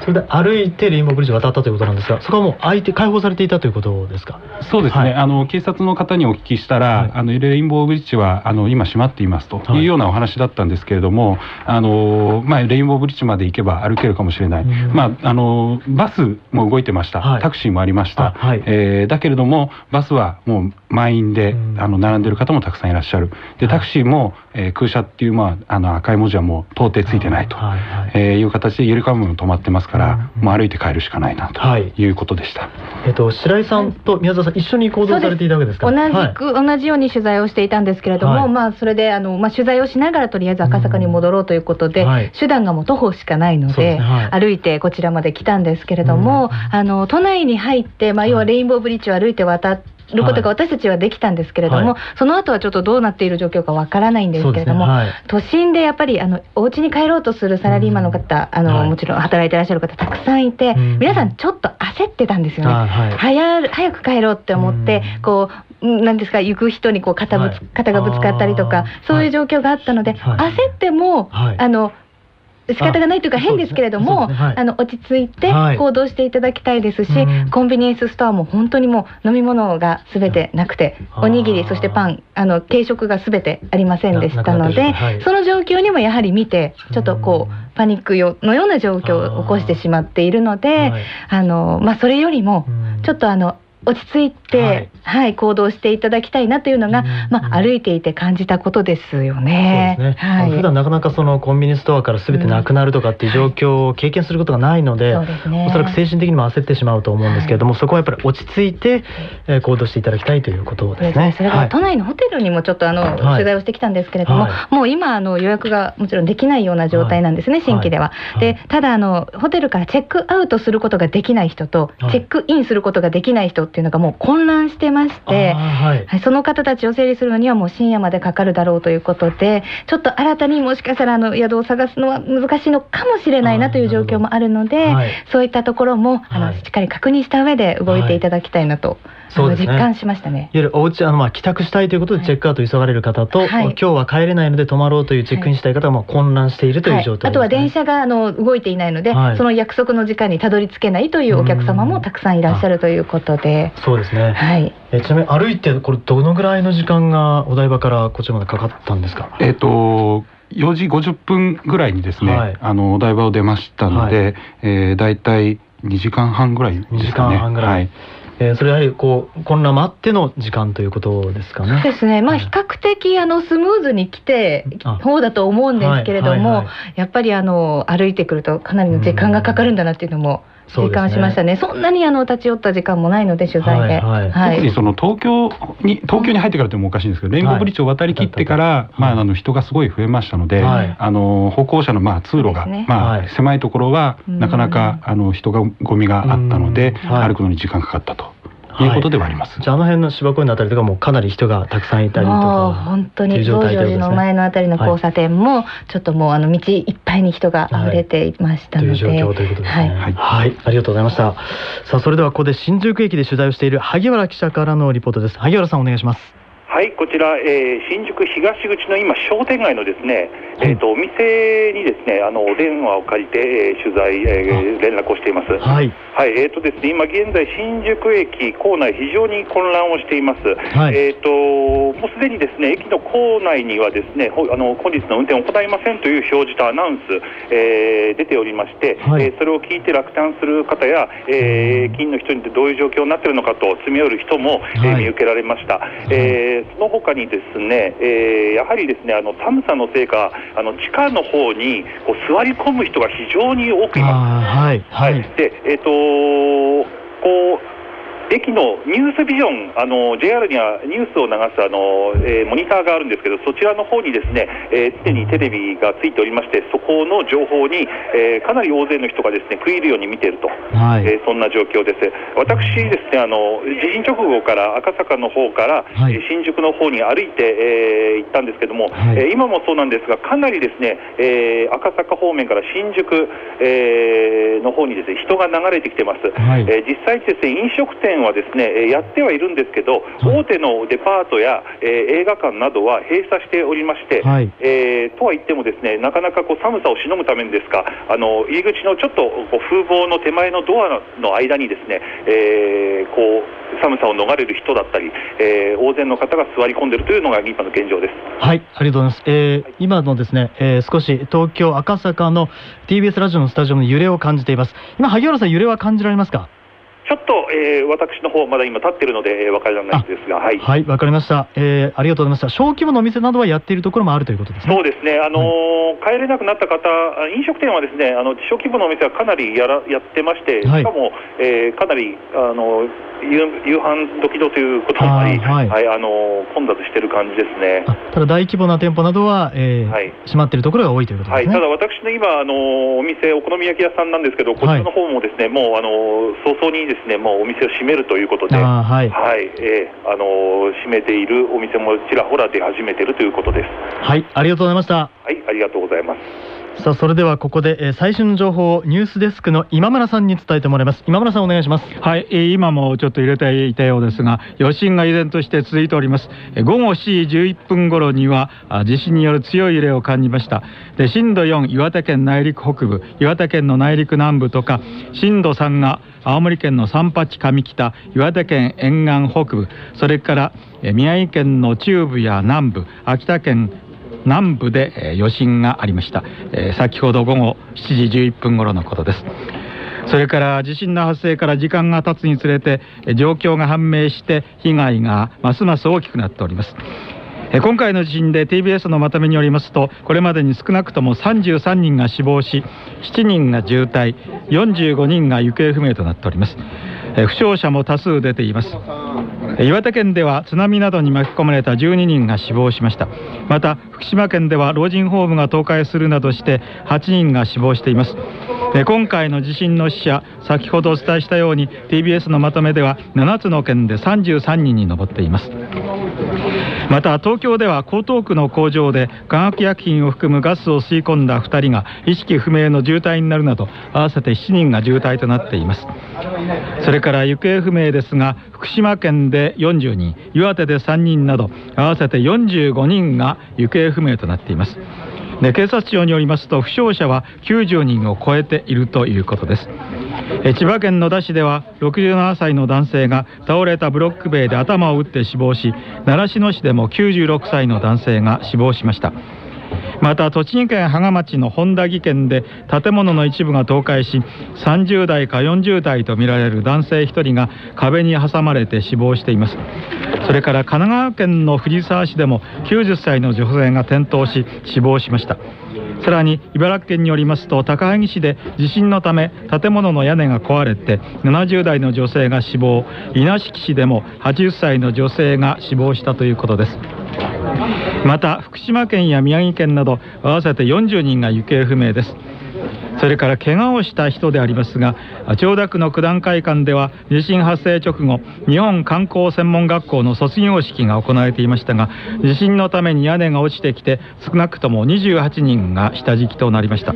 それで歩いてレインボーブリッジを渡ったということなんですが、そこはもう相手解放されていたということですか？そうですね。はい、あの警察の方にお聞きしたら、はい、あのレインボーブリッジはあの今閉まっていますというようなお話だったんですけれども、はい、あのまあレインボーブリッジまで行けば歩けるかもしれない。まああのバスも動いてました。タクシーもありました。はい、えー、だけれどもバスはもう満員で、あの並んでる方もたくさんいらっしゃる。でタクシーも、えー、空車っていうまああの赤い文字はもう到底ついてないと、はいえー、いう形でゆりかも止まってますから、もう歩いて帰るしかないなとい。うことでした。えっと白井さんと宮沢さん一緒に行動されていたわけですか？同じく、同じように取材をしていたんですけれども、まあそれであのまあ取材をしながらとりあえず赤坂に戻ろうということで、手段がもう徒歩しかないので、歩いてこちらまで来たんですけれども、あの都内に入ってまあ要はレインボーブリッジを歩いて渡ってることが私たちはできたんですけれども、はい、その後はちょっとどうなっている状況かわからないんですけれども、ね。はい、都心でやっぱりあのお家に帰ろうとするサラリーマンの方、うん、あの、はい、もちろん働いてらっしゃる方たくさんいて、うん、皆さんちょっと焦ってたんですよね。早早く帰ろうって思って、うん、こうなんですか行く人にこう肩ぶつ、肩がぶつかったりとかそういう状況があったので、焦っても、あの仕方がないというか変ですけれども、ね。はい、あの落ち着いて行動していただきたいですし、はい、コンビニエンスストアも本当にもう飲み物がすべてなくて、おにぎりそしてパンあの軽食がすべてありませんでしたので、はい、その状況にもやはり見てちょっとこうパニックのような状況を起こしてしまっているので、あのまあ、それよりもちょっとあの落ち着いて、はい、はい、行動していただきたいなというのが、まあ、歩いていて感じたことですよね。そうですね。はい、普段なかなかそのコンビニストアからすべてなくなるとかっていう状況を経験することがないので、うんね、おそらく精神的にも焦ってしまうと思うんですけれども、はい、そこはやっぱり落ち着いて、えー、行動していただきたいということですね。それから都内のホテルにもちょっとあの、取材をしてきたんですけれども、もう今あの予約がもちろんできないような状態なんですね、新規では。で、ただあのホテルからチェックアウトすることができない人と、チェックインすることができない人っていうのがもう混乱乱してまして、はい、その方たちを整理するのにはもう深夜までかかるだろうということでちょっと新たにもしかしたらあの宿を探すのは難しいのかもしれないなという状況もあるので、はい、そういったところもあのしっかり確認した上で動いていただきたいなと。そう実感しましたね。いわゆるお家あのまあ帰宅したいということでチェックアウト急がれる方と、はい、今日は帰れないので泊まろうというチェックインしたい方はもう混乱しているという状態、ねはい、あとは電車があの動いていないので、はい、その約束の時間にたどり着けないというお客様もたくさんいらっしゃるということで、そうですね。はい。えちなみに歩いてこれどのぐらいの時間がお台場からこちらまでかかったんですか？えっ、と4時50分ぐらいにですね、はい、あのお台場を出ましたので、はい、えー、大体2時間半ぐらいですかね。2時間半ぐらい。はいえー、それやはりこう混乱もあっての時間ということですかね。そうですね。まあ比較的あのスムーズに来て方だと思うんですけれども、やっぱりあの歩いてくるとかなりの時間がかかるんだなっていうのも。体感しましたね。そんなにあの立ち寄った時間もないので取材で。はいはい、特にその東京に東京に入ってからでもおかしいんですけど、レインボーブリッジを渡り切ってから、まああの人がすごい増えましたので、あの歩行者のまあ通路が、まあ狭いところはなかなかあの人がゴミがあったので、歩くのに時間かかったと。いうことではあります。じゃああの辺の芝公園のあたりとかもかなり人がたくさんいたりとか。本当に増上寺の前のあたりの交差点も、ちょっともうあの道いっぱいに人が溢れていましたので。という状況ということですね。はい、はい、ありがとうございました。さあそれではここで新宿駅で取材をしている萩原記者からのリポートです。萩原さんお願いします。はい、こちら、えー、新宿東口の今、商店街のですね、えーと、お店にですねあの電話を借りて、えー、取材、えー、連絡をしています。はい、はい、えーとですね、今現在、新宿駅構内、非常に混乱をしています。はい、えーと、もうすでにですね駅の構内にはですねあの本日の運転を行いませんという表示とアナウンス、えー、出ておりまして、はい、えー、それを聞いて落胆する方や、えー、金の人にどういう状況になっているのかと詰め寄る人も、えー、見受けられました。えーその他にですね、えー、やはりですねあの寒さのせいかあの地下の方にこう座り込む人が非常に多くいます。はい、はい、でえっ、ー、とこう駅のニュースビジョン、あの JR にはニュースを流すあの、えー、モニターがあるんですけど、そちらの方にですね、えー、常にテレビがついておりまして、そこの情報に、えー、かなり大勢の人がですね食い入るように見ていると、はい、えー、そんな状況です。私ですね、あの地震直後から赤坂の方から、はい、新宿の方に歩いて、えー、行ったんですけども、はい、えー、今もそうなんですが、かなりですね、えー、赤坂方面から新宿、えー、の方にですね人が流れてきてます。はい、えー、実際ですね飲食店はですねやってはいるんですけど、大手のデパートや、えー、映画館などは閉鎖しておりまして、はい、えー、とは言ってもですねなかなかこう寒さをしのぐためにですかあの入り口のちょっとこう風貌の手前のドアの間にですね、えー、こう寒さを逃れる人だったり、えー、大勢の方が座り込んでいるというのが今の現状です。はいありがとうございます。えー、はい、今のですね、えー、少し東京赤坂の TBS ラジオのスタジオの揺れを感じています。今萩原さん揺れは感じられますか？ちょっと、えー、私の方まだ今立ってるので、えー、分からないんですが、はい、はい、分かりました、えー、ありがとうございました。小規模のお店などはやっているところもあるということですね。そうですね、あのーはい、帰れなくなった方、飲食店はですね、あの小規模のお店はかなりやらやってまして、しかも、えー、かなりあの夕夕飯時々ということもあり、はい、はい、あの混雑している感じですね。ただ大規模な店舗などは、えーはい、閉まっているところが多いということですね。はい、ただ私の今あのお店お好み焼き屋さんなんですけど、こちらの方もですね、もうあの早々にですねもうお店を閉めるということで、はい、はい、えー、あの閉めているお店もちらほら出始めているということです。はい、ありがとうございました。はい、ありがとうございます。さあそれではここで、えー、最新の情報をニュースデスクの今村さんに伝えてもらいます。今村さんお願いします。はい、えー、今もちょっと入れていたようですが余震が依然として続いております、えー、午後7時11分頃にはあ地震による強い揺れを感じました。で震度4岩手県内陸北部岩手県の内陸南部とか震度3が青森県の三八上北岩手県沿岸北部それから宮城県の中部や南部秋田県南部で、え余震がありました、え先ほど午後7時11分頃のことです。それから地震の発生から時間が経つにつれて状況が判明して被害がますます大きくなっております。今回の地震で TBS のまとめによりますとこれまでに少なくとも33人が死亡し7人が重体45人が行方不明となっております。負傷者も多数出ています。岩手県では津波などに巻き込まれた12人が死亡しました。また福島県では老人ホームが倒壊するなどして8人が死亡しています。今回の地震の死者先ほどお伝えしたように TBS のまとめでは7つの県で33人に上っています。また東京では江東区の工場で化学薬品を含むガスを吸い込んだ2人が意識不明の重体になるなど合わせて7人が重体となっています。それからから行方不明ですが福島県で40人岩手で3人など合わせて45人が行方不明となっています。で警察庁によりますと負傷者は90人を超えているということです。千葉県野田市では67歳の男性が倒れたブロック塀で頭を打って死亡し習志野市でも96歳の男性が死亡しました。また栃木県芳賀町の本田技研で建物の一部が倒壊し30代か40代とみられる男性1人が壁に挟まれて死亡しています。それから神奈川県の藤沢市でも90歳の女性が転倒し死亡しました。さらに茨城県によりますと高萩市で地震のため建物の屋根が壊れて70代の女性が死亡稲敷市でも80歳の女性が死亡したということです。また福島県や宮城県など合わせて40人が行方不明です。それから怪我をした人でありますが千代田区の九段会館では地震発生直後日本観光専門学校の卒業式が行われていましたが地震のために屋根が落ちてきて少なくとも28人が下敷きとなりました。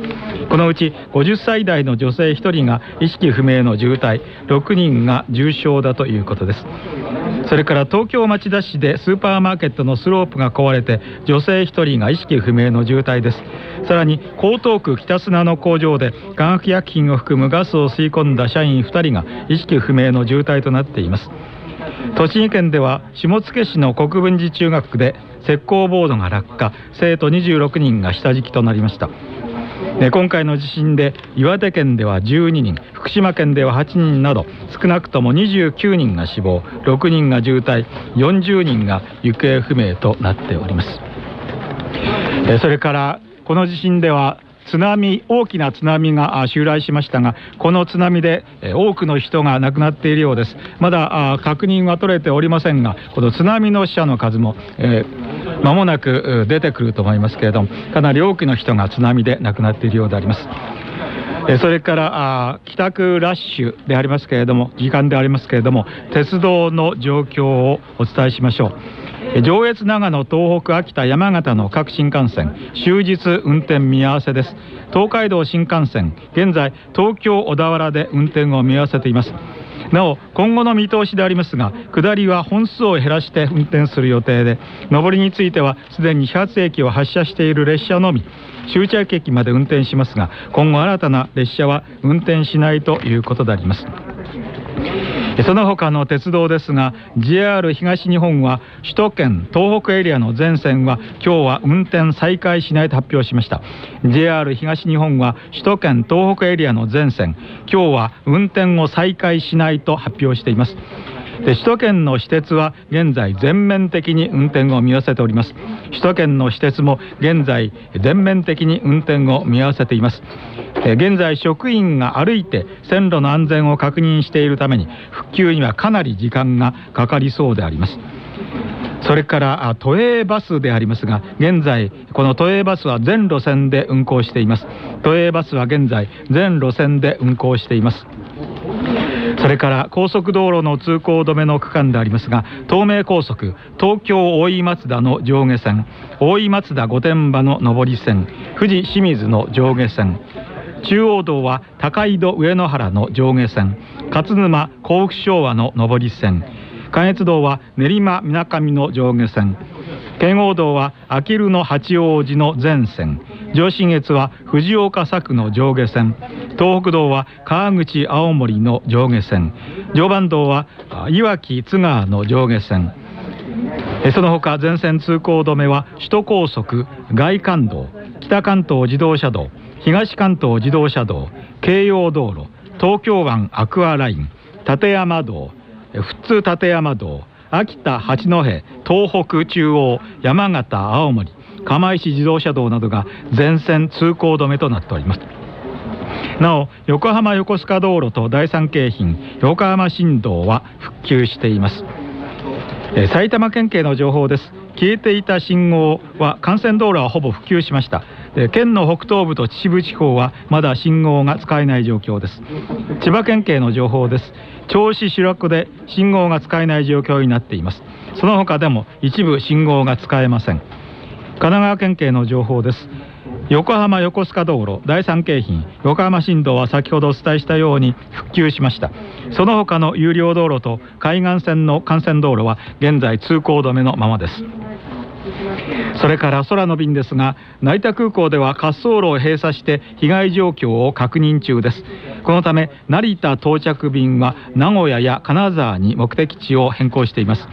このうち50歳代の女性1人が意識不明の重体6人が重傷だということです。それから東京町田市でスーパーマーケットのスロープが壊れて女性1人が意識不明の重体です。さらに江東区北砂の工場で化学薬品を含むガスを吸い込んだ社員2人が意識不明の重体となっています。栃木県では下野市の国分寺中学で石膏ボードが落下。生徒26人が下敷きとなりました。今回の地震で岩手県では12人福島県では8人など少なくとも29人が死亡6人が重体40人が行方不明となっております。それからこの地震では津波大きな津波が襲来しましたがこの津波で多くの人が亡くなっているようです。まだ確認は取れておりませんがこの津波の死者の数も、えー、間もなく出てくると思いますけれどもかなり多くの人が津波で亡くなっているようであります。それからあ帰宅ラッシュでありますけれども時間でありますけれども鉄道の状況をお伝えしましょう。上越長野東北秋田山形の各新幹線終日運転見合わせです。東海道新幹線現在東京小田原で運転を見合わせています。なお今後の見通しでありますが下りは本数を減らして運転する予定で上りについてはすでに始発駅を発車している列車のみ。終着駅まで運転しますが今後新たな列車は運転しないということであります。その他の鉄道ですが JR 東日本は首都圏東北エリアの全線は今日は運転再開しないと発表しました。JR 東日本は首都圏東北エリアの全線今日は運転を再開しないと発表しています。で首都圏の私鉄は現在全面的に運転を見合わせております。首都圏の私鉄も現在全面的に運転を見合わせています。現在職員が歩いて線路の安全を確認しているために復旧にはかなり時間がかかりそうであります。それから都営バスでありますが現在この都営バスは全路線で運行しています。都営バスは現在全路線で運行しています。それから高速道路の通行止めの区間でありますが東名高速東京大井松田の上下線大井松田御殿場の上り線富士清水の上下線中央道は高井戸上野原の上下線勝沼甲府昭和の上り線関越道は練馬みなかみの上下線圏央道はあきるの八王子の全線。上信越は藤岡佐久の上下線。東北道は川口青森の上下線。常磐道はいわき津川の上下線。その他全線通行止めは首都高速外環道北関東自動車道東関東自動車道京葉道路東京湾アクアライン立山道富津立山道秋田八戸東北中央山形青森釜石自動車道などが全線通行止めとなっております。なお横浜横須賀道路と第三京浜横浜新道は復旧しています。埼玉県警の情報です。消えていた信号は幹線道路はほぼ復旧しました。県の北東部と秩父地方はまだ信号が使えない状況です。千葉県警の情報です。銚子主力で信号が使えない状況になっています。その他でも一部信号が使えません。神奈川県警の情報です。横浜横須賀道路第三京浜横浜新道は先ほどお伝えしたように復旧しました。その他の有料道路と海岸線の幹線道路は現在通行止めのままです。それから空の便ですが成田空港では滑走路を閉鎖して被害状況を確認中です。このため成田到着便は名古屋や金沢に目的地を変更しています。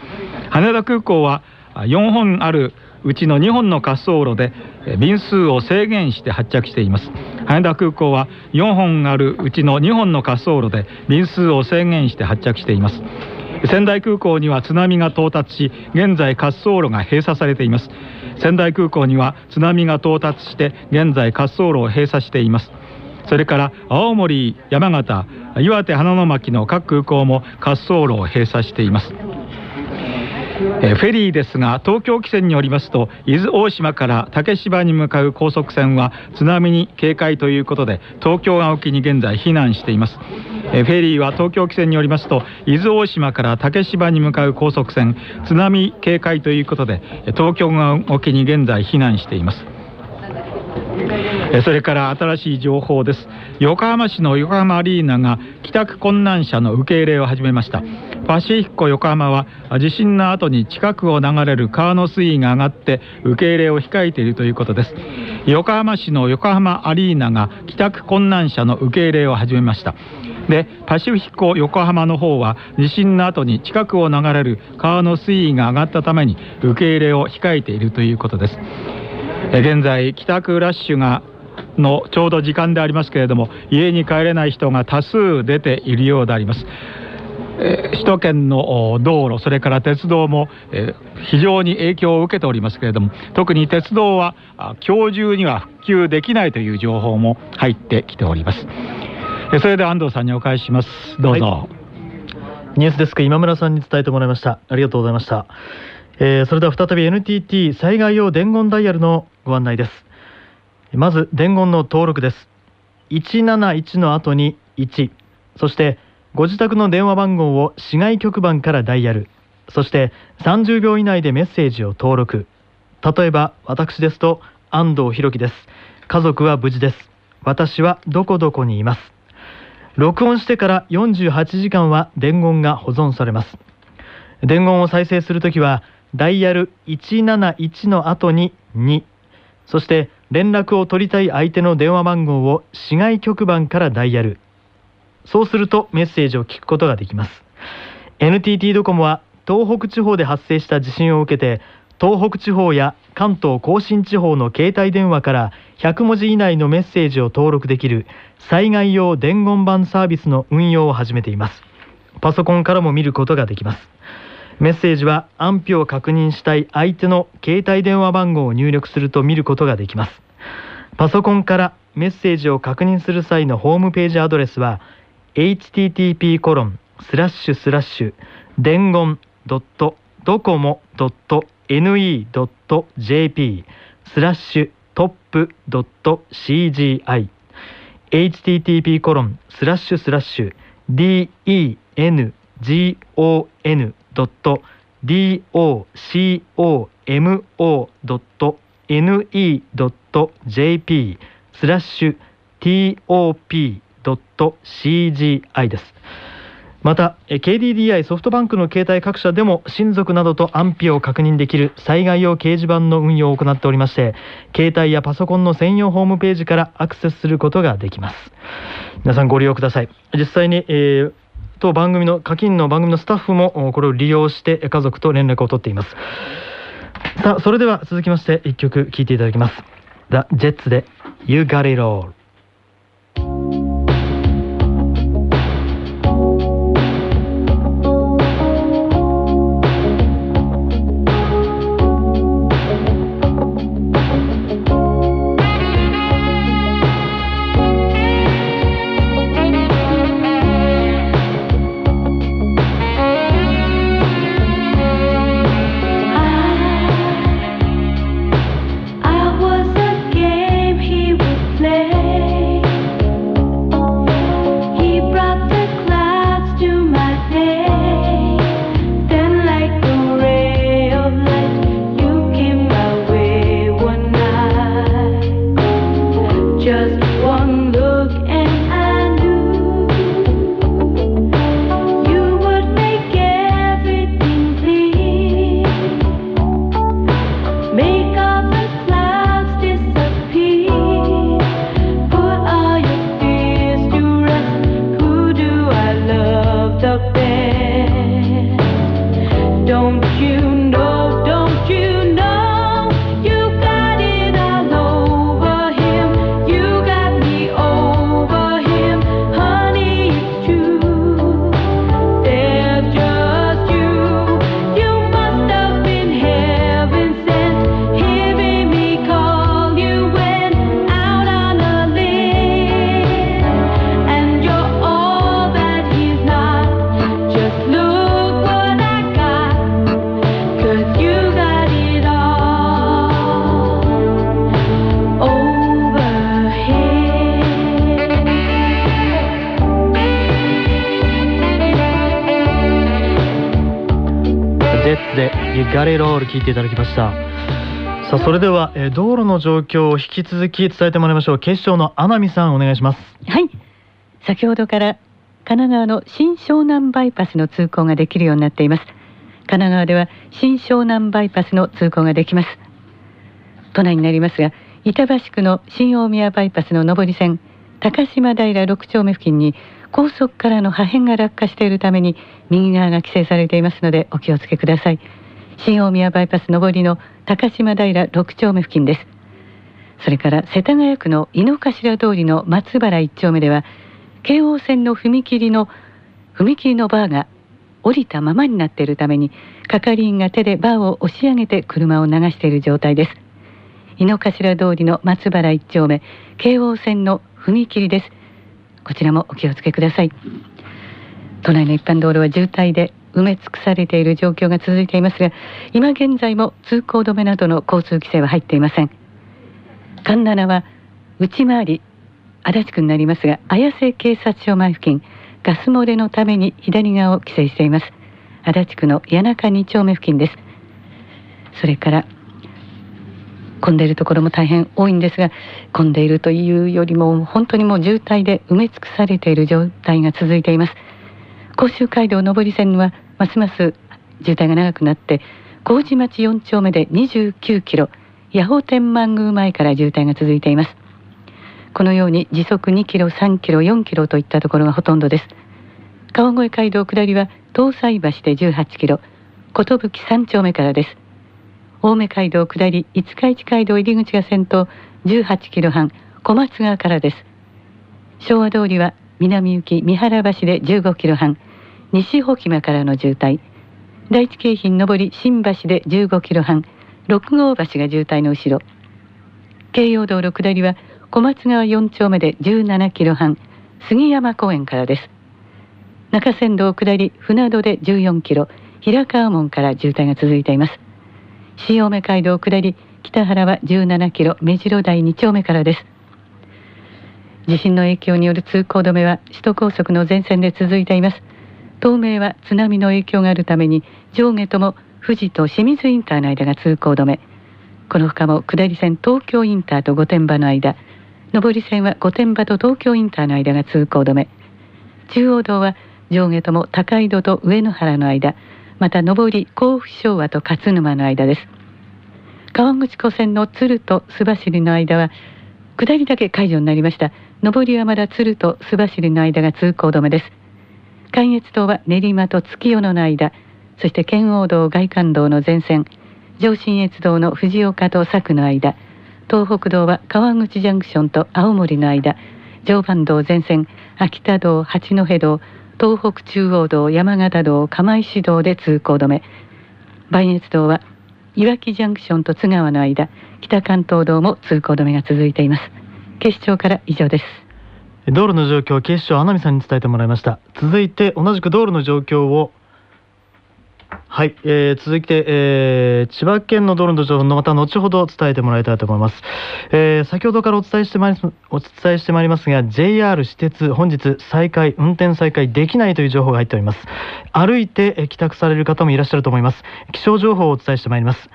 羽田空港は4本あるうちの2本の滑走路で便数を制限して発着しています。羽田空港は4本あるうちの2本の滑走路で便数を制限して発着しています。仙台空港には津波が到達し現在滑走路が閉鎖されています。仙台空港には津波が到達して現在滑走路を閉鎖しています。それから青森、山形、岩手花の巻の各空港も滑走路を閉鎖しています。えフェリーですが東京汽船によりますと伊豆大島から竹芝に向かう高速船は津波に警戒ということで東京湾沖に現在避難しています。えフェリーは東京汽船によりますと伊豆大島から竹芝に向かう高速船津波警戒ということで東京湾沖に現在避難しています。それから新しい情報です。横浜市の横浜アリーナが帰宅困難者の受け入れを始めました。パシフィコ横浜は地震の後に近くを流れる川の水位が上がって受け入れを控えているということです。横浜市の横浜アリーナが帰宅困難者の受け入れを始めました。でパシフィコ横浜の方は地震の後に近くを流れる川の水位が上がったために受け入れを控えているということです。現在帰宅ラッシュがのちょうど時間でありますけれども家に帰れない人が多数出ているようであります。首都圏の道路それから鉄道も非常に影響を受けておりますけれども特に鉄道は今日中には復旧できないという情報も入ってきております。それで安藤さんにお返しします。どうぞ、はい、ニュースデスク今村さんに伝えてもらいました。ありがとうございました。えー、それでは再び NTT 災害用伝言ダイヤルのご案内です。まず伝言の登録です。171の後に1そしてご自宅の電話番号を市外局番からダイヤル。そして30秒以内でメッセージを登録。例えば私ですと安藤博樹です。家族は無事です。私はどこどこにいます。録音してから48時間は伝言が保存されます。伝言を再生するときはダイヤル171の後に2そして連絡を取りたい相手の電話番号を市外局番からダイヤル。そうするとメッセージを聞くことができます。NTT ドコモは東北地方で発生した地震を受けて東北地方や関東甲信地方の携帯電話から100文字以内のメッセージを登録できる災害用伝言板サービスの運用を始めています。パソコンからも見ることができます。メッセージは安否を確認したい相手の携帯電話番号を入力すると見ることができます。パソコンからメッセージを確認する際のホームページアドレスは http コロンスラッシュスラッシュ伝言ドットドコモドット ne.jp スラッシュトップドット CGI http コロンスラッシュスラッシュ dengon .docomo.ne.jp スラッシュ top.cgi です。また KDDI ソフトバンクの携帯各社でも親族などと安否を確認できる災害用掲示板の運用を行っておりまして携帯やパソコンの専用ホームページからアクセスすることができます皆さんご利用ください実際に、えーと番組の課金の番組のスタッフもこれを利用して家族と連絡を取っています。さあそれでは続きまして1曲聴いていただきます。The Jets で You Got It All one 聞いていただきました。さあそれでは、えー、道路の状況を引き続き伝えてもらいましょう。警視庁の天海さんお願いします。はい。先ほどから神奈川の新湘南バイパスの通行ができるようになっています。神奈川では新湘南バイパスの通行ができます。都内になりますが板橋区の新大宮バイパスの上り線高島平6丁目付近に高速からの破片が落下しているために右側が規制されていますのでお気をつけください。新大宮バイパス上りの高島平6丁目付近です。それから世田谷区の井の頭通りの松原1丁目では京王線の踏切の踏切のバーが降りたままになっているために係員が手でバーを押し上げて車を流している状態です。井の頭通りの松原1丁目京王線の踏切です。こちらもお気をつけください。都内の一般道路は渋滞で埋め尽くされている状況が続いていますが今現在も通行止めなどの交通規制は入っていません。神奈は内回り足立区になりますが綾瀬警察署前付近ガス漏れのために左側を規制しています。足立区の谷中2丁目付近です。それから混んでいるところも大変多いんですが混んでいるというよりも本当にもう渋滞で埋め尽くされている状態が続いています。甲州街道上り線はますます渋滞が長くなって麹町4丁目で29キロ八穂天満宮前から渋滞が続いています。このように時速2キロ3キロ4キロといったところがほとんどです。川越街道下りは東西橋で18キロ寿3丁目からです。青梅街道下り五日市街道入り口が先頭18キロ半小松川からです。昭和通りは南行き三原橋で15キロ半西保木からの渋滞。第一京浜上り新橋で15キロ半。六号橋が渋滞の後ろ。京葉道路下りは小松川4丁目で17キロ半。杉山公園からです。中山道下り船戸で14キロ。平川門から渋滞が続いています。塩目街道下り北原は17キロ。目白台2丁目からです。地震の影響による通行止めは首都高速の全線で続いています。東名は津波の影響があるために上下とも富士と清水インターの間が通行止め。この他も下り線東京インターと御殿場の間。上り線は御殿場と東京インターの間が通行止め。中央道は上下とも高井戸と上野原の間。また上り甲府昭和と勝沼の間です。川口湖線の鶴と須走の間は下りだけ解除になりました。上りはまだ鶴と須走の間が通行止めです。関越道は練馬と月夜野の間そして圏央道外環道の前線上信越道の藤岡と佐久の間東北道は川口ジャンクションと青森の間常磐道全線秋田道八戸道東北中央道山形道釜石道で通行止め。磐越道はいわきジャンクションと津川の間北関東道も通行止めが続いています。警視庁から以上です。道路の状況警視庁穴見さんに伝えてもらいました。続いて同じく道路の状況をはい、えー、続いて、えー、千葉県の道路の情報のまた後ほど伝えてもらいたいと思います、えー、先ほどからお伝えしてまいりお伝えしてまいりますが JR 私鉄本日再開運転再開できないという情報が入っております。歩いて帰宅される方もいらっしゃると思います。気象情報をお伝えしてまいります。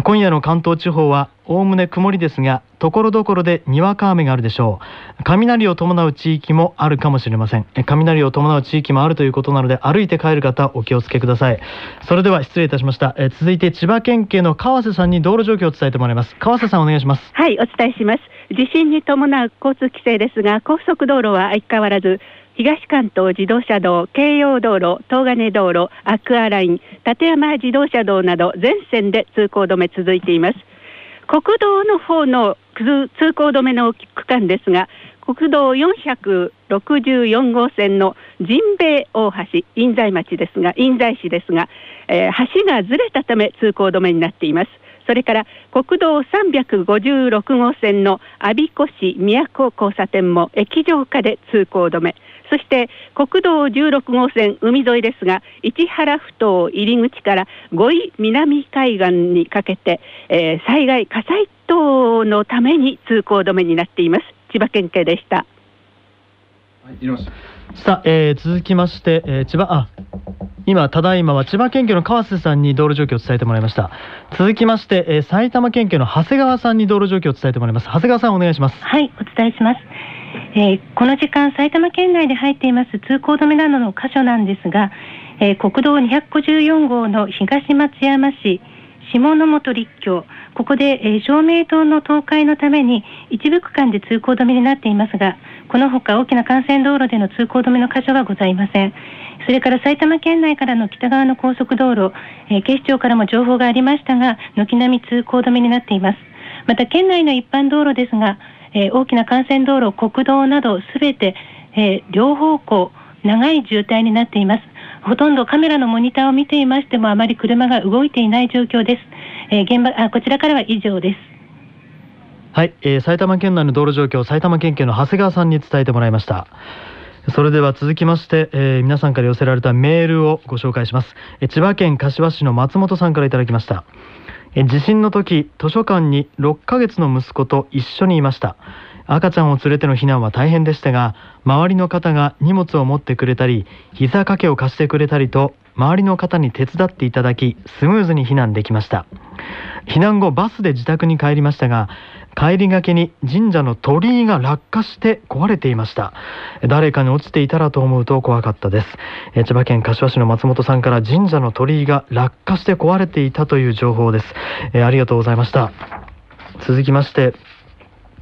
今夜の関東地方はおおむね曇りですがところどころでにわか雨があるでしょう。雷を伴う地域もあるかもしれません。雷を伴う地域もあるということなので歩いて帰る方お気をつけください。それでは失礼いたしました。え続いて千葉県警の川瀬さんに道路状況を伝えてもらいます。川瀬さんお願いします。はいお伝えします。地震に伴う交通規制ですが高速道路は相変わらず東関東自動車道、京葉道路、東金道路、アクアライン、立山自動車道など全線で通行止め続いています。国道の方の通行止めの区間ですが、国道464号線の神兵衛大橋、印西町ですが、印西市ですが、えー、橋がずれたため通行止めになっています。それから国道356号線の我孫子市宮古交差点も液状化で通行止め。そして国道16号線海沿いですが市原ふ頭入り口から五位南海岸にかけて、えー、災害火災等のために通行止めになっています。千葉県警でした。はい、さあ、えー、続きまして、えー、千葉あ今ただいまは千葉県警の川瀬さんに道路状況を伝えてもらいました。続きまして、えー、埼玉県警の長谷川さんに道路状況を伝えてもらいます。長谷川さんお願いします。はいお伝えします、えー、この時間埼玉県内で入っています通行止めなどの箇所なんですが、えー、国道254号の東松山市下野本立教ここで、えー、照明灯の倒壊のために一部区間で通行止めになっていますがこのほか大きな幹線道路での通行止めの箇所はございません。それから埼玉県内からの北側の高速道路、えー、警視庁からも情報がありましたが軒並み通行止めになっています。また県内の一般道路ですが、えー、大きな幹線道路国道などすべて、えー、両方向長い渋滞になっています。ほとんどカメラのモニターを見ていましてもあまり車が動いていない状況です、えー、現場あこちらからは以上です。はい、えー、埼玉県内の道路状況埼玉県警の長谷川さんに伝えてもらいました。それでは続きまして、えー、皆さんから寄せられたメールをご紹介します、え、千葉県柏市の松本さんからいただきました、地震の時図書館に6ヶ月の息子と一緒にいました。赤ちゃんを連れての避難は大変でしたが周りの方が荷物を持ってくれたり膝掛けを貸してくれたりと周りの方に手伝っていただきスムーズに避難できました。避難後バスで自宅に帰りましたが帰りがけに神社の鳥居が落下して壊れていました。誰かに落ちていたらと思うと怖かったです。千葉県柏市の松本さんから神社の鳥居が落下して壊れていたという情報です。ありがとうございました。続きまして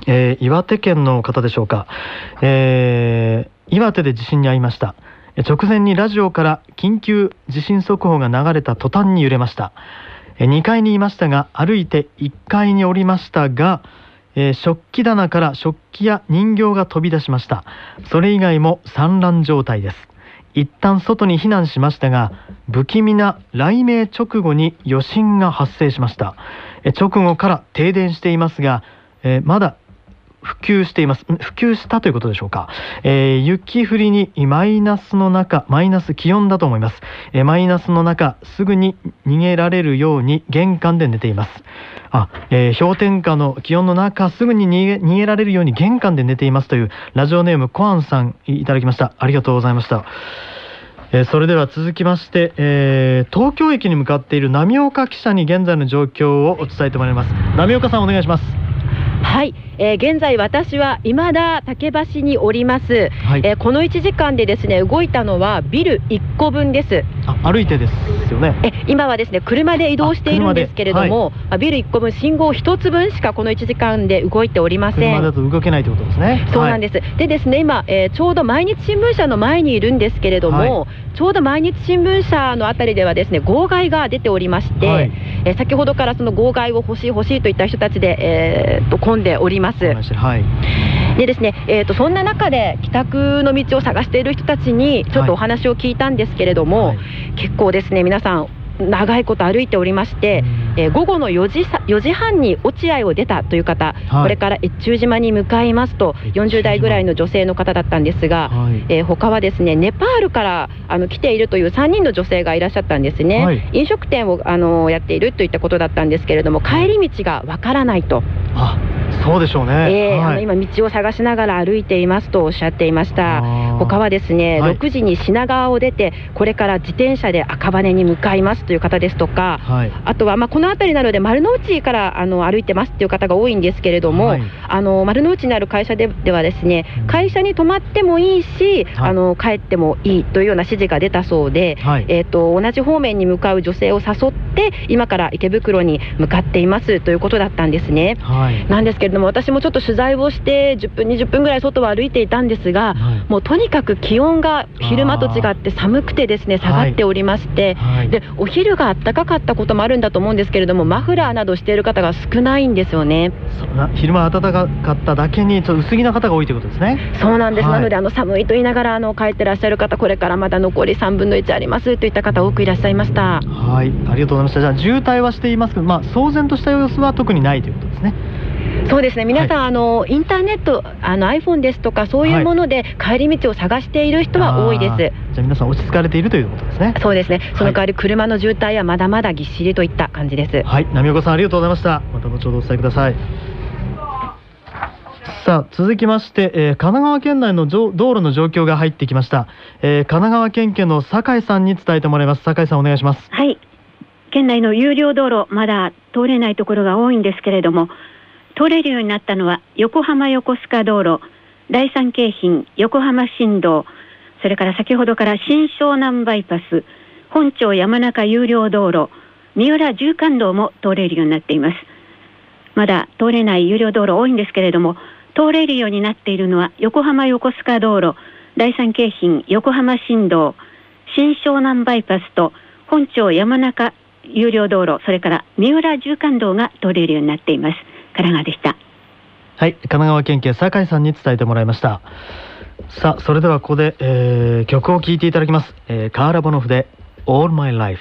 えー、岩手県の方でしょうか、えー、岩手で地震に遭いました。直前にラジオから緊急地震速報が流れた途端に揺れました。2階にいましたが歩いて1階に降りましたが、えー、食器棚から食器や人形が飛び出しました。それ以外も散乱状態です。一旦外に避難しましたが不気味な雷鳴直後に余震が発生しました。直後から停電していますが、えー、まだ普及しています。普及したということでしょうか、えー、雪降りにマイナスの中マイナス気温だと思います、えー、マイナスの中すぐに逃げられるように玄関で寝ています。あ、えー、氷点下の気温の中すぐに逃げ逃げられるように玄関で寝ていますというラジオネームコアンさんいただきました。ありがとうございました。えそれでは続きまして、えー、東京駅に向かっている波岡記者に現在の状況を伝えてもらいます。波岡さんお願いします。はい、えー、現在私は今田竹橋におります、はい、えー、この1時間でですね動いたのはビル1個分です。歩いてですよね。え今はですね車で移動しているんですけれども、はい、ビル1個分信号1つ分しかこの1時間で動いておりません。車だと動けないということですね。そうなんです、はい、でですね今、えー、ちょうど毎日新聞社の前にいるんですけれども、ちょうど毎日新聞社のあたりではですね号外が出ておりまして、え先ほどからその号外を欲しい欲しいといった人たちで、えー、と混んでおります。はい、でですね、えーと、そんな中で帰宅の道を探している人たちにちょっとお話を聞いたんですけれども、はい、結構ですね皆さん長いこと歩いておりまして、えー、午後の4時 ,4 時半に落合を出たという方、はい、これから越中島に向かいますと40代ぐらいの女性の方だったんですが、はい、えー、他はですねネパールからあの来ているという3人の女性がいらっしゃったんですね、はい、飲食店をあのやっているといったことだったんですけれども帰り道がわからないと。あそうでしょうね、えー、はい、あの今道を探しながら歩いていますとおっしゃっていました。他はですね、はい、6時に品川を出てこれから自転車で赤羽に向かいますという方ですとか、はい、あとはまあこの辺りなので丸の内からあの歩いてますっていう方が多いんですけれども、あの丸の内にある会社でではですね会社に泊まってもいいし、あの帰ってもいいというような指示が出たそうで、えーと、と同じ方面に向かう女性を誘って今から池袋に向かっていますということだったんですね。なんですけれども私もちょっと取材をして10分20分ぐらい外を歩いていたんですが、はい、もうとにかく気温が昼間と違って寒くてですね下がっておりまして、はい、でお昼が暖かかったこともあるんだと思うんですけれどもマフラーなどしている方が少ないんですよね。昼間暖かかっただけにちょっと薄着な方が多いということですね。そうなんです、はい、なのであの寒いと言いながらあの帰ってらっしゃる方これからまだ残り3分の1ありますといった方多くいらっしゃいました。はい。ありがとうございました。じゃあ渋滞はしていますけどまあ騒然とした様子は特にないということですねそうですね。皆さん、はい、あのインターネットあの iPhone ですとかそういうもので帰り道を探している人は多いです、はい、じゃあ皆さん落ち着かれているということですね。そうですね。その代わり車の渋滞はまだまだぎっしりといった感じです。はい。波岡さんありがとうございました。また後ほどお伝えください。さあ続きまして、えー、神奈川県内の道路の状況が入ってきました、えー、神奈川県警の酒井さんに伝えてもらいます。酒井さんお願いします。はい。県内の有料道路まだ通れないところが多いんですけれども通れるようになったのは横浜横須賀道路第三京浜横浜新道それから先ほどから新湘南バイパス本町山中有料道路三浦縦貫道も通れるようになっています。まだ通れない有料道路多いんですけれども通れるようになっているのは横浜横須賀道路第三京浜横浜新道新湘南バイパスと本町山中有料道路それから三浦縦貫道が通れるようになっています。神奈川でした。はい神奈川県警酒井さんに伝えてもらいました。さあそれではここで、えー、曲を聴いていただきます、えー、カーラボノフで All My Life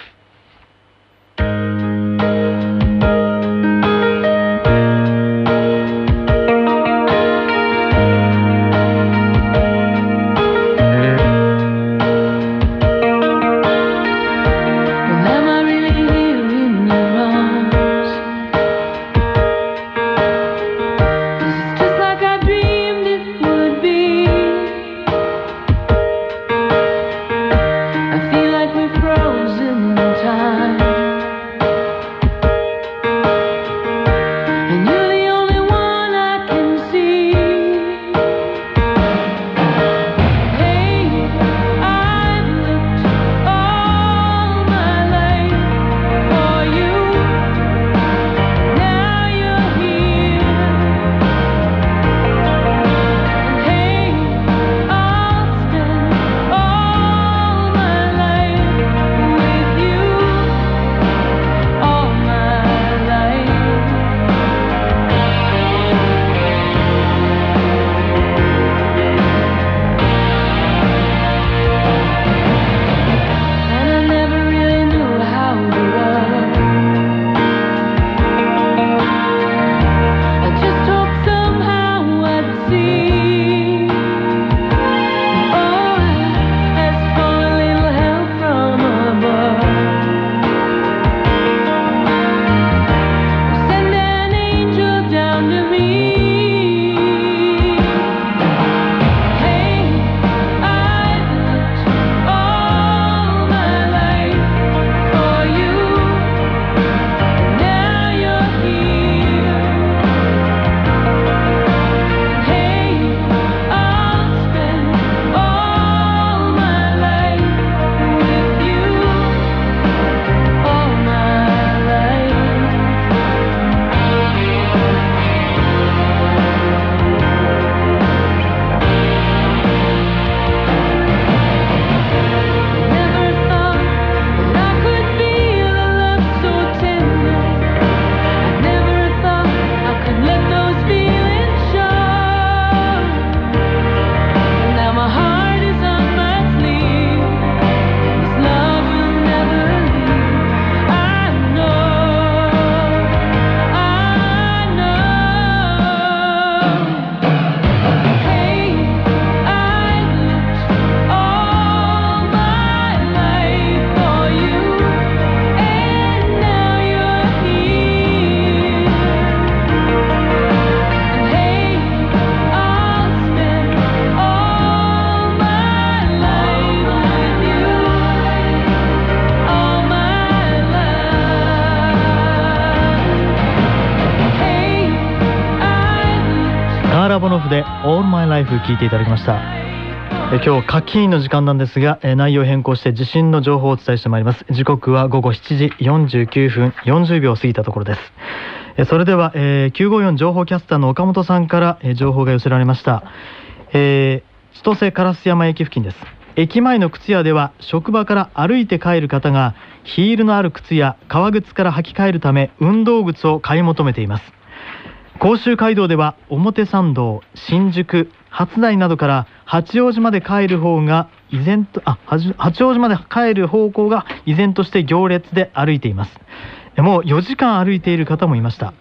聞いていただきました。え今日課金の時間なんですがえ内容変更して地震の情報をお伝えしてまいります。時刻は午後7時49分40秒過ぎたところです。えそれでは、えー、954情報キャスターの岡本さんからえ情報が寄せられました。えー、千歳烏山駅付近です。駅前の靴屋では職場から歩いて帰る方がヒールのある靴や革靴から履き替えるため運動靴を買い求めています。甲州街道では表参道新宿初台などから八王子まで帰る方が依然とあ八王子まで帰る方向が依然として行列で歩いています。もう4時間歩いている方もいました。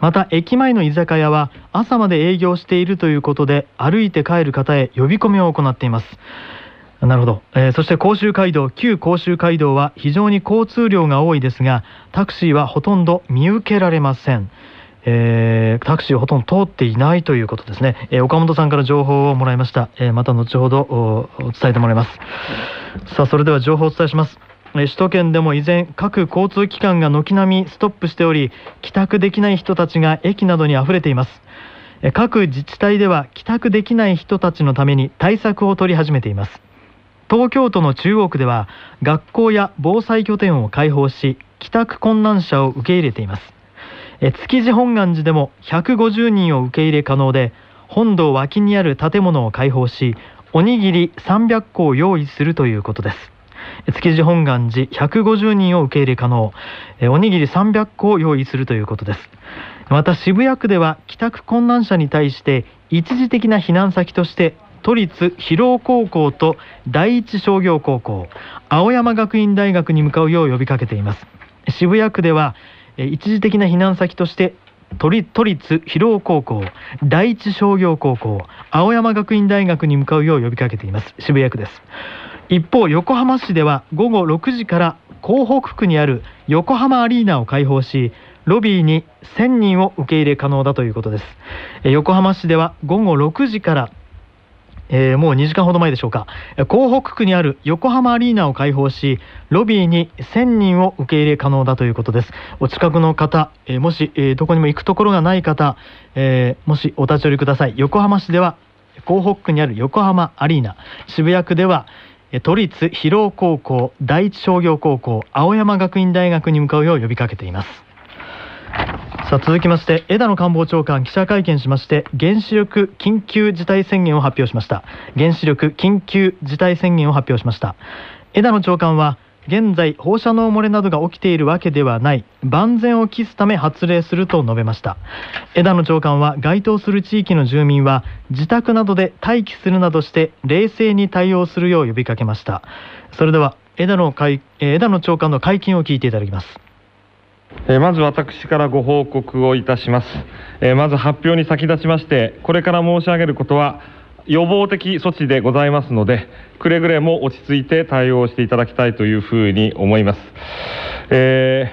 また駅前の居酒屋は朝まで営業しているということで歩いて帰る方へ呼び込みを行っています。なるほど、えー、そして甲州街道旧甲州街道は非常に交通量が多いですがタクシーはほとんど見受けられません。えー、タクシーほとんど通っていないということですね、えー、岡本さんから情報をもらいました、えー、また後ほど伝えてもらいます。さあそれでは情報をお伝えします。首都圏でも依然各交通機関が軒並みストップしており帰宅できない人たちが駅などにあふれています。各自治体では帰宅できない人たちのために対策を取り始めています。東京都の中央区では学校や防災拠点を開放し帰宅困難者を受け入れています。築地本願寺でも150人を受け入れ可能で本堂脇にある建物を開放しおにぎり300個を用意するということです。築地本願寺150人を受け入れ可能。おにぎり300個を用意するということです。また渋谷区では帰宅困難者に対して一時的な避難先として都立広尾高校と第一商業高校青山学院大学に向かうよう呼びかけています。渋谷区では一時的な避難先として都立広尾高校第一商業高校青山学院大学に向かうよう呼びかけています。渋谷区です。一方横浜市では午後6時から港北区にある横浜アリーナを開放しロビーに1000人を受け入れ可能だということです。横浜市では午後6時からえー、もう2時間ほど前でしょうか。港北区にある横浜アリーナを開放しロビーに1000人を受け入れ可能だということです。お近くの方、えー、もし、えー、どこにも行くところがない方、えもしお立ち寄りください。横浜市では港北区にある横浜アリーナ。渋谷区では都立広尾高校第一商業高校青山学院大学に向かうよう呼びかけています。さあ続きまして枝野官房長官記者会見しまして原子力緊急事態宣言を発表しました。原子力緊急事態宣言を発表しました。枝野長官は現在放射能漏れなどが起きているわけではない万全を期すため発令すると述べました。枝野長官は該当する地域の住民は自宅などで待機するなどして冷静に対応するよう呼びかけました。それでは枝野会枝野長官の会見を聞いていただきます。まず私からご報告をいたします。まず発表に先立ちましてこれから申し上げることは予防的措置でございますのでくれぐれも落ち着いて対応していただきたいというふうに思います、え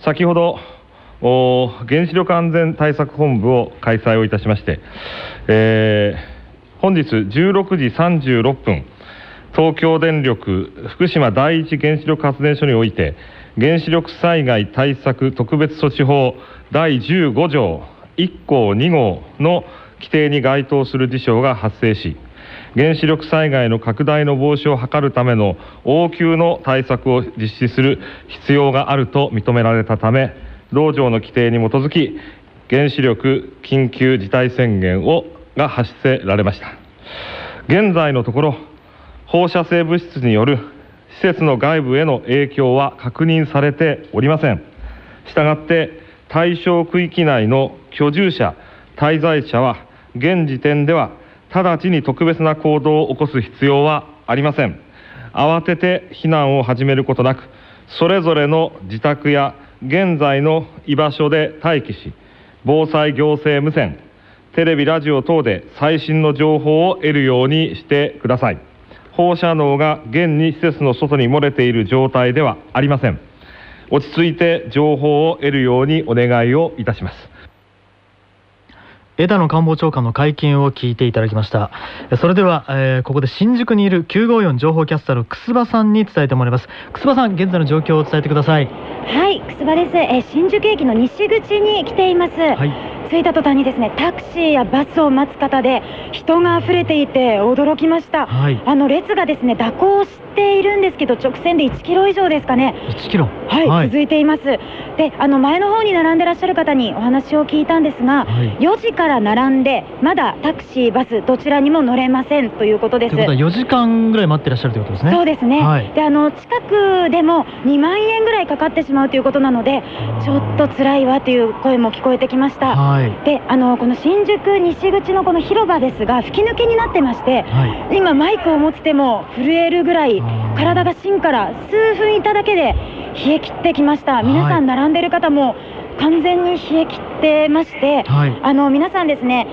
ー、先ほど原子力安全対策本部を開催をいたしまして、えー、本日16時36分東京電力福島第一原子力発電所において原子力災害対策特別措置法第15条1項2号の規定に該当する事象が発生し原子力災害の拡大の防止を図るための応急の対策を実施する必要があると認められたため同条の規定に基づき原子力緊急事態宣言をが発せられました。現在のところ放射性物質による施設の外部への影響は確認されておりません。したがって対象区域内の居住者滞在者は現時点では直ちに特別な行動を起こす必要はありません。慌てて避難を始めることなくそれぞれの自宅や現在の居場所で待機し防災行政無線テレビラジオ等で最新の情報を得るようにしてください。放射能が現に施設の外に漏れている状態ではありません。落ち着いて情報を得るようにお願いをいたします。枝野官房長官の会見を聞いていただきました。それでは、えー、ここで新宿にいる954情報キャスターの楠葉さんに伝えてもらいます。楠葉さん現在の状況を伝えてください。はい楠葉です、えー、新宿駅の西口に来ています、はい着いた途端にですねタクシーやバスを待つ方で人が溢れていて驚きました、はい、あの列がですね蛇行しているんですけど直線で1キロ以上ですかね。1キロ？はい、はい、続いています。であの前の方に並んでらっしゃる方にお話を聞いたんですが、はい、4時から並んでまだタクシーバスどちらにも乗れませんということです。ということは4時間ぐらい待ってらっしゃるということですね。そうですね、はい、であの近くでも2万円ぐらいかかってしまうということなのでちょっと辛いわという声も聞こえてきました、はい、であのこの新宿西口のこの広場ですが吹き抜けになってまして、はい、今マイクを持っても震えるぐらい体が芯から数分いただけで冷え切ってきました。皆さん並んでる方も完全に冷え切ってまして、はい、あの皆さんですね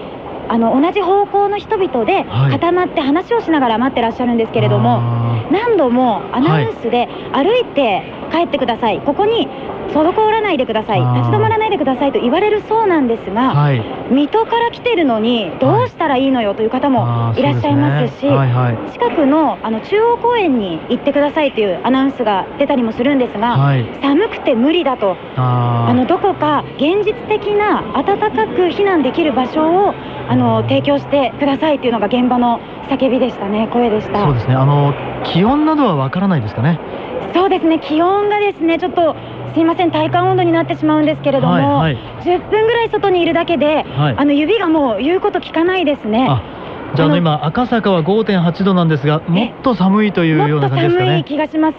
あの同じ方向の人々で固まって話をしながら待ってらっしゃるんですけれども、はい、何度もアナウンスで歩いて帰ってください。ここに滞らないでください。立ち止まらないでくださいと言われるそうなんですが、はい、水戸から来てるのにどうしたらいいのよという方もいらっしゃいますし、ねはいはい、近くのあの中央公園に行ってくださいというアナウンスが出たりもするんですが、はい、寒くて無理だと。あのどこか現実的な暖かく避難できる場所をあの提供してくださいというのが現場の叫びでしたね。声でした。そうですね。あの気温などはわからないですかね？そうですね。気温がですねちょっとすいません。体感温度になってしまうんですけれども、はいはい、10分ぐらい外にいるだけで、はい、あの指がもう言うこと聞かないですね。じゃあの今赤坂は5.8度なんですがもっと寒いというような感じですかね？寒い気がします。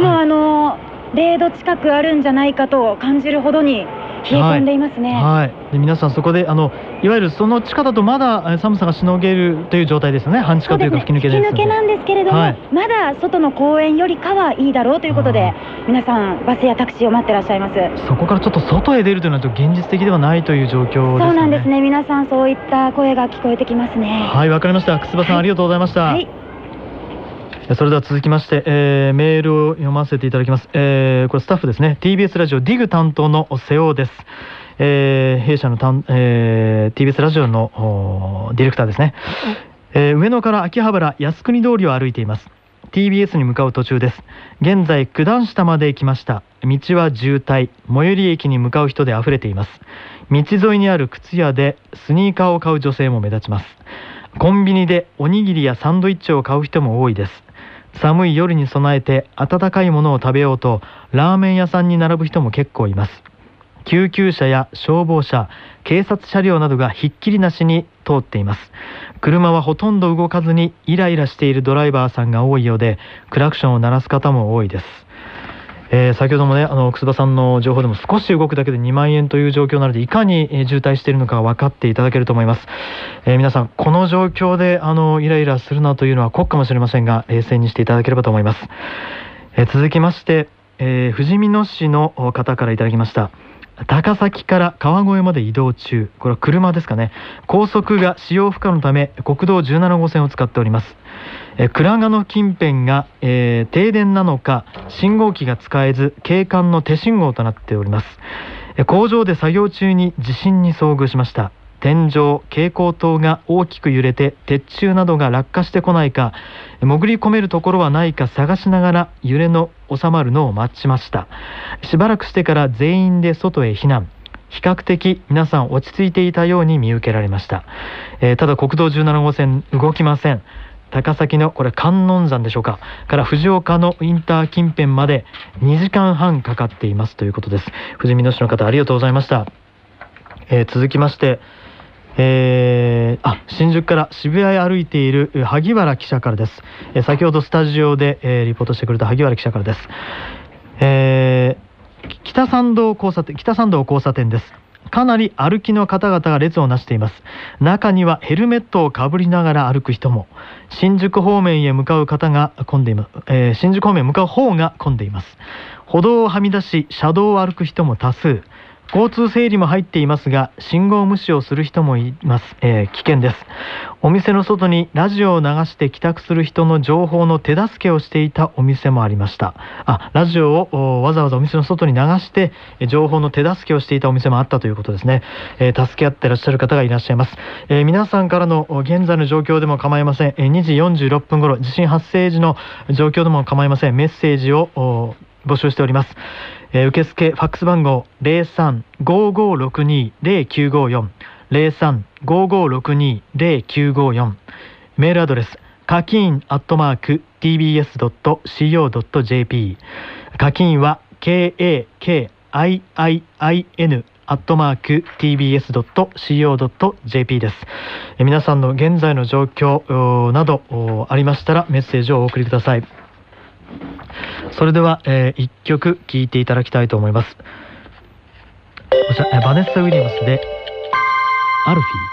もうあの0度近くあるんじゃないかと感じるほどに冷え込んでいますね。はい。で皆さんそこであのいわゆるその地下だとまだ寒さがしのげるという状態ですね。半地下というか吹き抜けです、ね、吹き抜けなんですけれども、はい、まだ外の公園よりかはいいだろうということで皆さんバスやタクシーを待ってらっしゃいます。そこからちょっと外へ出るというのは現実的ではないという状況、ね、そうなんですね。皆さんそういった声が聞こえてきますね。はい、わかりました。楠葉さん、はい、ありがとうございました。はいそれでは続きまして、えー、メールを読ませていただきます、えー、これスタッフですね。TBS ラジオディグ担当の瀬尾です、えー、弊社のたん、えー、TBS ラジオのディレクターですね、えー、上野から秋葉原靖国通りを歩いています。TBS に向かう途中です。現在九段下まで来ました。道は渋滞。最寄り駅に向かう人で溢れています。道沿いにある靴屋でスニーカーを買う女性も目立ちます。コンビニでおにぎりやサンドイッチを買う人も多いです。寒い夜に備えて温かいものを食べようとラーメン屋さんに並ぶ人も結構います。救急車や消防車警察車両などがひっきりなしに通っています。車はほとんど動かずにイライラしているドライバーさんが多いようでクラクションを鳴らす方も多いです。えー、先ほどもねあの楠葉さんの情報でも少し動くだけで2万円という状況なのでいかに、え、渋滞しているのか分かっていただけると思います、えー、皆さんこの状況であのイライラするなというのは酷かもしれませんが冷静にしていただければと思います、えー、続きまして、えー、富士見野市の方からいただきました。高崎から川越まで移動中。これは車ですかね。高速が使用不可のため国道17号線を使っております。え倉賀の近辺が、えー、停電なのか信号機が使えず景観の手信号となっております、え工場で作業中に地震に遭遇しました。天井蛍光灯が大きく揺れて鉄柱などが落下してこないか潜り込めるところはないか探しながら揺れの収まるのを待ちました。しばらくしてから全員で外へ避難。比較的皆さん落ち着いていたように見受けられました、えー、ただ国道17号線動きません。高崎のこれ観音山でしょうか？から藤岡のインター近辺まで2時間半かかっていますということです。富士見野市の方ありがとうございました、えー、続きましてえー、あ新宿から渋谷へ歩いている萩原記者からです、えー、先ほどスタジオで、えー、リポートしてくれた萩原記者からです、えー、北参道交差点北参道交差点です。かなり歩きの方々が列をなしています。中にはヘルメットをかぶりながら歩く人も新宿方面へ向かう方が混んでいます、えー、新宿方面へ向かう方が混んでいます。歩道をはみ出し車道を歩く人も多数。交通整理も入っていますが信号無視をする人もいます、えー、危険です。お店の外にラジオを流して帰宅する人の情報の手助けをしていたお店もありました。あラジオをわざわざお店の外に流して情報の手助けをしていたお店もあったということですね、えー、助け合ってらっしゃる方がいらっしゃいます、えー、皆さんからの現在の状況でも構いません、え2時46分頃地震発生時の状況でも構いません。メッセージを募集しております。えー、受付ファックス番号0355620954 0355620954メールアドレス課金アットマーク tbs.co.jp 課金は KAKIIIN アットマーク tbs.co.jp です。皆さんの現在の状況などありましたらメッセージをお送りください。それでは、えー、1曲聴いていただきたいと思います。こちら、バネッサ・ウィリアムスで「アルフィー」